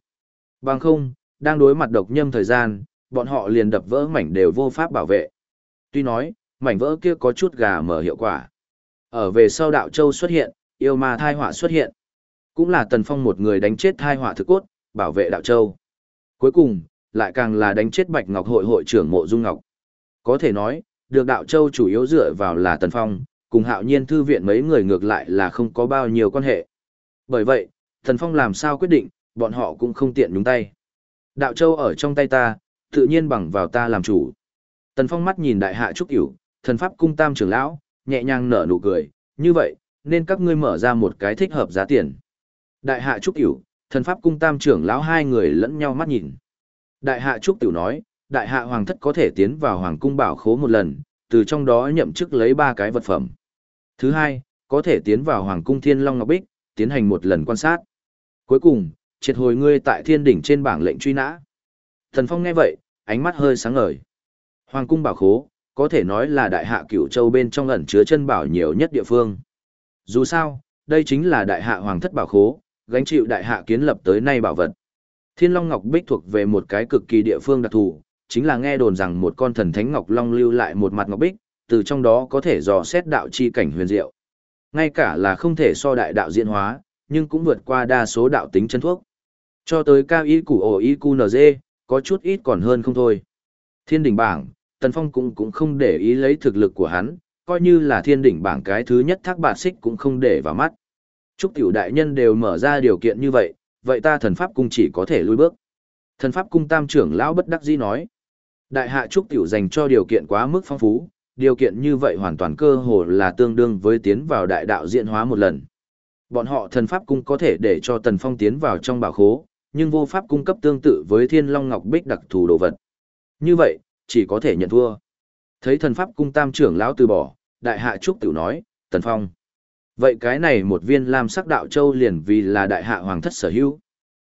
Bằng không, đang đối mặt độc nhâm thời gian, bọn họ liền đập vỡ mảnh đều vô pháp bảo vệ. Tuy nói, mảnh vỡ kia có chút gà mở hiệu quả. Ở về sau đạo châu xuất hiện, yêu ma thai họa xuất hiện. Cũng là Tần Phong một người đánh chết thai họa thực cốt, bảo vệ đạo châu. Cuối cùng, lại càng là đánh chết Bạch Ngọc hội hội trưởng Mộ Dung Ngọc. Có thể nói, được đạo châu chủ yếu dựa vào là Tần Phong, cùng hạo nhiên thư viện mấy người ngược lại là không có bao nhiêu quan hệ. Bởi vậy, thần Phong làm sao quyết định, bọn họ cũng không tiện nhúng tay. Đạo châu ở trong tay ta, tự nhiên bằng vào ta làm chủ. Tần Phong mắt nhìn đại hạ trúc hiểu, thần pháp cung tam trưởng lão, nhẹ nhàng nở nụ cười, như vậy, nên các ngươi mở ra một cái thích hợp giá tiền. Đại hạ trúc hiểu, thần pháp cung tam trưởng lão hai người lẫn nhau mắt nhìn. Đại hạ trúc tiểu nói, đại hạ hoàng thất có thể tiến vào hoàng cung bảo khố một lần, từ trong đó nhậm chức lấy ba cái vật phẩm. Thứ hai, có thể tiến vào hoàng cung thiên long ngọc bích, tiến hành một lần quan sát. Cuối cùng, triệt hồi ngươi tại thiên đỉnh trên bảng lệnh truy nã. Thần phong nghe vậy, ánh mắt hơi sáng ngời. Hoàng cung bảo khố, có thể nói là đại hạ cửu châu bên trong ẩn chứa chân bảo nhiều nhất địa phương. Dù sao, đây chính là đại hạ hoàng thất bảo khố, gánh chịu đại hạ kiến lập tới nay bảo vật. Thiên Long Ngọc Bích thuộc về một cái cực kỳ địa phương đặc thù, chính là nghe đồn rằng một con thần thánh ngọc long lưu lại một mặt ngọc bích, từ trong đó có thể dò xét đạo chi cảnh huyền diệu. Ngay cả là không thể so đại đạo diễn hóa, nhưng cũng vượt qua đa số đạo tính chân thuốc. Cho tới cao y củ ổ y cu nz, có chút ít còn hơn không thôi. Thiên đỉnh bảng, Tần Phong cũng cũng không để ý lấy thực lực của hắn, coi như là thiên đỉnh bảng cái thứ nhất thác bạt xích cũng không để vào mắt. Trúc tiểu đại nhân đều mở ra điều kiện như vậy, vậy ta thần pháp cung chỉ có thể lui bước. Thần pháp cung tam trưởng lão bất đắc dĩ nói. Đại hạ trúc tiểu dành cho điều kiện quá mức phong phú, điều kiện như vậy hoàn toàn cơ hồ là tương đương với tiến vào đại đạo diễn hóa một lần. Bọn họ thần pháp cung có thể để cho tần phong tiến vào trong bảo khố, nhưng vô pháp cung cấp tương tự với thiên long ngọc bích đặc thù đồ vật. Như vậy, chỉ có thể nhận thua. Thấy thần pháp cung tam trưởng lão từ bỏ, đại hạ trúc tiểu nói, tần phong. Vậy cái này một viên lam sắc đạo châu liền vì là đại hạ hoàng thất sở hữu.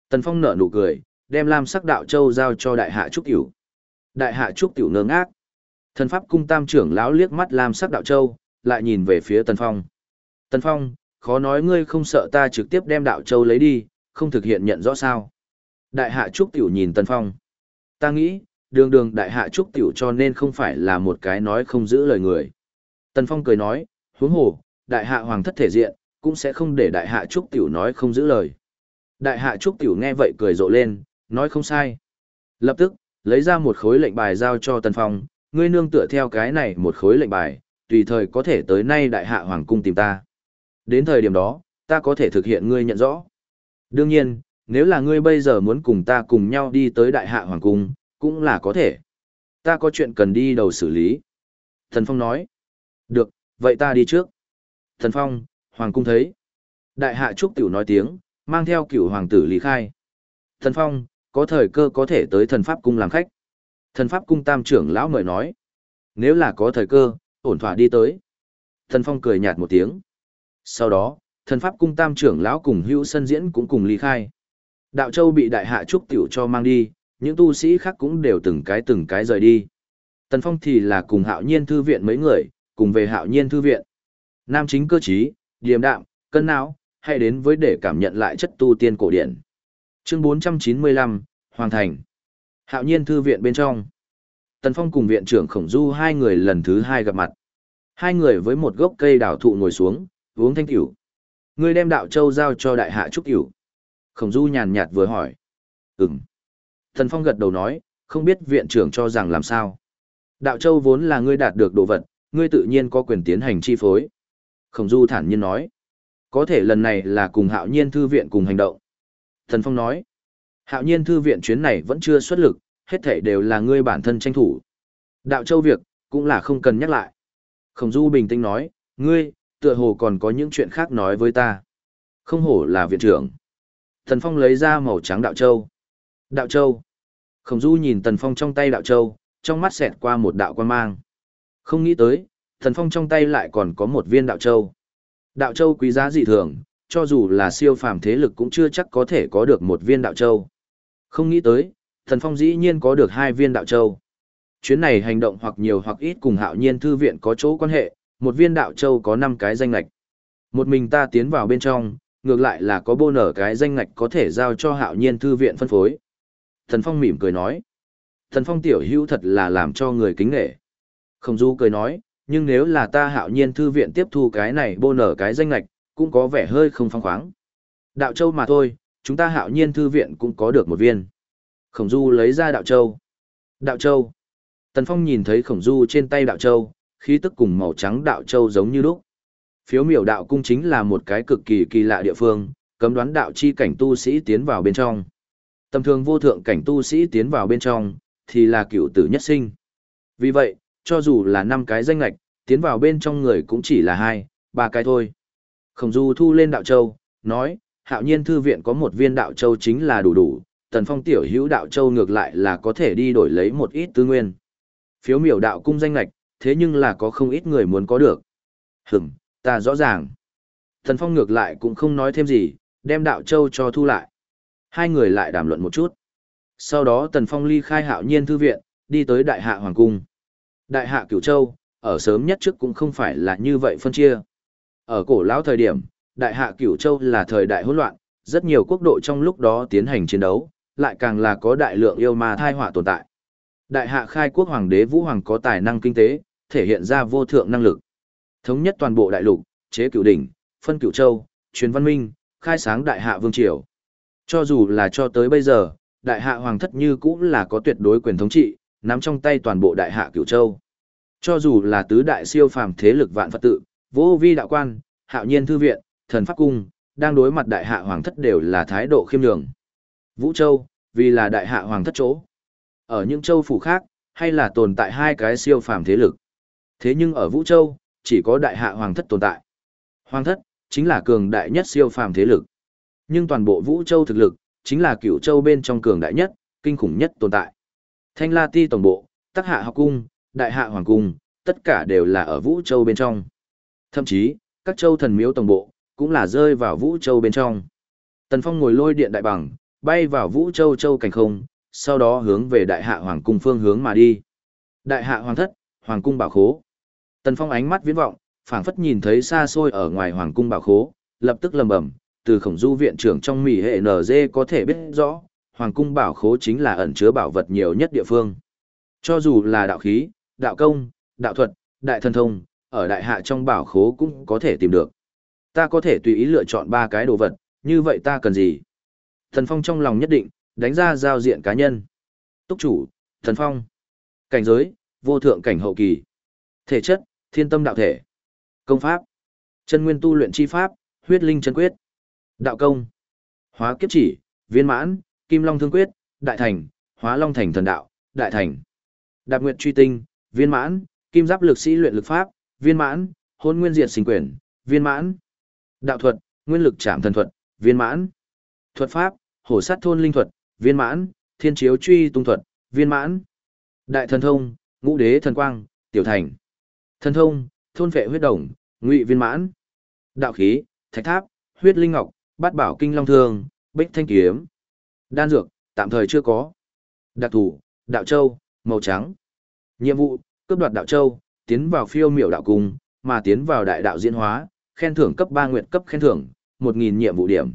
Tần Phong nở nụ cười, đem lam sắc đạo châu giao cho đại hạ trúc tiểu. Đại hạ trúc tiểu ngơ ngác. Thần pháp cung tam trưởng lão liếc mắt lam sắc đạo châu, lại nhìn về phía Tần Phong. Tần Phong, khó nói ngươi không sợ ta trực tiếp đem đạo châu lấy đi, không thực hiện nhận rõ sao. Đại hạ Trúc Tiểu nhìn Tần Phong. Ta nghĩ, đường đường đại hạ Trúc Tiểu cho nên không phải là một cái nói không giữ lời người. Tần Phong cười nói, huống hồ, đại hạ hoàng thất thể diện, cũng sẽ không để đại hạ Trúc Tiểu nói không giữ lời. Đại hạ Trúc Tiểu nghe vậy cười rộ lên, nói không sai. Lập tức, lấy ra một khối lệnh bài giao cho Tần Phong, ngươi nương tựa theo cái này một khối lệnh bài, tùy thời có thể tới nay đại hạ hoàng cung tìm ta. Đến thời điểm đó, ta có thể thực hiện ngươi nhận rõ. Đương nhiên, nếu là ngươi bây giờ muốn cùng ta cùng nhau đi tới đại hạ hoàng cung, cũng là có thể. Ta có chuyện cần đi đầu xử lý. Thần Phong nói. Được, vậy ta đi trước. Thần Phong, hoàng cung thấy. Đại hạ Trúc Tiểu nói tiếng, mang theo cửu hoàng tử lý khai. Thần Phong, có thời cơ có thể tới thần Pháp cung làm khách. Thần Pháp cung tam trưởng lão mời nói. Nếu là có thời cơ, ổn thỏa đi tới. Thần Phong cười nhạt một tiếng. Sau đó, thần Pháp cung tam trưởng lão cùng hữu sân diễn cũng cùng ly khai. Đạo Châu bị đại hạ trúc tiểu cho mang đi, những tu sĩ khác cũng đều từng cái từng cái rời đi. Tần Phong thì là cùng hạo nhiên thư viện mấy người, cùng về hạo nhiên thư viện. Nam chính cơ trí, điềm đạm, cân não, hay đến với để cảm nhận lại chất tu tiên cổ điển. Chương 495, Hoàng Thành. Hạo nhiên thư viện bên trong. Tần Phong cùng viện trưởng Khổng Du hai người lần thứ hai gặp mặt. Hai người với một gốc cây đào thụ ngồi xuống, uống thanh tiểu. Người đem đạo châu giao cho đại hạ trúc tiểu. Khổng Du nhàn nhạt vừa hỏi. Ừm. Tần Phong gật đầu nói, không biết viện trưởng cho rằng làm sao. Đạo châu vốn là ngươi đạt được đồ vật, ngươi tự nhiên có quyền tiến hành chi phối. Khổng Du thản nhiên nói. Có thể lần này là cùng hạo nhiên thư viện cùng hành động. Thần Phong nói. Hạo nhiên thư viện chuyến này vẫn chưa xuất lực, hết thảy đều là ngươi bản thân tranh thủ. Đạo châu việc, cũng là không cần nhắc lại. Khổng Du bình tĩnh nói, ngươi, tựa hồ còn có những chuyện khác nói với ta. Không hổ là viện trưởng. Thần Phong lấy ra màu trắng đạo châu. Đạo châu. Khổng Du nhìn Tần Phong trong tay đạo châu, trong mắt xẹt qua một đạo quan mang. Không nghĩ tới, Thần Phong trong tay lại còn có một viên đạo châu. Đạo châu quý giá dị thường, cho dù là siêu phàm thế lực cũng chưa chắc có thể có được một viên đạo châu. Không nghĩ tới, Thần Phong dĩ nhiên có được hai viên đạo châu. Chuyến này hành động hoặc nhiều hoặc ít cùng hạo nhiên thư viện có chỗ quan hệ, một viên đạo châu có 5 cái danh lạch. Một mình ta tiến vào bên trong, ngược lại là có bô nở cái danh ngạch có thể giao cho hạo nhiên thư viện phân phối. Thần Phong mỉm cười nói. Thần Phong tiểu hữu thật là làm cho người kính nghệ. Không du cười nói, nhưng nếu là ta hạo nhiên thư viện tiếp thu cái này bô nở cái danh ngạch, cũng có vẻ hơi không phong khoáng. Đạo châu mà thôi, chúng ta hạo nhiên thư viện cũng có được một viên. Khổng du lấy ra đạo châu. Đạo châu. Tần Phong nhìn thấy khổng du trên tay đạo châu, khí tức cùng màu trắng đạo châu giống như lúc. Phiếu miểu đạo cung chính là một cái cực kỳ kỳ lạ địa phương, cấm đoán đạo chi cảnh tu sĩ tiến vào bên trong. Tầm thường vô thượng cảnh tu sĩ tiến vào bên trong, thì là cựu tử nhất sinh. Vì vậy, cho dù là năm cái danh lạch, tiến vào bên trong người cũng chỉ là hai, ba cái thôi. Khổng du thu lên đạo châu, nói, hạo nhiên thư viện có một viên đạo châu chính là đủ đủ, tần phong tiểu hữu đạo châu ngược lại là có thể đi đổi lấy một ít tư nguyên. Phiếu miểu đạo cung danh lạch, thế nhưng là có không ít người muốn có được. Hửm, ta rõ ràng. Tần phong ngược lại cũng không nói thêm gì, đem đạo châu cho thu lại. Hai người lại đàm luận một chút. Sau đó tần phong ly khai hạo nhiên thư viện, đi tới đại hạ hoàng cung. Đại hạ cửu châu, ở sớm nhất trước cũng không phải là như vậy phân chia. Ở cổ lão thời điểm, đại hạ cửu châu là thời đại hỗn loạn, rất nhiều quốc độ trong lúc đó tiến hành chiến đấu, lại càng là có đại lượng yêu ma thai họa tồn tại. Đại hạ khai quốc hoàng đế Vũ Hoàng có tài năng kinh tế, thể hiện ra vô thượng năng lực. Thống nhất toàn bộ đại lục, chế cửu đỉnh, phân cửu châu, truyền văn minh, khai sáng đại hạ vương triều. Cho dù là cho tới bây giờ, đại hạ hoàng thất như cũng là có tuyệt đối quyền thống trị, nắm trong tay toàn bộ đại hạ cửu châu. Cho dù là tứ đại siêu phàm thế lực vạn Phật tự, vô vi đạo quan, hạo nhiên thư viện, thần pháp cung, đang đối mặt đại hạ hoàng thất đều là thái độ khiêm nhường. Vũ Châu, vì là đại hạ hoàng thất chỗ. Ở những châu phủ khác, hay là tồn tại hai cái siêu phàm thế lực. Thế nhưng ở Vũ Châu, chỉ có đại hạ hoàng thất tồn tại. Hoàng thất, chính là cường đại nhất siêu phàm thế lực. Nhưng toàn bộ Vũ Châu thực lực, chính là cửu châu bên trong cường đại nhất, kinh khủng nhất tồn tại. Thanh La Ti tổng bộ, Tắc Hạ học cung, Đại Hạ hoàng cung, tất cả đều là ở Vũ Châu bên trong. Thậm chí, các châu thần miếu tổng bộ, cũng là rơi vào Vũ Châu bên trong. Tần Phong ngồi lôi điện đại bằng, bay vào Vũ Châu châu cảnh không, sau đó hướng về Đại Hạ hoàng cung phương hướng mà đi. Đại Hạ hoàng thất, hoàng cung bảo khố. Tần Phong ánh mắt viễn vọng, phảng phất nhìn thấy xa xôi ở ngoài hoàng cung bảo khố, lập tức lầm bầm, từ khổng du viện trưởng trong mỉ hệ NG có thể biết rõ, hoàng cung bảo khố chính là ẩn chứa bảo vật nhiều nhất địa phương. Cho dù là đạo khí, đạo công, đạo thuật, đại thần thông, ở đại hạ trong bảo khố cũng có thể tìm được. Ta có thể tùy ý lựa chọn ba cái đồ vật, như vậy ta cần gì? Thần Phong trong lòng nhất định, đánh ra giao diện cá nhân. Túc chủ, Thần Phong. Cảnh giới, vô thượng cảnh hậu kỳ. Thể chất, thiên tâm đạo thể. Công pháp, chân nguyên tu luyện chi pháp, huyết linh chân quyết. Đạo công, hóa kiếp chỉ, viên mãn, kim long thương quyết, đại thành, hóa long thành thần đạo, đại thành. Đạp nguyệt truy tinh, viên mãn, kim giáp lực sĩ luyện lực pháp, viên mãn, hôn nguyên diệt sinh quyền, viên mãn. Đạo thuật, nguyên lực chạm thần thuật, viên mãn. Thuật pháp, hổ sát thôn linh thuật, viên mãn, thiên chiếu truy tung thuật, viên mãn. Đại thần thông, ngũ đế thần quang, tiểu thành. Thần thông, thôn vệ huyết đồng, ngụy viên mãn. Đạo khí, thạch tháp, huyết linh ngọc, bát bảo kinh long thương, bích thanh kiếm. Đan dược, tạm thời chưa có. Đặc thủ, đạo châu, màu trắng. Nhiệm vụ, cướp đoạt đạo châu, tiến vào phiêu miểu đạo cung, mà tiến vào đại đạo diễn hóa, khen thưởng cấp 3 nguyện cấp khen thưởng, 1.000 nhiệm vụ điểm.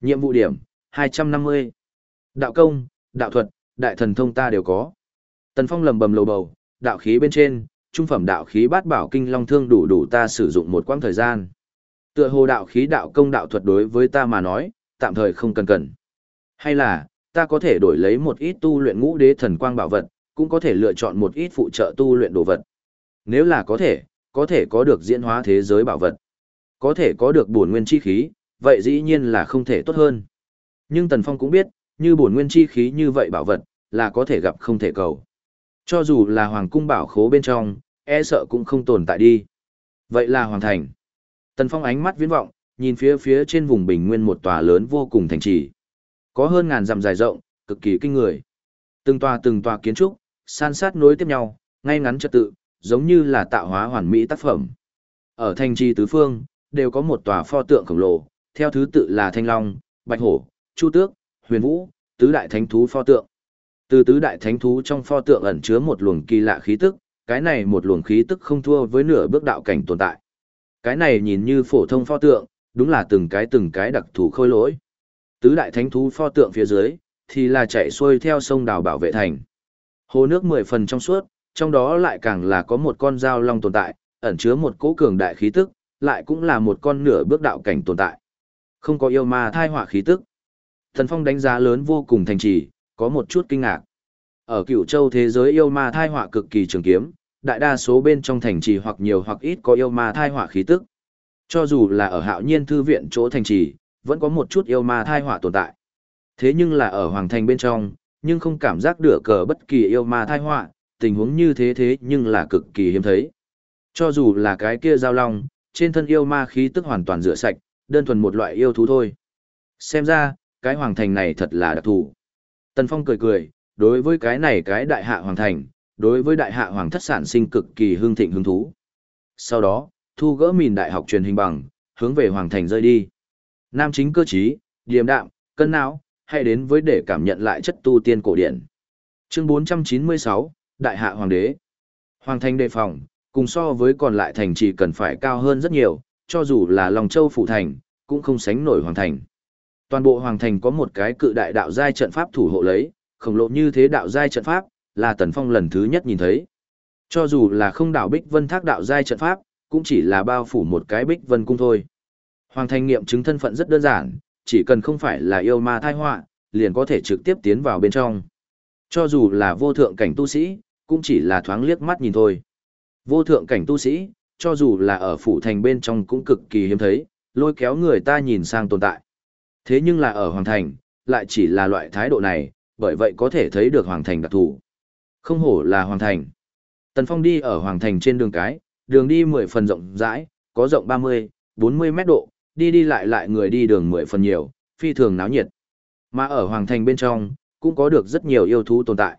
Nhiệm vụ điểm, 250. Đạo công, đạo thuật, đại thần thông ta đều có. Tần Phong lầm bầm lầu bầu, đạo khí bên trên, trung phẩm đạo khí bát bảo kinh long thương đủ đủ ta sử dụng một quãng thời gian. Tựa hồ đạo khí đạo công đạo thuật đối với ta mà nói, tạm thời không cần cần. Hay là, ta có thể đổi lấy một ít tu luyện ngũ đế thần quang bảo vật, cũng có thể lựa chọn một ít phụ trợ tu luyện đồ vật. Nếu là có thể, có thể có được diễn hóa thế giới bảo vật. Có thể có được bổn nguyên chi khí, vậy dĩ nhiên là không thể tốt hơn. Nhưng Tần Phong cũng biết, như bổn nguyên chi khí như vậy bảo vật, là có thể gặp không thể cầu. Cho dù là hoàng cung bảo khố bên trong, e sợ cũng không tồn tại đi. Vậy là hoàng thành. Tần Phong ánh mắt viễn vọng, nhìn phía phía trên vùng bình nguyên một tòa lớn vô cùng thành trì. Có hơn ngàn dặm dài rộng, cực kỳ kinh người. Từng tòa từng tòa kiến trúc, san sát nối tiếp nhau, ngay ngắn trật tự, giống như là tạo hóa hoàn mỹ tác phẩm. Ở thành trì tứ phương, đều có một tòa pho tượng khổng lồ, theo thứ tự là Thanh Long, Bạch Hổ, Chu Tước, Huyền Vũ, tứ đại thánh thú pho tượng. Từ tứ đại thánh thú trong pho tượng ẩn chứa một luồng kỳ lạ khí tức, cái này một luồng khí tức không thua với nửa bước đạo cảnh tồn tại. Cái này nhìn như phổ thông pho tượng, đúng là từng cái từng cái đặc thù khôi lỗi. Tứ đại thánh thú pho tượng phía dưới, thì là chạy xuôi theo sông đào bảo vệ thành. Hồ nước mười phần trong suốt, trong đó lại càng là có một con dao long tồn tại, ẩn chứa một cỗ cường đại khí tức, lại cũng là một con nửa bước đạo cảnh tồn tại. Không có yêu ma thai họa khí tức. Thần Phong đánh giá lớn vô cùng thành trì, có một chút kinh ngạc. Ở cựu châu thế giới yêu ma thai họa cực kỳ trường kiếm, đại đa số bên trong thành trì hoặc nhiều hoặc ít có yêu ma thai họa khí tức. Cho dù là ở hạo nhiên thư viện chỗ thành trì, vẫn có một chút yêu ma thai họa tồn tại. Thế nhưng là ở hoàng thành bên trong, nhưng không cảm giác được cờ bất kỳ yêu ma thai họa, tình huống như thế thế nhưng là cực kỳ hiếm thấy. Cho dù là cái kia giao long, trên thân yêu ma khí tức hoàn toàn rửa sạch, đơn thuần một loại yêu thú thôi. Xem ra, cái hoàng thành này thật là đặc thù. Tần Phong cười cười, đối với cái này cái đại hạ hoàng thành, đối với đại hạ hoàng thất sản sinh cực kỳ hương thịnh hứng thú. Sau đó, thu gỡ mìn đại học truyền hình bằng, hướng về hoàng thành rơi đi. Nam chính cơ trí, điềm đạm, cân não, hay đến với để cảm nhận lại chất tu tiên cổ điển. Chương 496, Đại hạ hoàng đế. Hoàng thành đề phòng, cùng so với còn lại thành trì cần phải cao hơn rất nhiều, cho dù là Long Châu phủ thành, cũng không sánh nổi hoàng thành. Toàn bộ hoàng thành có một cái cự đại đạo giai trận pháp thủ hộ lấy, khổng lồ như thế đạo giai trận pháp, là Tần Phong lần thứ nhất nhìn thấy. Cho dù là không đảo Bích Vân Thác đạo giai trận pháp, cũng chỉ là bao phủ một cái Bích Vân cung thôi. Hoàng thành nghiệm chứng thân phận rất đơn giản, chỉ cần không phải là yêu ma thai họa, liền có thể trực tiếp tiến vào bên trong. Cho dù là vô thượng cảnh tu sĩ, cũng chỉ là thoáng liếc mắt nhìn thôi. Vô thượng cảnh tu sĩ, cho dù là ở phủ thành bên trong cũng cực kỳ hiếm thấy, lôi kéo người ta nhìn sang tồn tại. Thế nhưng là ở hoàng thành, lại chỉ là loại thái độ này, bởi vậy có thể thấy được hoàng thành đặc thù. Không hổ là hoàng thành. Tần Phong đi ở hoàng thành trên đường cái, đường đi 10 phần rộng rãi, có rộng 30, 40 mét độ, đi đi lại lại người đi đường 10 phần nhiều, phi thường náo nhiệt. Mà ở hoàng thành bên trong, cũng có được rất nhiều yêu thú tồn tại.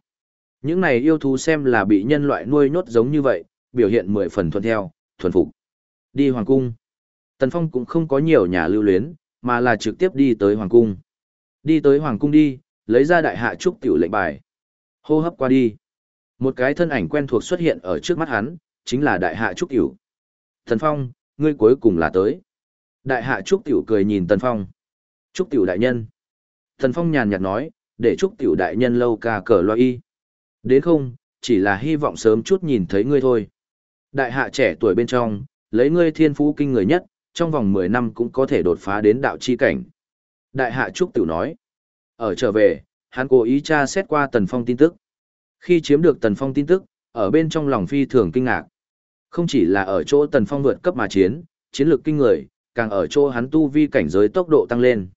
Những này yêu thú xem là bị nhân loại nuôi nhốt giống như vậy, biểu hiện 10 phần thuận theo, thuần phục. Đi hoàng cung. Tần Phong cũng không có nhiều nhà lưu luyến, mà là trực tiếp đi tới hoàng cung. Đi tới hoàng cung đi, lấy ra đại hạ trúc tiểu lệnh bài. Hô hấp qua đi. Một cái thân ảnh quen thuộc xuất hiện ở trước mắt hắn, chính là đại hạ trúc tiểu. Thần Phong, ngươi cuối cùng là tới. Đại hạ Trúc Tiểu cười nhìn Tần Phong. Trúc Tiểu đại nhân. Tần Phong nhàn nhạt nói, để Trúc Tiểu đại nhân lâu ca cờ loa y. Đến không, chỉ là hy vọng sớm chút nhìn thấy ngươi thôi. Đại hạ trẻ tuổi bên trong, lấy ngươi thiên phú kinh người nhất, trong vòng 10 năm cũng có thể đột phá đến đạo chi cảnh. Đại hạ Trúc Tiểu nói. Ở trở về, hắn cố ý tra xét qua Tần Phong tin tức. Khi chiếm được Tần Phong tin tức, ở bên trong lòng phi thường kinh ngạc. Không chỉ là ở chỗ Tần Phong vượt cấp mà chiến, chiến lược kinh người, càng ở chỗ hắn tu vi cảnh giới tốc độ tăng lên.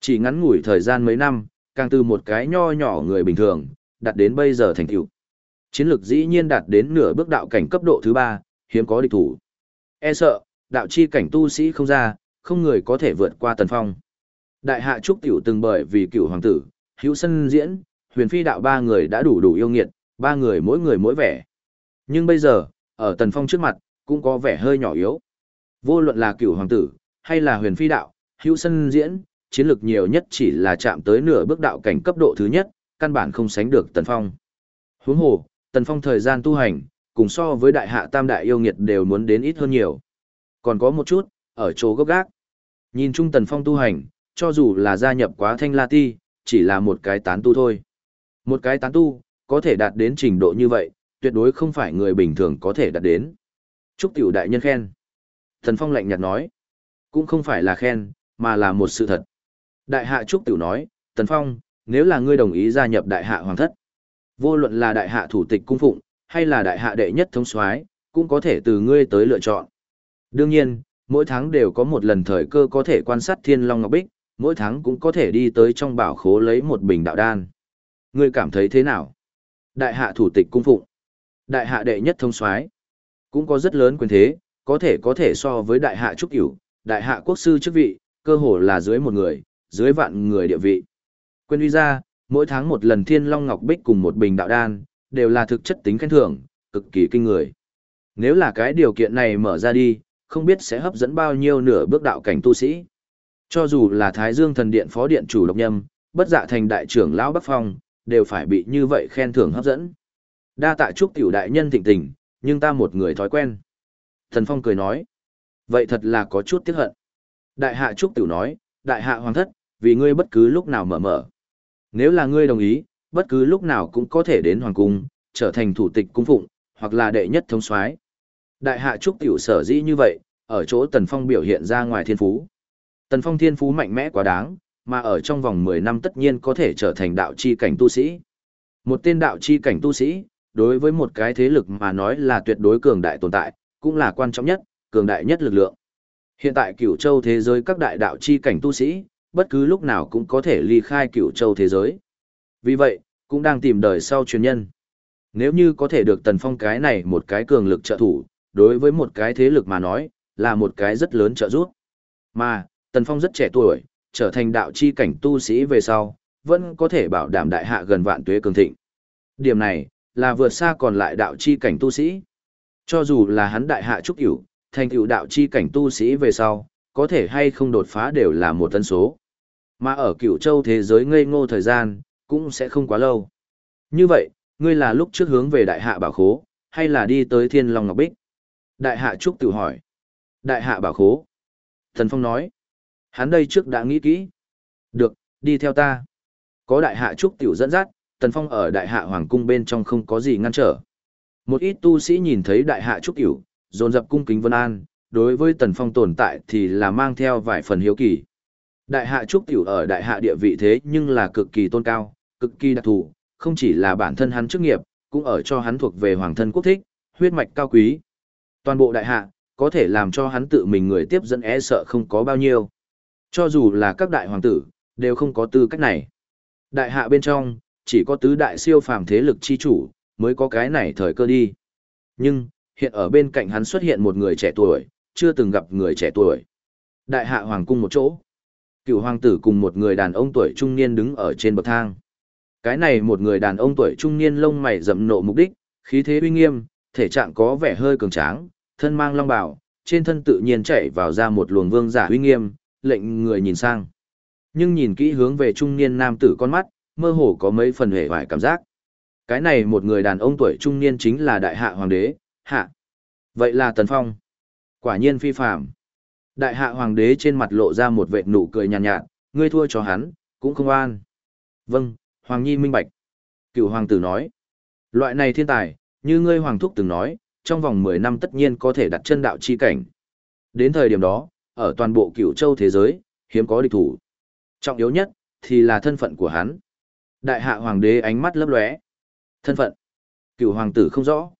Chỉ ngắn ngủi thời gian mấy năm, càng từ một cái nho nhỏ người bình thường, đạt đến bây giờ thành tựu. Chiến lược dĩ nhiên đạt đến nửa bước đạo cảnh cấp độ thứ ba, hiếm có địch thủ. E sợ, đạo chi cảnh tu sĩ không ra, không người có thể vượt qua Tần Phong. Đại hạ trúc tiểu từng bởi vì cựu hoàng tử, hữu sân diễn, huyền phi đạo ba người đã đủ đủ yêu nghiệt, ba người mỗi người mỗi vẻ. Nhưng bây giờ, ở Tần Phong trước mặt, cũng có vẻ hơi nhỏ yếu. Vô luận là cựu hoàng tử, hay là huyền phi đạo, hữu sân diễn, chiến lược nhiều nhất chỉ là chạm tới nửa bước đạo cảnh cấp độ thứ nhất, căn bản không sánh được Tần Phong. Huống hồ, Tần Phong thời gian tu hành, cùng so với đại hạ tam đại yêu nghiệt đều muốn đến ít hơn nhiều. Còn có một chút, ở chỗ gốc gác. Nhìn chung Tần Phong tu hành, cho dù là gia nhập quá thanh la ti, chỉ là một cái tán tu thôi. Một cái tán tu, có thể đạt đến trình độ như vậy, tuyệt đối không phải người bình thường có thể đạt đến. Chúc tiểu đại nhân khen. Thần Phong lạnh nhạt nói. Cũng không phải là khen, mà là một sự thật. Đại hạ Trúc tiểu nói, Tần Phong, nếu là ngươi đồng ý gia nhập đại hạ hoàng thất, vô luận là đại hạ thủ tịch cung phụng, hay là đại hạ đệ nhất thống soái, cũng có thể từ ngươi tới lựa chọn. Đương nhiên, mỗi tháng đều có một lần thời cơ có thể quan sát Thiên Long Ngọc Bích, mỗi tháng cũng có thể đi tới trong bảo khố lấy một bình đạo đan. Ngươi cảm thấy thế nào? Đại hạ thủ tịch cung phụng, đại hạ đệ nhất thông soái, cũng có rất lớn quyền thế, có thể có thể so với đại hạ trúc cửu, đại hạ quốc sư chức vị, cơ hồ là dưới một người, dưới vạn người địa vị. Quyền uy ra, mỗi tháng một lần thiên long ngọc bích cùng một bình đạo đan, đều là thực chất tính khen thưởng, cực kỳ kinh người. Nếu là cái điều kiện này mở ra đi, không biết sẽ hấp dẫn bao nhiêu nửa bước đạo cảnh tu sĩ. Cho dù là Thái Dương thần điện phó điện chủ độc nhâm, bất dạ thành đại trưởng lão Bắc Phong, đều phải bị như vậy khen thưởng hấp dẫn. Đa tạ chúc tiểu đại nhân thịnh tình, nhưng ta một người thói quen. Thần Phong cười nói, vậy thật là có chút tiếc hận. Đại hạ trúc tiểu nói, đại hạ hoàng thất, vì ngươi bất cứ lúc nào mở mở. Nếu là ngươi đồng ý, bất cứ lúc nào cũng có thể đến hoàng cung, trở thành thủ tịch cung phụng, hoặc là đệ nhất thống soái. Đại hạ trúc tiểu sở dĩ như vậy, ở chỗ Tần Phong biểu hiện ra ngoài thiên phú. Tần Phong thiên phú mạnh mẽ quá đáng, mà ở trong vòng 10 năm tất nhiên có thể trở thành đạo chi cảnh tu sĩ. Một tên đạo chi cảnh tu sĩ, đối với một cái thế lực mà nói là tuyệt đối cường đại tồn tại, cũng là quan trọng nhất, cường đại nhất lực lượng. Hiện tại cửu châu thế giới các đại đạo chi cảnh tu sĩ, bất cứ lúc nào cũng có thể ly khai cửu châu thế giới. Vì vậy, cũng đang tìm đời sau truyền nhân. Nếu như có thể được tần phong cái này một cái cường lực trợ thủ, đối với một cái thế lực mà nói, là một cái rất lớn trợ giúp. Mà, tần phong rất trẻ tuổi, trở thành đạo chi cảnh tu sĩ về sau, vẫn có thể bảo đảm đại hạ gần vạn tuế cường thịnh. Điểm này, là vượt xa còn lại đạo chi cảnh tu sĩ. Cho dù là hắn đại hạ trúc hiểu, thành tựu đạo chi cảnh tu sĩ về sau, có thể hay không đột phá đều là một tân số. Mà ở cửu châu thế giới ngây ngô thời gian, cũng sẽ không quá lâu. Như vậy, ngươi là lúc trước hướng về đại hạ bảo khố, hay là đi tới thiên long ngọc bích? Đại hạ trúc tự hỏi. Đại hạ bảo khố. Thần Phong nói. Hắn đây trước đã nghĩ kỹ. Được, đi theo ta. Có đại hạ trúc tiểu dẫn dắt, Tần Phong ở đại hạ hoàng cung bên trong không có gì ngăn trở. Một ít tu sĩ nhìn thấy đại hạ trúc tiểu, dồn dập cung kính vân an, đối với Tần Phong tồn tại thì là mang theo vài phần hiếu kỳ. Đại hạ trúc tiểu ở đại hạ địa vị thế nhưng là cực kỳ tôn cao, cực kỳ đặc thù, không chỉ là bản thân hắn chức nghiệp, cũng ở cho hắn thuộc về hoàng thân quốc thích, huyết mạch cao quý. Toàn bộ đại hạ, có thể làm cho hắn tự mình người tiếp dẫn e sợ không có bao nhiêu. Cho dù là các đại hoàng tử, đều không có tư cách này. Đại hạ bên trong, chỉ có tứ đại siêu phàm thế lực chi chủ, mới có cái này thời cơ đi. Nhưng, hiện ở bên cạnh hắn xuất hiện một người trẻ tuổi, chưa từng gặp người trẻ tuổi. Đại hạ hoàng cung một chỗ. Cựu hoàng tử cùng một người đàn ông tuổi trung niên đứng ở trên bậc thang. Cái này một người đàn ông tuổi trung niên lông mày rậm nộ mục đích, khí thế uy nghiêm, thể trạng có vẻ hơi cường tráng, thân mang long bào, trên thân tự nhiên chảy vào ra một luồng vương giả uy nghiêm, lệnh người nhìn sang. Nhưng nhìn kỹ hướng về trung niên nam tử con mắt, mơ hồ có mấy phần hề vải cảm giác. Cái này một người đàn ông tuổi trung niên chính là đại hạ hoàng đế, hạ. Vậy là Tần Phong. Quả nhiên phi phạm. Đại hạ hoàng đế trên mặt lộ ra một vệt nụ cười nhàn nhạt, nhạt, ngươi thua cho hắn, cũng không an. Vâng, Hoàng Nhi minh bạch. Cựu hoàng tử nói, loại này thiên tài, như ngươi hoàng thúc từng nói, trong vòng 10 năm tất nhiên có thể đặt chân đạo chi cảnh. Đến thời điểm đó, ở toàn bộ cựu châu thế giới, hiếm có địch thủ. Trọng yếu nhất, thì là thân phận của hắn. Đại hạ hoàng đế ánh mắt lấp lóe. Thân phận. Cựu hoàng tử không rõ.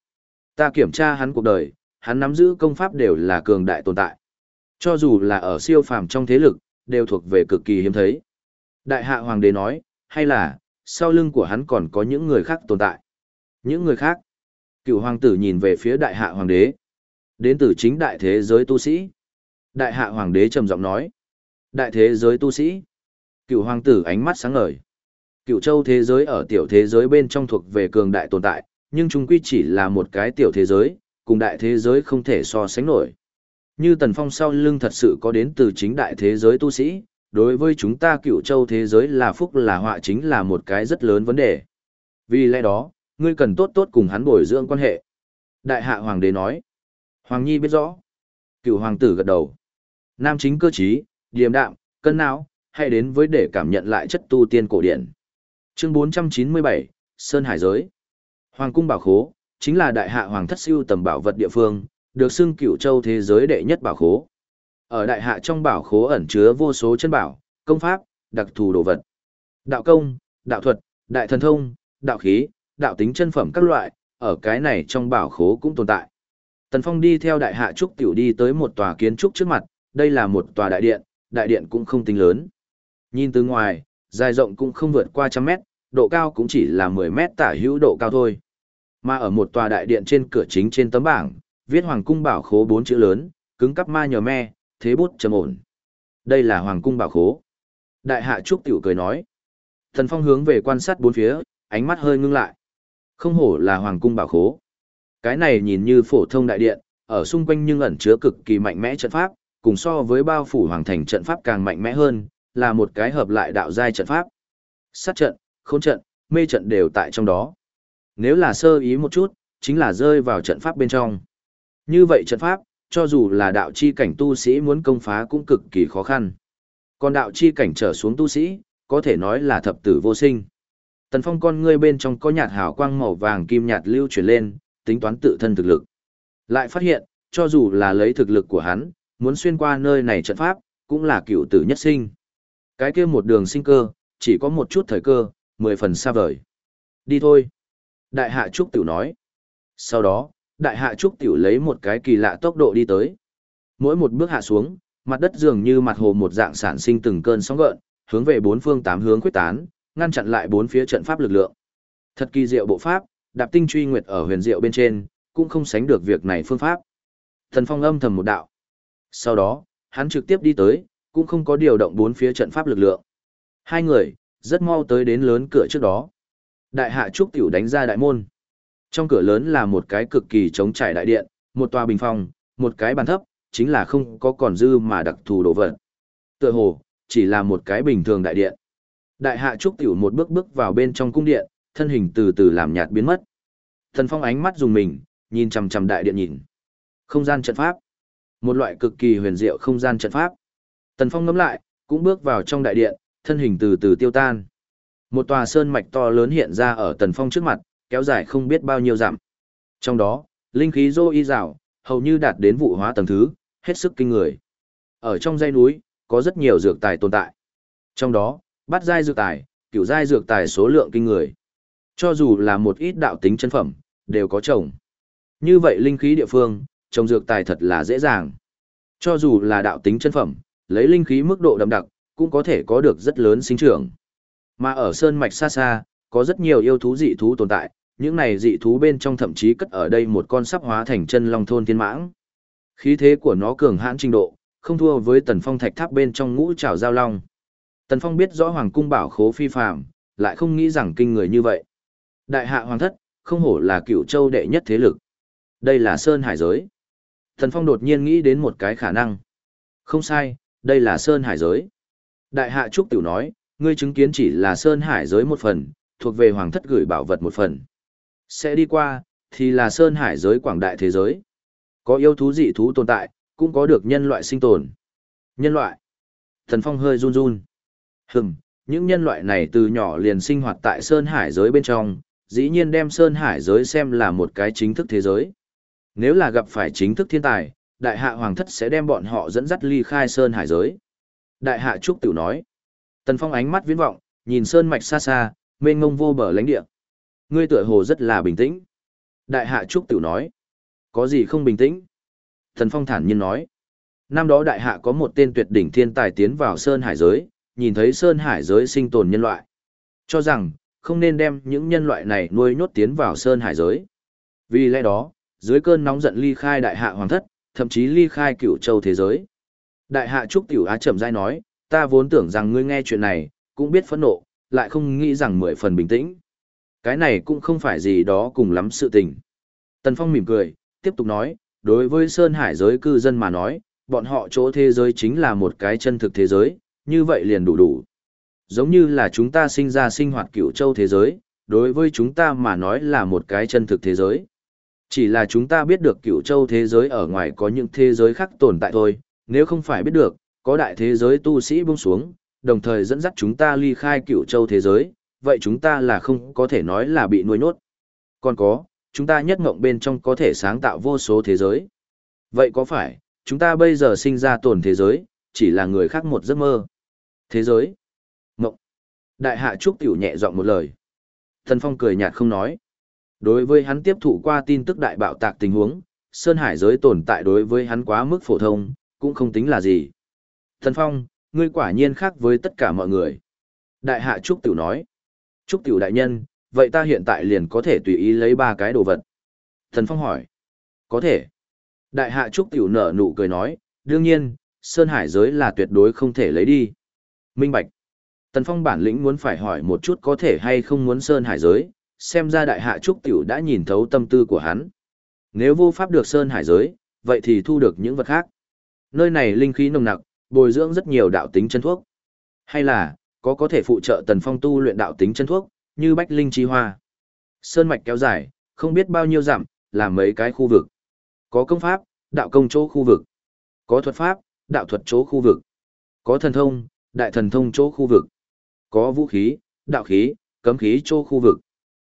Ta kiểm tra hắn cuộc đời, hắn nắm giữ công pháp đều là cường đại tồn tại. Cho dù là ở siêu phàm trong thế lực, đều thuộc về cực kỳ hiếm thấy. Đại hạ hoàng đế nói, hay là, sau lưng của hắn còn có những người khác tồn tại. Những người khác. Cựu hoàng tử nhìn về phía đại hạ hoàng đế. Đến từ chính đại thế giới tu sĩ. Đại hạ hoàng đế trầm giọng nói. Đại thế giới tu sĩ. Cựu hoàng tử ánh mắt sáng ngời. Cựu châu thế giới ở tiểu thế giới bên trong thuộc về cường đại tồn tại, nhưng chúng quy chỉ là một cái tiểu thế giới, cùng đại thế giới không thể so sánh nổi. Như Tần Phong sau lưng thật sự có đến từ chính đại thế giới tu sĩ, đối với chúng ta cựu châu thế giới là phúc là họa chính là một cái rất lớn vấn đề. Vì lẽ đó, ngươi cần tốt tốt cùng hắn bồi dưỡng quan hệ. Đại hạ hoàng đế nói. Hoàng Nhi biết rõ. Cựu hoàng tử gật đầu. Nam chính cơ trí, điềm đạm, cân não, hay đến với để cảm nhận lại chất tu tiên cổ điển. Chương 497, Sơn Hải Giới. Hoàng cung bảo khố, chính là đại hạ hoàng thất siêu tầm bảo vật địa phương, được xưng cựu châu thế giới đệ nhất bảo khố. Ở đại hạ trong bảo khố ẩn chứa vô số chân bảo, công pháp, đặc thù đồ vật. Đạo công, đạo thuật, đại thần thông, đạo khí, đạo tính chân phẩm các loại, ở cái này trong bảo khố cũng tồn tại. Tần Phong đi theo đại hạ trúc tiểu đi tới một tòa kiến trúc trước mặt, đây là một tòa đại điện, đại điện cũng không tính lớn. Nhìn từ ngoài, dài rộng cũng không vượt qua trăm mét, độ cao cũng chỉ là 10 mét tả hữu độ cao thôi. Mà ở một tòa đại điện trên cửa chính trên tấm bảng, viết Hoàng cung bảo khố bốn chữ lớn, cứng cắp ma nhờ me, thế bút trầm ổn. Đây là Hoàng cung bảo khố. Đại hạ trúc tiểu cười nói. Thần Phong hướng về quan sát bốn phía, ánh mắt hơi ngưng lại. Không hổ là Hoàng cung bảo khố. Cái này nhìn như phổ thông đại điện, ở xung quanh nhưng ẩn chứa cực kỳ mạnh mẽ trận pháp, cùng so với bao phủ hoàng thành trận pháp càng mạnh mẽ hơn, là một cái hợp lại đạo giai trận pháp. Sát trận, khôn trận, mê trận đều tại trong đó. Nếu là sơ ý một chút, chính là rơi vào trận pháp bên trong. Như vậy trận pháp, cho dù là đạo chi cảnh tu sĩ muốn công phá cũng cực kỳ khó khăn. Còn đạo chi cảnh trở xuống tu sĩ, có thể nói là thập tử vô sinh. Tần Phong con ngươi bên trong có nhạt hào quang màu vàng kim nhạt lưu chuyển lên, tính toán tự thân thực lực. Lại phát hiện, cho dù là lấy thực lực của hắn, muốn xuyên qua nơi này trận pháp, cũng là cựu tử nhất sinh. Cái kia một đường sinh cơ, chỉ có một chút thời cơ, mười phần xa vời. Đi thôi. Đại hạ Trúc Tiểu nói. Sau đó, đại hạ Trúc Tiểu lấy một cái kỳ lạ tốc độ đi tới. Mỗi một bước hạ xuống, mặt đất dường như mặt hồ một dạng sản sinh từng cơn sóng gợn, hướng về bốn phương tám hướng quyết tán, ngăn chặn lại bốn phía trận pháp lực lượng. Thật kỳ diệu bộ pháp, đạp tinh truy nguyệt ở huyền diệu bên trên, cũng không sánh được việc này phương pháp. Thần Phong âm thầm một đạo. Sau đó, hắn trực tiếp đi tới, cũng không có điều động bốn phía trận pháp lực lượng. Hai người, rất mau tới đến lớn cửa trước đó. Đại hạ trúc tiểu đánh ra đại môn. Trong cửa lớn là một cái cực kỳ trống trải đại điện, một tòa bình phòng, một cái bàn thấp, chính là không có còn dư mà đặc thù đồ vật. Tựa hồ, chỉ là một cái bình thường đại điện. Đại hạ trúc tiểu một bước bước vào bên trong cung điện, thân hình từ từ làm nhạt biến mất. Thần Phong ánh mắt dùng mình, nhìn chằm chằm đại điện nhìn. Không gian trận pháp. Một loại cực kỳ huyền diệu không gian trận pháp. Tần Phong ngắm lại, cũng bước vào trong đại điện, thân hình từ từ tiêu tan. Một tòa sơn mạch to lớn hiện ra ở Tần Phong trước mặt, kéo dài không biết bao nhiêu dặm. Trong đó, linh khí dô y rào, hầu như đạt đến vụ hóa tầng thứ, hết sức kinh người. Ở trong dãy núi, có rất nhiều dược tài tồn tại. Trong đó, bát giai dược tài, cửu giai dược tài số lượng kinh người. Cho dù là một ít đạo tính chân phẩm, đều có trồng. Như vậy linh khí địa phương, trồng dược tài thật là dễ dàng. Cho dù là đạo tính chân phẩm, lấy linh khí mức độ đậm đặc, cũng có thể có được rất lớn sinh trưởng. Mà ở sơn mạch xa xa, có rất nhiều yêu thú dị thú tồn tại, những này dị thú bên trong thậm chí cất ở đây một con sắp hóa thành chân long thôn thiên mãng. Khí thế của nó cường hãn trình độ, không thua với tần phong thạch tháp bên trong ngũ trảo giao long. Tần phong biết rõ hoàng cung bảo khố phi phàm, lại không nghĩ rằng kinh người như vậy. Đại hạ hoàng thất, không hổ là cựu châu đệ nhất thế lực. Đây là Sơn Hải giới. tần Phong đột nhiên nghĩ đến một cái khả năng. Không sai, đây là Sơn Hải giới. Đại hạ Trúc Tiểu nói, ngươi chứng kiến chỉ là Sơn Hải giới một phần, thuộc về hoàng thất gửi bảo vật một phần. Sẽ đi qua, thì là Sơn Hải giới quảng đại thế giới. Có yêu thú dị thú tồn tại, cũng có được nhân loại sinh tồn. Nhân loại. Thần Phong hơi run run. Hừm, những nhân loại này từ nhỏ liền sinh hoạt tại Sơn Hải giới bên trong, dĩ nhiên đem Sơn Hải giới xem là một cái chính thức thế giới. Nếu là gặp phải chính thức thiên tài, đại hạ hoàng thất sẽ đem bọn họ dẫn dắt ly khai Sơn Hải giới. Đại hạ Trúc Tiểu nói. Tần Phong ánh mắt viễn vọng, nhìn Sơn mạch xa xa, mênh ngông vô bờ lãnh địa. Ngươi tựa hồ rất là bình tĩnh. Đại hạ Trúc Tiểu nói. Có gì không bình tĩnh? Thần Phong thản nhiên nói. Năm đó đại hạ có một tên tuyệt đỉnh thiên tài tiến vào Sơn Hải giới, nhìn thấy Sơn Hải giới sinh tồn nhân loại. Cho rằng, không nên đem những nhân loại này nuôi nhốt tiến vào Sơn Hải giới. Vì lẽ đó, dưới cơn nóng giận ly khai đại hạ hoàng thất, thậm chí ly khai cửu châu thế giới. Đại hạ Trúc Tiểu Á chậm rãi nói, ta vốn tưởng rằng ngươi nghe chuyện này, cũng biết phẫn nộ, lại không nghĩ rằng mười phần bình tĩnh. Cái này cũng không phải gì đó cùng lắm sự tình. Tần Phong mỉm cười, tiếp tục nói, đối với Sơn Hải giới cư dân mà nói, bọn họ chỗ thế giới chính là một cái chân thực thế giới, như vậy liền đủ đủ. Giống như là chúng ta sinh ra sinh hoạt cửu châu thế giới, đối với chúng ta mà nói là một cái chân thực thế giới. Chỉ là chúng ta biết được cửu châu thế giới ở ngoài có những thế giới khác tồn tại thôi, nếu không phải biết được, có đại thế giới tu sĩ buông xuống, đồng thời dẫn dắt chúng ta ly khai cựu châu thế giới, vậy chúng ta là không có thể nói là bị nuôi nốt Còn có, chúng ta nhất ngộng bên trong có thể sáng tạo vô số thế giới. Vậy có phải, chúng ta bây giờ sinh ra tồn thế giới, chỉ là người khác một giấc mơ. Thế giới. Ngộng. Đại hạ Trúc Tiểu nhẹ giọng một lời. Thần Phong cười nhạt không nói. Đối với hắn tiếp thụ qua tin tức đại bạo tạc tình huống, Sơn Hải giới tồn tại đối với hắn quá mức phổ thông, cũng không tính là gì. Thần Phong, ngươi quả nhiên khác với tất cả mọi người. Đại hạ Trúc Tiểu nói. Trúc Tiểu đại nhân, vậy ta hiện tại liền có thể tùy ý lấy ba cái đồ vật. Thần Phong hỏi. Có thể. Đại hạ Trúc Tiểu nở nụ cười nói, đương nhiên, Sơn Hải giới là tuyệt đối không thể lấy đi. Minh Bạch. Tần Phong bản lĩnh muốn phải hỏi một chút có thể hay không muốn Sơn Hải giới, xem ra đại hạ Trúc Tiểu đã nhìn thấu tâm tư của hắn. Nếu vô pháp được Sơn Hải giới, vậy thì thu được những vật khác. Nơi này linh khí nồng nặc, bồi dưỡng rất nhiều đạo tính chân thuốc. Hay là, có có thể phụ trợ Tần Phong tu luyện đạo tính chân thuốc, như bách linh chi hoa. Sơn mạch kéo dài, không biết bao nhiêu dặm, làm mấy cái khu vực. Có công pháp, đạo công chỗ khu vực. Có thuật pháp, đạo thuật chỗ khu vực. Có thần thông, đại thần thông chỗ khu vực. Có vũ khí, đạo khí, cấm khí chỗ khu vực.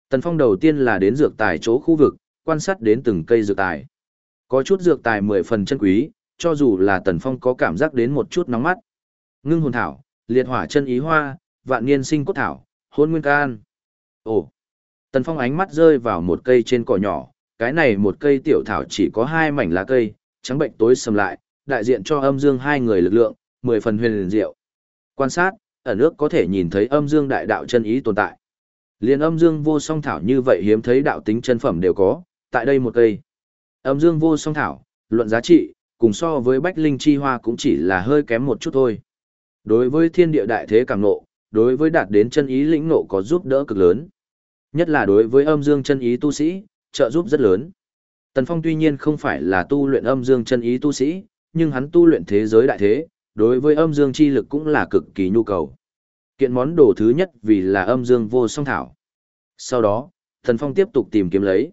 Tần Phong đầu tiên là đến dược tài chỗ khu vực, quan sát đến từng cây dược tài. Có chút dược tài mười phần chân quý, cho dù là Tần Phong có cảm giác đến một chút nóng mắt. Ngưng hồn thảo, liệt hỏa chân ý hoa, vạn niên sinh cốt thảo, hôn nguyên can. Ồ! Tần Phong ánh mắt rơi vào một cây trên cỏ nhỏ, cái này một cây tiểu thảo chỉ có hai mảnh lá cây, trắng bệnh tối sầm lại, đại diện cho âm dương hai người lực lượng, mười phần huyền liền diệu. Quan sát, ở nước có thể nhìn thấy âm dương đại đạo chân ý tồn tại. Liên âm dương vô song thảo như vậy hiếm thấy đạo tính chân phẩm đều có, tại đây một cây. Âm dương vô song thảo, luận giá trị, cùng so với bách linh chi hoa cũng chỉ là hơi kém một chút thôi. Đối với thiên địa đại thế càng nộ, đối với đạt đến chân ý lĩnh nộ có giúp đỡ cực lớn. Nhất là đối với âm dương chân ý tu sĩ, trợ giúp rất lớn. Tần Phong tuy nhiên không phải là tu luyện âm dương chân ý tu sĩ, nhưng hắn tu luyện thế giới đại thế, đối với âm dương chi lực cũng là cực kỳ nhu cầu. Kiện món đồ thứ nhất vì là âm dương vô song thảo. Sau đó, Tần Phong tiếp tục tìm kiếm lấy.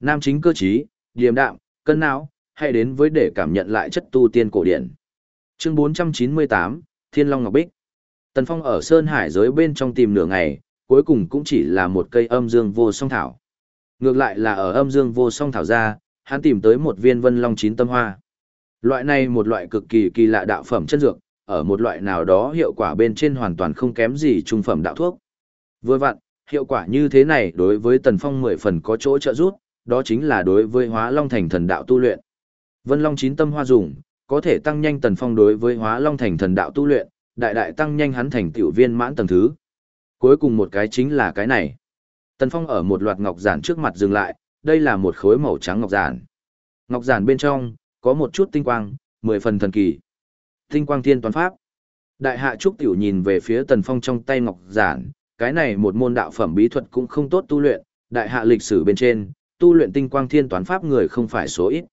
Nam chính cơ trí, điềm đạm, cân não, hãy đến với để cảm nhận lại chất tu tiên cổ điển. Chương 498, Thiên Long Ngọc Bích. Tần Phong ở Sơn Hải giới bên trong tìm nửa ngày, cuối cùng cũng chỉ là một cây âm dương vô song thảo. Ngược lại là ở âm dương vô song thảo ra, hắn tìm tới một viên vân long chín tâm hoa. Loại này một loại cực kỳ kỳ lạ đạo phẩm chân dược, ở một loại nào đó hiệu quả bên trên hoàn toàn không kém gì trung phẩm đạo thuốc. Vừa vặn, hiệu quả như thế này đối với Tần Phong mười phần có chỗ trợ giúp, đó chính là đối với hóa long thành thần đạo tu luyện. Vân Long chín tâm hoa dùng, có thể tăng nhanh Tần Phong đối với hóa long thành thần đạo tu luyện, đại đại tăng nhanh hắn thành tiểu viên mãn tầng thứ. Cuối cùng một cái chính là cái này. Tần Phong ở một loạt ngọc giản trước mặt dừng lại, đây là một khối màu trắng ngọc giản. Ngọc giản bên trong, có một chút tinh quang, mười phần thần kỳ. Tinh quang thiên toán pháp. Đại hạ trúc tiểu nhìn về phía Tần Phong trong tay ngọc giản, cái này một môn đạo phẩm bí thuật cũng không tốt tu luyện, đại hạ lịch sử bên trên, tu luyện tinh quang thiên toán pháp người không phải số ít.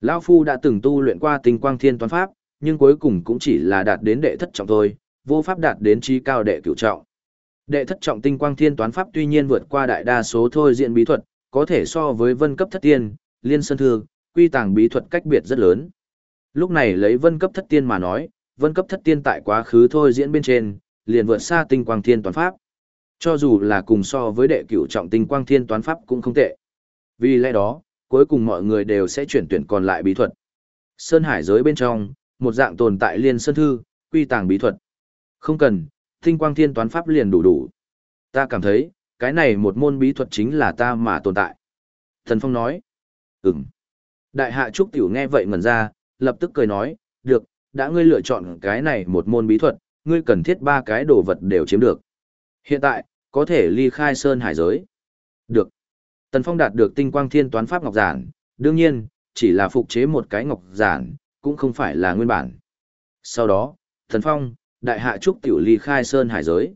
Lão Phu đã từng tu luyện qua tinh quang thiên toán pháp, nhưng cuối cùng cũng chỉ là đạt đến đệ thất trọng thôi, vô pháp đạt đến trí cao đệ cửu trọng. Đệ thất trọng tinh quang thiên toán pháp tuy nhiên vượt qua đại đa số thôi diện bí thuật, có thể so với vân cấp thất tiên, liên sơn thương, quy tàng bí thuật cách biệt rất lớn. Lúc này lấy vân cấp thất tiên mà nói, vân cấp thất tiên tại quá khứ thôi diễn bên trên, liền vượt xa tinh quang thiên toán pháp. Cho dù là cùng so với đệ cửu trọng tinh quang thiên toán pháp cũng không tệ. Vì lẽ đó, cuối cùng mọi người đều sẽ chuyển tuyển còn lại bí thuật. Sơn hải giới bên trong, một dạng tồn tại liên sơn thư, quy tàng bí thuật. Không cần, tinh quang thiên toán pháp liền đủ đủ. Ta cảm thấy, cái này một môn bí thuật chính là ta mà tồn tại. Thần Phong nói, ừm. Đại hạ Trúc Tiểu nghe vậy ngẩn ra, lập tức cười nói, được, đã ngươi lựa chọn cái này một môn bí thuật, ngươi cần thiết ba cái đồ vật đều chiếm được. Hiện tại, có thể ly khai sơn hải giới. Được. Tần Phong đạt được tinh quang thiên toán pháp ngọc giản, đương nhiên, chỉ là phục chế một cái ngọc giản, cũng không phải là nguyên bản. Sau đó, Tần Phong, đại hạ trúc tiểu ly khai sơn hải giới.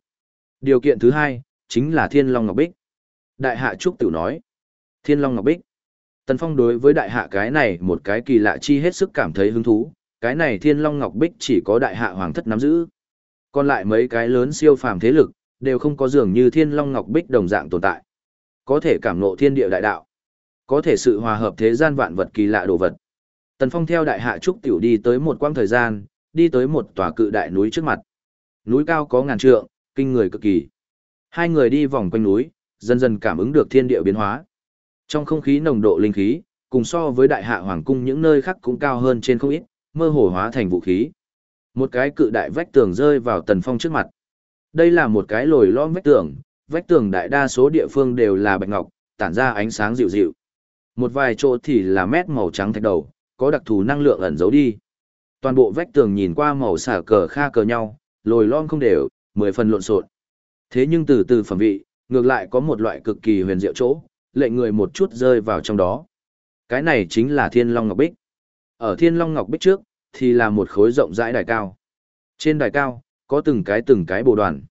Điều kiện thứ hai, chính là thiên long ngọc bích. Đại hạ trúc tiểu nói, thiên long ngọc bích. Tần Phong đối với đại hạ cái này một cái kỳ lạ chi hết sức cảm thấy hứng thú, cái này thiên long ngọc bích chỉ có đại hạ hoàng thất nắm giữ. Còn lại mấy cái lớn siêu phàm thế lực, đều không có dường như thiên long ngọc bích đồng dạng tồn tại. Có thể cảm ngộ thiên địa đại đạo. Có thể sự hòa hợp thế gian vạn vật kỳ lạ đồ vật. Tần Phong theo đại hạ trúc tiểu đi tới một quãng thời gian, đi tới một tòa cự đại núi trước mặt. Núi cao có ngàn trượng, kinh người cực kỳ. Hai người đi vòng quanh núi, dần dần cảm ứng được thiên địa biến hóa. Trong không khí nồng độ linh khí, cùng so với đại hạ hoàng cung những nơi khác cũng cao hơn trên không ít, mơ hồ hóa thành vũ khí. Một cái cự đại vách tường rơi vào Tần Phong trước mặt. Đây là một cái lồi lõm vách tường, vách tường đại đa số địa phương đều là bạch ngọc, tản ra ánh sáng dịu dịu. Một vài chỗ thì là mét màu trắng thạch đầu, có đặc thù năng lượng ẩn giấu đi. Toàn bộ vách tường nhìn qua màu xả cờ kha cờ nhau, lồi lõm không đều, mười phần lộn xộn. Thế nhưng từ từ phẩm vị, ngược lại có một loại cực kỳ huyền diệu chỗ, lệnh người một chút rơi vào trong đó. Cái này chính là Thiên Long Ngọc Bích. Ở Thiên Long Ngọc Bích trước, thì là một khối rộng rãi đài cao. Trên đài cao, có từng cái từng cái bồ đoàn.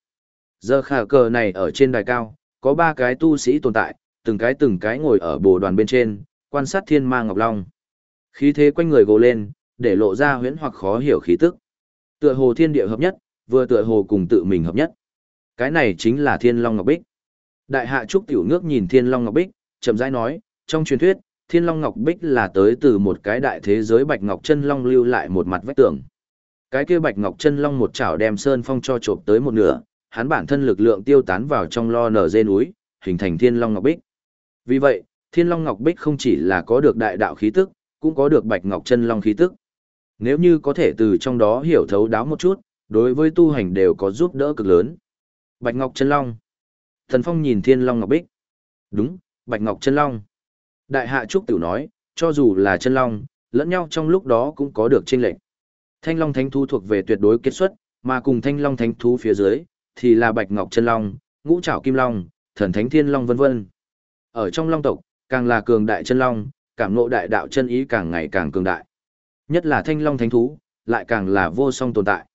Giờ khả cờ này ở trên đài cao, có ba cái tu sĩ tồn tại, từng cái từng cái ngồi ở bồ đoàn bên trên, quan sát thiên ma ngọc long. Khí thế quanh người gồ lên, để lộ ra huyễn hoặc khó hiểu khí tức. Tựa hồ thiên địa hợp nhất, vừa tựa hồ cùng tự mình hợp nhất. Cái này chính là thiên long ngọc bích. Đại hạ trúc tiểu ngước nhìn thiên long ngọc bích, chậm rãi nói, trong truyền thuyết, thiên long ngọc bích là tới từ một cái đại thế giới bạch ngọc chân long lưu lại một mặt vách tường. Cái kia bạch ngọc chân long một chảo đem sơn phong cho trộm tới một nửa, hắn bản thân lực lượng tiêu tán vào trong lo nở dê núi, hình thành thiên long ngọc bích. Vì vậy, thiên long ngọc bích không chỉ là có được đại đạo khí tức, cũng có được bạch ngọc chân long khí tức. Nếu như có thể từ trong đó hiểu thấu đáo một chút, đối với tu hành đều có giúp đỡ cực lớn. Bạch ngọc chân long. Thần Phong nhìn thiên long ngọc bích. Đúng, bạch ngọc chân long. Đại hạ trúc tiểu nói, cho dù là chân long, lẫn nhau trong lúc đó cũng có được chênh lệch. Thanh long thánh thú thuộc về tuyệt đối kết xuất, mà cùng thanh long thánh thú phía dưới thì là bạch ngọc chân long, ngũ trảo kim long, thần thánh thiên long vân vân. Ở trong long tộc, càng là cường đại chân long, cảm ngộ đại đạo chân ý càng ngày càng cường đại. Nhất là thanh long thánh thú, lại càng là vô song tồn tại.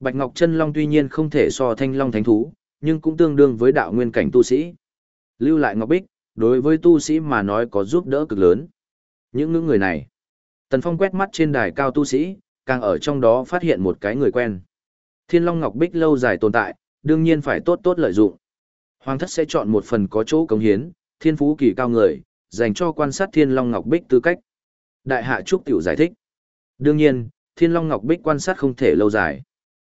Bạch ngọc chân long tuy nhiên không thể so thanh long thánh thú, nhưng cũng tương đương với đạo nguyên cảnh tu sĩ. Lưu lại ngọc bích, đối với tu sĩ mà nói có giúp đỡ cực lớn. Những ngưỡng người này, Tần Phong quét mắt trên đài cao tu sĩ, càng ở trong đó phát hiện một cái người quen. Thiên Long Ngọc Bích lâu dài tồn tại, đương nhiên phải tốt tốt lợi dụng. Hoàng thất sẽ chọn một phần có chỗ cống hiến, thiên phú kỳ cao người, dành cho quan sát Thiên Long Ngọc Bích tư cách. Đại hạ Trúc Tiểu giải thích. Đương nhiên, Thiên Long Ngọc Bích quan sát không thể lâu dài.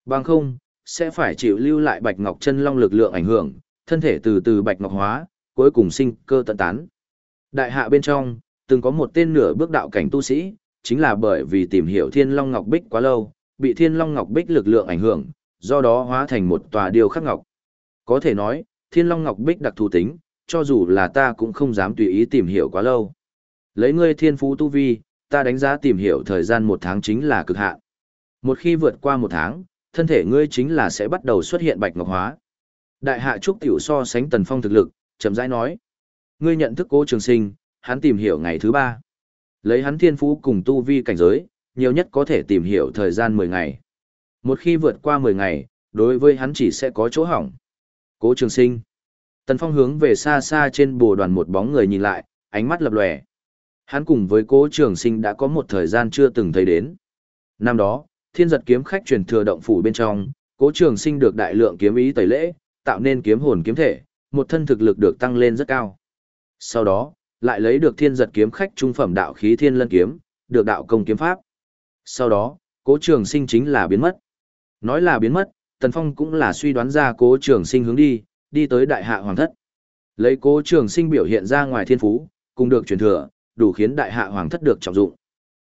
Bằng không, sẽ phải chịu lưu lại Bạch Ngọc chân Long lực lượng ảnh hưởng, thân thể từ từ Bạch Ngọc hóa, cuối cùng sinh cơ tận tán. Đại hạ bên trong, từng có một tên nửa bước đạo cảnh tu sĩ, chính là bởi vì tìm hiểu Thiên Long Ngọc Bích quá lâu, bị Thiên Long Ngọc Bích lực lượng ảnh hưởng, do đó hóa thành một tòa điêu khắc ngọc. Có thể nói, Thiên Long Ngọc Bích đặc thù tính, cho dù là ta cũng không dám tùy ý tìm hiểu quá lâu. Lấy ngươi thiên phú tu vi, ta đánh giá tìm hiểu thời gian một tháng chính là cực hạn. Một khi vượt qua một tháng, thân thể ngươi chính là sẽ bắt đầu xuất hiện bạch ngọc hóa. Đại hạ trúc tiểu so sánh tần phong thực lực, chậm rãi nói. Ngươi nhận thức cố trường sinh, hắn tìm hiểu ngày thứ ba. Lấy hắn thiên phú cùng tu vi cảnh giới, nhiều nhất có thể tìm hiểu thời gian 10 ngày. Một khi vượt qua 10 ngày, đối với hắn chỉ sẽ có chỗ hỏng. Cố trường sinh. Tần Phong hướng về xa xa trên bồ đoàn một bóng người nhìn lại, ánh mắt lập lòe. Hắn cùng với cố trường sinh đã có một thời gian chưa từng thấy đến. Năm đó, thiên giật kiếm khách truyền thừa động phủ bên trong, cố trường sinh được đại lượng kiếm ý tẩy lễ, tạo nên kiếm hồn kiếm thể, một thân thực lực được tăng lên rất cao. Sau đó, lại lấy được thiên giật kiếm khách trung phẩm đạo khí thiên lân kiếm, được đạo công kiếm pháp. Sau đó, cố trường sinh chính là biến mất. Nói là biến mất, Tần Phong cũng là suy đoán ra cố trường sinh hướng đi, đi tới đại hạ hoàng thất. Lấy cố trường sinh biểu hiện ra ngoài thiên phú, cùng được truyền thừa, đủ khiến đại hạ hoàng thất được trọng dụng.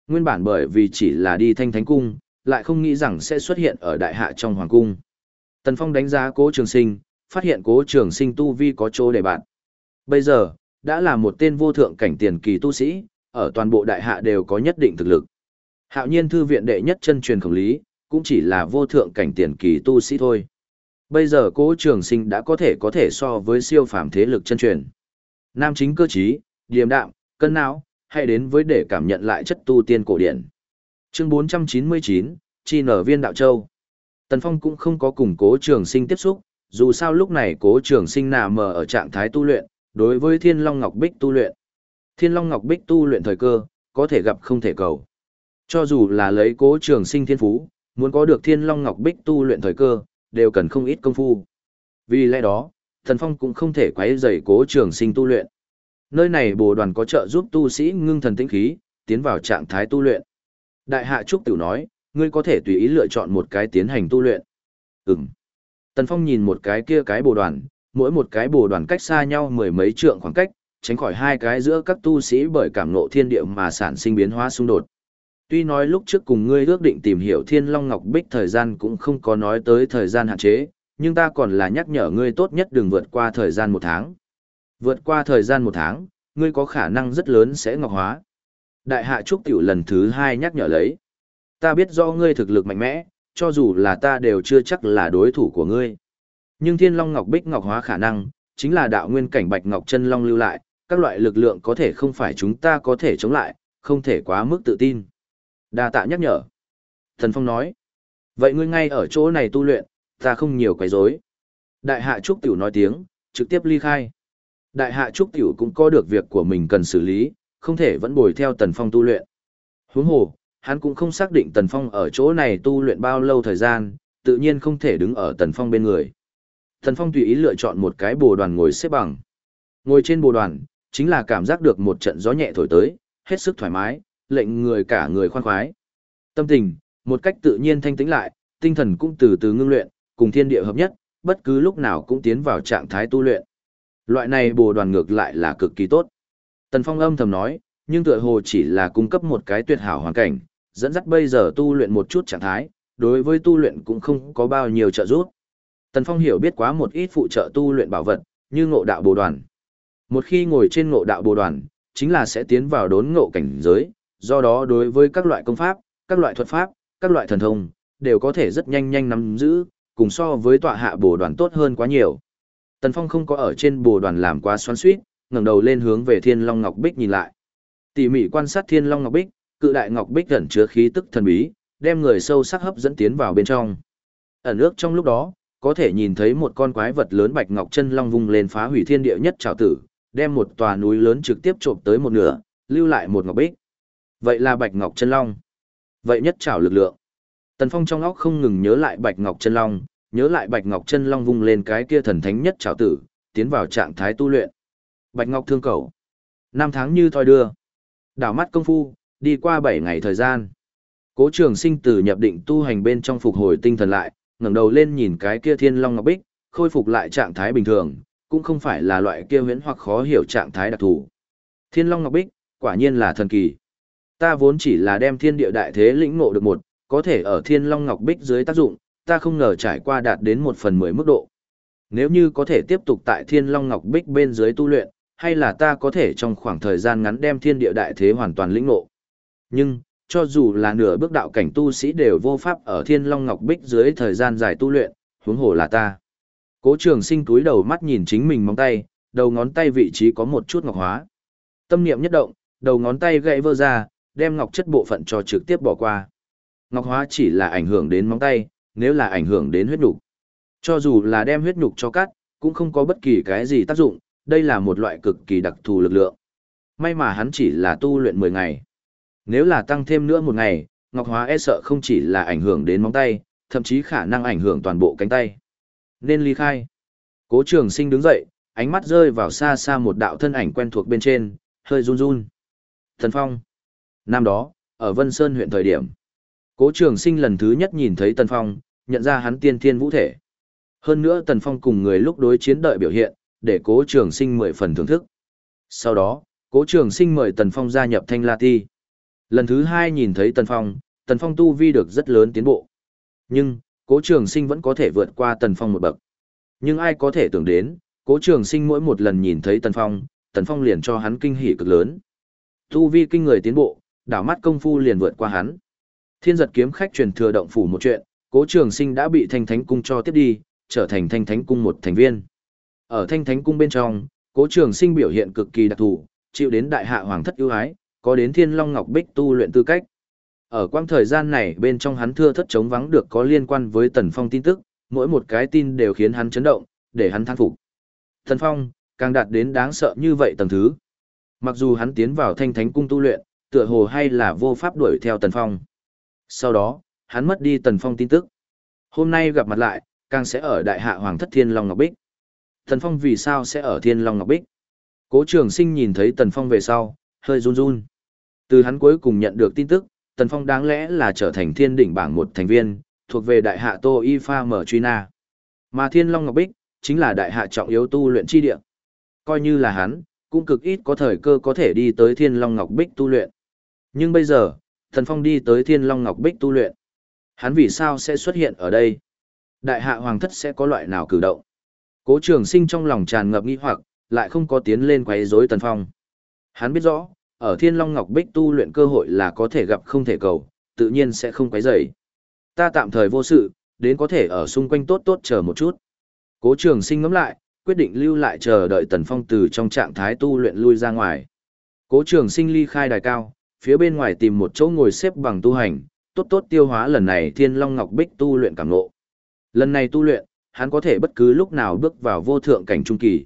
Nguyên bản bởi vì chỉ là đi thanh thánh cung, lại không nghĩ rằng sẽ xuất hiện ở đại hạ trong hoàng cung. Tần Phong đánh giá cố trường sinh, phát hiện cố trường sinh tu vi có chỗ để bạn. Bây giờ, đã là một tên vô thượng cảnh tiền kỳ tu sĩ, ở toàn bộ đại hạ đều có nhất định thực lực. Hạo nhiên thư viện đệ nhất chân truyền khổng lý, cũng chỉ là vô thượng cảnh tiền kỳ tu sĩ thôi. Bây giờ cố trường sinh đã có thể có thể so với siêu phàm thế lực chân truyền. Nam chính cơ trí, điềm đạm, cân não, hãy đến với để cảm nhận lại chất tu tiên cổ điển. Chương 499, Chi nở viên đạo châu. Tần Phong cũng không có cùng cố trường sinh tiếp xúc, dù sao lúc này cố trường sinh nà mờ ở trạng thái tu luyện, đối với Thiên Long Ngọc Bích tu luyện. Thiên Long Ngọc Bích tu luyện thời cơ, có thể gặp không thể cầu. Cho dù là lấy cố trường sinh thiên phú, muốn có được Thiên Long Ngọc Bích tu luyện thời cơ, đều cần không ít công phu. Vì lẽ đó, Thần Phong cũng không thể quấy rầy cố trường sinh tu luyện. Nơi này bồ đoàn có trợ giúp tu sĩ ngưng thần tĩnh khí, tiến vào trạng thái tu luyện. Đại hạ Trúc Tiểu nói, ngươi có thể tùy ý lựa chọn một cái tiến hành tu luyện. Ừm. Tần Phong nhìn một cái kia cái bồ đoàn, mỗi một cái bồ đoàn cách xa nhau mười mấy trượng khoảng cách, tránh khỏi hai cái giữa các tu sĩ bởi cảm ngộ thiên địa mà sản sinh biến hóa xung đột. Tuy nói lúc trước cùng ngươi ước định tìm hiểu Thiên Long Ngọc Bích thời gian cũng không có nói tới thời gian hạn chế, nhưng ta còn là nhắc nhở ngươi tốt nhất đừng vượt qua thời gian một tháng. Vượt qua thời gian một tháng, ngươi có khả năng rất lớn sẽ ngọc hóa. Đại hạ Trúc Tiểu lần thứ hai nhắc nhở lấy. Ta biết do ngươi thực lực mạnh mẽ, cho dù là ta đều chưa chắc là đối thủ của ngươi. Nhưng Thiên Long Ngọc Bích Ngọc Hóa khả năng, chính là đạo nguyên cảnh Bạch Ngọc Chân Long lưu lại, các loại lực lượng có thể không phải chúng ta có thể chống lại, không thể quá mức tự tin. Đa tạ nhắc nhở. Thần Phong nói, vậy ngươi ngay ở chỗ này tu luyện, ta không nhiều quấy rối. Đại hạ Trúc Tiểu nói tiếng, trực tiếp ly khai. Đại hạ Trúc Tiểu cũng có được việc của mình cần xử lý, không thể vẫn bồi theo Tần Phong tu luyện. Huống hồ, hắn cũng không xác định Tần Phong ở chỗ này tu luyện bao lâu thời gian, tự nhiên không thể đứng ở Tần Phong bên người. Tần Phong tùy ý lựa chọn một cái bồ đoàn ngồi xếp bằng. Ngồi trên bồ đoàn, chính là cảm giác được một trận gió nhẹ thổi tới, hết sức thoải mái, lệnh người cả người khoan khoái. Tâm tình, một cách tự nhiên thanh tĩnh lại, tinh thần cũng từ từ ngưng luyện, cùng thiên địa hợp nhất, bất cứ lúc nào cũng tiến vào trạng thái tu luyện. Loại này bồ đoàn ngược lại là cực kỳ tốt. Tần Phong âm thầm nói, nhưng tựa hồ chỉ là cung cấp một cái tuyệt hảo hoàn cảnh, dẫn dắt bây giờ tu luyện một chút trạng thái, đối với tu luyện cũng không có bao nhiêu trợ giúp. Tần Phong hiểu biết quá một ít phụ trợ tu luyện bảo vật, như ngộ đạo bồ đoàn. Một khi ngồi trên ngộ đạo bồ đoàn, chính là sẽ tiến vào đốn ngộ cảnh giới, do đó đối với các loại công pháp, các loại thuật pháp, các loại thần thông, đều có thể rất nhanh nhanh nắm giữ, cùng so với tọa hạ bồ đoàn tốt hơn quá nhiều. Tần Phong không có ở trên bồ đoàn làm quá xoắn suýt, ngẩng đầu lên hướng về Thiên Long Ngọc Bích nhìn lại. Tỉ mỉ quan sát Thiên Long Ngọc Bích, cự đại ngọc bích ẩn chứa khí tức thần bí, đem người sâu sắc hấp dẫn tiến vào bên trong. Ẩn ước trong lúc đó, có thể nhìn thấy một con quái vật lớn bạch ngọc chân long vung lên phá hủy thiên địa nhất trảo tử, đem một tòa núi lớn trực tiếp trộm tới một nửa, lưu lại một ngọc bích. Vậy là bạch ngọc chân long. Vậy nhất trảo lực lượng. Tần Phong trong óc không ngừng nhớ lại bạch ngọc chân long, nhớ lại bạch ngọc chân long vung lên cái kia thần thánh nhất trảo tử, tiến vào trạng thái tu luyện. Bạch ngọc thương cầu. Năm tháng như thoi đưa. Đảo mắt công phu, Đi qua 7 ngày thời gian, cố trường sinh từ nhập định tu hành bên trong phục hồi tinh thần lại, ngẩng đầu lên nhìn cái kia thiên long ngọc bích, khôi phục lại trạng thái bình thường, cũng không phải là loại kia huyễn hoặc khó hiểu trạng thái đặc thù. Thiên long ngọc bích, quả nhiên là thần kỳ. Ta vốn chỉ là đem thiên địa đại thế lĩnh ngộ được một, có thể ở thiên long ngọc bích dưới tác dụng, ta không ngờ trải qua đạt đến một phần mười mức độ. Nếu như có thể tiếp tục tại thiên long ngọc bích bên dưới tu luyện, hay là ta có thể trong khoảng thời gian ngắn đem thiên địa đại thế hoàn toàn lĩnh ngộ. Nhưng, cho dù là nửa bước đạo cảnh tu sĩ đều vô pháp ở thiên long ngọc bích dưới thời gian dài tu luyện, huống hồ là ta. Cố trường sinh túi đầu mắt nhìn chính mình móng tay, đầu ngón tay vị trí có một chút ngọc hóa. Tâm niệm nhất động, đầu ngón tay gãy vơ ra, đem ngọc chất bộ phận cho trực tiếp bỏ qua. Ngọc hóa chỉ là ảnh hưởng đến móng tay, nếu là ảnh hưởng đến huyết nhục. Cho dù là đem huyết nhục cho cắt, cũng không có bất kỳ cái gì tác dụng, đây là một loại cực kỳ đặc thù lực lượng. May mà hắn chỉ là tu luyện 10 ngày. Nếu là tăng thêm nữa một ngày, Ngọc Hóa e sợ không chỉ là ảnh hưởng đến móng tay, thậm chí khả năng ảnh hưởng toàn bộ cánh tay. Nên ly khai. Cố trường sinh đứng dậy, ánh mắt rơi vào xa xa một đạo thân ảnh quen thuộc bên trên, hơi run run. Thần Phong. Năm đó, ở Vân Sơn huyện thời điểm. Cố trường sinh lần thứ nhất nhìn thấy Tần Phong, nhận ra hắn tiên thiên vũ thể. Hơn nữa Tần Phong cùng người lúc đối chiến đợi biểu hiện, để cố trường sinh mười phần thưởng thức. Sau đó, cố trường sinh mời Tần Phong gia nhập Thanh La Ti. Lần thứ hai nhìn thấy Tần Phong, Tần Phong tu vi được rất lớn tiến bộ. Nhưng, cố trường sinh vẫn có thể vượt qua Tần Phong một bậc. Nhưng ai có thể tưởng đến, cố trường sinh mỗi một lần nhìn thấy Tần Phong, Tần Phong liền cho hắn kinh hỉ cực lớn. Tu vi kinh người tiến bộ, đảo mắt công phu liền vượt qua hắn. Thiên giật kiếm khách truyền thừa động phủ một chuyện, cố trường sinh đã bị thanh thánh cung cho tiếp đi, trở thành thanh thánh cung một thành viên. Ở thanh thánh cung bên trong, cố trường sinh biểu hiện cực kỳ đặc thù, chịu đến đại hạ hoàng thất ưu ái, có đến thiên long ngọc bích tu luyện tư cách. Ở quang thời gian này bên trong hắn thưa thất chống vắng được có liên quan với Tần Phong tin tức, mỗi một cái tin đều khiến hắn chấn động, để hắn thán phục. Tần Phong, càng đạt đến đáng sợ như vậy tầng thứ. Mặc dù hắn tiến vào thanh thánh cung tu luyện, tựa hồ hay là vô pháp đuổi theo Tần Phong. Sau đó, hắn mất đi Tần Phong tin tức. Hôm nay gặp mặt lại, càng sẽ ở đại hạ hoàng thất Thiên Long Ngọc Bích. Tần Phong vì sao sẽ ở Thiên Long Ngọc Bích? Cố trường sinh nhìn thấy Tần Phong về sau, hơi run run. Từ hắn cuối cùng nhận được tin tức, Tần Phong đáng lẽ là trở thành thiên đỉnh bảng một thành viên, thuộc về đại hạ Tô Y Pha Mở Truy Na. Mà Thiên Long Ngọc Bích, chính là đại hạ trọng yếu tu luyện chi địa. Coi như là hắn, cũng cực ít có thời cơ có thể đi tới Thiên Long Ngọc Bích tu luyện. Nhưng bây giờ, thần Phong đi tới Thiên Long Ngọc Bích tu luyện. Hắn vì sao sẽ xuất hiện ở đây? Đại hạ hoàng thất sẽ có loại nào cử động? Cố trường sinh trong lòng tràn ngập nghi hoặc, lại không có tiến lên quấy rối Tần Phong. Hắn biết rõ, ở Thiên Long Ngọc Bích tu luyện cơ hội là có thể gặp không thể cầu, tự nhiên sẽ không quấy rầy. Ta tạm thời vô sự, đến có thể ở xung quanh tốt tốt chờ một chút. Cố trường sinh ngẫm lại, quyết định lưu lại chờ đợi Tần Phong từ trong trạng thái tu luyện lui ra ngoài. Cố trường sinh ly khai đài cao, phía bên ngoài tìm một chỗ ngồi xếp bằng tu hành, tốt tốt tiêu hóa lần này Thiên Long Ngọc Bích tu luyện cảm ngộ. Lần này tu luyện, hắn có thể bất cứ lúc nào bước vào vô thượng cảnh trung kỳ.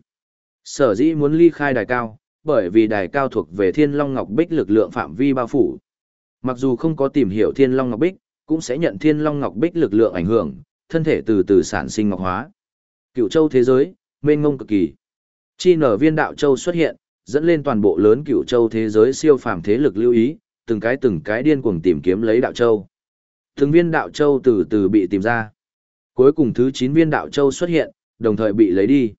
Sở dĩ muốn ly khai đài cao, bởi vì đài cao thuộc về Thiên Long Ngọc Bích lực lượng phạm vi bao phủ. Mặc dù không có tìm hiểu Thiên Long Ngọc Bích, cũng sẽ nhận Thiên Long Ngọc Bích lực lượng ảnh hưởng, thân thể từ từ sản sinh ngọc hóa. Cựu châu thế giới, mênh ngông cực kỳ. Chi nở viên đạo châu xuất hiện, dẫn lên toàn bộ lớn cựu châu thế giới siêu phàm thế lực lưu ý, từng cái từng cái điên cuồng tìm kiếm lấy đạo châu. Từng viên đạo châu từ từ bị tìm ra. Cuối cùng thứ 9 viên đạo châu xuất hiện, đồng thời bị lấy đi.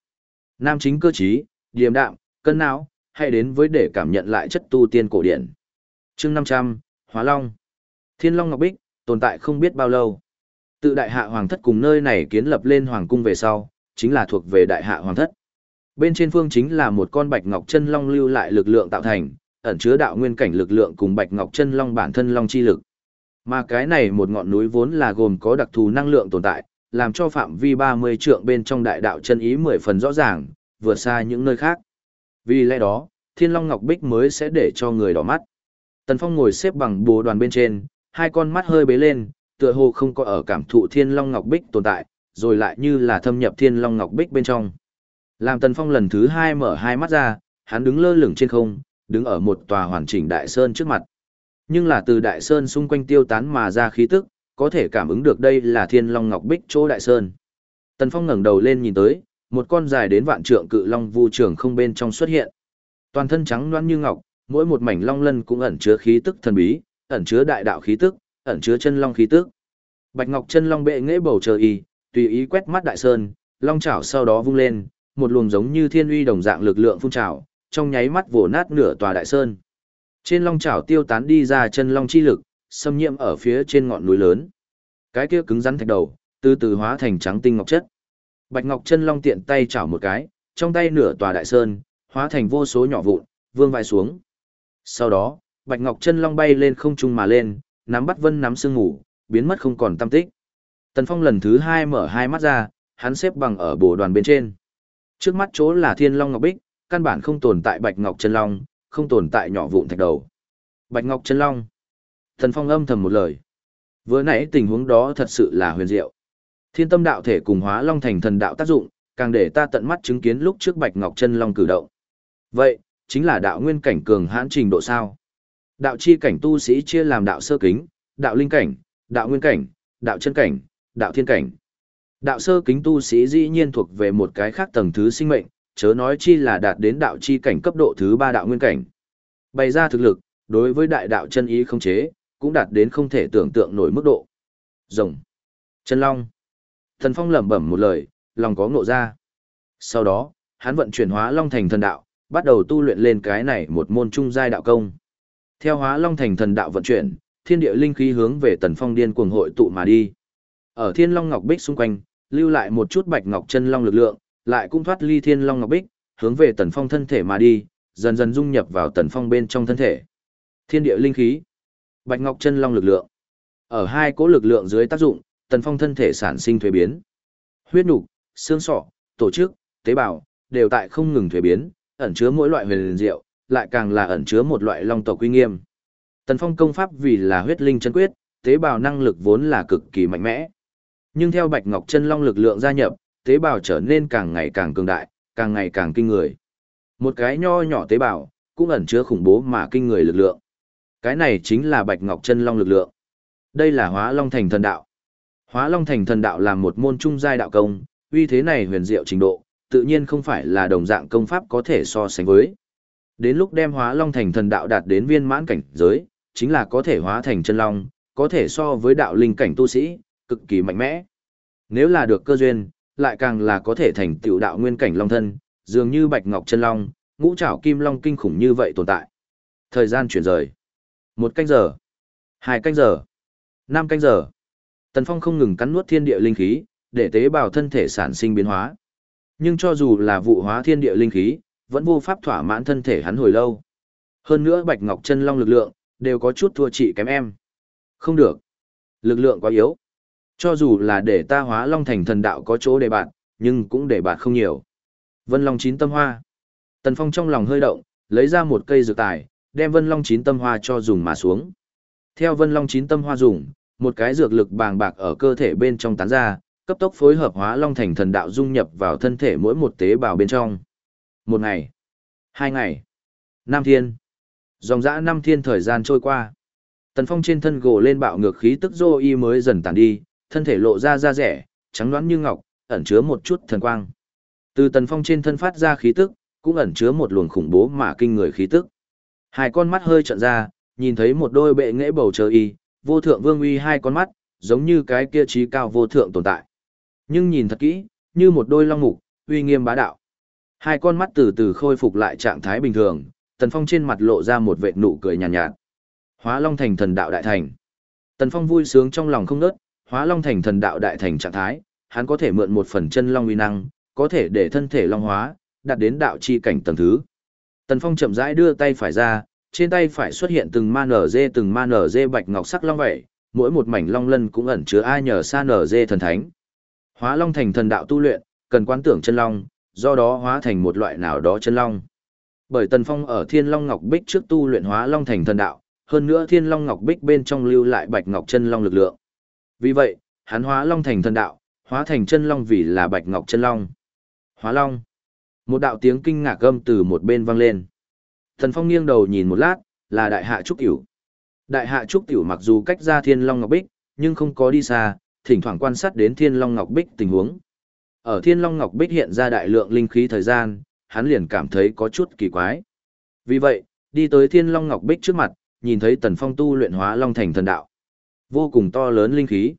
Nam chính cơ trí, điềm đạm, cân não, hay đến với để cảm nhận lại chất tu tiên cổ điển. Chương 500, Hóa Long. Thiên Long Ngọc Bích, tồn tại không biết bao lâu. Tự đại hạ hoàng thất cùng nơi này kiến lập lên hoàng cung về sau, chính là thuộc về đại hạ hoàng thất. Bên trên phương chính là một con bạch ngọc chân long lưu lại lực lượng tạo thành, ẩn chứa đạo nguyên cảnh lực lượng cùng bạch ngọc chân long bản thân long chi lực. Mà cái này một ngọn núi vốn là gồm có đặc thù năng lượng tồn tại, làm cho phạm vi 30 trượng bên trong đại đạo chân ý 10 phần rõ ràng, vượt xa những nơi khác. Vì lẽ đó, Thiên Long Ngọc Bích mới sẽ để cho người đỏ mắt. Tần Phong ngồi xếp bằng bồ đoàn bên trên, hai con mắt hơi bế lên, tựa hồ không có ở cảm thụ Thiên Long Ngọc Bích tồn tại, rồi lại như là thâm nhập Thiên Long Ngọc Bích bên trong. Làm Tần Phong lần thứ hai mở hai mắt ra, hắn đứng lơ lửng trên không, đứng ở một tòa hoàn chỉnh đại sơn trước mặt. Nhưng là từ đại sơn xung quanh tiêu tán mà ra khí tức, có thể cảm ứng được đây là Thiên Long Ngọc Bích chỗ đại sơn. Tần Phong ngẩng đầu lên nhìn tới, một con dài đến vạn trượng cự long vu trường không bên trong xuất hiện. Toàn thân trắng loáng như ngọc, mỗi một mảnh long lân cũng ẩn chứa khí tức thần bí, ẩn chứa đại đạo khí tức, ẩn chứa chân long khí tức. Bạch ngọc chân long bệ nghệ bầu trời y, tùy ý quét mắt đại sơn, long chảo sau đó vung lên, một luồng giống như thiên uy đồng dạng lực lượng phun trào, trong nháy mắt vồ nát nửa tòa đại sơn. Trên long trảo tiêu tán đi ra chân long chi lực, xâm nhiễm ở phía trên ngọn núi lớn. Cái kia cứng rắn thạch đầu, từ từ hóa thành trắng tinh ngọc chất. Bạch Ngọc Chân Long tiện tay chảo một cái, trong tay nửa tòa đại sơn, hóa thành vô số nhỏ vụn, vương vai xuống. Sau đó, Bạch Ngọc Chân Long bay lên không trung mà lên, nắm bắt vân nắm sương ngủ, biến mất không còn tâm tích. Tần Phong lần thứ hai mở hai mắt ra, hắn xếp bằng ở bồ đoàn bên trên. Trước mắt chỗ là Thiên Long Ngọc Bích, căn bản không tồn tại Bạch Ngọc Chân Long, không tồn tại nhỏ vụn thạch đầu. Bạch Ngọc Chân Long. Thần Phong âm thầm một lời. Vừa nãy tình huống đó thật sự là huyền diệu. Thiên tâm đạo thể cùng hóa long thành thần đạo tác dụng, càng để ta tận mắt chứng kiến lúc trước Bạch Ngọc Chân Long cử động. Vậy, chính là đạo nguyên cảnh cường hãn trình độ sao? Đạo chi cảnh tu sĩ chia làm đạo sơ kính, đạo linh cảnh, đạo nguyên cảnh, đạo chân cảnh, đạo thiên cảnh. Đạo sơ kính tu sĩ dĩ nhiên thuộc về một cái khác tầng thứ sinh mệnh, chớ nói chi là đạt đến đạo chi cảnh cấp độ thứ ba đạo nguyên cảnh. Bày ra thực lực, đối với đại đạo chân ý không chế, cũng đạt đến không thể tưởng tượng nổi mức độ. Rồng. Chân Long. Thần Phong lẩm bẩm một lời, lòng có ngộ ra. Sau đó, hắn vận chuyển hóa Long thành thần đạo, bắt đầu tu luyện lên cái này một môn trung giai đạo công. Theo hóa Long thành thần đạo vận chuyển, thiên địa linh khí hướng về Tần Phong điên cuồng hội tụ mà đi. Ở Thiên Long Ngọc Bích xung quanh, lưu lại một chút bạch ngọc chân long lực lượng, lại cũng thoát ly Thiên Long Ngọc Bích, hướng về Tần Phong thân thể mà đi, dần dần dung nhập vào Tần Phong bên trong thân thể. Thiên địa linh khí, bạch ngọc chân long lực lượng. Ở hai cỗ lực lượng dưới tác dụng, Tần Phong thân thể sản sinh thuế biến. Huyết nục, xương sọ, tổ chức, tế bào đều tại không ngừng thuế biến, ẩn chứa mỗi loại huyền diệu, lại càng là ẩn chứa một loại long tộc uy nghiêm. Tần Phong công pháp vì là huyết linh chân quyết, tế bào năng lực vốn là cực kỳ mạnh mẽ. Nhưng theo Bạch Ngọc Chân Long lực lượng gia nhập, tế bào trở nên càng ngày càng cường đại, càng ngày càng kinh người. Một cái nho nhỏ tế bào, cũng ẩn chứa khủng bố mà kinh người lực lượng. Cái này chính là Bạch Ngọc Chân Long lực lượng. Đây là Hóa Long Thành Thần Đạo. Hóa Long Thành Thần Đạo là một môn trung giai đạo công, uy thế này huyền diệu trình độ, tự nhiên không phải là đồng dạng công pháp có thể so sánh với. Đến lúc đem Hóa Long Thành Thần Đạo đạt đến viên mãn cảnh giới, chính là có thể hóa thành chân long, có thể so với đạo linh cảnh tu sĩ, cực kỳ mạnh mẽ. Nếu là được cơ duyên, lại càng là có thể thành tiểu đạo nguyên cảnh long thân, dường như bạch ngọc chân long, ngũ trảo kim long kinh khủng như vậy tồn tại. Thời gian chuyển rời. Một canh giờ. Hai canh giờ. Năm canh giờ. Tần Phong không ngừng cắn nuốt thiên địa linh khí, để tế bào thân thể sản sinh biến hóa. Nhưng cho dù là vụ hóa thiên địa linh khí, vẫn vô pháp thỏa mãn thân thể hắn hồi lâu. Hơn nữa Bạch Ngọc Chân Long lực lượng, đều có chút thua chị kém em. Không được. Lực lượng quá yếu. Cho dù là để ta hóa long thành thần đạo có chỗ để bạn, nhưng cũng để bạn không nhiều. Vân Long chín tâm hoa. Tần Phong trong lòng hơi động, lấy ra một cây dược tài, đem Vân Long chín tâm hoa cho dùng mà xuống. Theo Vân Long chín tâm hoa dùng, một cái dược lực bàng bạc ở cơ thể bên trong tán ra, cấp tốc phối hợp hóa long thành thần đạo dung nhập vào thân thể mỗi một tế bào bên trong. Một ngày, hai ngày, năm thiên. Dòng dã năm thiên thời gian trôi qua. Tần Phong trên thân gồ lên bạo ngược khí tức dô y mới dần tàn đi, thân thể lộ ra da rẻ, trắng đoán như ngọc, ẩn chứa một chút thần quang. Từ Tần Phong trên thân phát ra khí tức, cũng ẩn chứa một luồng khủng bố mà kinh người khí tức. Hai con mắt hơi trợn ra, nhìn thấy một đôi bệ nghệ bầu trời y, vô thượng vương uy hai con mắt, giống như cái kia trí cao vô thượng tồn tại. Nhưng nhìn thật kỹ, như một đôi long mục, uy nghiêm bá đạo. Hai con mắt từ từ khôi phục lại trạng thái bình thường, Tần Phong trên mặt lộ ra một vệt nụ cười nhàn nhạt, nhạt. Hóa Long thành thần đạo đại thành. Tần Phong vui sướng trong lòng không nớt, Hóa Long thành thần đạo đại thành trạng thái, hắn có thể mượn một phần chân long uy năng, có thể để thân thể long hóa, đạt đến đạo chi cảnh tầng thứ. Tần Phong chậm rãi đưa tay phải ra, trên tay phải xuất hiện từng ma nở dê từng ma nở dê bạch ngọc sắc long vậy, mỗi một mảnh long lân cũng ẩn chứa ai nhờ sa nở dê thần thánh. Hóa Long thành thần đạo tu luyện, cần quán tưởng chân long, do đó hóa thành một loại nào đó chân long. Bởi Tần Phong ở Thiên Long Ngọc Bích trước tu luyện hóa Long thành thần đạo, hơn nữa Thiên Long Ngọc Bích bên trong lưu lại Bạch Ngọc chân long lực lượng. Vì vậy, hắn hóa Long thành thần đạo, hóa thành chân long vì là Bạch Ngọc chân long. Hóa Long. Một đạo tiếng kinh ngạc âm từ một bên vang lên. thần Phong nghiêng đầu nhìn một lát, là Đại Hạ Trúc Tiểu. Đại Hạ Trúc Tiểu mặc dù cách ra Thiên Long Ngọc Bích, nhưng không có đi xa, thỉnh thoảng quan sát đến Thiên Long Ngọc Bích tình huống. Ở Thiên Long Ngọc Bích hiện ra đại lượng linh khí thời gian, hắn liền cảm thấy có chút kỳ quái. Vì vậy, đi tới Thiên Long Ngọc Bích trước mặt, nhìn thấy Tần Phong tu luyện hóa Long thành thần đạo. Vô cùng to lớn linh khí.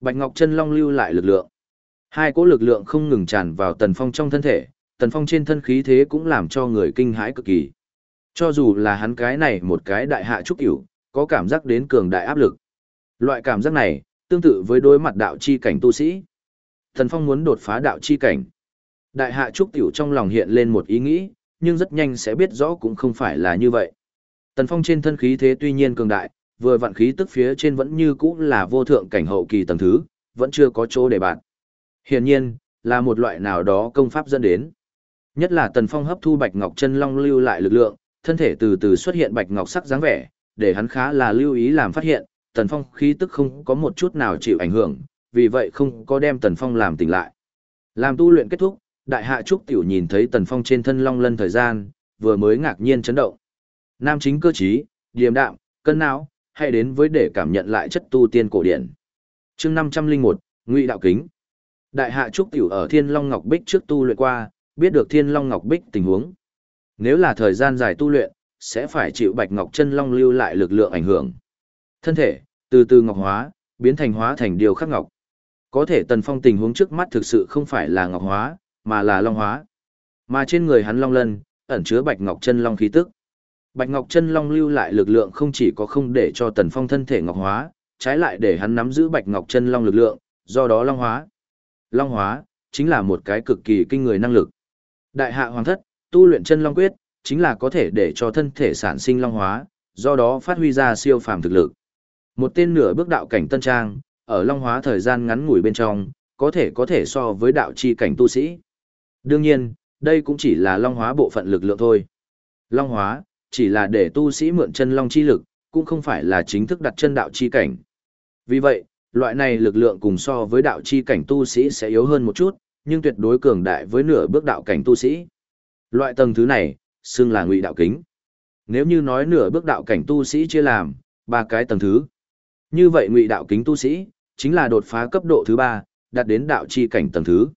Bạch Ngọc chân long lưu lại lực lượng. Hai cỗ lực lượng không ngừng tràn vào Tần Phong trong thân thể, Tần Phong trên thân khí thế cũng làm cho người kinh hãi cực kỳ. Cho dù là hắn cái này một cái đại hạ trúc hiểu, có cảm giác đến cường đại áp lực. Loại cảm giác này, tương tự với đối mặt đạo chi cảnh tu sĩ. Tần Phong muốn đột phá đạo chi cảnh. Đại hạ trúc tiểu trong lòng hiện lên một ý nghĩ, nhưng rất nhanh sẽ biết rõ cũng không phải là như vậy. Tần Phong trên thân khí thế tuy nhiên cường đại, vừa vạn khí tức phía trên vẫn như cũ là vô thượng cảnh hậu kỳ tầng thứ, vẫn chưa có chỗ để bạn. Hiển nhiên, là một loại nào đó công pháp dẫn đến. Nhất là Tần Phong hấp thu Bạch Ngọc chân long lưu lại lực lượng, thân thể từ từ xuất hiện bạch ngọc sắc dáng vẻ, để hắn khá là lưu ý làm phát hiện, Tần Phong khí tức không có một chút nào chịu ảnh hưởng, vì vậy không có đem Tần Phong làm tỉnh lại. Làm tu luyện kết thúc, Đại hạ trúc tiểu nhìn thấy tần phong trên thân long lân thời gian, vừa mới ngạc nhiên chấn động. Nam chính cơ trí, điềm đạm, cân não, hay đến với để cảm nhận lại chất tu tiên cổ điển. chương năm trăm linh một Ngụy Đạo Kính. Đại hạ trúc tiểu ở Thiên Long Ngọc Bích trước tu luyện qua, biết được Thiên Long Ngọc Bích tình huống. Nếu là thời gian dài tu luyện, sẽ phải chịu Bạch Ngọc Chân Long lưu lại lực lượng ảnh hưởng. Thân thể, từ từ ngọc hóa, biến thành hóa thành điều khắc ngọc. Có thể Tần Phong tình huống trước mắt thực sự không phải là ngọc hóa, mà là long hóa. Mà trên người hắn long lân, ẩn chứa bạch ngọc chân long khí tức. Bạch ngọc chân long lưu lại lực lượng không chỉ có không để cho Tần Phong thân thể ngọc hóa, trái lại để hắn nắm giữ bạch ngọc chân long lực lượng, do đó long hóa. Long hóa chính là một cái cực kỳ kinh người năng lực. Đại hạ hoàng thất, tu luyện chân long quyết, chính là có thể để cho thân thể sản sinh long hóa, do đó phát huy ra siêu phàm thực lực. Một tên nửa bước đạo cảnh tân trang, ở long hóa thời gian ngắn ngủi bên trong, có thể có thể so với đạo chi cảnh tu sĩ. Đương nhiên, đây cũng chỉ là long hóa bộ phận lực lượng thôi. Long hóa, chỉ là để tu sĩ mượn chân long chi lực, cũng không phải là chính thức đặt chân đạo chi cảnh. Vì vậy, loại này lực lượng cùng so với đạo chi cảnh tu sĩ sẽ yếu hơn một chút, nhưng tuyệt đối cường đại với nửa bước đạo cảnh tu sĩ. Loại tầng thứ này, xưng là ngụy đạo kính. Nếu như nói nửa bước đạo cảnh tu sĩ chia làm ba cái tầng thứ, như vậy ngụy đạo kính tu sĩ chính là đột phá cấp độ thứ ba, đạt đến đạo chi cảnh tầng thứ.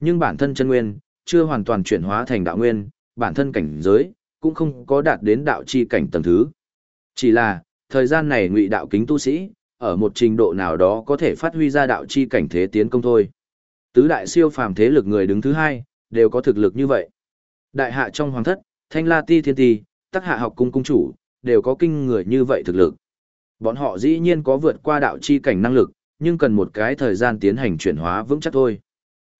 Nhưng bản thân chân nguyên chưa hoàn toàn chuyển hóa thành đạo nguyên, bản thân cảnh giới cũng không có đạt đến đạo chi cảnh tầng thứ. Chỉ là, thời gian này ngụy đạo kính tu sĩ, ở một trình độ nào đó có thể phát huy ra đạo chi cảnh thế tiến công thôi. Tứ đại siêu phàm thế lực người đứng thứ hai, đều có thực lực như vậy. Đại hạ trong hoàng thất, thanh la ti thiên ti, tắc hạ học cung cung chủ, đều có kinh người như vậy thực lực. Bọn họ dĩ nhiên có vượt qua đạo chi cảnh năng lực, nhưng cần một cái thời gian tiến hành chuyển hóa vững chắc thôi.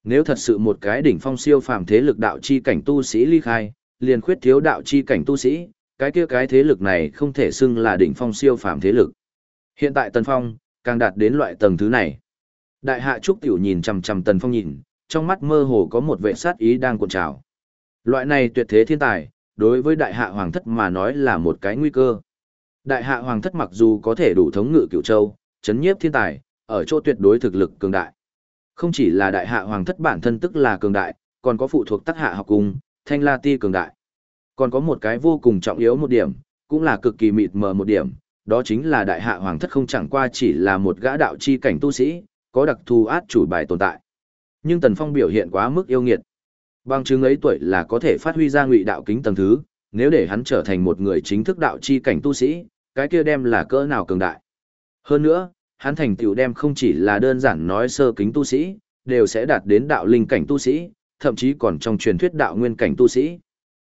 Nếu thật sự một cái đỉnh phong siêu phàm thế lực đạo chi cảnh tu sĩ ly khai, liền khuyết thiếu đạo chi cảnh tu sĩ, cái kia cái thế lực này không thể xưng là đỉnh phong siêu phàm thế lực. Hiện tại Tần Phong, càng đạt đến loại tầng thứ này. Đại hạ Trúc Tiểu nhìn chằm chằm Tần Phong nhìn, trong mắt mơ hồ có một vệ sát ý đang cuộn trào. Loại này tuyệt thế thiên tài, đối với đại hạ hoàng thất mà nói là một cái nguy cơ. Đại hạ hoàng thất mặc dù có thể đủ thống ngự cửu châu, chấn nhiếp thiên tài, ở chỗ tuyệt đối thực lực cường đại. Không chỉ là đại hạ hoàng thất bản thân tức là cường đại, còn có phụ thuộc tác hạ học cung, thanh la ti cường đại. Còn có một cái vô cùng trọng yếu một điểm, cũng là cực kỳ mịt mờ một điểm, đó chính là đại hạ hoàng thất không chẳng qua chỉ là một gã đạo chi cảnh tu sĩ, có đặc thù át chủ bài tồn tại. Nhưng Tần Phong biểu hiện quá mức yêu nghiệt. Bằng chứng ấy tuổi là có thể phát huy ra ngụy đạo kính tầng thứ, nếu để hắn trở thành một người chính thức đạo chi cảnh tu sĩ, cái kia đem là cỡ nào cường đại. Hơn nữa, hắn thành tựu đem không chỉ là đơn giản nói sơ kính tu sĩ, đều sẽ đạt đến đạo linh cảnh tu sĩ, thậm chí còn trong truyền thuyết đạo nguyên cảnh tu sĩ.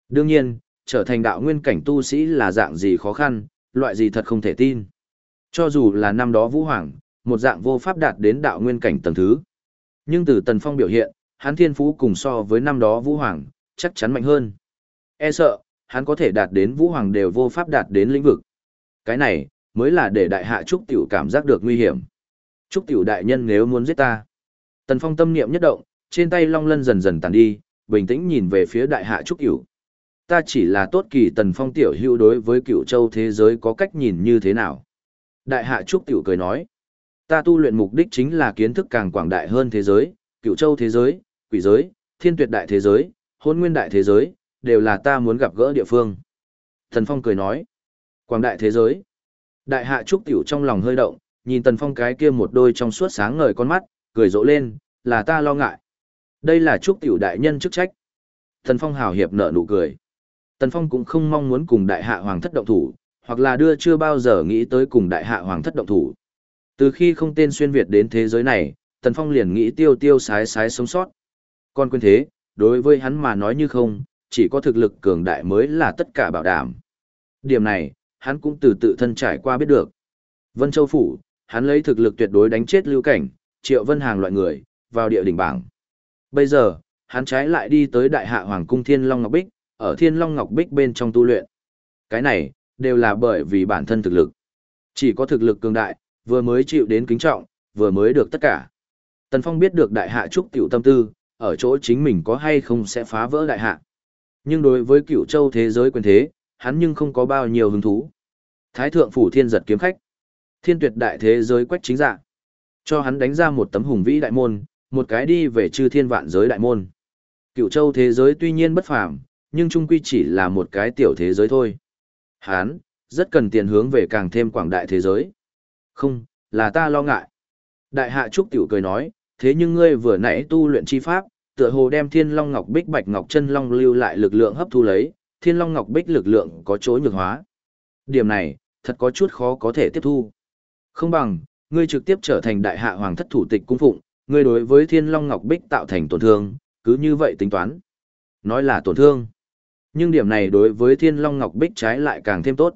Đương nhiên, trở thành đạo nguyên cảnh tu sĩ là dạng gì khó khăn, loại gì thật không thể tin. Cho dù là năm đó Vũ Hoàng, một dạng vô pháp đạt đến đạo nguyên cảnh tầng thứ. Nhưng từ Tần Phong biểu hiện, hắn thiên phú cùng so với năm đó Vũ Hoàng, chắc chắn mạnh hơn. E sợ, hắn có thể đạt đến Vũ Hoàng đều vô pháp đạt đến lĩnh vực. Cái này, mới là để đại hạ Trúc Tiểu cảm giác được nguy hiểm. Trúc Tiểu đại nhân nếu muốn giết ta. Tần Phong tâm niệm nhất động, trên tay long lân dần dần tàn đi, bình tĩnh nhìn về phía đại hạ Trúc Tiểu. Ta chỉ là tốt kỳ Tần Phong tiểu hữu đối với cựu châu thế giới có cách nhìn như thế nào. Đại hạ Trúc Tiểu cười nói. Ta tu luyện mục đích chính là kiến thức càng quảng đại hơn thế giới, cựu châu thế giới, quỷ giới, thiên tuyệt đại thế giới, hôn nguyên đại thế giới, đều là ta muốn gặp gỡ địa phương. Thần Phong cười nói, quảng đại thế giới. Đại hạ trúc tiểu trong lòng hơi động, nhìn Tần Phong cái kia một đôi trong suốt sáng ngời con mắt, cười rộ lên, là ta lo ngại. Đây là chúc tiểu đại nhân chức trách. Tần Phong hào hiệp nở nụ cười. Tần Phong cũng không mong muốn cùng đại hạ hoàng thất động thủ, hoặc là đưa chưa bao giờ nghĩ tới cùng đại hạ hoàng thất động thủ. Từ khi không tên xuyên Việt đến thế giới này, Tần Phong liền nghĩ tiêu tiêu sái sái sống sót. Còn quên thế, đối với hắn mà nói như không, chỉ có thực lực cường đại mới là tất cả bảo đảm. Điểm này, hắn cũng từ tự thân trải qua biết được. Vân Châu Phủ, hắn lấy thực lực tuyệt đối đánh chết lưu cảnh, triệu vân hàng loại người, vào địa đỉnh bảng. Bây giờ, hắn trái lại đi tới đại hạ hoàng cung Thiên Long Ngọc Bích, ở Thiên Long Ngọc Bích bên trong tu luyện. Cái này, đều là bởi vì bản thân thực lực. Chỉ có thực lực cường đại, vừa mới chịu đến kính trọng, vừa mới được tất cả. Tần Phong biết được đại hạ trúc tiểu tâm tư, ở chỗ chính mình có hay không sẽ phá vỡ đại hạ. Nhưng đối với cựu châu thế giới quyền thế, hắn nhưng không có bao nhiêu hứng thú. Thái thượng phủ thiên giật kiếm khách. Thiên tuyệt đại thế giới quách chính dạ. Cho hắn đánh ra một tấm hùng vĩ đại môn, một cái đi về chư thiên vạn giới đại môn. Cựu châu thế giới tuy nhiên bất phàm, nhưng trung quy chỉ là một cái tiểu thế giới thôi. Hắn, rất cần tiền hướng về càng thêm quảng đại thế giới. Không, là ta lo ngại. Đại hạ Trúc Tiểu cười nói, thế nhưng ngươi vừa nãy tu luyện chi pháp, tựa hồ đem Thiên Long Ngọc Bích Bạch Ngọc Chân Long lưu lại lực lượng hấp thu lấy, Thiên Long Ngọc Bích lực lượng có chỗ nhược hóa. Điểm này, thật có chút khó có thể tiếp thu. Không bằng, ngươi trực tiếp trở thành đại hạ hoàng thất thủ tịch cung phụng, ngươi đối với Thiên Long Ngọc Bích tạo thành tổn thương, cứ như vậy tính toán. Nói là tổn thương. Nhưng điểm này đối với Thiên Long Ngọc Bích trái lại càng thêm tốt.